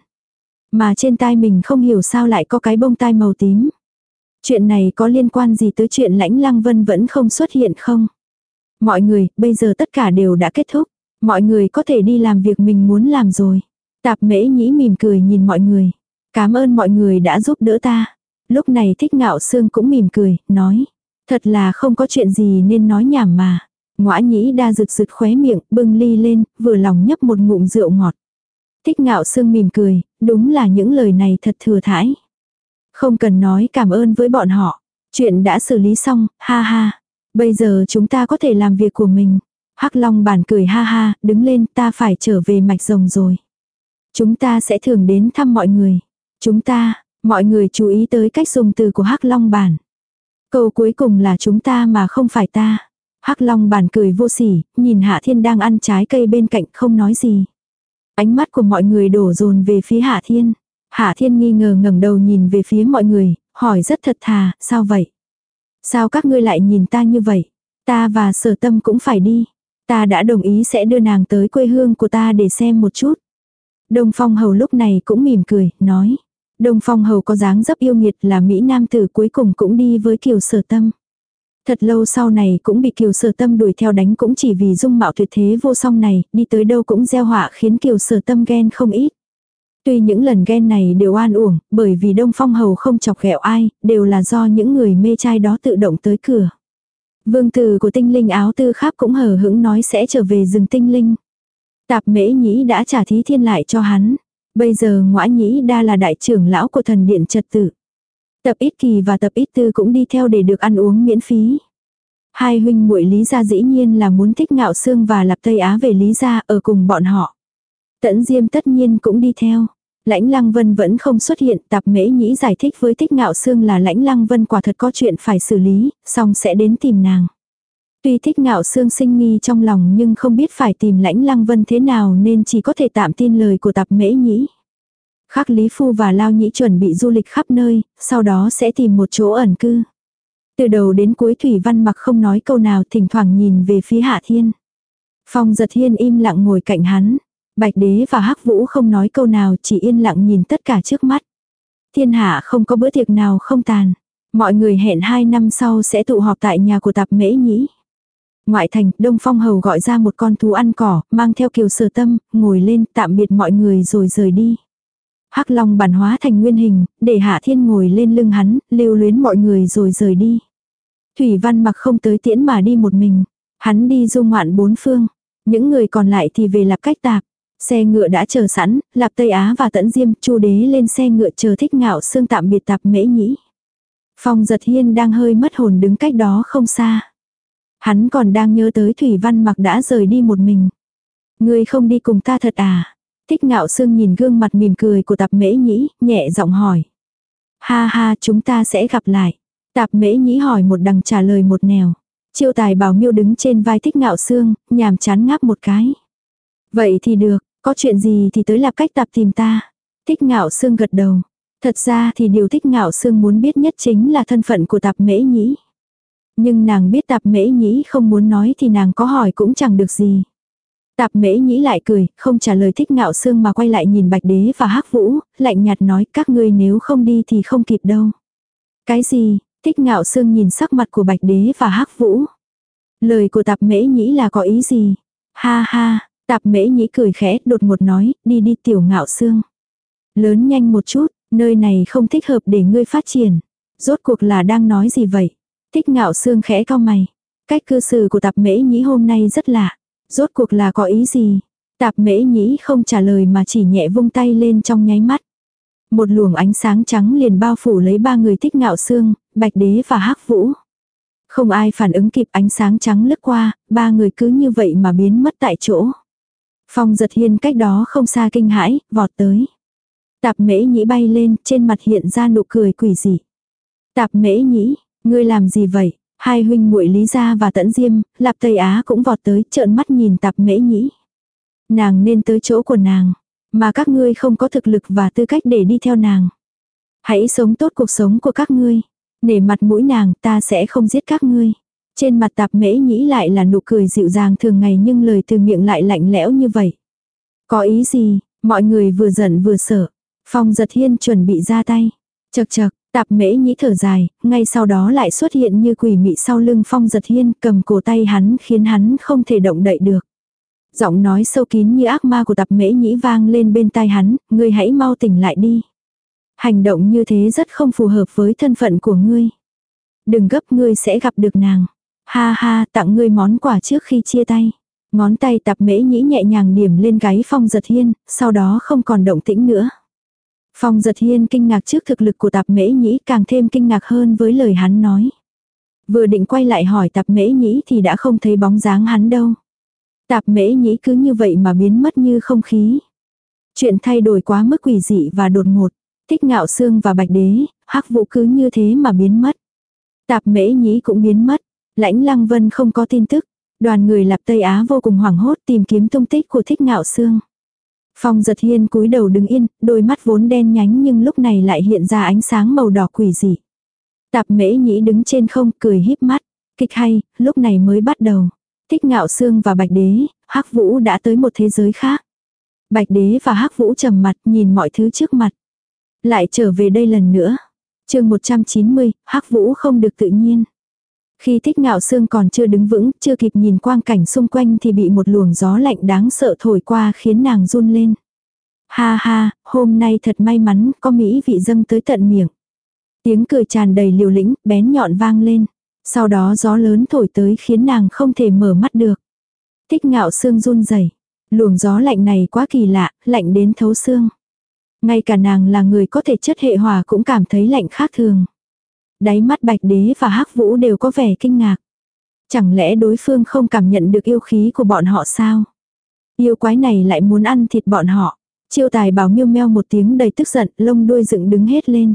Mà trên tai mình không hiểu sao lại có cái bông tai màu tím. Chuyện này có liên quan gì tới chuyện lãnh lăng vân vẫn không xuất hiện không? Mọi người, bây giờ tất cả đều đã kết thúc. Mọi người có thể đi làm việc mình muốn làm rồi. Tạp mễ nhĩ mỉm cười nhìn mọi người. Cảm ơn mọi người đã giúp đỡ ta. Lúc này thích ngạo sương cũng mỉm cười, nói. Thật là không có chuyện gì nên nói nhảm mà. Ngoã nhĩ đa rực rực khóe miệng, bưng ly lên, vừa lòng nhấp một ngụm rượu ngọt. Thích ngạo sương mỉm cười, đúng là những lời này thật thừa thãi. Không cần nói cảm ơn với bọn họ. Chuyện đã xử lý xong, ha ha. Bây giờ chúng ta có thể làm việc của mình. Hắc Long bản cười ha ha, đứng lên ta phải trở về mạch rồng rồi. Chúng ta sẽ thường đến thăm mọi người. Chúng ta, mọi người chú ý tới cách dùng từ của Hắc Long bản. Câu cuối cùng là chúng ta mà không phải ta. Hắc Long bản cười vô sỉ, nhìn Hạ Thiên đang ăn trái cây bên cạnh không nói gì. Ánh mắt của mọi người đổ dồn về phía Hạ Thiên. Hạ Thiên nghi ngờ ngẩng đầu nhìn về phía mọi người, hỏi rất thật thà, sao vậy? Sao các ngươi lại nhìn ta như vậy? Ta và sở tâm cũng phải đi. Ta đã đồng ý sẽ đưa nàng tới quê hương của ta để xem một chút. Đông Phong Hầu lúc này cũng mỉm cười, nói. Đông Phong Hầu có dáng dấp yêu nghiệt là Mỹ Nam tử cuối cùng cũng đi với Kiều Sở Tâm. Thật lâu sau này cũng bị Kiều Sở Tâm đuổi theo đánh cũng chỉ vì dung mạo tuyệt thế vô song này, đi tới đâu cũng gieo họa khiến Kiều Sở Tâm ghen không ít. Tuy những lần ghen này đều an uổng, bởi vì Đông Phong Hầu không chọc ghẹo ai, đều là do những người mê trai đó tự động tới cửa. Vương tử của tinh linh áo tư kháp cũng hờ hững nói sẽ trở về rừng tinh linh. Tạp mễ nhĩ đã trả thí thiên lại cho hắn. Bây giờ ngõa nhĩ đa là đại trưởng lão của thần điện trật tự. Tập ít kỳ và tập ít tư cũng đi theo để được ăn uống miễn phí. Hai huynh muội Lý Gia dĩ nhiên là muốn thích ngạo xương và lạp Tây Á về Lý Gia ở cùng bọn họ. Tẫn Diêm tất nhiên cũng đi theo. Lãnh Lăng Vân vẫn không xuất hiện, tạp mễ nhĩ giải thích với Thích Ngạo xương là Lãnh Lăng Vân quả thật có chuyện phải xử lý, xong sẽ đến tìm nàng. Tuy Thích Ngạo xương sinh nghi trong lòng nhưng không biết phải tìm Lãnh Lăng Vân thế nào nên chỉ có thể tạm tin lời của tạp mễ nhĩ. Khắc Lý Phu và Lao Nhĩ chuẩn bị du lịch khắp nơi, sau đó sẽ tìm một chỗ ẩn cư. Từ đầu đến cuối Thủy Văn mặc không nói câu nào thỉnh thoảng nhìn về phía Hạ Thiên. Phong giật hiên im lặng ngồi cạnh hắn. Bạch đế và hắc vũ không nói câu nào chỉ yên lặng nhìn tất cả trước mắt. Thiên hạ không có bữa tiệc nào không tàn. Mọi người hẹn hai năm sau sẽ tụ họp tại nhà của tạp mễ nhĩ. Ngoại thành, Đông Phong Hầu gọi ra một con thú ăn cỏ, mang theo kiều sở tâm, ngồi lên tạm biệt mọi người rồi rời đi. Hắc Long bản hóa thành nguyên hình, để Hạ Thiên ngồi lên lưng hắn, lưu luyến mọi người rồi rời đi. Thủy Văn mặc không tới tiễn mà đi một mình. Hắn đi du ngoạn bốn phương. Những người còn lại thì về lạc cách tạp. Xe ngựa đã chờ sẵn, Lạp Tây Á và Tẫn Diêm, Chu Đế lên xe ngựa chờ thích ngạo xương tạm biệt tạp mễ nhĩ. Phong giật hiên đang hơi mất hồn đứng cách đó không xa. Hắn còn đang nhớ tới Thủy Văn mặc đã rời đi một mình. Ngươi không đi cùng ta thật à? Thích ngạo xương nhìn gương mặt mỉm cười của tạp mễ nhĩ, nhẹ giọng hỏi. Ha ha chúng ta sẽ gặp lại. Tạp mễ nhĩ hỏi một đằng trả lời một nẻo. Chiêu tài bảo miêu đứng trên vai thích ngạo xương, nhàm chán ngáp một cái. Vậy thì được, có chuyện gì thì tới lạp cách tạp tìm ta. Thích ngạo xương gật đầu. Thật ra thì điều thích ngạo xương muốn biết nhất chính là thân phận của tạp mễ nhĩ. Nhưng nàng biết tạp mễ nhĩ không muốn nói thì nàng có hỏi cũng chẳng được gì. Tạp mễ nhĩ lại cười, không trả lời thích ngạo xương mà quay lại nhìn bạch đế và hắc vũ, lạnh nhạt nói các ngươi nếu không đi thì không kịp đâu. Cái gì, thích ngạo xương nhìn sắc mặt của bạch đế và hắc vũ. Lời của tạp mễ nhĩ là có ý gì? Ha ha, Tạp mễ nhĩ cười khẽ, đột ngột nói, đi đi tiểu ngạo xương. Lớn nhanh một chút, nơi này không thích hợp để ngươi phát triển. Rốt cuộc là đang nói gì vậy? Thích ngạo xương khẽ cao mày. Cách cư xử của tạp mễ nhĩ hôm nay rất lạ. Rốt cuộc là có ý gì? Tạp mễ nhĩ không trả lời mà chỉ nhẹ vung tay lên trong nháy mắt. Một luồng ánh sáng trắng liền bao phủ lấy ba người thích ngạo xương, bạch đế và hắc vũ. Không ai phản ứng kịp ánh sáng trắng lướt qua, ba người cứ như vậy mà biến mất tại chỗ. Phong giật hiên cách đó không xa kinh hãi, vọt tới. Tạp mễ nhĩ bay lên, trên mặt hiện ra nụ cười quỷ dị. Tạp mễ nhĩ, ngươi làm gì vậy? Hai huynh muội Lý Gia và Tẫn Diêm, Lạp Tây Á cũng vọt tới trợn mắt nhìn tạp mễ nhĩ. Nàng nên tới chỗ của nàng, mà các ngươi không có thực lực và tư cách để đi theo nàng. Hãy sống tốt cuộc sống của các ngươi. Nể mặt mũi nàng ta sẽ không giết các ngươi. Trên mặt tạp mễ nhĩ lại là nụ cười dịu dàng thường ngày nhưng lời từ miệng lại lạnh lẽo như vậy. Có ý gì, mọi người vừa giận vừa sợ. Phong giật hiên chuẩn bị ra tay. Chật chật, tạp mễ nhĩ thở dài, ngay sau đó lại xuất hiện như quỷ mị sau lưng phong giật hiên cầm cổ tay hắn khiến hắn không thể động đậy được. Giọng nói sâu kín như ác ma của tạp mễ nhĩ vang lên bên tai hắn, ngươi hãy mau tỉnh lại đi. Hành động như thế rất không phù hợp với thân phận của ngươi. Đừng gấp ngươi sẽ gặp được nàng. Ha ha, tặng ngươi món quà trước khi chia tay. Ngón tay tạp mễ nhĩ nhẹ nhàng điểm lên gáy phong giật hiên, sau đó không còn động tĩnh nữa. Phong giật hiên kinh ngạc trước thực lực của tạp mễ nhĩ càng thêm kinh ngạc hơn với lời hắn nói. Vừa định quay lại hỏi tạp mễ nhĩ thì đã không thấy bóng dáng hắn đâu. Tạp mễ nhĩ cứ như vậy mà biến mất như không khí. Chuyện thay đổi quá mức quỷ dị và đột ngột. Thích ngạo xương và bạch đế, hắc vụ cứ như thế mà biến mất. Tạp mễ nhĩ cũng biến mất. Lãnh lăng vân không có tin tức. Đoàn người lạp Tây Á vô cùng hoảng hốt tìm kiếm tung tích của thích ngạo xương. Phong giật hiên cúi đầu đứng yên, đôi mắt vốn đen nhánh nhưng lúc này lại hiện ra ánh sáng màu đỏ quỷ dị. Tạp mễ nhĩ đứng trên không cười híp mắt. Kịch hay, lúc này mới bắt đầu. Thích ngạo xương và bạch đế, hắc vũ đã tới một thế giới khác. Bạch đế và hắc vũ trầm mặt nhìn mọi thứ trước mặt. Lại trở về đây lần nữa. chương 190, hắc vũ không được tự nhiên. Khi thích ngạo xương còn chưa đứng vững, chưa kịp nhìn quang cảnh xung quanh thì bị một luồng gió lạnh đáng sợ thổi qua khiến nàng run lên. Ha ha, hôm nay thật may mắn, có mỹ vị dâng tới tận miệng. Tiếng cười tràn đầy liều lĩnh, bén nhọn vang lên. Sau đó gió lớn thổi tới khiến nàng không thể mở mắt được. Thích ngạo xương run rẩy Luồng gió lạnh này quá kỳ lạ, lạnh đến thấu xương. Ngay cả nàng là người có thể chất hệ hòa cũng cảm thấy lạnh khác thường. Đáy mắt bạch đế và hắc vũ đều có vẻ kinh ngạc. Chẳng lẽ đối phương không cảm nhận được yêu khí của bọn họ sao? Yêu quái này lại muốn ăn thịt bọn họ. Chiêu tài bảo miêu meo một tiếng đầy tức giận, lông đuôi dựng đứng hết lên.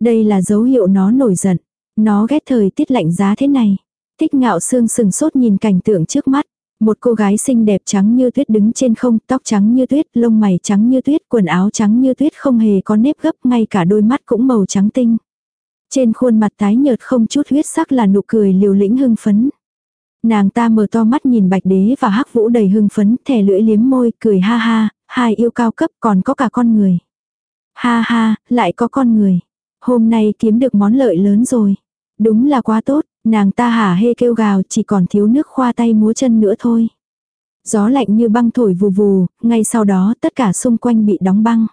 Đây là dấu hiệu nó nổi giận. Nó ghét thời tiết lạnh giá thế này. Thích ngạo xương sừng sốt nhìn cảnh tượng trước mắt. Một cô gái xinh đẹp trắng như tuyết đứng trên không, tóc trắng như tuyết, lông mày trắng như tuyết, quần áo trắng như tuyết không hề có nếp gấp, ngay cả đôi mắt cũng màu trắng tinh. Trên khuôn mặt tái nhợt không chút huyết sắc là nụ cười liều lĩnh hưng phấn. Nàng ta mở to mắt nhìn bạch đế và hắc vũ đầy hưng phấn, thẻ lưỡi liếm môi, cười ha ha, hai yêu cao cấp còn có cả con người. Ha ha, lại có con người. Hôm nay kiếm được món lợi lớn rồi. Đúng là quá tốt, nàng ta hả hê kêu gào chỉ còn thiếu nước khoa tay múa chân nữa thôi. Gió lạnh như băng thổi vù vù, ngay sau đó tất cả xung quanh bị đóng băng.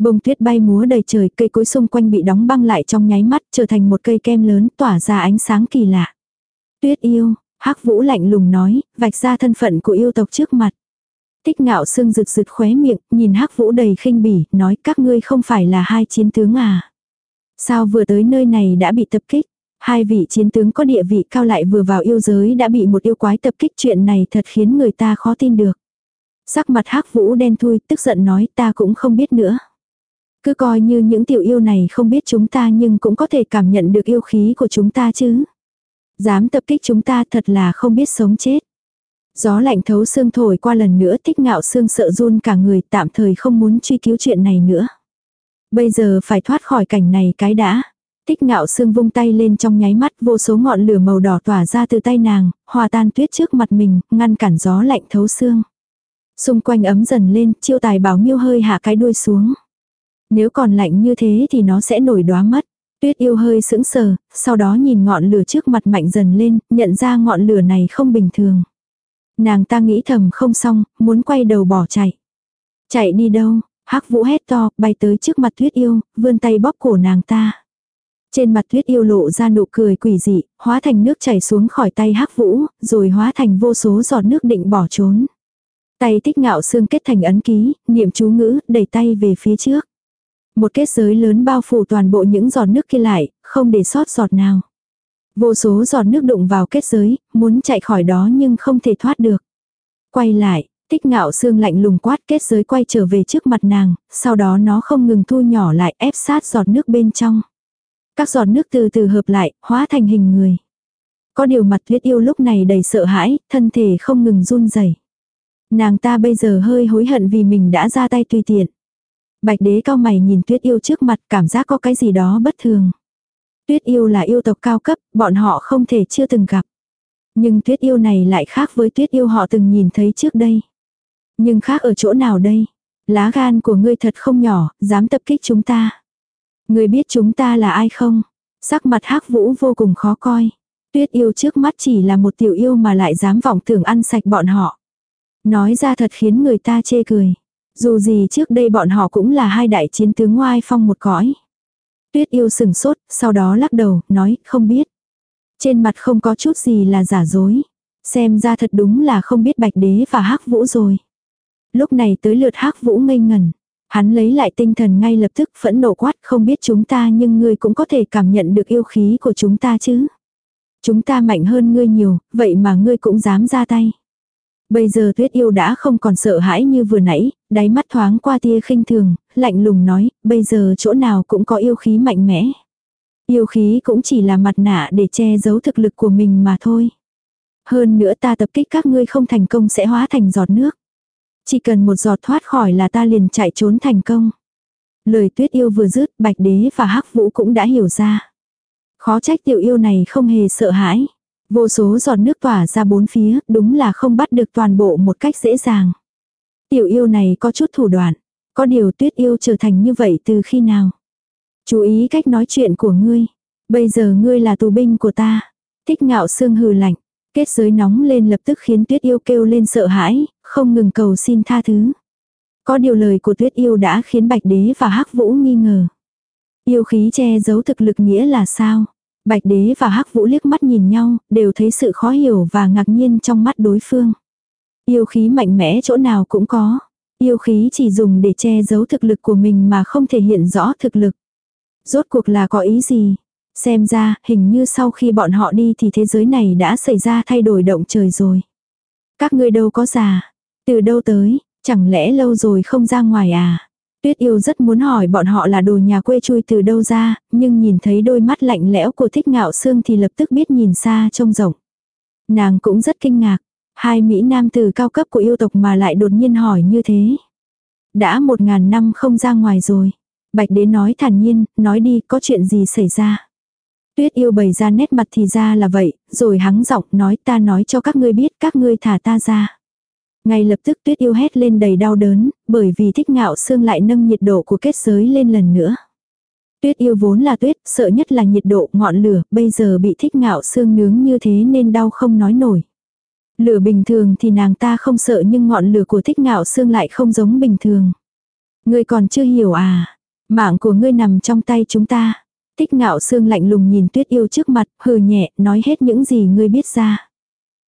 Bông tuyết bay múa đầy trời, cây cối xung quanh bị đóng băng lại trong nháy mắt, trở thành một cây kem lớn tỏa ra ánh sáng kỳ lạ. Tuyết yêu, hắc vũ lạnh lùng nói, vạch ra thân phận của yêu tộc trước mặt. Tích ngạo sương rực rực khóe miệng, nhìn hắc vũ đầy khinh bỉ, nói các ngươi không phải là hai chiến tướng à. Sao vừa tới nơi này đã bị tập kích? Hai vị chiến tướng có địa vị cao lại vừa vào yêu giới đã bị một yêu quái tập kích chuyện này thật khiến người ta khó tin được. Sắc mặt hắc vũ đen thui tức giận nói ta cũng không biết nữa. Cứ coi như những tiểu yêu này không biết chúng ta nhưng cũng có thể cảm nhận được yêu khí của chúng ta chứ. Dám tập kích chúng ta thật là không biết sống chết. Gió lạnh thấu xương thổi qua lần nữa thích ngạo xương sợ run cả người tạm thời không muốn truy cứu chuyện này nữa. Bây giờ phải thoát khỏi cảnh này cái đã. Tích ngạo xương vung tay lên trong nháy mắt vô số ngọn lửa màu đỏ tỏa ra từ tay nàng, hòa tan tuyết trước mặt mình, ngăn cản gió lạnh thấu xương. Xung quanh ấm dần lên, chiêu tài bảo miêu hơi hạ cái đuôi xuống. Nếu còn lạnh như thế thì nó sẽ nổi đóa mất. Tuyết yêu hơi sững sờ, sau đó nhìn ngọn lửa trước mặt mạnh dần lên, nhận ra ngọn lửa này không bình thường. Nàng ta nghĩ thầm không xong, muốn quay đầu bỏ chạy. Chạy đi đâu? Hắc vũ hét to, bay tới trước mặt tuyết yêu, vươn tay bóp cổ nàng ta. Trên mặt tuyết yêu lộ ra nụ cười quỷ dị, hóa thành nước chảy xuống khỏi tay hắc vũ, rồi hóa thành vô số giọt nước định bỏ trốn. Tay tích ngạo xương kết thành ấn ký, niệm chú ngữ, đẩy tay về phía trước. Một kết giới lớn bao phủ toàn bộ những giọt nước kia lại, không để sót giọt nào. Vô số giọt nước đụng vào kết giới, muốn chạy khỏi đó nhưng không thể thoát được. Quay lại, tích ngạo xương lạnh lùng quát kết giới quay trở về trước mặt nàng, sau đó nó không ngừng thu nhỏ lại ép sát giọt nước bên trong. Các giọt nước từ từ hợp lại, hóa thành hình người. Có điều mặt tuyết yêu lúc này đầy sợ hãi, thân thể không ngừng run rẩy. Nàng ta bây giờ hơi hối hận vì mình đã ra tay tùy tiện. Bạch đế cao mày nhìn tuyết yêu trước mặt cảm giác có cái gì đó bất thường. Tuyết yêu là yêu tộc cao cấp, bọn họ không thể chưa từng gặp. Nhưng tuyết yêu này lại khác với tuyết yêu họ từng nhìn thấy trước đây. Nhưng khác ở chỗ nào đây? Lá gan của ngươi thật không nhỏ, dám tập kích chúng ta. Ngươi biết chúng ta là ai không? Sắc mặt hắc vũ vô cùng khó coi. Tuyết yêu trước mắt chỉ là một tiểu yêu mà lại dám vọng tưởng ăn sạch bọn họ. Nói ra thật khiến người ta chê cười. Dù gì trước đây bọn họ cũng là hai đại chiến tướng ngoai phong một cõi. Tuyết yêu sừng sốt, sau đó lắc đầu, nói, không biết. Trên mặt không có chút gì là giả dối. Xem ra thật đúng là không biết bạch đế và hắc vũ rồi. Lúc này tới lượt hắc vũ ngây ngần. Hắn lấy lại tinh thần ngay lập tức phẫn nộ quát không biết chúng ta nhưng ngươi cũng có thể cảm nhận được yêu khí của chúng ta chứ. Chúng ta mạnh hơn ngươi nhiều, vậy mà ngươi cũng dám ra tay. Bây giờ tuyết yêu đã không còn sợ hãi như vừa nãy, đáy mắt thoáng qua tia khinh thường, lạnh lùng nói, bây giờ chỗ nào cũng có yêu khí mạnh mẽ. Yêu khí cũng chỉ là mặt nạ để che giấu thực lực của mình mà thôi. Hơn nữa ta tập kích các ngươi không thành công sẽ hóa thành giọt nước. Chỉ cần một giọt thoát khỏi là ta liền chạy trốn thành công. Lời tuyết yêu vừa dứt bạch đế và hắc vũ cũng đã hiểu ra. Khó trách tiểu yêu này không hề sợ hãi. Vô số giọt nước tỏa ra bốn phía, đúng là không bắt được toàn bộ một cách dễ dàng. Tiểu yêu này có chút thủ đoạn. Có điều tuyết yêu trở thành như vậy từ khi nào? Chú ý cách nói chuyện của ngươi. Bây giờ ngươi là tù binh của ta. Thích ngạo xương hừ lạnh. Kết giới nóng lên lập tức khiến tuyết yêu kêu lên sợ hãi, không ngừng cầu xin tha thứ. Có điều lời của tuyết yêu đã khiến bạch đế và hắc vũ nghi ngờ. Yêu khí che giấu thực lực nghĩa là sao? Bạch đế và hắc vũ liếc mắt nhìn nhau, đều thấy sự khó hiểu và ngạc nhiên trong mắt đối phương. Yêu khí mạnh mẽ chỗ nào cũng có. Yêu khí chỉ dùng để che giấu thực lực của mình mà không thể hiện rõ thực lực. Rốt cuộc là có ý gì? Xem ra, hình như sau khi bọn họ đi thì thế giới này đã xảy ra thay đổi động trời rồi. Các ngươi đâu có già. Từ đâu tới, chẳng lẽ lâu rồi không ra ngoài à? Tuyết yêu rất muốn hỏi bọn họ là đồ nhà quê chui từ đâu ra, nhưng nhìn thấy đôi mắt lạnh lẽo của thích ngạo xương thì lập tức biết nhìn xa trông rộng. Nàng cũng rất kinh ngạc, hai Mỹ nam từ cao cấp của yêu tộc mà lại đột nhiên hỏi như thế. Đã một ngàn năm không ra ngoài rồi. Bạch đế nói thản nhiên, nói đi có chuyện gì xảy ra. Tuyết yêu bày ra nét mặt thì ra là vậy, rồi hắng giọng nói ta nói cho các ngươi biết các ngươi thả ta ra. Ngay lập tức tuyết yêu hét lên đầy đau đớn, bởi vì thích ngạo xương lại nâng nhiệt độ của kết giới lên lần nữa. Tuyết yêu vốn là tuyết, sợ nhất là nhiệt độ ngọn lửa, bây giờ bị thích ngạo xương nướng như thế nên đau không nói nổi. Lửa bình thường thì nàng ta không sợ nhưng ngọn lửa của thích ngạo xương lại không giống bình thường. Ngươi còn chưa hiểu à, mạng của ngươi nằm trong tay chúng ta. Thích ngạo xương lạnh lùng nhìn tuyết yêu trước mặt, hừ nhẹ, nói hết những gì ngươi biết ra.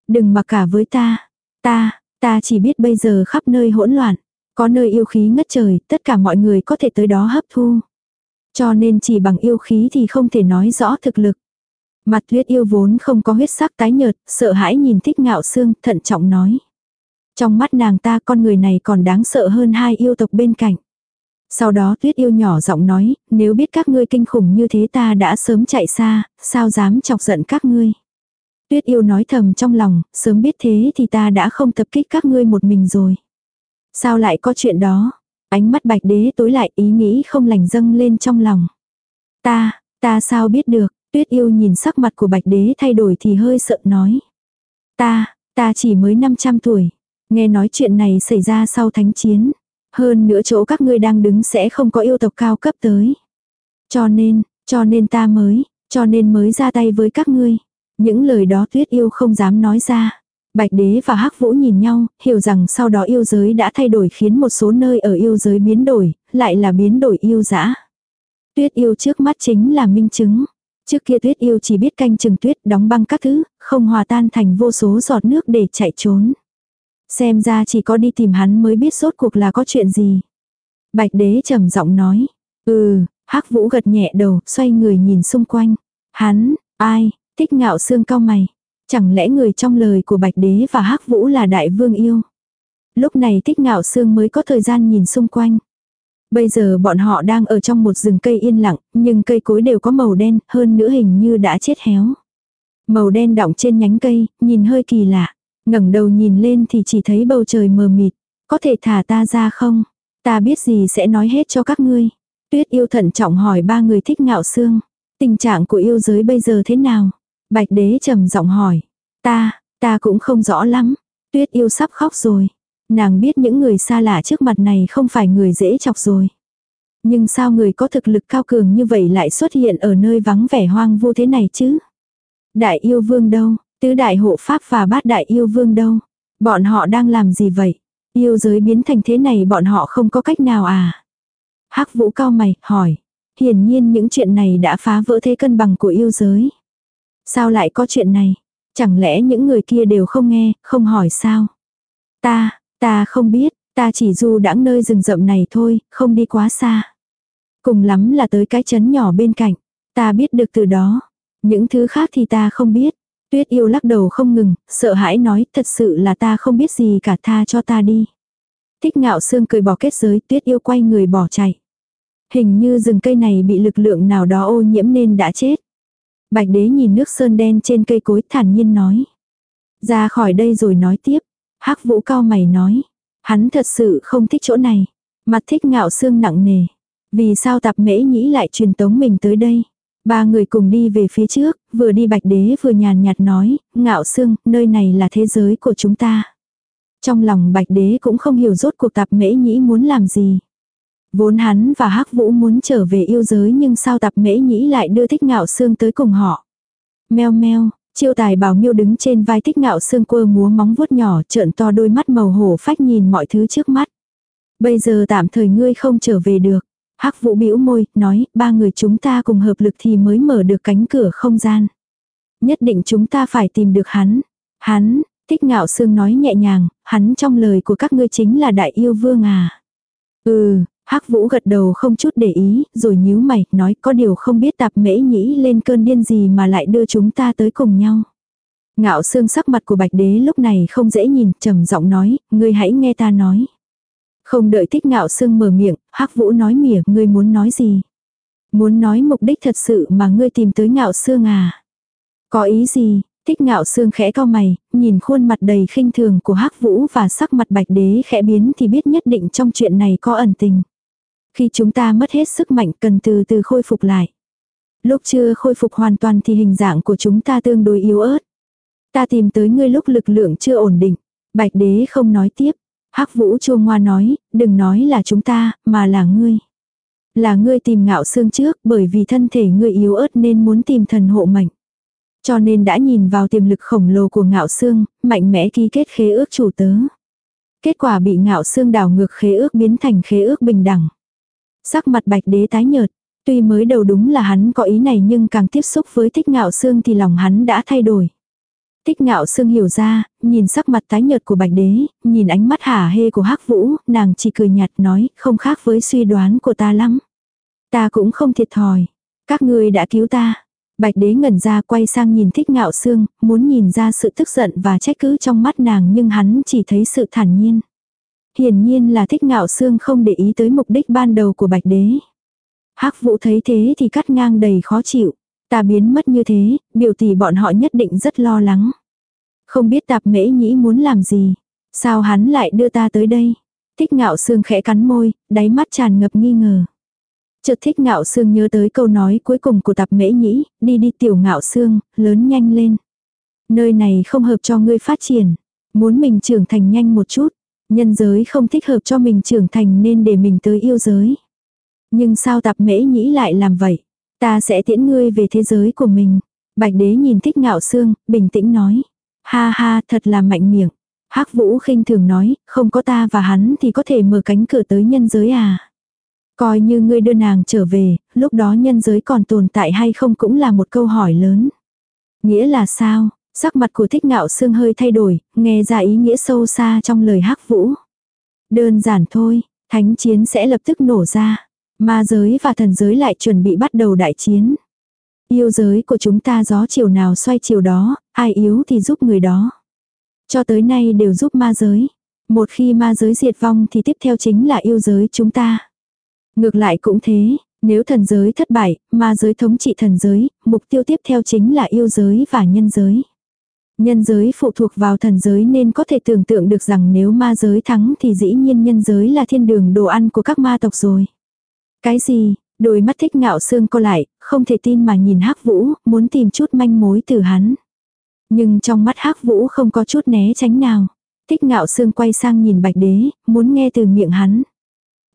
Đừng mặc cả với ta. Ta, Ta chỉ biết bây giờ khắp nơi hỗn loạn. Có nơi yêu khí ngất trời, tất cả mọi người có thể tới đó hấp thu. Cho nên chỉ bằng yêu khí thì không thể nói rõ thực lực. Mặt tuyết yêu vốn không có huyết sắc tái nhợt, sợ hãi nhìn thích ngạo xương, thận trọng nói. Trong mắt nàng ta con người này còn đáng sợ hơn hai yêu tộc bên cạnh. Sau đó tuyết yêu nhỏ giọng nói, nếu biết các ngươi kinh khủng như thế ta đã sớm chạy xa, sao dám chọc giận các ngươi. Tuyết yêu nói thầm trong lòng, sớm biết thế thì ta đã không tập kích các ngươi một mình rồi. Sao lại có chuyện đó? Ánh mắt bạch đế tối lại ý nghĩ không lành dâng lên trong lòng. Ta, ta sao biết được? Tuyết yêu nhìn sắc mặt của bạch đế thay đổi thì hơi sợ nói. Ta, ta chỉ mới 500 tuổi. Nghe nói chuyện này xảy ra sau thánh chiến. Hơn nữa chỗ các ngươi đang đứng sẽ không có yêu tộc cao cấp tới. Cho nên, cho nên ta mới, cho nên mới ra tay với các ngươi. Những lời đó tuyết yêu không dám nói ra. Bạch đế và hắc vũ nhìn nhau, hiểu rằng sau đó yêu giới đã thay đổi khiến một số nơi ở yêu giới biến đổi, lại là biến đổi yêu dã. Tuyết yêu trước mắt chính là minh chứng. Trước kia tuyết yêu chỉ biết canh chừng tuyết đóng băng các thứ, không hòa tan thành vô số giọt nước để chạy trốn. Xem ra chỉ có đi tìm hắn mới biết sốt cuộc là có chuyện gì. Bạch đế trầm giọng nói. Ừ, hắc vũ gật nhẹ đầu, xoay người nhìn xung quanh. Hắn, ai, Thích ngạo xương cao mày. Chẳng lẽ người trong lời của Bạch Đế và hắc Vũ là đại vương yêu? Lúc này thích ngạo xương mới có thời gian nhìn xung quanh. Bây giờ bọn họ đang ở trong một rừng cây yên lặng, nhưng cây cối đều có màu đen, hơn nữa hình như đã chết héo. Màu đen đọng trên nhánh cây, nhìn hơi kỳ lạ. ngẩng đầu nhìn lên thì chỉ thấy bầu trời mờ mịt. Có thể thả ta ra không? Ta biết gì sẽ nói hết cho các ngươi. Tuyết yêu thận trọng hỏi ba người thích ngạo xương. Tình trạng của yêu giới bây giờ thế nào? Bạch đế trầm giọng hỏi. Ta, ta cũng không rõ lắm. Tuyết yêu sắp khóc rồi. Nàng biết những người xa lạ trước mặt này không phải người dễ chọc rồi. Nhưng sao người có thực lực cao cường như vậy lại xuất hiện ở nơi vắng vẻ hoang vu thế này chứ? Đại yêu vương đâu? Tứ đại hộ pháp và bát đại yêu vương đâu? Bọn họ đang làm gì vậy? Yêu giới biến thành thế này bọn họ không có cách nào à? hắc vũ cao mày, hỏi. Hiển nhiên những chuyện này đã phá vỡ thế cân bằng của yêu giới. Sao lại có chuyện này? Chẳng lẽ những người kia đều không nghe, không hỏi sao? Ta, ta không biết, ta chỉ du đãng nơi rừng rậm này thôi, không đi quá xa. Cùng lắm là tới cái chấn nhỏ bên cạnh. Ta biết được từ đó. Những thứ khác thì ta không biết. Tuyết yêu lắc đầu không ngừng, sợ hãi nói thật sự là ta không biết gì cả tha cho ta đi. Thích ngạo xương cười bỏ kết giới tuyết yêu quay người bỏ chạy. Hình như rừng cây này bị lực lượng nào đó ô nhiễm nên đã chết. Bạch đế nhìn nước sơn đen trên cây cối thản nhiên nói. Ra khỏi đây rồi nói tiếp. hắc vũ cao mày nói. Hắn thật sự không thích chỗ này. Mặt thích ngạo xương nặng nề. Vì sao tạp mễ nhĩ lại truyền tống mình tới đây? Ba người cùng đi về phía trước, vừa đi bạch đế vừa nhàn nhạt nói, ngạo xương, nơi này là thế giới của chúng ta. Trong lòng bạch đế cũng không hiểu rốt cuộc tạp mễ nhĩ muốn làm gì. Vốn hắn và hắc vũ muốn trở về yêu giới nhưng sao tạp mễ nhĩ lại đưa thích ngạo xương tới cùng họ. Meo meo, chiêu tài bảo miêu đứng trên vai thích ngạo xương quơ múa móng vuốt nhỏ trợn to đôi mắt màu hổ phách nhìn mọi thứ trước mắt. Bây giờ tạm thời ngươi không trở về được. Hắc vũ bĩu môi, nói, ba người chúng ta cùng hợp lực thì mới mở được cánh cửa không gian. Nhất định chúng ta phải tìm được hắn. Hắn, thích ngạo sương nói nhẹ nhàng, hắn trong lời của các ngươi chính là đại yêu vương à. Ừ, Hắc Vũ gật đầu không chút để ý, rồi nhíu mày, nói có điều không biết tạp mễ nhĩ lên cơn điên gì mà lại đưa chúng ta tới cùng nhau. Ngạo xương sắc mặt của bạch đế lúc này không dễ nhìn, trầm giọng nói, ngươi hãy nghe ta nói. Không đợi thích ngạo xương mở miệng, hắc vũ nói mỉa, ngươi muốn nói gì? Muốn nói mục đích thật sự mà ngươi tìm tới ngạo xương à? Có ý gì? Thích ngạo xương khẽ cao mày, nhìn khuôn mặt đầy khinh thường của hắc vũ và sắc mặt bạch đế khẽ biến thì biết nhất định trong chuyện này có ẩn tình. Khi chúng ta mất hết sức mạnh cần từ từ khôi phục lại. Lúc chưa khôi phục hoàn toàn thì hình dạng của chúng ta tương đối yếu ớt. Ta tìm tới ngươi lúc lực lượng chưa ổn định. Bạch đế không nói tiếp, Hắc Vũ chua ngoa nói, đừng nói là chúng ta, mà là ngươi. Là ngươi tìm ngạo xương trước bởi vì thân thể ngươi yếu ớt nên muốn tìm thần hộ mệnh. Cho nên đã nhìn vào tiềm lực khổng lồ của ngạo xương, mạnh mẽ ký kết khế ước chủ tớ. Kết quả bị ngạo xương đảo ngược khế ước biến thành khế ước bình đẳng. Sắc mặt bạch đế tái nhợt, tuy mới đầu đúng là hắn có ý này nhưng càng tiếp xúc với thích ngạo xương thì lòng hắn đã thay đổi. thích ngạo xương hiểu ra, nhìn sắc mặt tái nhợt của bạch đế, nhìn ánh mắt hả hê của hắc vũ, nàng chỉ cười nhạt nói, không khác với suy đoán của ta lắm. Ta cũng không thiệt thòi. Các ngươi đã cứu ta. Bạch đế ngẩn ra quay sang nhìn thích ngạo xương, muốn nhìn ra sự tức giận và trách cứ trong mắt nàng nhưng hắn chỉ thấy sự thản nhiên. Hiển nhiên là thích ngạo xương không để ý tới mục đích ban đầu của bạch đế. hắc vũ thấy thế thì cắt ngang đầy khó chịu. Ta biến mất như thế, biểu tỷ bọn họ nhất định rất lo lắng. Không biết tạp mễ nhĩ muốn làm gì. Sao hắn lại đưa ta tới đây? Thích ngạo xương khẽ cắn môi, đáy mắt tràn ngập nghi ngờ. Chợt thích ngạo xương nhớ tới câu nói cuối cùng của tạp mễ nhĩ, đi đi tiểu ngạo xương lớn nhanh lên. Nơi này không hợp cho ngươi phát triển. Muốn mình trưởng thành nhanh một chút. Nhân giới không thích hợp cho mình trưởng thành nên để mình tới yêu giới. Nhưng sao tạp mễ nhĩ lại làm vậy? Ta sẽ tiễn ngươi về thế giới của mình. Bạch đế nhìn thích ngạo xương, bình tĩnh nói. Ha ha, thật là mạnh miệng. hắc vũ khinh thường nói, không có ta và hắn thì có thể mở cánh cửa tới nhân giới à. Coi như ngươi đưa nàng trở về, lúc đó nhân giới còn tồn tại hay không cũng là một câu hỏi lớn. Nghĩa là sao? Sắc mặt của thích ngạo xương hơi thay đổi, nghe ra ý nghĩa sâu xa trong lời hắc vũ. Đơn giản thôi, thánh chiến sẽ lập tức nổ ra. Ma giới và thần giới lại chuẩn bị bắt đầu đại chiến. Yêu giới của chúng ta gió chiều nào xoay chiều đó, ai yếu thì giúp người đó. Cho tới nay đều giúp ma giới. Một khi ma giới diệt vong thì tiếp theo chính là yêu giới chúng ta. Ngược lại cũng thế, Nếu thần giới thất bại, ma giới thống trị thần giới, mục tiêu tiếp theo chính là yêu giới và nhân giới. Nhân giới phụ thuộc vào thần giới nên có thể tưởng tượng được rằng nếu ma giới thắng thì dĩ nhiên nhân giới là thiên đường đồ ăn của các ma tộc rồi. Cái gì? Đôi mắt thích ngạo xương co lại, không thể tin mà nhìn hắc vũ, muốn tìm chút manh mối từ hắn. Nhưng trong mắt hắc vũ không có chút né tránh nào. Thích ngạo xương quay sang nhìn bạch đế, muốn nghe từ miệng hắn.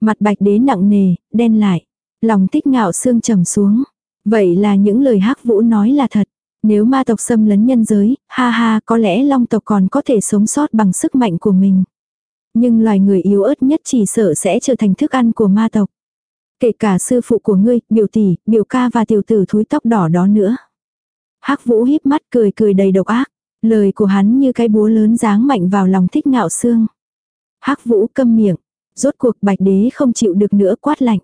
Mặt bạch đế nặng nề, đen lại. Lòng thích ngạo xương trầm xuống. Vậy là những lời hắc vũ nói là thật. Nếu ma tộc xâm lấn nhân giới, ha ha có lẽ long tộc còn có thể sống sót bằng sức mạnh của mình. Nhưng loài người yếu ớt nhất chỉ sợ sẽ trở thành thức ăn của ma tộc. Kể cả sư phụ của ngươi, biểu tỷ, biểu ca và tiểu tử thúi tóc đỏ đó nữa. hắc vũ híp mắt cười cười đầy độc ác. Lời của hắn như cái búa lớn giáng mạnh vào lòng thích ngạo xương. hắc vũ câm miệng. Rốt cuộc bạch đế không chịu được nữa quát lạnh.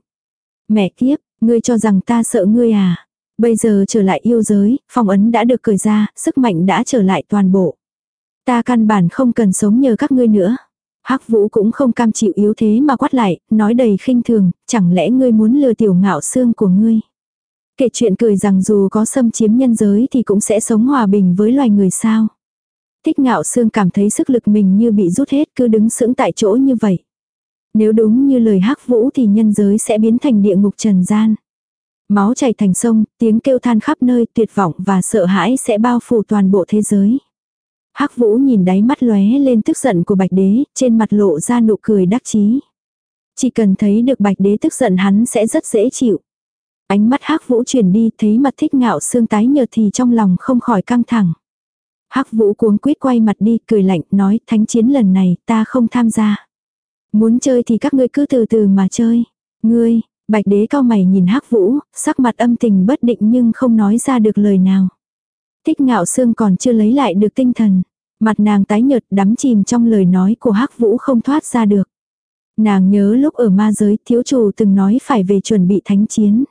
Mẹ kiếp, ngươi cho rằng ta sợ ngươi à? Bây giờ trở lại yêu giới, phong ấn đã được cởi ra, sức mạnh đã trở lại toàn bộ. Ta căn bản không cần sống nhờ các ngươi nữa. Hắc Vũ cũng không cam chịu yếu thế mà quát lại, nói đầy khinh thường, chẳng lẽ ngươi muốn lừa tiểu ngạo xương của ngươi. Kể chuyện cười rằng dù có xâm chiếm nhân giới thì cũng sẽ sống hòa bình với loài người sao. Thích ngạo xương cảm thấy sức lực mình như bị rút hết cứ đứng sững tại chỗ như vậy. Nếu đúng như lời hắc vũ thì nhân giới sẽ biến thành địa ngục trần gian. Máu chảy thành sông, tiếng kêu than khắp nơi tuyệt vọng và sợ hãi sẽ bao phủ toàn bộ thế giới. Hắc Vũ nhìn đáy mắt lóe lên tức giận của Bạch Đế, trên mặt lộ ra nụ cười đắc chí. Chỉ cần thấy được Bạch Đế tức giận hắn sẽ rất dễ chịu. Ánh mắt Hắc Vũ chuyển đi, thấy mặt thích ngạo xương tái nhợt thì trong lòng không khỏi căng thẳng. Hắc Vũ cuống quýt quay mặt đi, cười lạnh, nói, thánh chiến lần này, ta không tham gia. Muốn chơi thì các ngươi cứ từ từ mà chơi. Ngươi, Bạch đế cao mày nhìn hắc vũ, sắc mặt âm tình bất định nhưng không nói ra được lời nào. Thích ngạo xương còn chưa lấy lại được tinh thần. Mặt nàng tái nhợt đắm chìm trong lời nói của hắc vũ không thoát ra được. Nàng nhớ lúc ở ma giới thiếu chủ từng nói phải về chuẩn bị thánh chiến.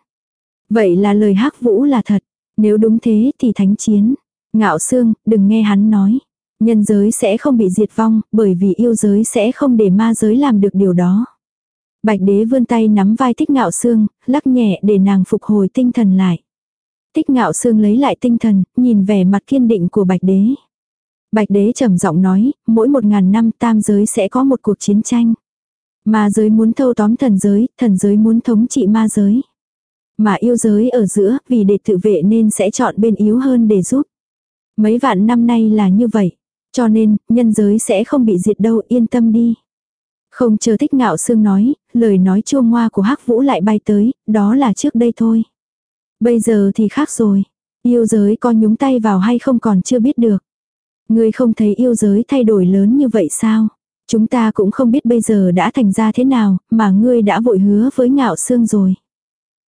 Vậy là lời hắc vũ là thật. Nếu đúng thế thì thánh chiến. Ngạo xương, đừng nghe hắn nói. Nhân giới sẽ không bị diệt vong, bởi vì yêu giới sẽ không để ma giới làm được điều đó. Bạch đế vươn tay nắm vai thích ngạo xương, lắc nhẹ để nàng phục hồi tinh thần lại. Tích ngạo xương lấy lại tinh thần, nhìn vẻ mặt kiên định của bạch đế. Bạch đế trầm giọng nói, mỗi một ngàn năm tam giới sẽ có một cuộc chiến tranh. Ma giới muốn thâu tóm thần giới, thần giới muốn thống trị ma giới. Mà yêu giới ở giữa, vì để tự vệ nên sẽ chọn bên yếu hơn để giúp. Mấy vạn năm nay là như vậy. Cho nên, nhân giới sẽ không bị diệt đâu, yên tâm đi. Không chờ thích ngạo sương nói, lời nói chua ngoa của hắc vũ lại bay tới, đó là trước đây thôi. Bây giờ thì khác rồi. Yêu giới có nhúng tay vào hay không còn chưa biết được. Ngươi không thấy yêu giới thay đổi lớn như vậy sao? Chúng ta cũng không biết bây giờ đã thành ra thế nào, mà ngươi đã vội hứa với ngạo sương rồi.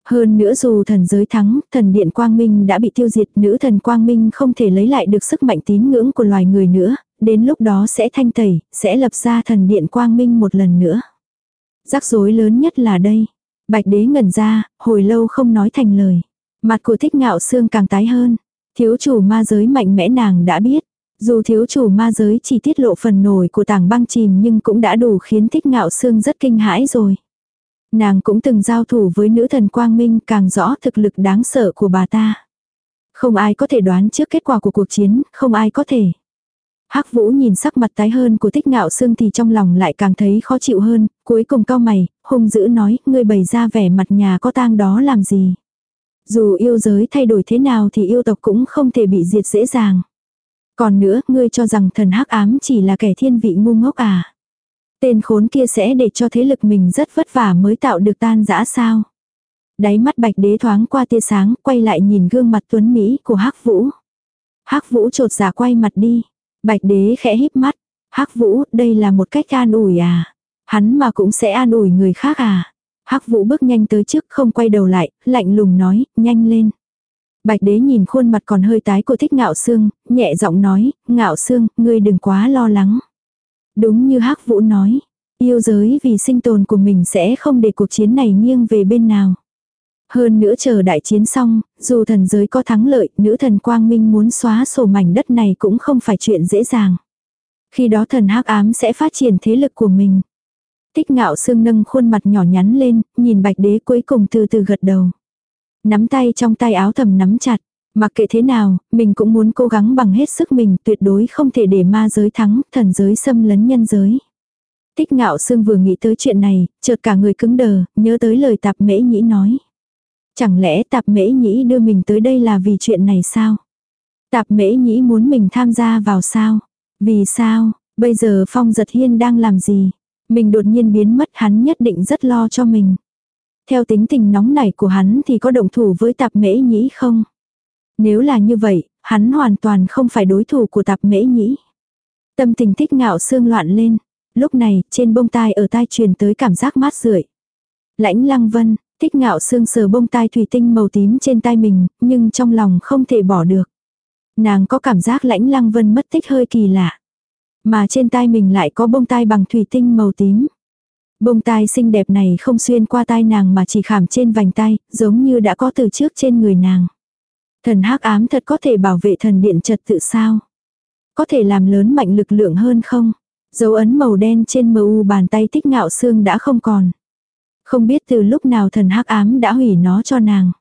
Hơn nữa dù thần giới thắng, thần điện quang minh đã bị tiêu diệt, nữ thần quang minh không thể lấy lại được sức mạnh tín ngưỡng của loài người nữa, đến lúc đó sẽ thanh tẩy, sẽ lập ra thần điện quang minh một lần nữa. Rắc rối lớn nhất là đây. Bạch đế ngẩn ra, hồi lâu không nói thành lời. Mặt của thích ngạo xương càng tái hơn. Thiếu chủ ma giới mạnh mẽ nàng đã biết. Dù thiếu chủ ma giới chỉ tiết lộ phần nổi của tảng băng chìm nhưng cũng đã đủ khiến thích ngạo xương rất kinh hãi rồi. Nàng cũng từng giao thủ với nữ thần quang minh càng rõ thực lực đáng sợ của bà ta. Không ai có thể đoán trước kết quả của cuộc chiến, không ai có thể. Hắc Vũ nhìn sắc mặt tái hơn của tích Ngạo Sương thì trong lòng lại càng thấy khó chịu hơn, cuối cùng cao mày, hung dữ nói, ngươi bày ra vẻ mặt nhà có tang đó làm gì? Dù yêu giới thay đổi thế nào thì yêu tộc cũng không thể bị diệt dễ dàng. Còn nữa, ngươi cho rằng thần hắc ám chỉ là kẻ thiên vị ngu ngốc à? Tên khốn kia sẽ để cho thế lực mình rất vất vả mới tạo được tan dã sao? Đáy mắt bạch đế thoáng qua tia sáng, quay lại nhìn gương mặt tuấn Mỹ của hắc vũ. hắc vũ trột giả quay mặt đi. Bạch đế khẽ híp mắt. hắc vũ, đây là một cách an ủi à? Hắn mà cũng sẽ an ủi người khác à? hắc vũ bước nhanh tới trước không quay đầu lại, lạnh lùng nói, nhanh lên. Bạch đế nhìn khuôn mặt còn hơi tái của thích ngạo sương, nhẹ giọng nói, ngạo sương, ngươi đừng quá lo lắng. Đúng như hắc vũ nói, yêu giới vì sinh tồn của mình sẽ không để cuộc chiến này nghiêng về bên nào. Hơn nữa chờ đại chiến xong, dù thần giới có thắng lợi, nữ thần quang minh muốn xóa sổ mảnh đất này cũng không phải chuyện dễ dàng. Khi đó thần hắc ám sẽ phát triển thế lực của mình. Tích ngạo sương nâng khuôn mặt nhỏ nhắn lên, nhìn bạch đế cuối cùng từ từ gật đầu. Nắm tay trong tay áo thầm nắm chặt. Mặc kệ thế nào, mình cũng muốn cố gắng bằng hết sức mình tuyệt đối không thể để ma giới thắng, thần giới xâm lấn nhân giới. Tích ngạo sương vừa nghĩ tới chuyện này, chợt cả người cứng đờ, nhớ tới lời tạp mễ nhĩ nói. Chẳng lẽ tạp mễ nhĩ đưa mình tới đây là vì chuyện này sao? Tạp mễ nhĩ muốn mình tham gia vào sao? Vì sao? Bây giờ Phong giật hiên đang làm gì? Mình đột nhiên biến mất hắn nhất định rất lo cho mình. Theo tính tình nóng nảy của hắn thì có động thủ với tạp mễ nhĩ không? Nếu là như vậy, hắn hoàn toàn không phải đối thủ của tạp mễ nhĩ. Tâm tình thích ngạo xương loạn lên. Lúc này, trên bông tai ở tai truyền tới cảm giác mát rượi. Lãnh lăng vân, thích ngạo xương sờ bông tai thủy tinh màu tím trên tai mình, nhưng trong lòng không thể bỏ được. Nàng có cảm giác lãnh lăng vân mất tích hơi kỳ lạ. Mà trên tai mình lại có bông tai bằng thủy tinh màu tím. Bông tai xinh đẹp này không xuyên qua tai nàng mà chỉ khảm trên vành tai, giống như đã có từ trước trên người nàng. Thần hắc ám thật có thể bảo vệ thần điện trật tự sao? Có thể làm lớn mạnh lực lượng hơn không? Dấu ấn màu đen trên mờ u bàn tay tích ngạo xương đã không còn. Không biết từ lúc nào thần hắc ám đã hủy nó cho nàng.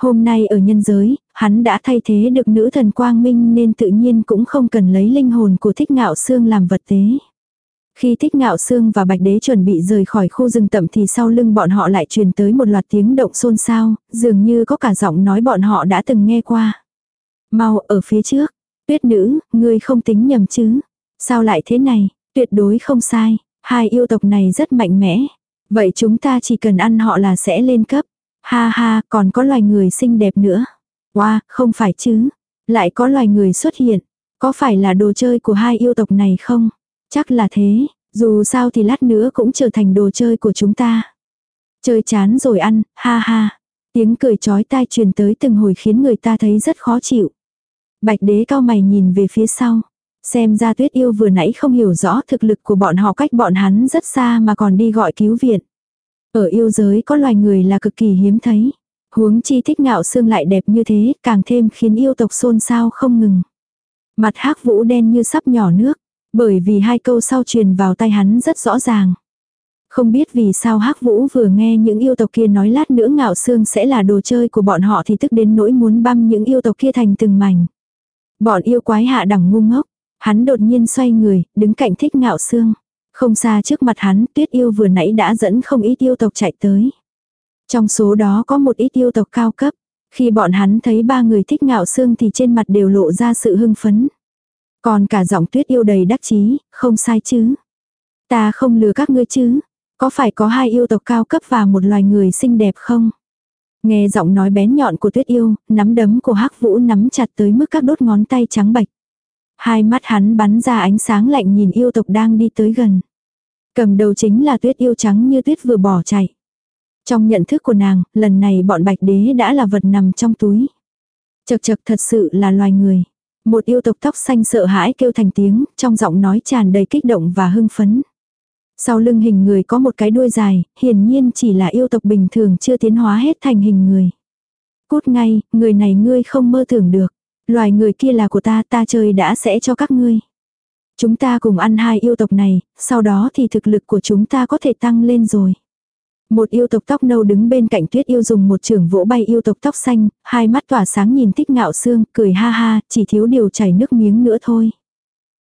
Hôm nay ở nhân giới, hắn đã thay thế được nữ thần quang minh nên tự nhiên cũng không cần lấy linh hồn của thích ngạo xương làm vật tế. Khi thích ngạo xương và bạch đế chuẩn bị rời khỏi khu rừng tậm thì sau lưng bọn họ lại truyền tới một loạt tiếng động xôn xao, dường như có cả giọng nói bọn họ đã từng nghe qua. Mau ở phía trước, tuyết nữ, ngươi không tính nhầm chứ. Sao lại thế này, tuyệt đối không sai, hai yêu tộc này rất mạnh mẽ. Vậy chúng ta chỉ cần ăn họ là sẽ lên cấp. Ha ha, còn có loài người xinh đẹp nữa. Wow, không phải chứ. Lại có loài người xuất hiện. Có phải là đồ chơi của hai yêu tộc này không? Chắc là thế, dù sao thì lát nữa cũng trở thành đồ chơi của chúng ta. Chơi chán rồi ăn, ha ha. Tiếng cười chói tai truyền tới từng hồi khiến người ta thấy rất khó chịu. Bạch đế cao mày nhìn về phía sau. Xem ra tuyết yêu vừa nãy không hiểu rõ thực lực của bọn họ cách bọn hắn rất xa mà còn đi gọi cứu viện. Ở yêu giới có loài người là cực kỳ hiếm thấy. Huống chi thích ngạo xương lại đẹp như thế, càng thêm khiến yêu tộc xôn xao không ngừng. Mặt hắc vũ đen như sắp nhỏ nước, bởi vì hai câu sau truyền vào tay hắn rất rõ ràng. Không biết vì sao hắc vũ vừa nghe những yêu tộc kia nói lát nữa ngạo xương sẽ là đồ chơi của bọn họ thì tức đến nỗi muốn băm những yêu tộc kia thành từng mảnh. Bọn yêu quái hạ đẳng ngu ngốc, hắn đột nhiên xoay người, đứng cạnh thích ngạo xương. Không xa trước mặt hắn, tuyết yêu vừa nãy đã dẫn không ít yêu tộc chạy tới. Trong số đó có một ít yêu tộc cao cấp. Khi bọn hắn thấy ba người thích ngạo xương thì trên mặt đều lộ ra sự hưng phấn. Còn cả giọng tuyết yêu đầy đắc chí, không sai chứ. Ta không lừa các ngươi chứ. Có phải có hai yêu tộc cao cấp và một loài người xinh đẹp không? Nghe giọng nói bén nhọn của tuyết yêu, nắm đấm của hắc vũ nắm chặt tới mức các đốt ngón tay trắng bạch. Hai mắt hắn bắn ra ánh sáng lạnh nhìn yêu tộc đang đi tới gần. Cầm đầu chính là tuyết yêu trắng như tuyết vừa bỏ chạy. Trong nhận thức của nàng, lần này bọn bạch đế đã là vật nằm trong túi. Chật chật thật sự là loài người. Một yêu tộc tóc xanh sợ hãi kêu thành tiếng, trong giọng nói tràn đầy kích động và hưng phấn. Sau lưng hình người có một cái đuôi dài, hiển nhiên chỉ là yêu tộc bình thường chưa tiến hóa hết thành hình người. Cút ngay, người này ngươi không mơ tưởng được. Loài người kia là của ta, ta chơi đã sẽ cho các ngươi. Chúng ta cùng ăn hai yêu tộc này, sau đó thì thực lực của chúng ta có thể tăng lên rồi. Một yêu tộc tóc nâu đứng bên cạnh tuyết yêu dùng một trường vỗ bay yêu tộc tóc xanh, hai mắt tỏa sáng nhìn thích ngạo xương, cười ha ha, chỉ thiếu điều chảy nước miếng nữa thôi.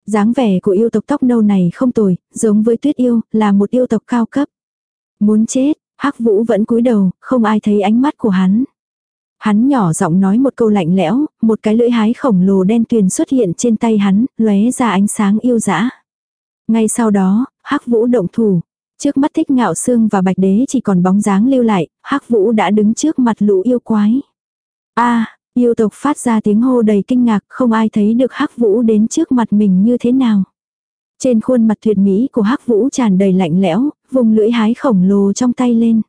dáng vẻ của yêu tộc tóc nâu này không tồi, giống với tuyết yêu, là một yêu tộc cao cấp. Muốn chết, hắc vũ vẫn cúi đầu, không ai thấy ánh mắt của hắn. Hắn nhỏ giọng nói một câu lạnh lẽo, một cái lưỡi hái khổng lồ đen tuyền xuất hiện trên tay hắn, lóe ra ánh sáng yêu dã. Ngay sau đó, hắc vũ động thủ, Trước mắt thích ngạo xương và bạch đế chỉ còn bóng dáng lưu lại, hắc vũ đã đứng trước mặt lũ yêu quái. a yêu tộc phát ra tiếng hô đầy kinh ngạc, không ai thấy được hắc vũ đến trước mặt mình như thế nào. Trên khuôn mặt tuyệt mỹ của hắc vũ tràn đầy lạnh lẽo, vùng lưỡi hái khổng lồ trong tay lên.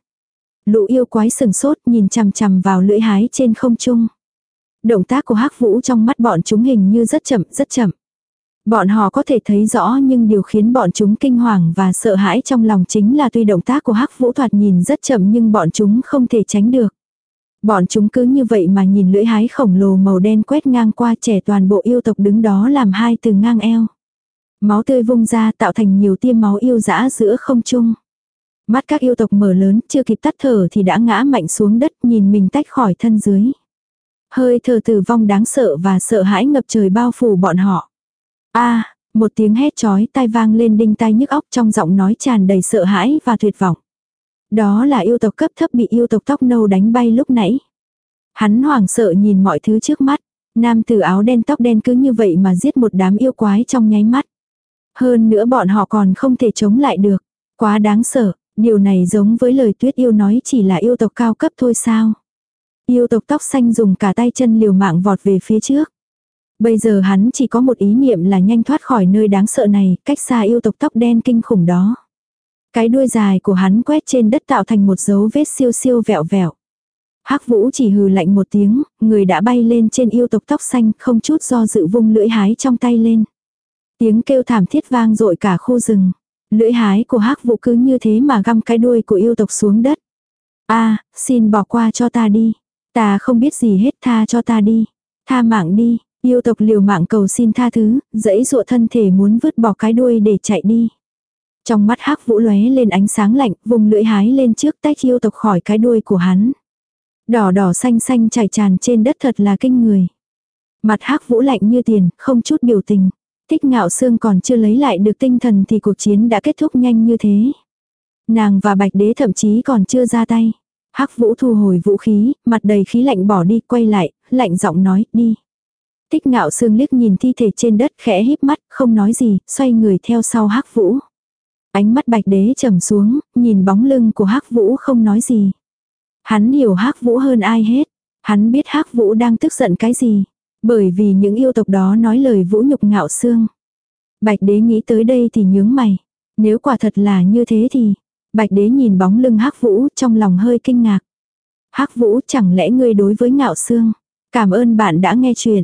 Lũ yêu quái sừng sốt nhìn chằm chằm vào lưỡi hái trên không trung. Động tác của hắc vũ trong mắt bọn chúng hình như rất chậm, rất chậm. Bọn họ có thể thấy rõ nhưng điều khiến bọn chúng kinh hoàng và sợ hãi trong lòng chính là tuy động tác của hắc vũ thoạt nhìn rất chậm nhưng bọn chúng không thể tránh được. Bọn chúng cứ như vậy mà nhìn lưỡi hái khổng lồ màu đen quét ngang qua trẻ toàn bộ yêu tộc đứng đó làm hai từ ngang eo. Máu tươi vung ra tạo thành nhiều tia máu yêu dã giữa không trung. Mắt các yêu tộc mở lớn, chưa kịp tắt thở thì đã ngã mạnh xuống đất nhìn mình tách khỏi thân dưới. Hơi thở tử vong đáng sợ và sợ hãi ngập trời bao phủ bọn họ a một tiếng hét chói tai vang lên đinh tai nhức óc trong giọng nói tràn đầy sợ hãi và tuyệt vọng. Đó là yêu tộc cấp thấp bị yêu tộc tóc nâu đánh bay lúc nãy. Hắn hoảng sợ nhìn mọi thứ trước mắt. Nam tử áo đen tóc đen cứ như vậy mà giết một đám yêu quái trong nháy mắt. Hơn nữa bọn họ còn không thể chống lại được. Quá đáng sợ, điều này giống với lời tuyết yêu nói chỉ là yêu tộc cao cấp thôi sao. Yêu tộc tóc xanh dùng cả tay chân liều mạng vọt về phía trước. Bây giờ hắn chỉ có một ý niệm là nhanh thoát khỏi nơi đáng sợ này, cách xa yêu tộc tóc đen kinh khủng đó. Cái đuôi dài của hắn quét trên đất tạo thành một dấu vết siêu siêu vẹo vẹo. Hắc Vũ chỉ hừ lạnh một tiếng, người đã bay lên trên yêu tộc tóc xanh, không chút do dự vung lưỡi hái trong tay lên. Tiếng kêu thảm thiết vang dội cả khu rừng. Lưỡi hái của Hắc Vũ cứ như thế mà găm cái đuôi của yêu tộc xuống đất. "A, xin bỏ qua cho ta đi. Ta không biết gì hết, tha cho ta đi. Tha mạng đi." Yêu tộc liều mạng cầu xin tha thứ, dẫy dụa thân thể muốn vứt bỏ cái đuôi để chạy đi. Trong mắt hắc vũ lóe lên ánh sáng lạnh, vùng lưỡi hái lên trước tách yêu tộc khỏi cái đuôi của hắn. Đỏ đỏ xanh xanh chảy tràn trên đất thật là kinh người. Mặt hắc vũ lạnh như tiền, không chút biểu tình. Thích ngạo xương còn chưa lấy lại được tinh thần thì cuộc chiến đã kết thúc nhanh như thế. Nàng và bạch đế thậm chí còn chưa ra tay. hắc vũ thu hồi vũ khí, mặt đầy khí lạnh bỏ đi, quay lại, lạnh giọng nói, đi. Tích ngạo xương liếc nhìn thi thể trên đất khẽ híp mắt, không nói gì, xoay người theo sau hắc vũ. Ánh mắt bạch đế trầm xuống, nhìn bóng lưng của hắc vũ không nói gì. Hắn hiểu hắc vũ hơn ai hết. Hắn biết hắc vũ đang tức giận cái gì. Bởi vì những yêu tộc đó nói lời vũ nhục ngạo xương. Bạch đế nghĩ tới đây thì nhướng mày. Nếu quả thật là như thế thì. Bạch đế nhìn bóng lưng hắc vũ trong lòng hơi kinh ngạc. hắc vũ chẳng lẽ ngươi đối với ngạo xương. Cảm ơn bạn đã nghe chuyện.